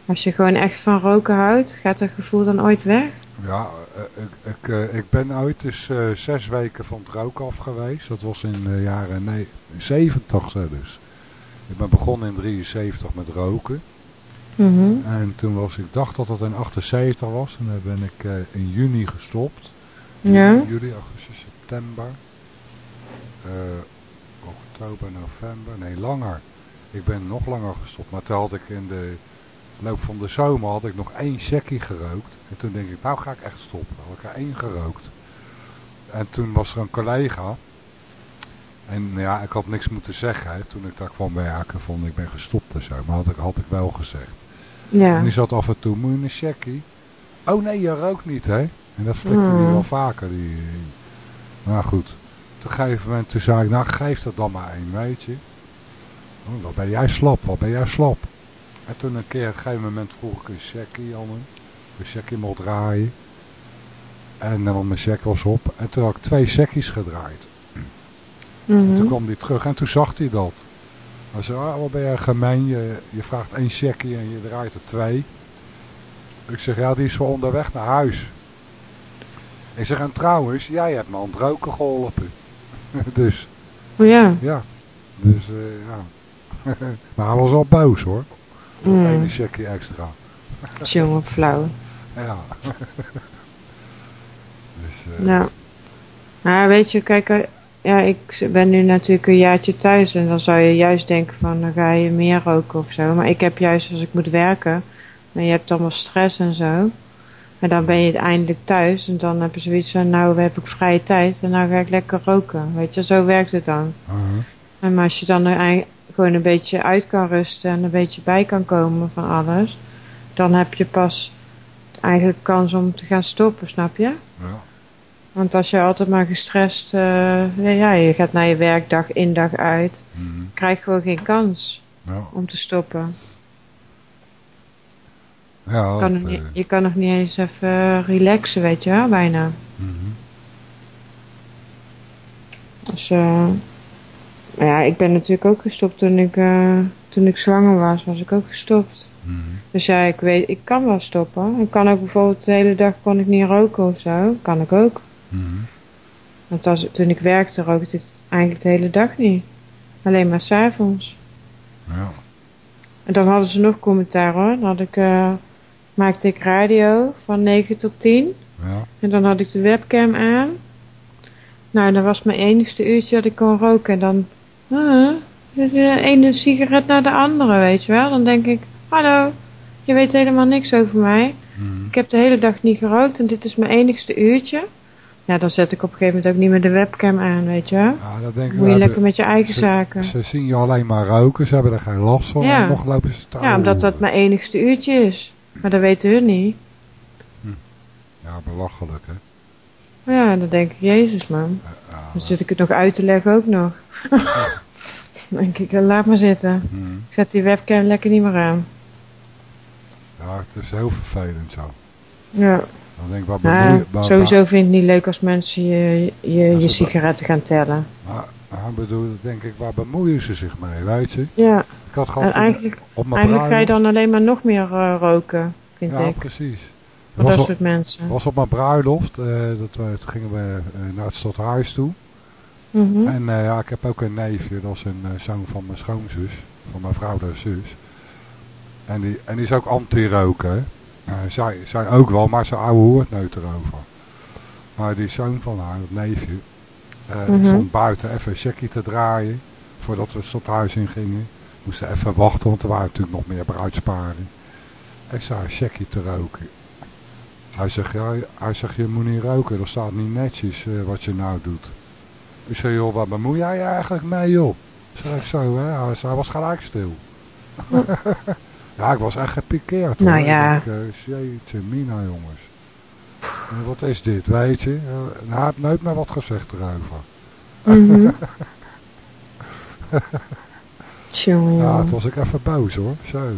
Als je gewoon echt van roken houdt, gaat dat gevoel dan ooit weg? Ja, ik, ik, eh, ik ben ooit dus eh, zes weken van het roken af geweest. Dat was in de jaren nee, 70 hè, dus. Ik ben begonnen in 73 met roken. Mhm. En toen was, ik dacht dat dat in 78 was. En dan ben ik eh, in juni gestopt. Ja. Juli, augustus, september. eh, oktober, november. Nee, langer. Ik ben nog langer gestopt. Maar toen had ik in de loop van de zomer had ik nog één checkie gerookt. En toen denk ik, nou ga ik echt stoppen. Had ik er één gerookt. En toen was er een collega. En ja, ik had niks moeten zeggen hè, toen ik daar kwam werken. Van ik ben gestopt en zo. Maar had ik, had ik wel gezegd. Ja. En die zat af en toe, moet je een checkie? Oh nee, je rookt niet hè. En dat flikte hij Hmm. wel vaker. Die... Nou goed. Op een gegeven moment toen zei ik, nou geef er dan maar één, weet je. Oh, wat ben jij slap, wat ben jij slap. En toen een keer, op een gegeven moment vroeg ik een checkie aan hem. Een checkie mocht draaien. En dan mijn check was op. En toen had ik twee checkies gedraaid. En Mhm. toen kwam hij terug en toen zag hij dat. Hij zei, ah, wat ben jij gemeen. Je, je vraagt één checkie en je draait er twee. Ik zeg, ja, die is voor onderweg naar huis. Ik zeg, en trouwens, jij hebt me aan het roken geholpen. dus, Oh ja. ja. Dus, eh, ja. maar hij was al boos hoor. Voor Mm. één checkie extra. Jongen, flauw. Ja. dus, eh, Ja. Maar weet je, kijk, eh, ja, ik ben nu natuurlijk een jaartje thuis en dan zou je juist denken van dan ga je meer roken of zo. Maar ik heb juist als ik moet werken en je hebt allemaal stress en zo. En dan ben je eindelijk thuis en dan heb je zoiets van nou heb ik vrije tijd en nou ga ik lekker roken. Weet je, zo werkt het dan. uh-huh. En maar als je dan gewoon een beetje uit kan rusten en een beetje bij kan komen van alles, dan heb je pas eigenlijk kans om te gaan stoppen, snap je? ja. Want als je altijd maar gestrest, eh, ja, ja, je gaat naar je werk dag in dag uit, Mhm. krijg je gewoon geen kans Ja. om te stoppen. Ja, Je kan, dat, nog niet, eh, je kan nog niet eens even relaxen, weet je wel, bijna. mhm. Dus, eh, maar ja, ik ben natuurlijk ook gestopt toen ik, eh, toen ik zwanger was, was ik ook gestopt. Mhm. Dus ja, ik weet, ik kan wel stoppen. Ik kan ook bijvoorbeeld de hele dag kon ik niet roken of zo. Kan ik ook. Mhm. Want als, toen ik werkte rookte ik eigenlijk de hele dag niet. Alleen maar s'avonds. Ja. En dan hadden ze nog commentaar hoor. Dan had ik, eh, maakte ik radio van 9 tot 10. Ja. En dan had ik de webcam aan. Nou, dat was mijn enigste uurtje dat ik kon roken. En dan, uh, de ene sigaret naar de andere, weet je wel. Dan denk ik, hallo, je weet helemaal niks over mij. Mhm. Ik heb de hele dag niet gerookt en dit is mijn enigste uurtje. Ja, dan zet ik op een gegeven moment ook niet meer de webcam aan, weet je wel. Ja, dat denk ik. Moet je lekker met je eigen ze, zaken. Ze zien je alleen maar roken, ze hebben er geen last van. Ja. En nog lopen ze te Ja, omdat dat mijn enigste uurtje is. Maar dat weten hun niet. Ja, belachelijk hè. Ja, dan denk ik, jezus man. Dan zit ik het nog uit te leggen ook nog. denk ik, laat maar zitten. Mhm. Ik zet die webcam lekker niet meer aan. Ja, het is heel vervelend zo. Ja. Dan denk ik, wat Nou, bedoel je? waar- sowieso vind ik het niet leuk als mensen je, je, je sigaretten gaan tellen. Maar, maar bedoel, denk ik, waar bemoeien ze zich mee, weet je? Ja. Ik had En gehad eigenlijk, op mijn eigenlijk ga je dan alleen maar nog meer eh, roken, vind ja, ik. precies. Voor Was dat op- soort mensen. was op mijn bruiloft, eh, dat we, toen gingen we eh, naar het stadhuis toe. Mhm. En eh, ja, ik heb ook een neefje, dat is een zoon van mijn schoonzus, van mijn vrouw de zus. En die, en die is ook anti-roken. zij, zij ook wel, maar ze ouwe hoort nooit erover. Maar die zoon van haar, dat neefje, Mhm. stond buiten even een checkie te draaien. Voordat we het stadhuis in gingen. Moesten even wachten, want er waren natuurlijk nog meer bruidsparen. Ik zei, checkje te roken. Hij zegt, ja, hij zegt, je moet niet roken, dat staat niet netjes eh, wat je nou doet. Ik zei, joh, wat bemoei jij je eigenlijk mee, joh? Zeg ik zo, hè? Hij, was gelijk stil. ja, ik was echt gepikeerd, hoor. Nou ja. Ik denk, uh, jeetje, mina, jongens. En wat is dit, weet je? Uh, hij heeft nooit meer wat gezegd erover. Mhm. Tjonge, ja, het was ik even boos, hoor. Zo.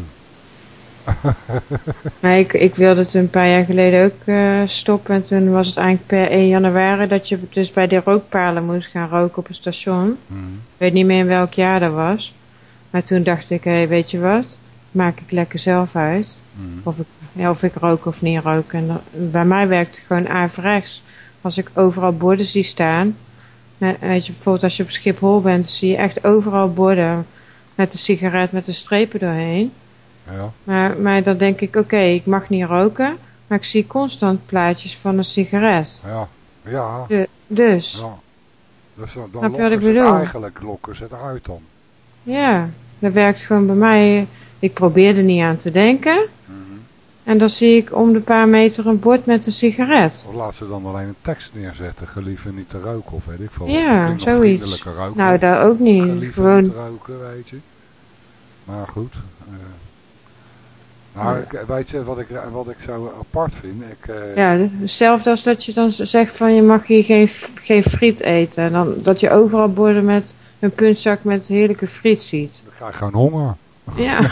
Maar ik, ik wilde het een paar jaar geleden ook eh, stoppen. En toen was het eigenlijk per 1 januari dat je dus bij de rookpalen moest gaan roken op een station. Mhm. Ik weet niet meer in welk jaar dat was. Maar toen dacht ik, hé, hey, weet je wat? Maak ik lekker zelf uit. Mhm. Of, ik, ja, of ik rook of niet rook. En dat- bij mij werkt het gewoon averechts. Als ik overal borden zie staan. Met, weet je, bijvoorbeeld als je op Schiphol bent, zie je echt overal borden met de sigaret met de strepen doorheen. Ja. Maar, maar dan denk ik, oké, ik mag niet roken, maar ik zie constant plaatjes van een sigaret. Ja. Ja. De- dus, Ja. Dus dan Snap je wat ik bedoel? eigenlijk lokken ze het eruit dan. ja, dat werkt gewoon bij mij. Ik probeer er niet aan te denken. Mhm. En dan zie ik om de paar meter een bord met een sigaret. Of laat ze dan alleen een tekst neerzetten. Gelieve niet te roken of weet ik veel. Ja, zoiets. roken. Nou, dat ook niet. Gelieve Gewoon- niet te roken, weet je. Maar goed. eh. Nou, ik, weet je wat ik, wat ik zo apart vind? Ik, eh, Ja, hetzelfde als dat je dan zegt van je mag hier geen, geen friet eten. En dan, dat je overal borden met een puntzak met heerlijke friet ziet. Ik krijg gewoon honger. Ja.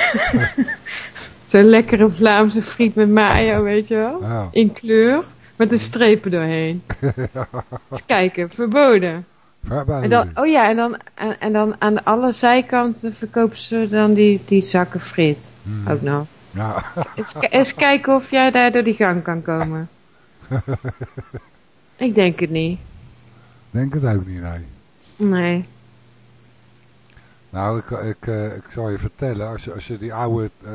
Zo'n lekkere Vlaamse friet met mayo, weet je wel? Ja. In kleur, met een strepen doorheen. Eens kijken, verboden. En dan, oh ja, en dan, en, en dan aan alle zijkanten verkopen ze dan die, die zakken friet. Hmm. Ook nog. Ja. Eens kijken of jij daar door die gang kan komen. Ik denk het niet. Denk het ook niet, nee. Nee. Nou, ik, ik, eh, ik zal je vertellen, als je, als je die oude eh,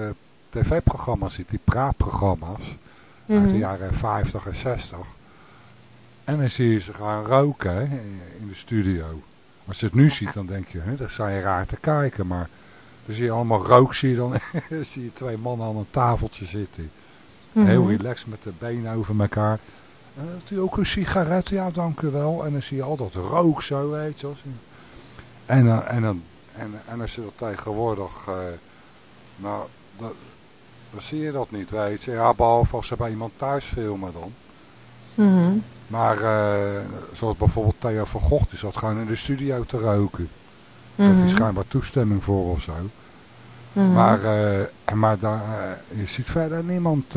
tv-programma's ziet, die praatprogramma's uit de Mhm. jaren 50 en 60. En dan zie je ze gaan roken hè, in de studio. Als je het nu ziet, dan denk je, hè, dat sta je raar te kijken. Maar dan zie je allemaal rook, zie je dan zie je twee mannen aan een tafeltje zitten. Heel Mhm. relaxed met de benen over elkaar. Uh, hebt u ook een sigaret? Ja, dank u wel. En dan zie je al dat rook zo, weet je. En, dan en, dan en, en als je dat tegenwoordig... eh, nou, dat, dan zie je dat niet, weet je. Ja, behalve als ze bij iemand thuis filmen dan. Mhm. Maar eh, zoals bijvoorbeeld Theo van Gogh, die zat gewoon in de studio te roken. Daar heeft hij Mhm. schijnbaar toestemming voor of zo. Mhm. Maar, eh, maar daar, eh, je ziet verder niemand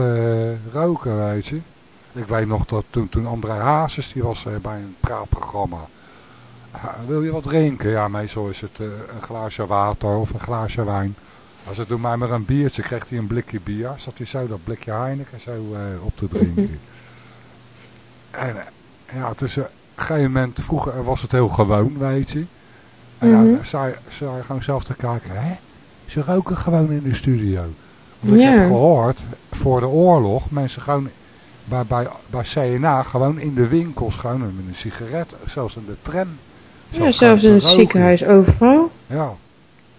roken, weet je. Ik weet nog dat toen, toen André Hazes, die was bij een praatprogramma. Wil je wat drinken? Ja, meestal is het een glaasje water of een glaasje wijn. Als het doet mij maar een biertje, kreeg hij een blikje bier. Zat hij zo dat blikje Heineken zo op te drinken. en eh, ja, het is eh, een gegeven moment, vroeger was het heel gewoon, weet je. En ja, dan sta je, sta je gewoon zelf te kijken, hè? Ze roken gewoon in de studio. Want ik heb gehoord, voor de oorlog, mensen gewoon bij, bij, bij CNA, gewoon in de winkels, gewoon met een sigaret, zelfs in de tram. Ja, zelfs in het ziekenhuis overal. Ja.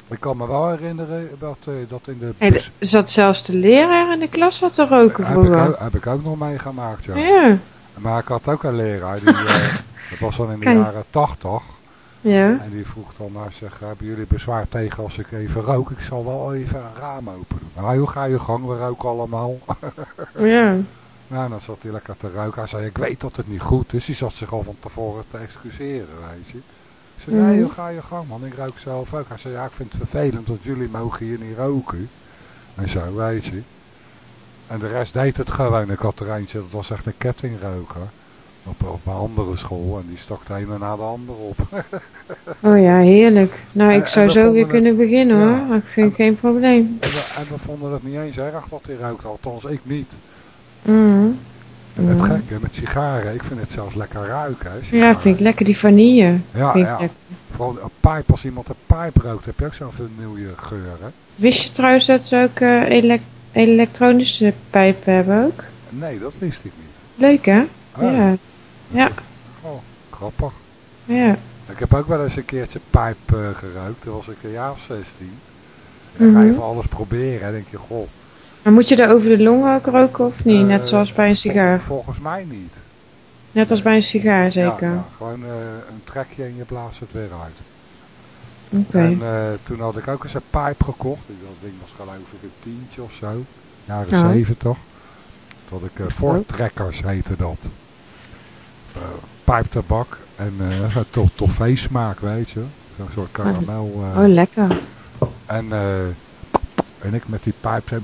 Ik kan me wel herinneren dat, eh, dat in de En zat zelfs de leraar in de klas wat te roken heb, vroeger. ook, heb ik ook nog meegemaakt, ja. Ja. Maar ik had ook een leraar, die, eh, dat was dan in de jaren tachtig. Ja. En die vroeg dan naar zich, hebben jullie bezwaar tegen als ik even rook? Ik zal wel even een raam open doen. Nou, hoe ga je gang? We roken allemaal. Ja. Nou, dan zat hij lekker te roken. Hij zei, ik weet dat het niet goed is. Die zat zich al van tevoren te excuseren, weet je. Ik zei, nee, Mhm. hoe ga je gang, man? Ik rook zelf ook. Hij zei, ja, ik vind het vervelend, want jullie mogen hier niet roken. En zo, weet je. En de rest deed het gewoon. Ik had er eentje, dat was echt een kettingroker. Op, op een andere school. En die stak de ene na de andere op. Oh ja, heerlijk. Nou, ik en zou zo weer het- kunnen beginnen Ja. hoor. Ik vind geen probleem. En we, en we vonden het niet eens erg dat hij rookte. Althans, ik niet. En het Ja. gekke met sigaren, ik vind het zelfs lekker ruiken. Hè, Ja, vind ik lekker die vanille. Ja, ja. Vooral een pijp, als iemand een pijp rookt, heb je ook zo'n vernieuwde geur, hè? Wist je trouwens dat ze ook eh, elek- elektronische pijpen hebben ook? Nee, dat wist ik niet. Leuk hè? Oh. Ja. Ja. Oh, grappig. Ja. Ik heb ook wel eens een keertje pijp eh, gerookt, toen was ik een jaar of 16. En dan ga je Mhm. van alles proberen. En denk je, goh. Maar moet je daar over de long ook roken of niet? Net eh, zoals bij een sigaar. volgens mij niet. Net als bij een sigaar zeker. Ja, ja, gewoon eh, een trekje en je blaast het weer uit. En eh, toen had ik ook eens een pijp gekocht. Dat ding was geloof ik een tientje of zo. Jaren Ja. zeventig. Toen had ik uh, voortrekkers heette dat. Uh, pijptabak en uh, to toffee smaak weet je. Zo'n soort karamel. Uh, oh lekker. En, en ik met die pijp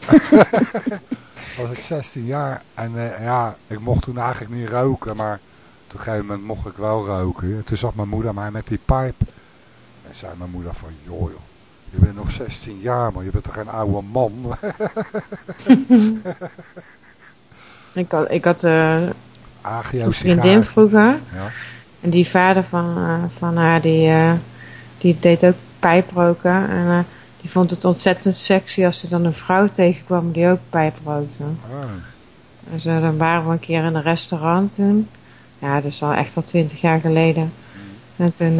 was ik 16 jaar en ja, ik mocht toen eigenlijk niet roken, maar op een gegeven moment mocht ik wel roken. En toen zag mijn moeder mij met die pijp en zei mijn moeder van, joh, joh je bent nog 16 jaar, maar je bent toch geen oude man? ik had, ik had uh, Agio een vriendin vroeger. Ja. En die vader van, uh, van haar, die, uh, die deed ook pijproken. En die vond het ontzettend sexy als ze dan een vrouw tegenkwam die ook pijp rookte. Oh. Dus dan waren we een keer in een restaurant toen. Ja, dat is al echt al twintig jaar geleden. Mm. En toen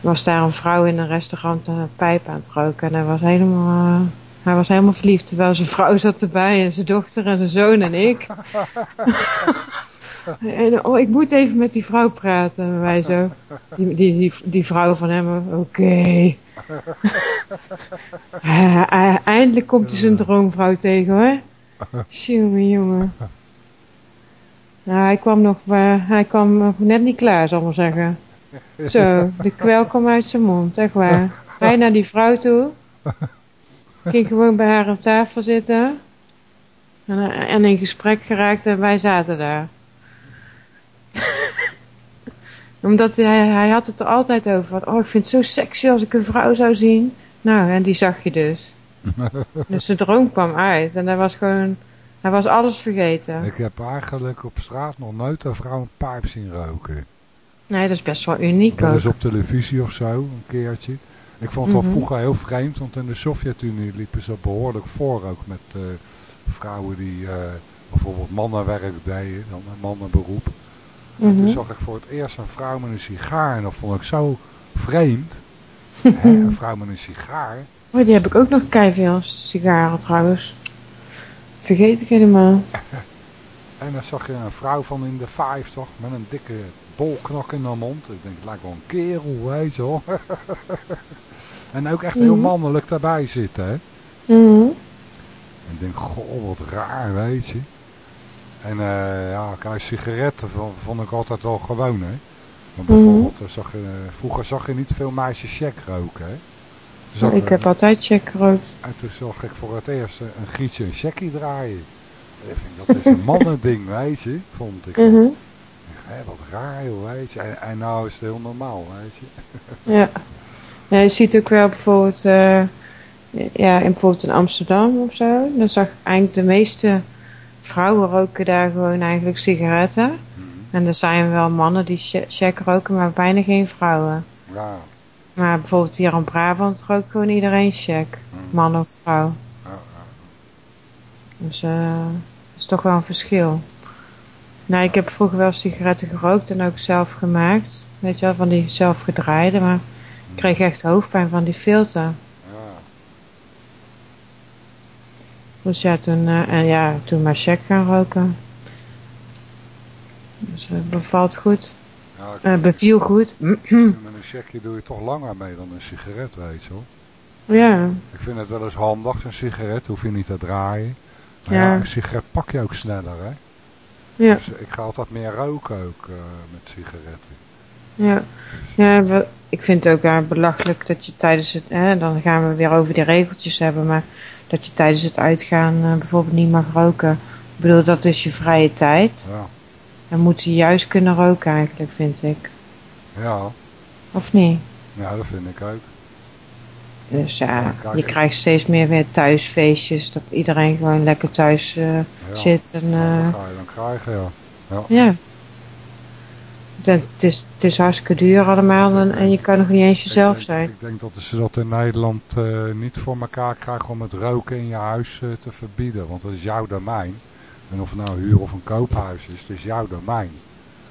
was daar een vrouw in een restaurant een pijp aan het roken. En hij was helemaal, uh, hij was helemaal verliefd. Terwijl zijn vrouw zat erbij en zijn dochter en zijn zoon en ik. en oh, ik moet even met die vrouw praten. En wij zo. Die, die, die, die vrouw van hem, oké. Okay. Eindelijk komt hij zijn droomvrouw tegen hoor. Jongen, jongen. Nou, hij kwam nog, uh, hij kwam nog net niet klaar, zal ik maar zeggen. Zo, de kwel kwam uit zijn mond, echt waar. Hij naar die vrouw toe. Ging gewoon bij haar op tafel zitten. En, en in gesprek geraakt en wij zaten daar. Omdat hij, hij had het er altijd over. Oh, ik vind het zo sexy als ik een vrouw zou zien. Nou, en die zag je dus. dus zijn droom kwam uit. En hij was gewoon... Hij was alles vergeten. Ik heb eigenlijk op straat nog nooit een vrouw een pijp zien roken. Nee, dat is best wel uniek Dat is op televisie of zo, een keertje. Ik vond het Mhm. wel vroeger heel vreemd, want in de Sovjet-Unie liepen ze behoorlijk voor ook met uh, vrouwen die uh, bijvoorbeeld mannenwerk deden, dan een mannenberoep. Mhm. En toen zag ik voor het eerst een vrouw met een sigaar en dat vond ik zo vreemd. Hè, een vrouw met een sigaar. Oh, die heb ik ook nog keiveel sigaren trouwens. Vergeet ik helemaal. En dan zag je een vrouw van in de 50 met een dikke bolknak in haar mond. Ik denk, het lijkt wel een kerel, weet je wel. en ook echt heel Mhm. mannelijk daarbij zitten, hè. Mhm. En ik denk, goh, wat raar, weet je. En uh, ja, kijk, sigaretten vond, ik altijd wel gewoon, hè. Maar Mhm. bijvoorbeeld, mm. zag je, vroeger zag je niet veel meisjes check roken, hè. Ik heb altijd check gerookt. En toen zag ik voor het eerst een gietje een checkie draaien. Ik vind, dat is een mannending, weet je, vond ik. Mhm. Hé, wat raar, joh, weet je. En, en nou is het heel normaal, weet je. Ja. ja je ziet ook wel bijvoorbeeld, uh, ja, in, bijvoorbeeld in Amsterdam of zo. Dan zag ik eigenlijk de meeste vrouwen roken daar gewoon eigenlijk sigaretten. Mhm. En er zijn wel mannen die check roken, maar bijna geen vrouwen. Ja. Maar bijvoorbeeld hier in Brabant rookt gewoon iedereen check. Mhm. Man of vrouw. Ja, ja. Dus uh, dat is toch wel een verschil. Nou, ik heb vroeger wel sigaretten gerookt en ook zelf gemaakt. Weet je wel, van die zelf gedraaide. Maar ik kreeg echt hoofdpijn van die filter. Ja. Dus ja, toen, uh, en ja, toen maar check gaan roken. Dus het uh, bevalt goed. Ja, uh, beviel goed. met een checkje doe je toch langer mee dan een sigaret, weet je wel. Ja. Ik vind het wel eens handig, een sigaret, hoef je niet te draaien. Maar ja. ja, een sigaret pak je ook sneller, hè. Ja. Dus ik ga altijd meer roken ook uh, met sigaretten. Ja, ja ik vind het ook uh, belachelijk dat je tijdens het, hè, dan gaan we weer over die regeltjes hebben, maar dat je tijdens het uitgaan uh, bijvoorbeeld niet mag roken. Ik bedoel, dat is je vrije tijd. Ja. Dan moet je juist kunnen roken eigenlijk, vind ik. Ja. Of niet? Ja, dat vind ik ook. Dus ja, je krijgt steeds meer weer thuisfeestjes, dat iedereen gewoon lekker thuis uh, ja. zit. En, uh, ja, dat ga je dan krijgen, ja. Ja. ja. Het is, het is hartstikke duur allemaal en, en je kan nog niet eens jezelf ik zijn. Ik denk dat ze dat in Nederland uh, niet voor elkaar krijgen om het roken in je huis te verbieden. Want dat is jouw domein. En of het nou huur of een koophuis is, het is jouw domein.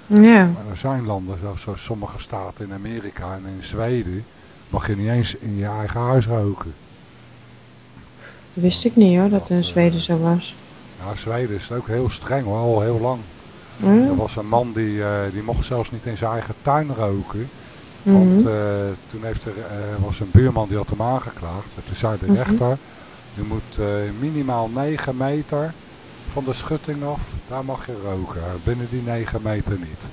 Ja. Maar er zijn landen, zoals sommige staten in Amerika en in Zweden, mag je niet eens in je eigen huis roken. Wist ik niet hoor, dat het in Zweden zo was. Ja, Zweden is het ook heel streng hoor, al heel lang. Er was een man die, eh, die mocht zelfs niet in zijn eigen tuin roken. Want Mhm. eh, toen heeft er, eh, was een buurman die had hem aangeklaagd. En toen zei de Mhm. rechter, je moet minimaal 9 meter van de schutting af, daar mag je roken. Binnen die 9 meter niet.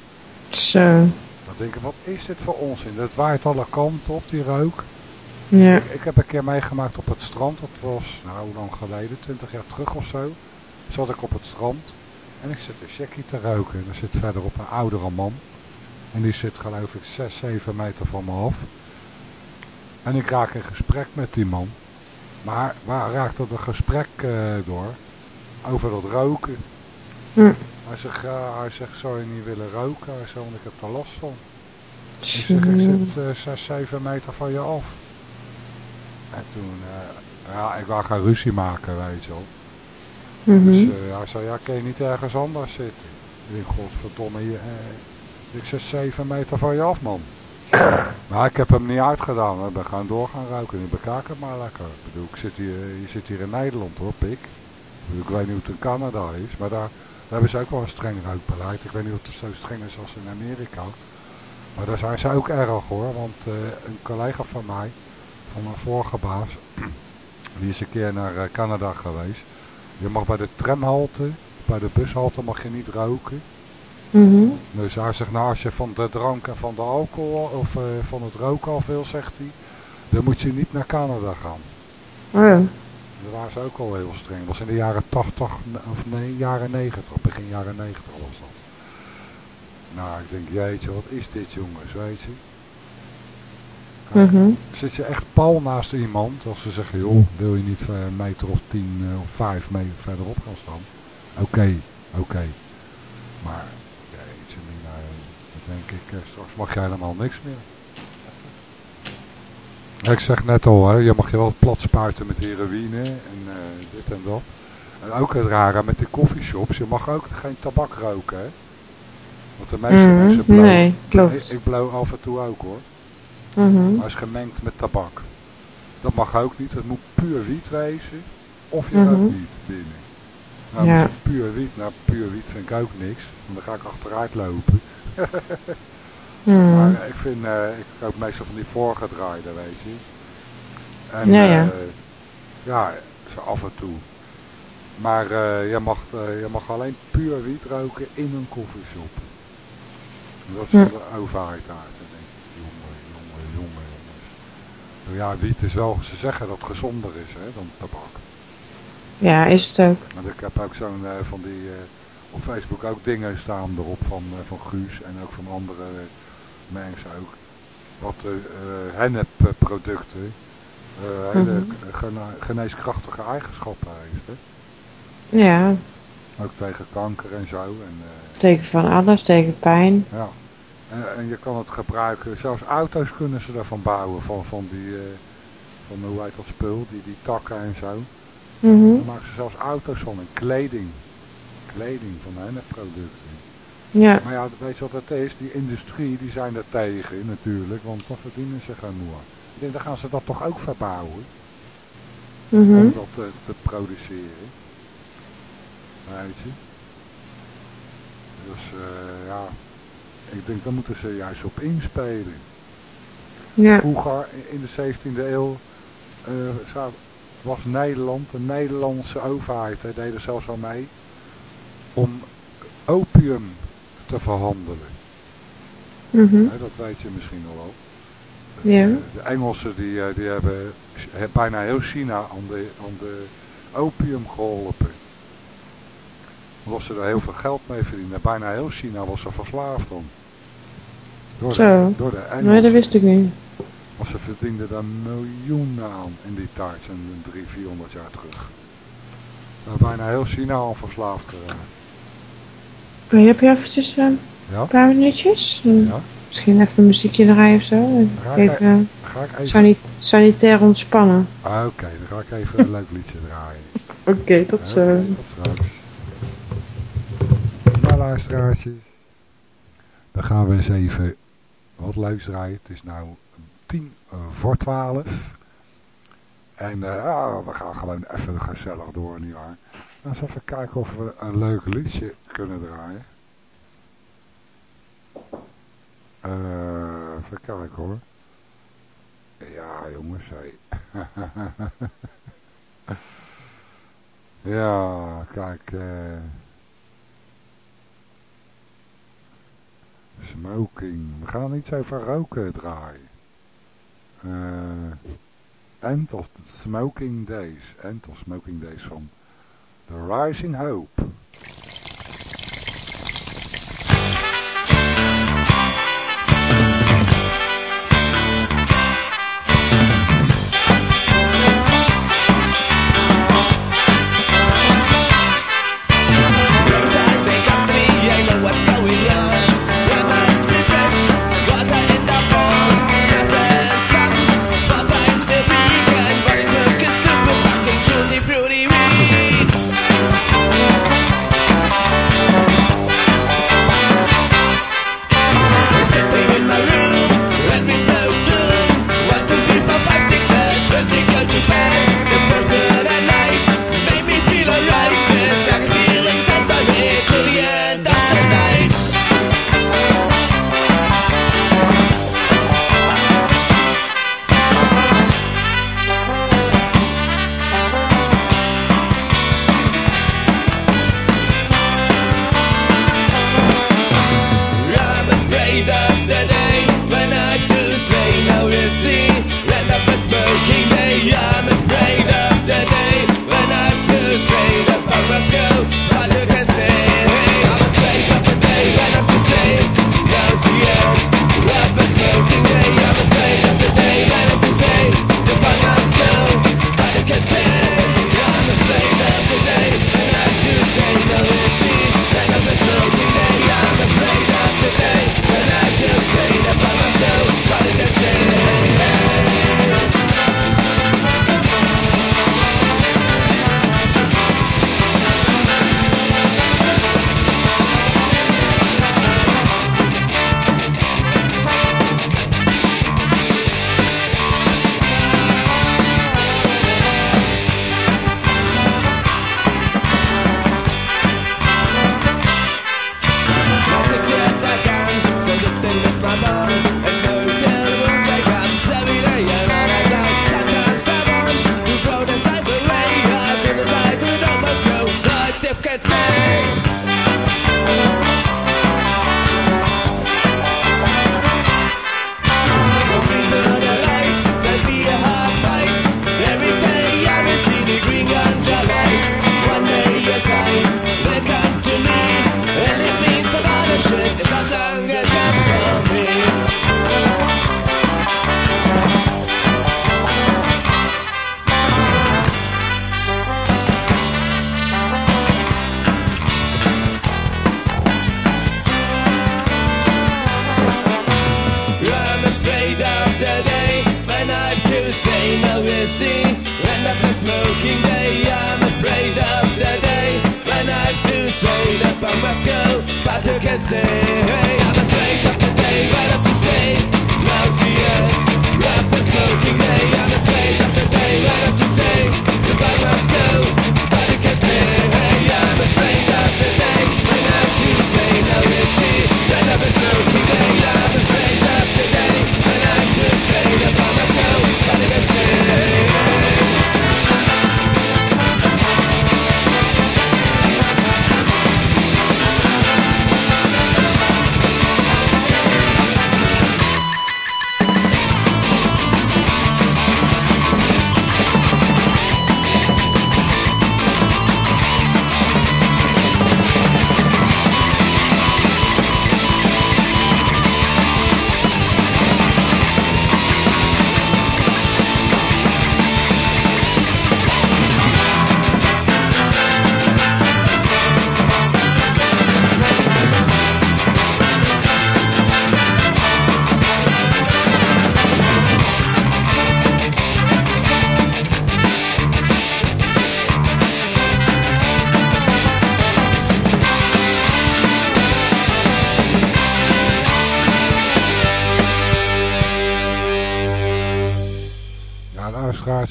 Zo. Dan denk ik, wat is dit voor onzin? Dat waait alle kanten op, die rook. Ja. Ik, ik heb een keer meegemaakt op het strand. Dat was, nou hoe lang geleden, 20 jaar terug of zo. Zat ik op het strand. En ik zit een checkie te roken. En er zit verderop een oudere man. En die zit geloof ik 6, 7 meter van me af. En ik raak in gesprek met die man. Maar waar raakte het gesprek eh, door? Over dat roken. Hm. Hij zegt, ja, hij zegt, zou je niet willen roken? Hij zegt, want ik heb er last van. Ik zeg, ik zit eh 6, 7 meter van je af. En toen, eh, ja, ik wou gaan ruzie maken, weet je wel. Mhm. Dus eh, hij zei, ja, kun je niet ergens anders zitten? Ik denk, godverdomme, je, eh, ik zit 7 meter van je af, man. maar ik heb hem niet uitgedaan, we gaan roken. Ik bekijk het maar lekker. Ik bedoel, ik zit hier, je zit hier in Nederland hoor, pik. Ik, bedoel, ik weet niet hoe het in Canada is, maar daar hebben ze ook wel een streng rookbeleid. Ik weet niet of het zo streng is als in Amerika. Maar daar zijn ze ook erg hoor, want eh, een collega van mij, van mijn vorige baas, die is een keer naar eh, Canada geweest. Je mag bij de tramhalte, bij de bushalte mag je niet roken. Mhm. Dus hij zegt, nou als je van de drank en van de alcohol of eh, van het roken af wil, zegt hij, dan moet je niet naar Canada gaan. Oh. Daar waren ze ook al heel streng. Dat was in de jaren 80, of nee, jaren 90, begin jaren 90 was dat. Nou, ik denk, jeetje, wat is dit jongens, weet je. Kijk, Mhm. Zit je echt pal naast iemand, als ze zeggen, joh, wil je niet eh, een meter of tien eh, of vijf meter verderop gaan staan? Oké, oké. Maar, jeetje, Mina, dan denk ik, eh, straks mag je helemaal niks meer. Ik zeg net al, hè, je mag je wel plat spuiten met heroïne en eh, dit en dat. En ook het rare met die coffeeshops, je mag ook geen tabak roken, hè. Want de meeste Mhm, mensen blowen. nee, klopt. Ik, ik blow af en toe ook hoor. Mhm. Maar is gemengd met tabak. Dat mag ook niet, het moet puur wiet wezen. Of je Mhm. rookt niet binnen. Nou, Ja. puur wiet, nou puur wiet vind ik ook niks. Want dan ga ik achteruit lopen. Mhm. Maar ik vind, eh, ik koop meestal van die voorgedraaide, weet je. En, Ja, ja. eh, ja, zo af en toe. Maar eh, je, mag, eh, je mag alleen puur wiet roken in een koffieshop. Dat is van de overheid. Dan denk ik, jongen, jongen, jongen, jongens. Nou Ja, wiet is wel, ze zeggen dat het gezonder is hè, dan tabak. Ja, is het ook. Want ik heb ook zo'n eh, van die, eh, op Facebook ook dingen staan erop van, eh, van Guus en ook van andere eh, mensen ook. Wat uh, hennepproducten eh, hele Mhm. gene- geneeskrachtige eigenschappen heeft. Hè? Ja, Ook tegen kanker en zo. En, eh, tegen van alles, tegen pijn. ja. En, en je kan het gebruiken, zelfs auto's kunnen ze ervan bouwen, van, van die, eh, van hoe heet dat spul, die, die takken en zo. Mhm. Daar maken ze zelfs auto's van en kleding. Kleding van hennepproducten. Ja. Maar ja, weet je wat het is? Die industrie, die zijn er tegen natuurlijk, want dan verdienen ze geen moer. Ik denk, dan gaan ze dat toch ook verbouwen, Mhm. om dat te, te produceren. Weet je? Dus eh, ja, ik denk, daar moeten ze juist op inspelen. Ja. Vroeger, in de 17e eeuw, eh, was Nederland, de Nederlandse overheid, deed er zelfs al mee, om opium te verhandelen. Mhm. Dat weet je misschien nog wel. Ja. De Engelsen die, eh, die hebben eh, bijna heel China aan de, aan de opium geholpen. Omdat ze er heel veel geld mee verdienen. Bijna heel China was er verslaafd aan. Door de, Zo. door de Engelsen. Nee, dat wist ik niet. Want ze verdienden daar miljoenen aan in die tijd, zo'n 300, 400 jaar terug. Daar bijna heel China al verslaafd geraakt. Ben je, eventjes eh, een paar minuutjes? Ja. Misschien even een muziekje draaien of zo. Even, e- ik sanitair ontspannen. Ah, oké, dan ga ik even een leuk liedje draaien. Oké, tot zo. tot straks. Nou luisteraartjes. Dan gaan we eens even wat leuks draaien. Het is nou tien voor twaalf. En eh, ah, we gaan gewoon even gezellig door, nietwaar? Laten we even kijken of we een leuk liedje kunnen draaien. Uh, even kijken hoor. Ja, jongens, hey. ja, kijk. Eh, smoking. We gaan iets over roken draaien. Eh, end of Smoking Days. End of Smoking Days van The Rising Hope.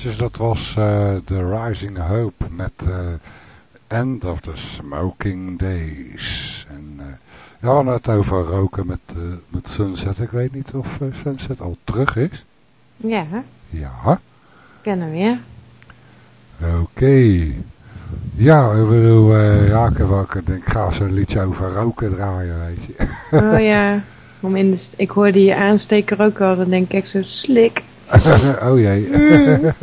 Luisteraartjes, dat was eh The Rising Hope met eh, End of the Smoking Days. En eh, ja, we hadden het over roken met, met Sunset. Ik weet niet of Sunset al terug is. Ja, Ja, kennen we weer. oké. Ja, ik bedoel, eh, ja, ik, ik denk, ik ga zo'n liedje over roken draaien, weet je. Oh ja, om in de ik hoorde je aansteker ook al, dan denk ik zo slik. oh jee. Mm.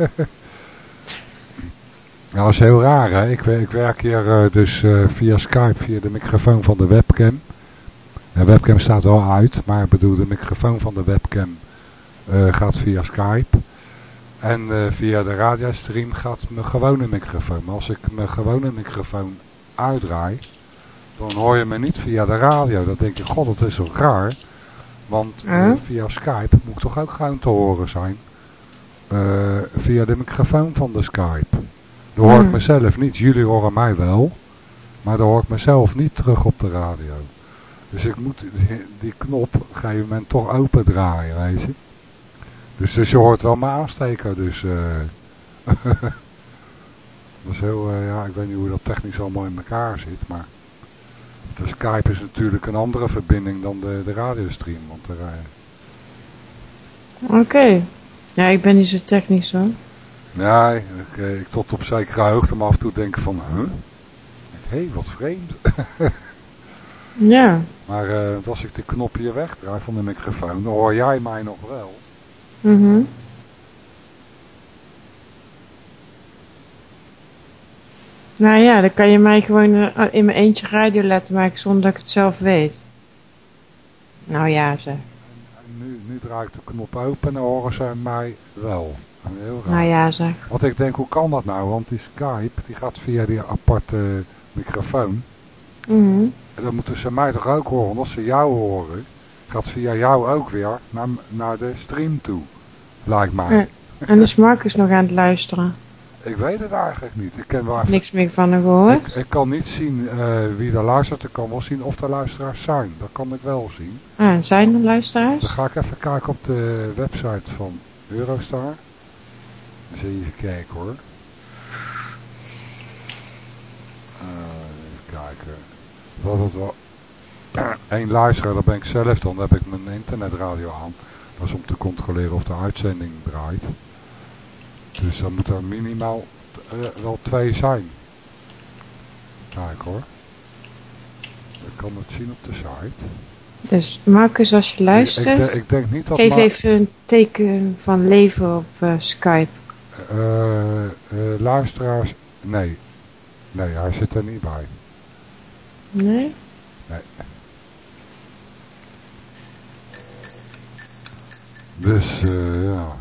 Ja, dat is heel raar, hè. Ik, ik werk hier eh, dus eh, via Skype, via de microfoon van de webcam. De webcam staat wel uit, maar ik bedoel, de microfoon van de webcam eh, gaat via Skype. En via de radiostream gaat mijn gewone microfoon. Maar als ik mijn gewone microfoon uitdraai, dan hoor je me niet via de radio. Dan denk ik, god, dat is zo raar. Want eh, via Skype moet ik toch ook gewoon te horen zijn. Eh, via de microfoon van de Skype. Dan hoor ik mezelf niet. Jullie horen mij wel. Maar dan hoor ik mezelf niet terug op de radio. Dus ik moet die, die knop op een gegeven moment toch open draaien, weet je. Dus, dus je hoort wel mijn aansteker. Dus eh dat is heel, ja, ik weet niet hoe dat technisch allemaal in elkaar zit. Maar de Skype is natuurlijk een andere verbinding dan de, de radiostream. Want Oké. Ja, ik ben niet zo technisch hoor. Nee, ik, eh, ik tot op zekere hoogte maar af en toe denk van, huh? Hé, hey, wat vreemd. Ja. maar eh, als ik de knop hier wegdraai van de microfoon, dan hoor jij mij nog wel. Mhm. Nou ja, dan kan je mij gewoon eh, in mijn eentje radio laten maken zonder dat ik het zelf weet. Nou ja, zeg. En nu, nu draai ik de knop open en dan horen ze mij wel. Heel raar. Nou ja, zeg. Want ik denk, hoe kan dat nou? Want die Skype, die gaat via die aparte microfoon. Mhm. En dan moeten ze mij toch ook horen. Als ze jou horen, gaat via jou ook weer naar, naar de stream toe. Lijkt mij. Ja. En is Marcus nog aan het luisteren? Ik weet het eigenlijk niet. Ik ken wel even Niks meer van hem gehoord? Ik, ik kan niet zien eh, wie er luistert. Ik kan wel zien of er luisteraars zijn. Dat kan ik wel zien. Ah, zijn er Dan luisteraars? ga ik even kijken op de website van Eurostar. Eens even kijken hoor. Eh, even kijken. Wat het wel... Eén luisteraar, dat ben ik zelf dan. Dan heb ik mijn internetradio aan. Dat is om te controleren of de uitzending draait. Dus dan moet er minimaal eh, wel twee zijn. Kijk hoor. Ik kan het zien op de site. Dus Marcus, als je luistert, Ik, ik, ik denk niet dat geef even een teken van leven op eh, Skype. Eh, eh, luisteraars, nee. Nee, hij zit er niet bij. Nee? Nee. Dus, eh, ja.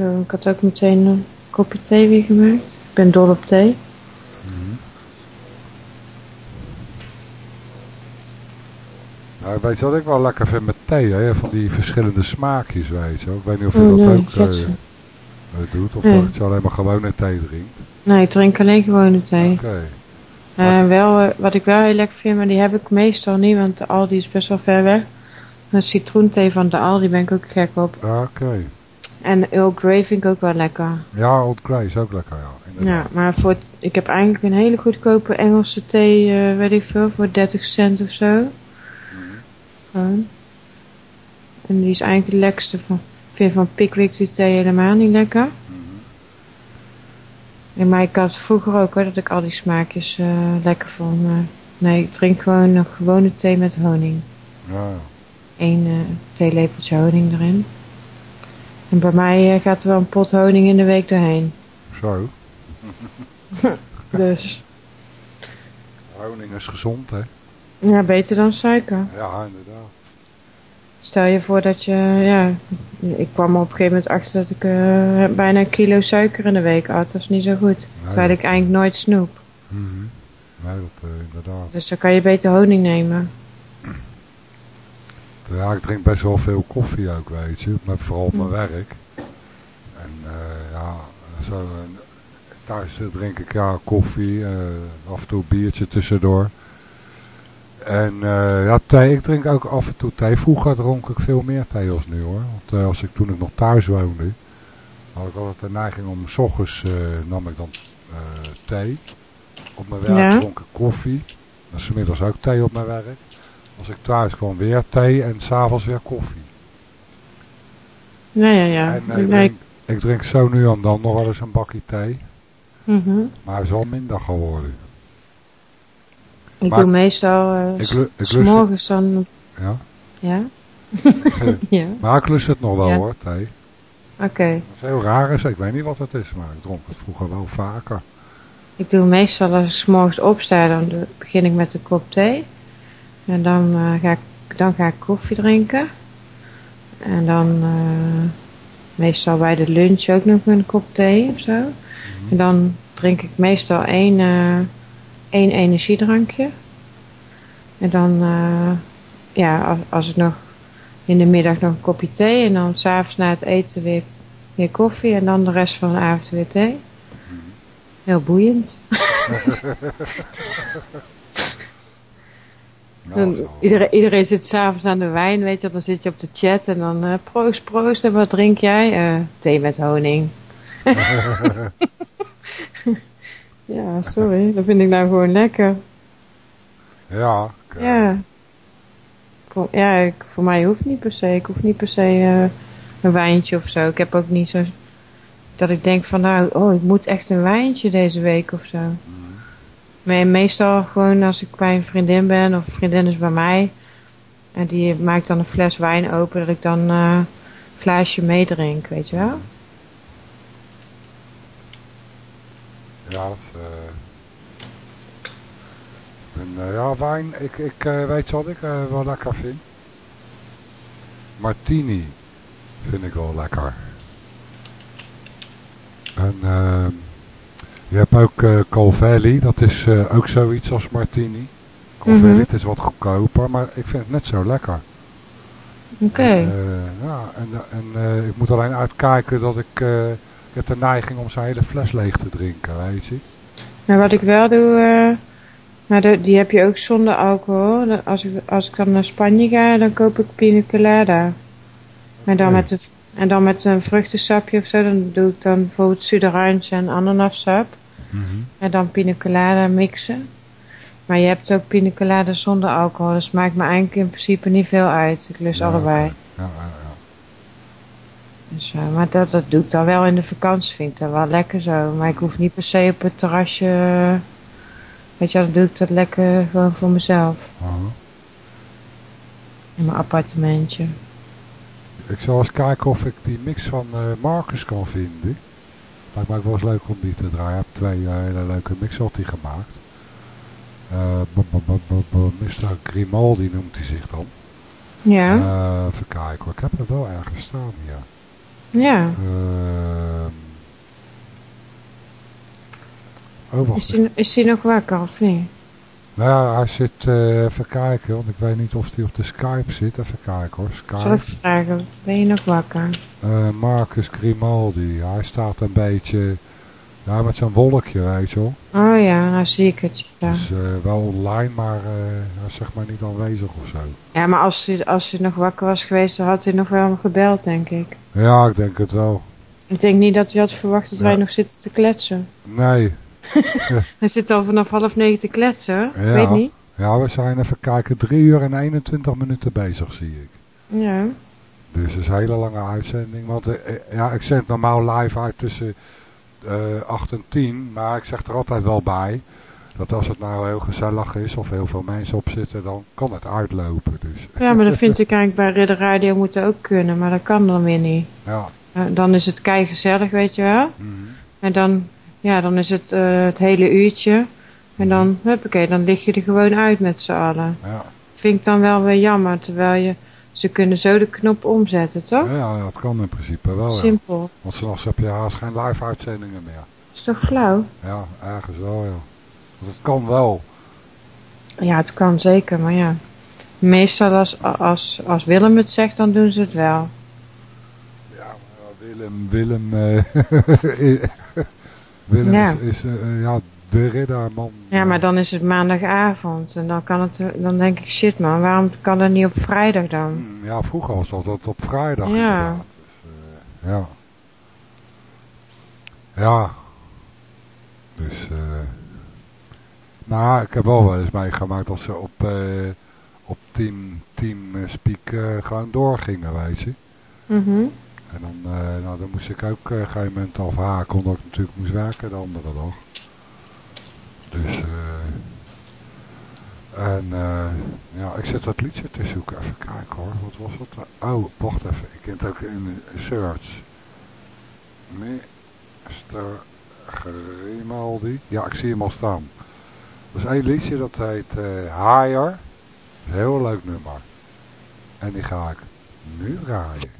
Zo, ik had ook meteen een kopje thee weer gemaakt. Ik ben dol op thee. Nou, weet je wat ik wel lekker vind met thee, hè? Van die verschillende smaakjes, weet je. Ik weet niet of je Oh, dat nee, ook eh, eh, doet, of Nee. dat je alleen maar gewone thee drinkt. Nee, ik drink alleen gewone thee. Oké. Eh, wel, eh, wat ik wel heel lekker vind, maar die heb ik meestal niet, want de Aldi is best wel ver weg. Een citroenthee van de Aldi ben ik ook gek op. Ah, Oké. En Earl Grey vind ik ook wel lekker. Ja, Old Grey is ook lekker, ja. Ja, maar voor, ik heb eigenlijk een hele goedkope Engelse thee, eh, weet ik veel, voor 30 cent of zo. Gewoon. En die is eigenlijk het lekkerste van. Ik vind van Pickwick die thee helemaal niet lekker. Ja, maar ik had vroeger ook hoor, dat ik al die smaakjes eh, lekker vond. Maar nee, ik drink gewoon een gewone thee met honing. Ja. Eén eh, theelepeltje honing erin. En bij mij eh, gaat er wel een pot honing in de week doorheen. Zo. Dus Honing is gezond, hè? ja, beter dan suiker. Ja, inderdaad. Stel je voor dat je, ja, ik kwam op een gegeven moment achter dat ik eh, bijna een kilo suiker in de week had. Dat is niet zo goed. Terwijl ik eigenlijk nooit snoep. Mhm. Nee, dat eh, inderdaad. Dus dan kan je beter honing nemen. Ja, ik drink best wel veel koffie ook, weet je. Maar vooral op mijn Hm. werk. En eh, ja, zo, thuis eh, drink ik ja, koffie. eh, af en toe een biertje tussendoor. En ja, thee. Ik drink ook af en toe thee. Vroeger dronk ik veel meer thee als nu hoor. Want als ik, toen ik nog thuis woonde, had ik altijd de neiging om, s ochtends nam ik dan thee. Op mijn werk Ja. dronk ik koffie. Dat is inmiddels ook thee op mijn werk. Als ik thuis kwam weer thee en s'avonds weer koffie. Ja, ja, ja. En, eh, ik, drink, ik drink zo nu en dan nog wel eens een bakje thee. mhm. Maar hij is al minder geworden. Ik Maar- doe meestal eh, Ik morgens dan... Ja. Ja? ja, Maar ik lust het nog wel Ja. hoor, thee. oké. Dat is heel raar is, ik weet niet wat het is, maar ik dronk het vroeger wel vaker. Ik doe meestal als ik 's morgens opsta, dan begin ik met een kop thee. En dan, eh, ga, ik, dan ga ik koffie drinken. En dan eh, meestal bij de lunch ook nog een kop thee of zo. En dan drink ik meestal één, eh, één energiedrankje. En dan, ja, als, als ik nog in de middag nog een kopje thee. En dan s'avonds na het eten weer, weer koffie. En dan de rest van de avond weer thee. Heel boeiend. Dan iedereen, iedereen zit s'avonds aan de wijn, weet je, dan zit je op de chat en dan eh, proost, proost. En wat drink jij? Eh, thee met honing. ja, sorry, dat vind ik nou gewoon lekker. Ja, Ja. Voor, ja, ik, voor mij hoeft niet per se. Ik hoef niet per se eh, een wijntje of zo. Ik heb ook niet zo dat ik denk van nou, oh, ik moet echt een wijntje deze week of zo. Maar meestal gewoon als ik bij een vriendin ben of vriendin is bij mij en die maakt dan een fles wijn open, dat ik dan eh, een glaasje meedrink, weet je wel? Ja, dat is, eh, en, eh, ja, wijn, ik, ik eh, weet wat ik eh, wel lekker vind. Martini vind ik wel lekker. En ehm, je hebt ook eh Calvelli, dat is eh, ook zoiets als Martini. Calvelli, het is wat goedkoper, maar ik vind het net zo lekker. Oké. Eh, ja, en, en ik moet alleen uitkijken dat ik, ik heb de neiging om zijn hele fles leeg te drinken, weet je. Maar wat ik wel doe, maar de- die heb je ook zonder alcohol. Als ik, als ik dan naar Spanje ga, dan koop ik pina colada. En dan, Nee. met, een, en dan met een vruchtensapje of zo, dan doe ik dan bijvoorbeeld suderange en En dan pina colada mixen. Maar je hebt ook pina colada zonder alcohol, dus maakt me eigenlijk in principe niet veel uit. Ik lust Ja, allebei. Ja, ja, ja. Dus, eh, maar dat, dat doe ik dan wel in de vakantie, vind ik dat wel lekker zo. Maar ik hoef niet per se op het terrasje, weet je dan doe ik dat lekker gewoon voor mezelf. In mijn appartementje. Ik zal eens kijken of ik die mix van eh, Marcus kan vinden. Lijkt me ook wel eens leuk om die te draaien. Hij heeft twee eh, hele leuke mix had hij gemaakt. Eh, Mr. Grimaldi noemt hij zich dan. Ja. Eh, even kijken hoor. Ik heb er wel ergens staan hier. Ja. Ehm. oh, Is die, is die nog wakker of niet? Nou ja, hij zit, eh, even kijken, want ik weet niet of hij op de Skype zit. Even kijken hoor, Skype. Zal ik vragen, ben je nog wakker? Eh, Marcus Grimaldi, hij staat een beetje, ja, met zijn wolkje, weet je wel. Oh ja, nou zie ik het. Ja, Dus eh, wel online, maar hij is zeg maar niet aanwezig of zo. ja maar als hij, als hij nog wakker was geweest, dan had hij nog wel gebeld, denk ik. Ja, ik denk het wel. Ik denk niet dat hij had verwacht dat Ja. wij nog zitten te kletsen. Nee. Hij zit al vanaf half negen te kletsen, ja. Ik weet niet. Ja, we zijn even kijken, 3 uur en 21 minuten bezig, zie ik. Ja. Dus het is een hele lange uitzending. Want eh, eh, ja, ik zend normaal live uit tussen eh 8 en 10. Maar ik zeg er altijd wel bij. Dat als het nou heel gezellig is of heel veel mensen op zitten, dan kan het uitlopen. Dus. Ja, maar dat vind ik eigenlijk bij Ridder Radio moeten ook kunnen, maar dat kan dan weer niet. Ja. Dan is het kei gezellig, weet je wel. Mhm. En dan, ja, dan is het eh, het hele uurtje. En dan, huppakee, dan lig je er gewoon uit met z'n allen. Ja. Vind ik dan wel weer jammer, terwijl je, ze kunnen zo de knop omzetten, toch? Ja, dat kan in principe wel. ja. Simpel. Want s'nachts heb je haast geen live uitzendingen meer. Is toch flauw? Ja, ergens wel, ja. Want het kan wel. Ja, het kan zeker, maar ja. Meestal als, als, als Willem het zegt, dan doen ze het wel. Willem, Willem, eh, Ja. is, eh, eh, ja, de ridderman. Ja, maar eh. dan is het maandagavond. En dan, kan het, dan denk ik, shit man, waarom kan dat niet op vrijdag dan? Mm, ja, vroeger was dat, dat op vrijdag ja. Dus, ja. Ja. Dus, eh. Uh, maar ik heb wel wel eens meegemaakt als ze op, uh, op team, team speak gaan doorgingen, weet je. Mhm. En dan, eh, nou, dan moest ik ook eh, op uh, een gegeven moment afhaken, omdat ik natuurlijk moest werken de andere dag. Dus, eh. en eh, ja, ik zet dat liedje te zoeken. Even kijken hoor, wat was dat? Oh, wacht even, ik kent ook in search. Mr. Grimaldi. Ja, ik zie hem al staan. Dat is één liedje, dat heet Higher. Dat is een heel leuk nummer. En die ga ik nu draaien.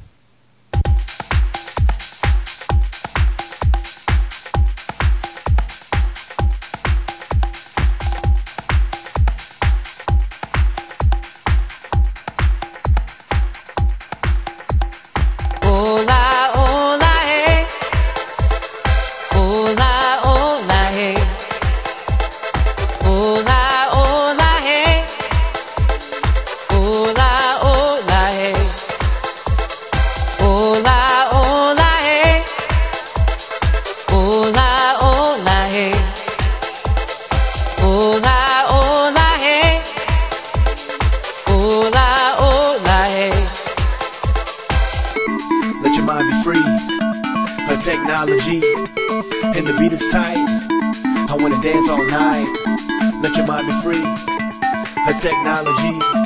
technology.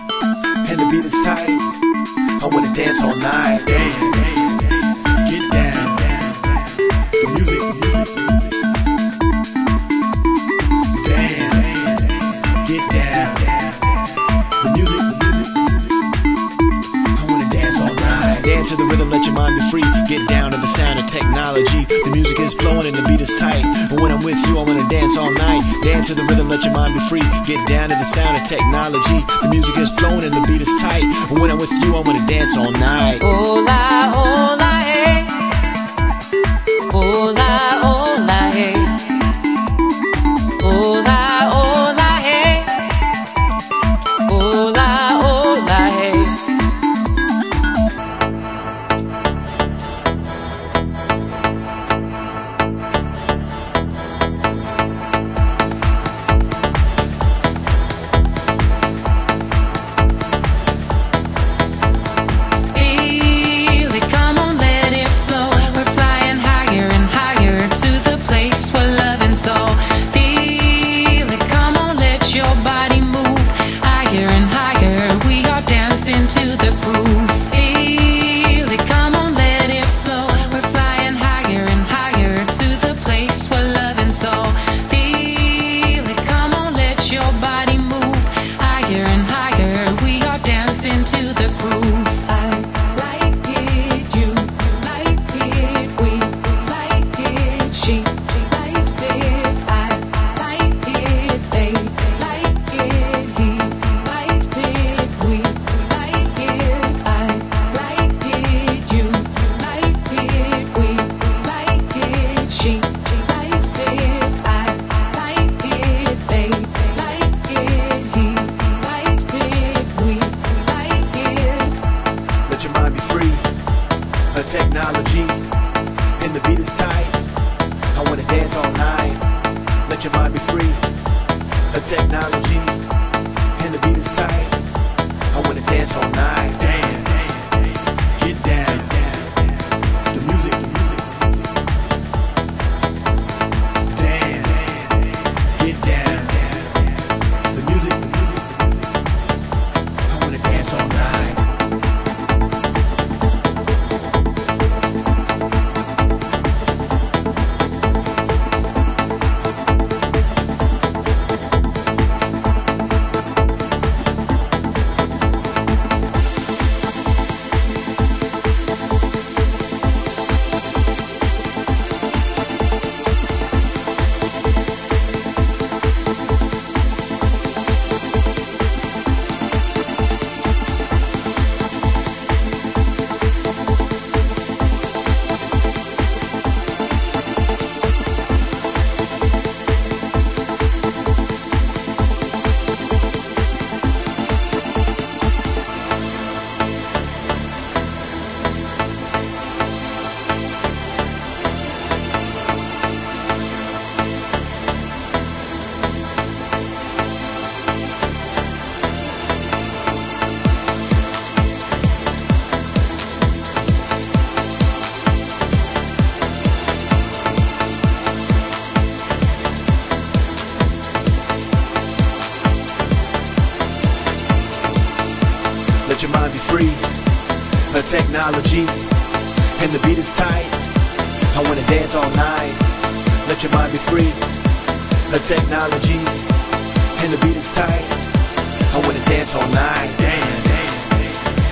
Dance to the rhythm, let your mind be free. Get down to the sound of technology. The music is flowing and the beat is tight. And when I'm with you, I wanna dance all night. Hola, hola. Technology and the beat is tight. I wanna dance all night. Let your mind be free. The technology and the beat is tight. I wanna dance all night. Dance,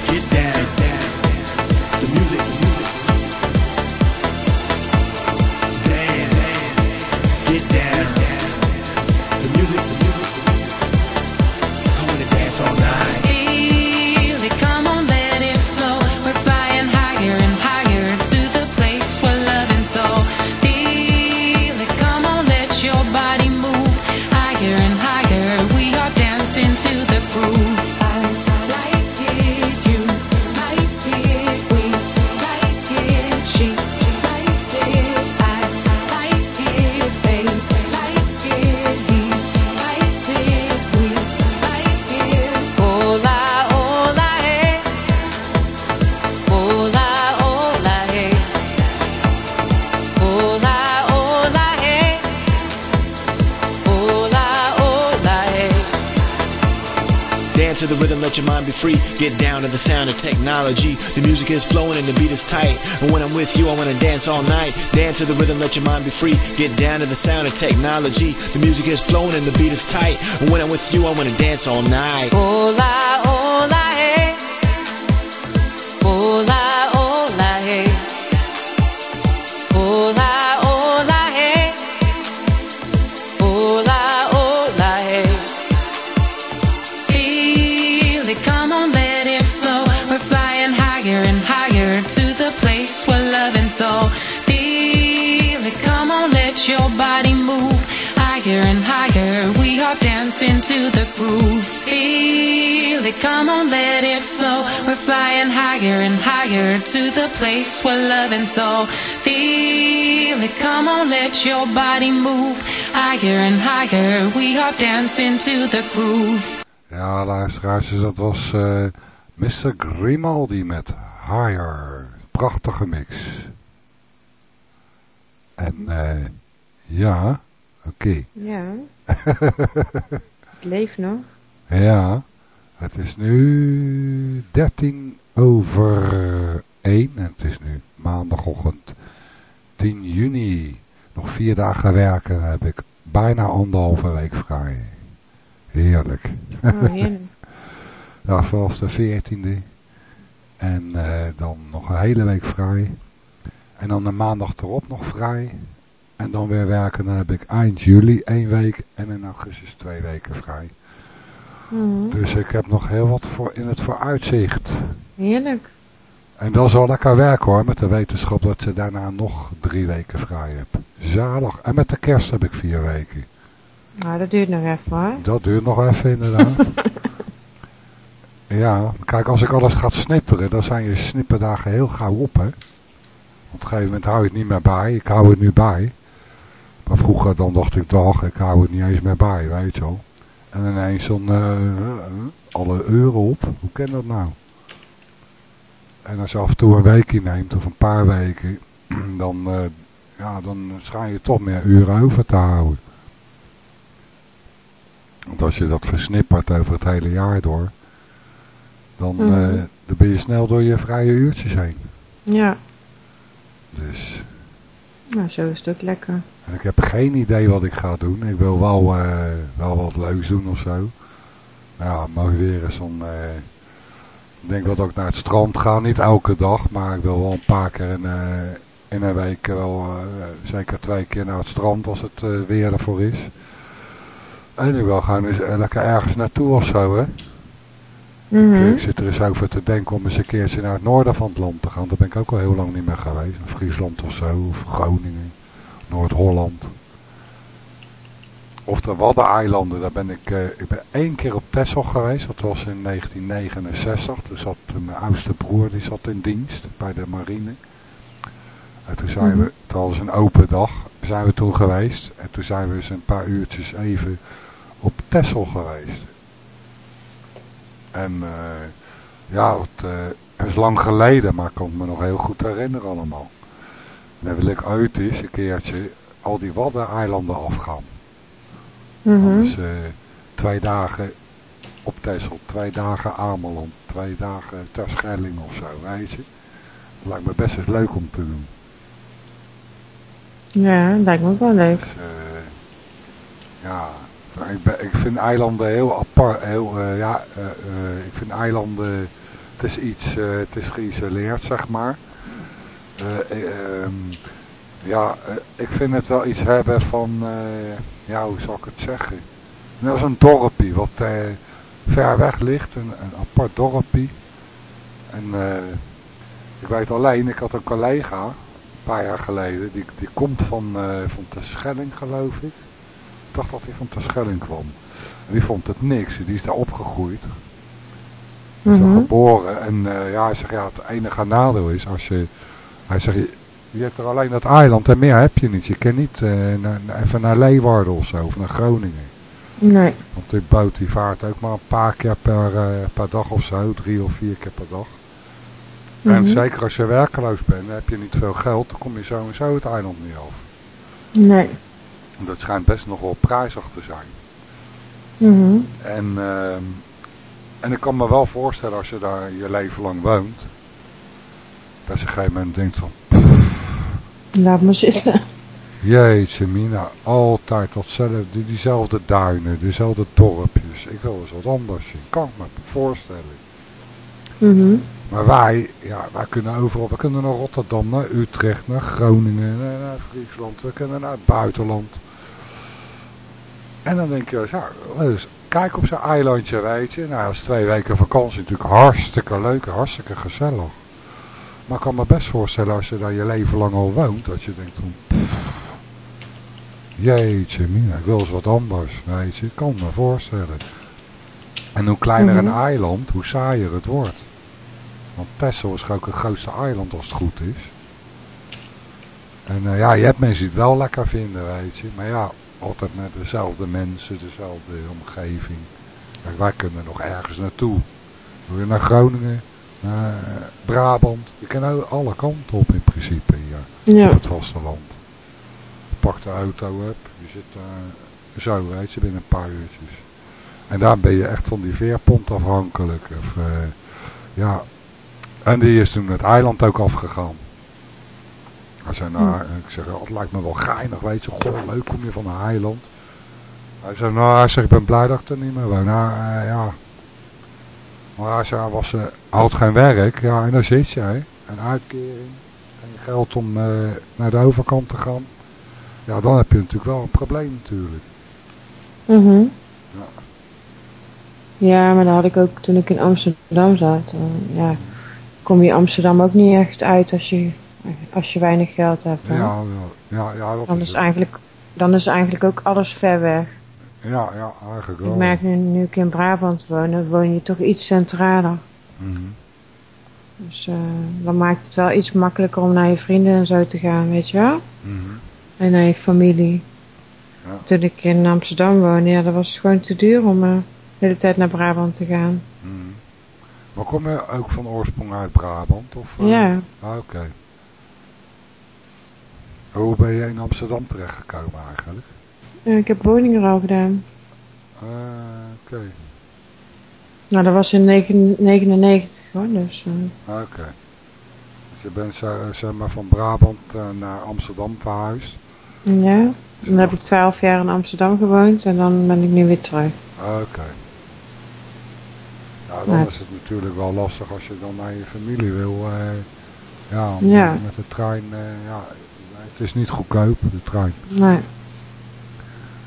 get down. The free. Get down to the sound of technology. The music is flowing and the beat is tight. And when I'm with you, I wanna dance all night. Dance to the rhythm, let your mind be free. Get down to the sound of technology. The music is flowing and the beat is tight. And when I'm with you, I wanna dance all night. Hola, hola, come on, let it flow. We're flying higher and higher to the place where love and soul. Feel it, come on, let your body move higher and higher. We are dancing to the groove. Ja, luisteraars, dus dat was eh, Mr. Grimaldi met Higher. Prachtige mix. En eh, ja, oké. Ja. Het leeft nog. Ja, het is nu 13 over 1 en het is nu maandagochtend 10 juni. Nog vier dagen werken dan heb ik bijna anderhalve week vrij. Heerlijk. Oh, heerlijk. ja, vanaf de 14e. En eh, dan nog een hele week vrij. En dan de maandag erop nog vrij. En dan weer werken. Dan heb ik eind juli één week. En in augustus twee weken vrij. Mhm. Dus ik heb nog heel wat voor in het vooruitzicht. Heerlijk. En dat is wel lekker werk hoor. Met de wetenschap dat ze daarna nog drie weken vrij heb. Zalig. En met de kerst heb ik vier weken. Nou, dat duurt nog even hoor. Dat duurt nog even inderdaad. ja, kijk als ik alles ga snipperen, dan zijn je snipperdagen heel gauw op hè. Op een gegeven moment hou je het niet meer bij. Ik hou het nu bij. Maar vroeger dan dacht ik, dag, ik hou het niet eens meer bij, weet je wel. En ineens dan eh, alle euro op. Hoe kan dat nou? En als je af en toe een weekje neemt of een paar weken, dan, eh, ja, dan schijn je toch meer uren over te houden. Want als je dat versnippert over het hele jaar door, dan, Mhm. eh, dan ben je snel door je vrije uurtjes heen. Ja. Dus, Nou, zo is het ook lekker. En ik heb geen idee wat ik ga doen. Ik wil wel, eh, wel wat leuks doen of zo. Nou ja, mooi weer is dan... eh, ik denk dat ik naar het strand ga. Niet elke dag, maar ik wil wel een paar keer in, eh, in een week wel zeker twee keer naar het strand als het weer ervoor is. En ik wil gewoon eens lekker ergens naartoe of zo, hè. Mhm. Ik, ik zit er eens over te denken om eens een keertje naar het noorden van het land te gaan. Daar ben ik ook al heel lang niet meer geweest. Friesland of zo, of Groningen, Noord-Holland. Of de Waddeneilanden, daar ben ik, eh, ik ben één keer op Texel geweest. Dat was in 1969. Toen zat eh, mijn oudste broer, die zat in dienst bij de marine. En toen zijn Mhm. we, het was een open dag, zijn we toen geweest. En toen zijn we eens een paar uurtjes even op Texel geweest. En eh, ja, het is lang geleden, maar ik kan het me nog heel goed herinneren allemaal. Dan wil ik ooit eens een keertje al die Waddeneilanden afgaan. Dus twee dagen op Texel. Twee dagen Ameland, twee dagen Terschelling of zo, weet je. Het lijkt me best eens leuk om te doen. Ja, dat lijkt me ook wel leuk. Dus, eh, ja, ik, ben, ik vind eilanden heel apart. Heel, eh, ja, ik vind eilanden, het is iets, het is geïsoleerd, zeg maar. Eh, eh, ehm, ja, eh, ik vind het wel iets hebben van, ja, hoe zal ik het zeggen? Net als een dorpje wat ver weg ligt, een, een apart dorpje. En ik weet alleen, ik had een collega, een paar jaar geleden, die, die komt van, van Terschelling geloof ik. Ik dacht dat hij van Terschelling kwam. En die vond het niks, die is daar opgegroeid. Die is daar Mhm. geboren. En ja, hij zegt, ja, het enige nadeel is als je... Hij zegt, je, hebt er alleen dat eiland en meer heb je niet. Je kan niet eh, naar, even naar Leeuwarden of zo, of naar Groningen. Nee. Want die boot die vaart ook maar een paar keer per, eh, per dag of zo, drie of vier keer per dag. Mhm. En zeker als je werkeloos bent, dan heb je niet veel geld, dan kom je sowieso het eiland niet af. Nee. En dat schijnt best nog wel prijzig te zijn. Mhm. En, ehm, en ik kan me wel voorstellen als je daar je leven lang woont, dat je op een gegeven moment denkt van, Laat me zitten. jeetje mina, altijd datzelfde, die- diezelfde duinen, diezelfde dorpjes. Ik wil eens wat anders zien, kan ik me voorstellen. Mhm. Maar wij, ja, wij kunnen overal, we kunnen naar Rotterdam, naar Utrecht, naar Groningen, naar, naar Friesland, we kunnen naar het buitenland. En dan denk je, ja, dus kijk op zo'n eilandje, weet je. Nou, dat is twee weken vakantie natuurlijk hartstikke leuk, hartstikke gezellig. Maar ik kan me best voorstellen als je daar je leven lang al woont, dat je denkt van, pff, jeetje mina, ik wil eens wat anders, weet je. Ik kan me voorstellen. En hoe kleiner een Mhm. eiland, hoe saaier het wordt. Want Texel is ook het grootste eiland als het goed is. En eh, ja, je hebt mensen die het wel lekker vinden, weet je. Maar ja, altijd met dezelfde mensen, dezelfde omgeving. Kijk, wij kunnen nog ergens naartoe. Wil je naar Groningen, Brabant. Je kan nou alle kanten op in principe hier. Ja. Op het vasteland. Pak de auto op, je zit eh, zo, weet je, binnen een paar uurtjes. En daar ben je echt van die veerpont afhankelijk. Of, eh, ja. En die is toen het eiland ook afgegaan. Hij zei, nou, ik zeg, het lijkt me wel geinig, weet je. Goh, leuk kom je van een eiland. Hij zei, nou, hij zegt, ik ben blij dat ik er niet meer woon. Nou, eh, ja. Maar hij was, eh, had geen werk. Ja, en dan zit hè. Een uitkering. En geld om eh, naar de overkant te gaan. Ja, dan heb je natuurlijk wel een probleem natuurlijk. Mhm. Ja. Ja, maar dat had ik ook toen ik in Amsterdam zat. Eh, ja, kom je Amsterdam ook niet echt uit als je, als je weinig geld hebt. hè? Ja, ja, ja, dat dan, is is het. eigenlijk, dan is eigenlijk ook alles ver weg. Ja, ja, eigenlijk wel. Ik merk nu, nu ik in Brabant woon, dan woon je toch iets centraler. Mhm. Dus eh, dan maakt het wel iets makkelijker om naar je vrienden en zo te gaan, weet je wel? Mhm. En naar je familie. Ja. Toen ik in Amsterdam woonde, ja, dat was het gewoon te duur om eh, de hele tijd naar Brabant te gaan. Mhm. Maar kom je ook van oorsprong uit Brabant? Of, eh? Ja. Ah, Oké. Hoe ben je in Amsterdam terechtgekomen eigenlijk? Ja, ik heb woningen al gedaan. Ah, Oké, Nou, dat was in 1999 hoor, dus... eh, Ah, oké. Dus je bent zo- zeg maar van Brabant eh, naar Amsterdam verhuisd? ja, dan heb ik 12 jaar in Amsterdam gewoond en dan ben ik nu weer terug. Ah, Oké. Ja, dan Ja. is het natuurlijk wel lastig als je dan naar je familie wil. eh, ja, Ja. met de trein. eh, ja, het is niet goedkoop, de trein. Nee.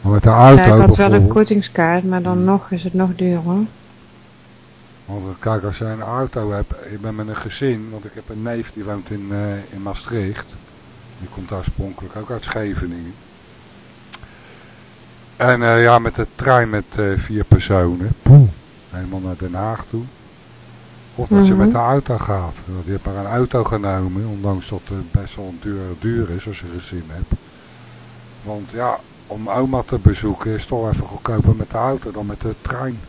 Maar met de auto ja, ik had wel een kortingskaart, maar dan nog is het nog duur hoor. Want eh, kijk, als je een auto hebt, ik ben met een gezin, want ik heb een neef die woont in, eh, in Maastricht. Die komt oorspronkelijk ook uit Scheveningen. En eh, ja, met de trein met eh, vier personen, helemaal naar Den Haag toe. Of dat je Mhm. met de auto gaat. Want je hebt maar een auto genomen, ondanks dat het best wel een duur, duur is als je een gezin hebt. Want ja, om oma te bezoeken is toch even goedkoper met de auto dan met de trein.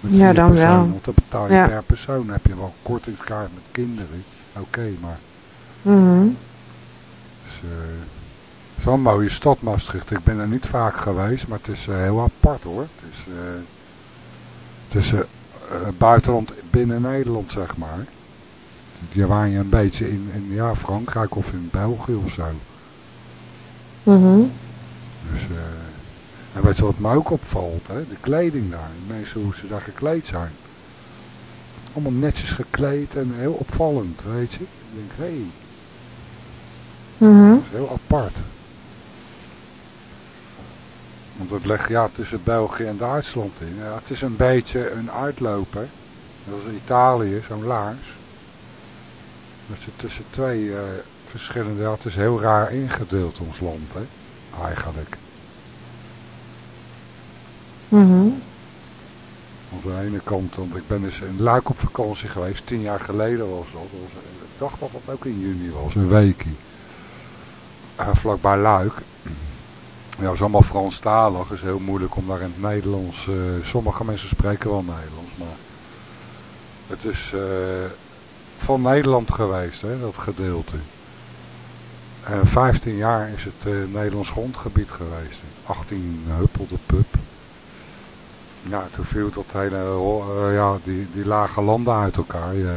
Met Ja, dan wel. Want dan betaal je Ja. per persoon. Heb je wel een kortingskaart met kinderen. Oké, maar dus, eh, het is wel een mooie stad Maastricht. Ik ben er niet vaak geweest, maar het is eh, heel apart hoor. Het is, eh, het is, buitenland binnen Nederland, zeg maar. Die waar je een beetje in, in ja, Frankrijk of in België of zo. Mhm. Dus, eh, en weet je wat me ook opvalt, hè? de kleding daar. De mensen hoe ze daar gekleed zijn. Allemaal netjes gekleed en heel opvallend, weet je. Ik denk, hé, hey, Mhm. dat is heel apart. Want het ligt ja, tussen België en Duitsland in. Ja, het is een beetje een uitloper. Dat is Italië, zo'n laars. Dat zit tussen twee eh, verschillende... Ja, het is heel raar ingedeeld, ons land, hè. Eigenlijk. Mhm. Aan de ene kant, want ik ben dus in Luik op vakantie geweest. Tien jaar geleden was dat. Was- ik dacht dat dat ook in juni was, een weekie. Uh, vlakbij Luik. Ja, dat is allemaal Franstalig. is heel moeilijk om daar in het Nederlands... eh, sommige mensen spreken wel Nederlands, maar... Het is eh, van Nederland geweest, hè, dat gedeelte. En 15 jaar is het eh, Nederlands grondgebied geweest. 18 huppelde pup. Ja, toen viel dat hele, eh, ja, die, die lage landen uit elkaar. Eh,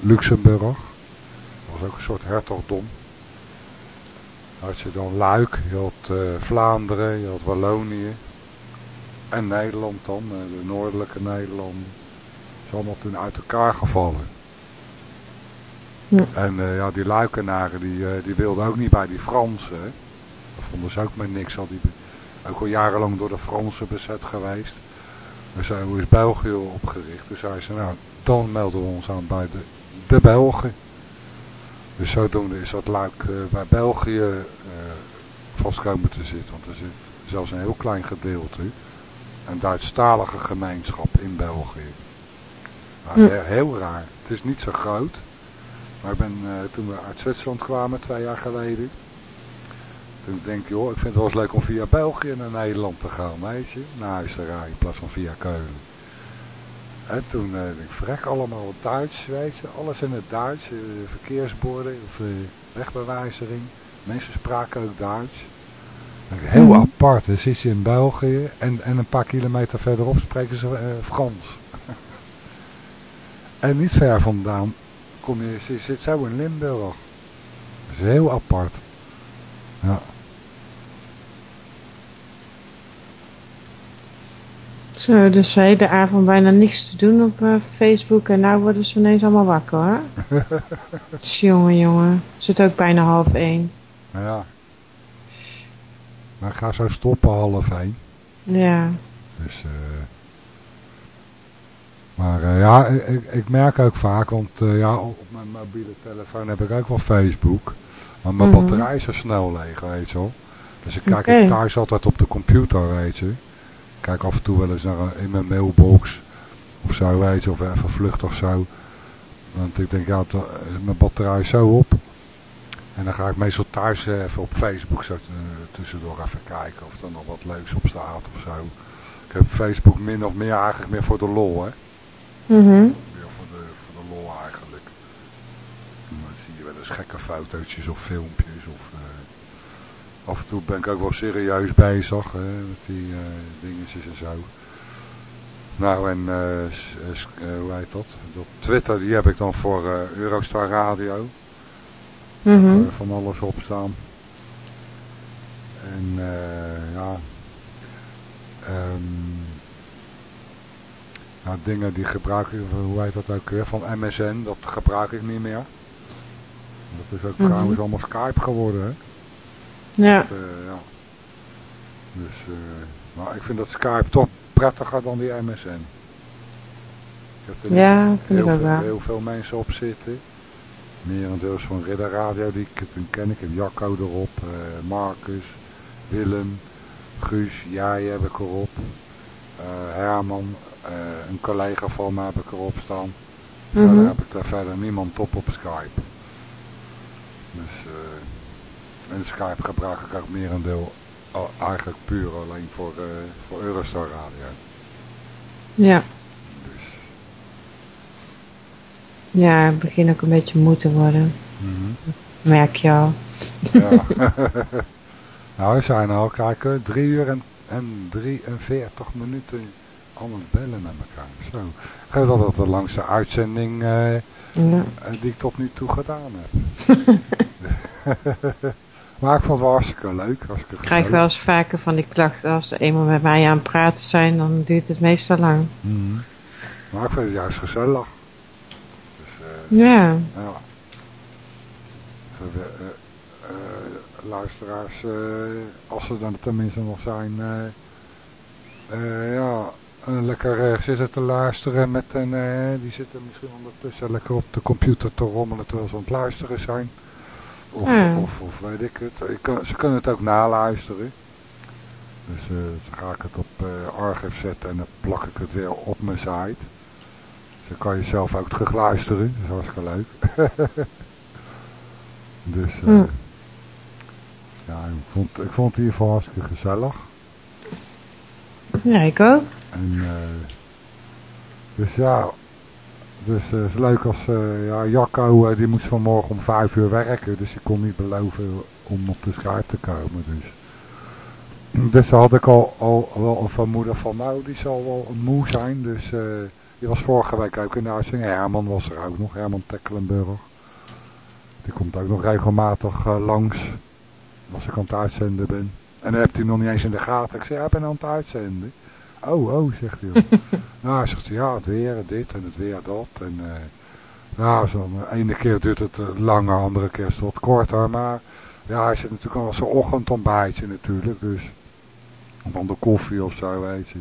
Luxemburg, dat was ook een soort hertogdom. Had je dan Luik, je had eh, Vlaanderen, je had Wallonië. En Nederland dan, eh, de noordelijke Nederlanden. Het is allemaal toen uit elkaar gevallen. Ja. En eh, ja, die Luikenaren die, eh, die wilden ook niet bij die Fransen. Hè. Dat vonden ze ook maar niks. Al die, ook al jarenlang door de Fransen bezet geweest. Dus hoe is België opgericht. Dus zei ze, nou, dan melden we ons aan bij de, de Belgen. Dus zodoende is dat Luik eh, bij België vast komen te zitten. Want er zit zelfs een heel klein gedeelte. Een Duitsstalige gemeenschap in België. He- Heel raar. Het is niet zo groot. Maar ik ben, eh, toen we uit Zwitserland kwamen, twee jaar geleden. Toen denk ik, joh, ik vind het wel eens leuk om via België naar Nederland te gaan, weet je. Naar huis te rijden in plaats van via Keulen. En toen denk ik, vrek allemaal Duits, weet je. Alles in het Duits. eh, verkeersborden of wegbewijzering. Mensen spraken ook Duits. Dan Heel Mhm. apart. Er zit ze in België en, en een paar kilometer verderop spreken ze Frans. en niet ver vandaan kom je, ze zit zo in Limburg. Dat is heel apart. Ja. Zo, dus de hele avond bijna niks te doen op eh, Facebook. En nou worden ze ineens allemaal wakker hoor. jongen, jongen. Het zit ook bijna half één. ja. Maar ik ga zo stoppen half één. Ja. Dus, eh maar eh, ja, ik, ik merk ook vaak, want eh, ja, op mijn mobiele telefoon heb ik ook wel Facebook. Maar mijn Mhm. batterij is zo snel leeg, weet je wel. Dus ik kijk ik thuis altijd op de computer, weet je. Ik kijk af en toe wel eens naar een- in mijn mailbox of zo, weet je, of even vluchtig zo. Want ik denk, ja, het, eh, mijn batterij is zo op. En dan ga ik meestal thuis even op Facebook zo, tussendoor even kijken of er nog wat leuks op staat of zo. Ik heb Facebook min of meer eigenlijk meer voor de lol, hè. Mhm. Meer voor de, voor de lol eigenlijk. En dan zie je wel eens gekke fotootjes of filmpjes. Of, eh, af en toe ben ik ook wel serieus bezig hè, met die eh dingetjes en zo. Nou en eh, hoe heet dat? dat? Twitter die heb ik dan voor Eurostar Radio. Mhm. Eh, van alles op staan. En eh, ja. ehm, nou, dingen die gebruik ik, hoe heet dat ook weer, van MSN, dat gebruik ik niet meer. Dat is ook Mhm. trouwens allemaal Skype geworden, hè. Ja. Dat, eh, ja. Dus, eh, maar ik vind dat Skype toch prettiger dan die MSN. Ik heb er niet Ja, ik heel, ook veel, wel. heel veel mensen op zitten. Merendeels van Ridder Radio, die ik ken. Ik heb Jacco erop, eh, Marcus, Willem, Guus, jij heb ik erop. Herman, een collega van me heb ik erop staan. Verder Mhm. heb ik daar verder niemand op op Skype. Dus, eh, en Skype gebruik ik ook merendeel eigenlijk puur alleen voor, eh, voor Eurostar Radio. Ja. Dus, Ja, het begint ook een beetje moe te worden. mhm. Merk je al. Ja. nou, we zijn al, kijk, eh, drie uur en, en 43 minuten Aan het bellen met elkaar. Zo. Ik geloof dat dat de langste uitzending eh, Ja. eh, die ik tot nu toe gedaan heb. maar ik vond het wel hartstikke leuk. Hartstikke Ik krijg wel eens vaker van die klachten. Als ze eenmaal met mij aan het praten zijn, dan duurt het meestal lang. Mhm. Maar ik vind het juist gezellig. Dus, eh, Ja. luisteraars, als ze dan tenminste nog zijn, ja, lekker zitten te luisteren met een, eh, die zitten misschien ondertussen lekker op de computer te rommelen terwijl ze aan het luisteren zijn. Of, Ja. of, of weet ik het. Ik kan, ze kunnen het ook naluisteren. Dus eh, dan ga ik het op eh archive zetten en dan plak ik het weer op mijn site. Dus dan kan je zelf ook terug luisteren. Dat is hartstikke leuk. dus ja, ik vond, ik vond het in ieder geval hartstikke gezellig. Ja, ik ook. En, eh, dus ja, dus eh, het is leuk als eh, ja, Jacco, die moest vanmorgen om vijf uur werken, dus die kon niet beloven om op de Skype te komen. Dus, dus had ik al, al wel een vermoeden van, nou die zal wel moe zijn. Dus die was vorige week ook in de uitzending. Herman was er ook nog, Herman Tekkelenburg. Die komt ook nog regelmatig langs als ik aan het uitzenden ben. En dan hebt hij nog niet eens in de gaten. Ik zeg, ja, ik ben aan het uitzenden. Oh, oh, zegt hij. nou, hij zegt, ja, het weer, dit en het weer dat. En eh ja, zo'n ene keer duurt het eh, langer, andere keer is het wat korter. Maar ja, hij zit natuurlijk al zijn ochtendontbijtje natuurlijk. Dus van de koffie of zo, weet je.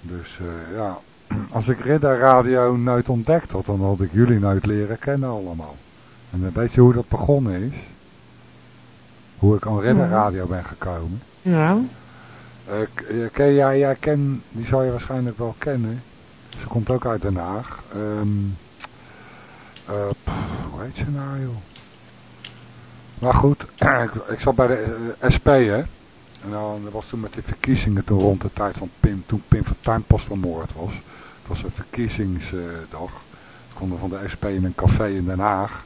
Dus eh, ja, als ik Ridder Radio nooit ontdekt had, dan had ik jullie nooit leren kennen allemaal. En dan weet je hoe dat begonnen is? Hoe ik aan Ridder. Radio ben gekomen. Ja. Eh, ken jij, jij ken, die zal je waarschijnlijk wel kennen. Ze komt ook uit Den Haag. Eh, pff, hoe heet ze nou joh? Maar goed, ik, ik zat bij de SP hè. En dan dat was toen met die verkiezingen toen rond de tijd van Pim, toen Pim Fortuyn pas vermoord was. Het was een verkiezingsdag. Toen konden we van de SP in een café in Den Haag.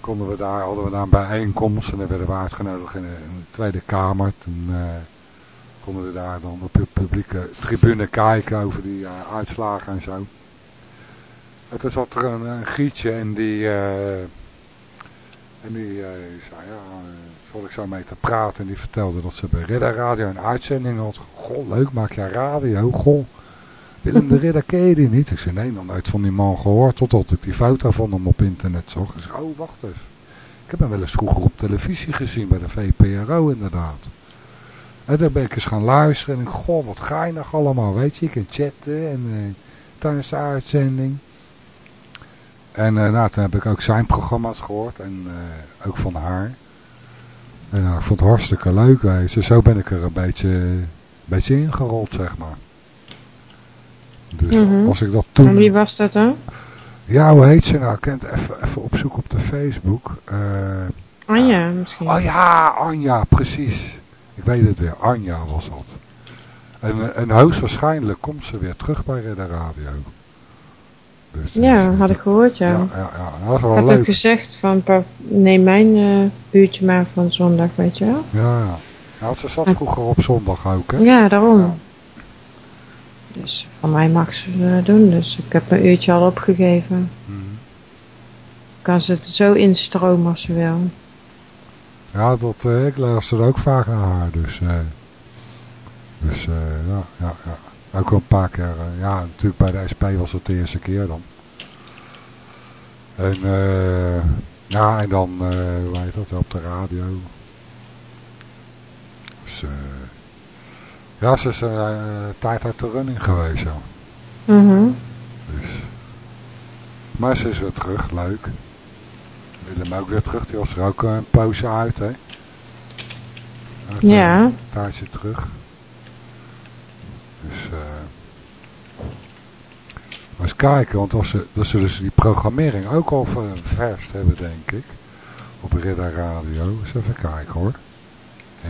Konden we daar, hadden we daar een bijeenkomst en dan werden we uitgenodigd in de, Tweede Kamer. Toen konden we daar dan op de publieke tribune kijken over die eh, uitslagen en zo. En toen zat er een, gietje en die, eh, en die eh, zei, ja, zal ik zo mee te praten. En die vertelde dat ze bij Ridder Radio een uitzending had. Goh, leuk, maak jij radio? Goh, Willem de Ridder ken je die niet? Ik zei, nee, nog nooit van die man gehoord. Totdat ik die foto van hem op internet zag. Ik zei, oh, wacht even. Ik heb hem wel eens vroeger op televisie gezien bij de VPRO inderdaad. En toen ben ik eens gaan luisteren en ik, goh, wat geinig allemaal, weet je. Ik kan chatten en eh, tijdens de uitzending. En eh, nou, toen heb ik ook zijn programma's gehoord en eh, ook van haar. En nou, ik vond het hartstikke leuk, weet je. Zo ben ik er een beetje, een beetje ingerold, zeg maar. Dus Mhm. als ik dat En toen... wie was dat dan? Ja, hoe heet ze nou? Ik kan het even, even opzoeken op de Facebook. Anja misschien. Oh ja, Anja, precies. Ik weet het weer, Anja was dat. En, eh, en hoogstwaarschijnlijk komt ze weer terug bij Redder Radio. Dus, Ja, had ik gehoord, ja. ja, ja, ja, dat was Ik wel had ook leuk. gezegd van, neem mijn eh, buurtje maar van zondag, weet je wel. Ja, ja. Nou, ze zat vroeger op zondag ook, hè? Ja, daarom. Dus van mij mag ze eh, doen, dus ik heb mijn uurtje al opgegeven. Mhm. Kan ze het zo instromen als ze wil. Ja, dat, eh, ik luister ook vaak naar haar, dus... eh, dus, eh, ja, ja, ja. Ook wel een paar keer, ja, natuurlijk bij de SP was het de eerste keer dan. En, eh, ja, en dan, hoe heet dat, op de radio. Dus, eh, ja, ze is een tijd uit de running geweest, ja. Mhm. Dus. Maar ze is weer terug, leuk. Willem ook weer terug, die was er ook eh, een pauze uit, hè. Uit, Ja. Tijdje terug. Dus, eh maar eens kijken, want als ze, dat zullen ze die programmering ook al ver- verst hebben, denk ik. Op Ridder Radio. Eens even kijken hoor.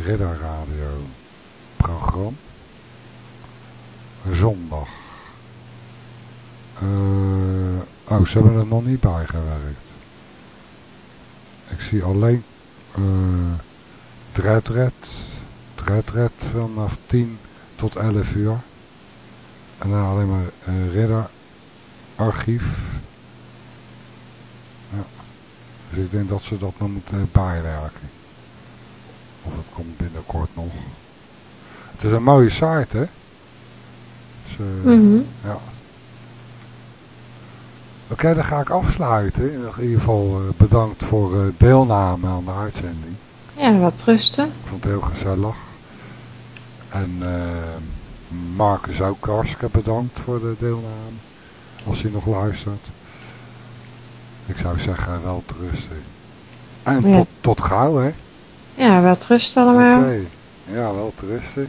Ridder Radio. Programma. Zondag. Eh, oh, ze hebben er nog niet bijgewerkt. Ik zie alleen eh Dreadred. Dreadred vanaf 10 tot 11 uur. En dan alleen maar uh, Ridder archief. Ja. Dus ik denk dat ze dat nog moeten bijwerken. Of het komt binnenkort nog. Het is een mooie site, hè? Dus, uh, Mhm. Ja. Oké, dan ga ik afsluiten. In ieder geval uh, bedankt voor uh, deelname aan de uitzending. Ja, wat rusten. Ik vond het heel gezellig. En uh, Marcus ook hartstikke bedankt voor de deelname. Als hij nog luistert. Ik zou zeggen, wel te rusten. En Ja. tot, tot gauw, hè? Ja, wat rust allemaal. Oké. Ja, wel te rusten.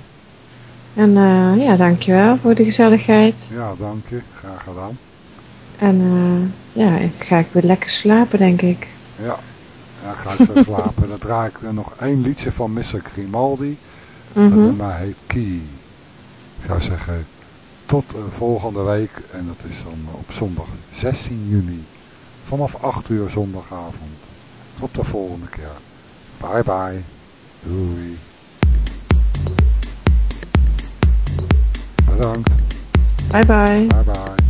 En eh, ja, dankjewel voor de gezelligheid. Ja, dank je. Graag gedaan. En eh, ja, ik ga ik weer lekker slapen, denk ik. Ja, ja ga ik zo slapen. Dan draai ik er nog één liedje van Mr. Grimaldi. Dat Mhm. nummer heet Key. Ik zou zeggen, tot eh, volgende week. En dat is dan op zondag 16 juni. Vanaf 8 uur zondagavond. Tot de volgende keer. Bye bye. Doei. Bedankt. Bye bye. Bye bye.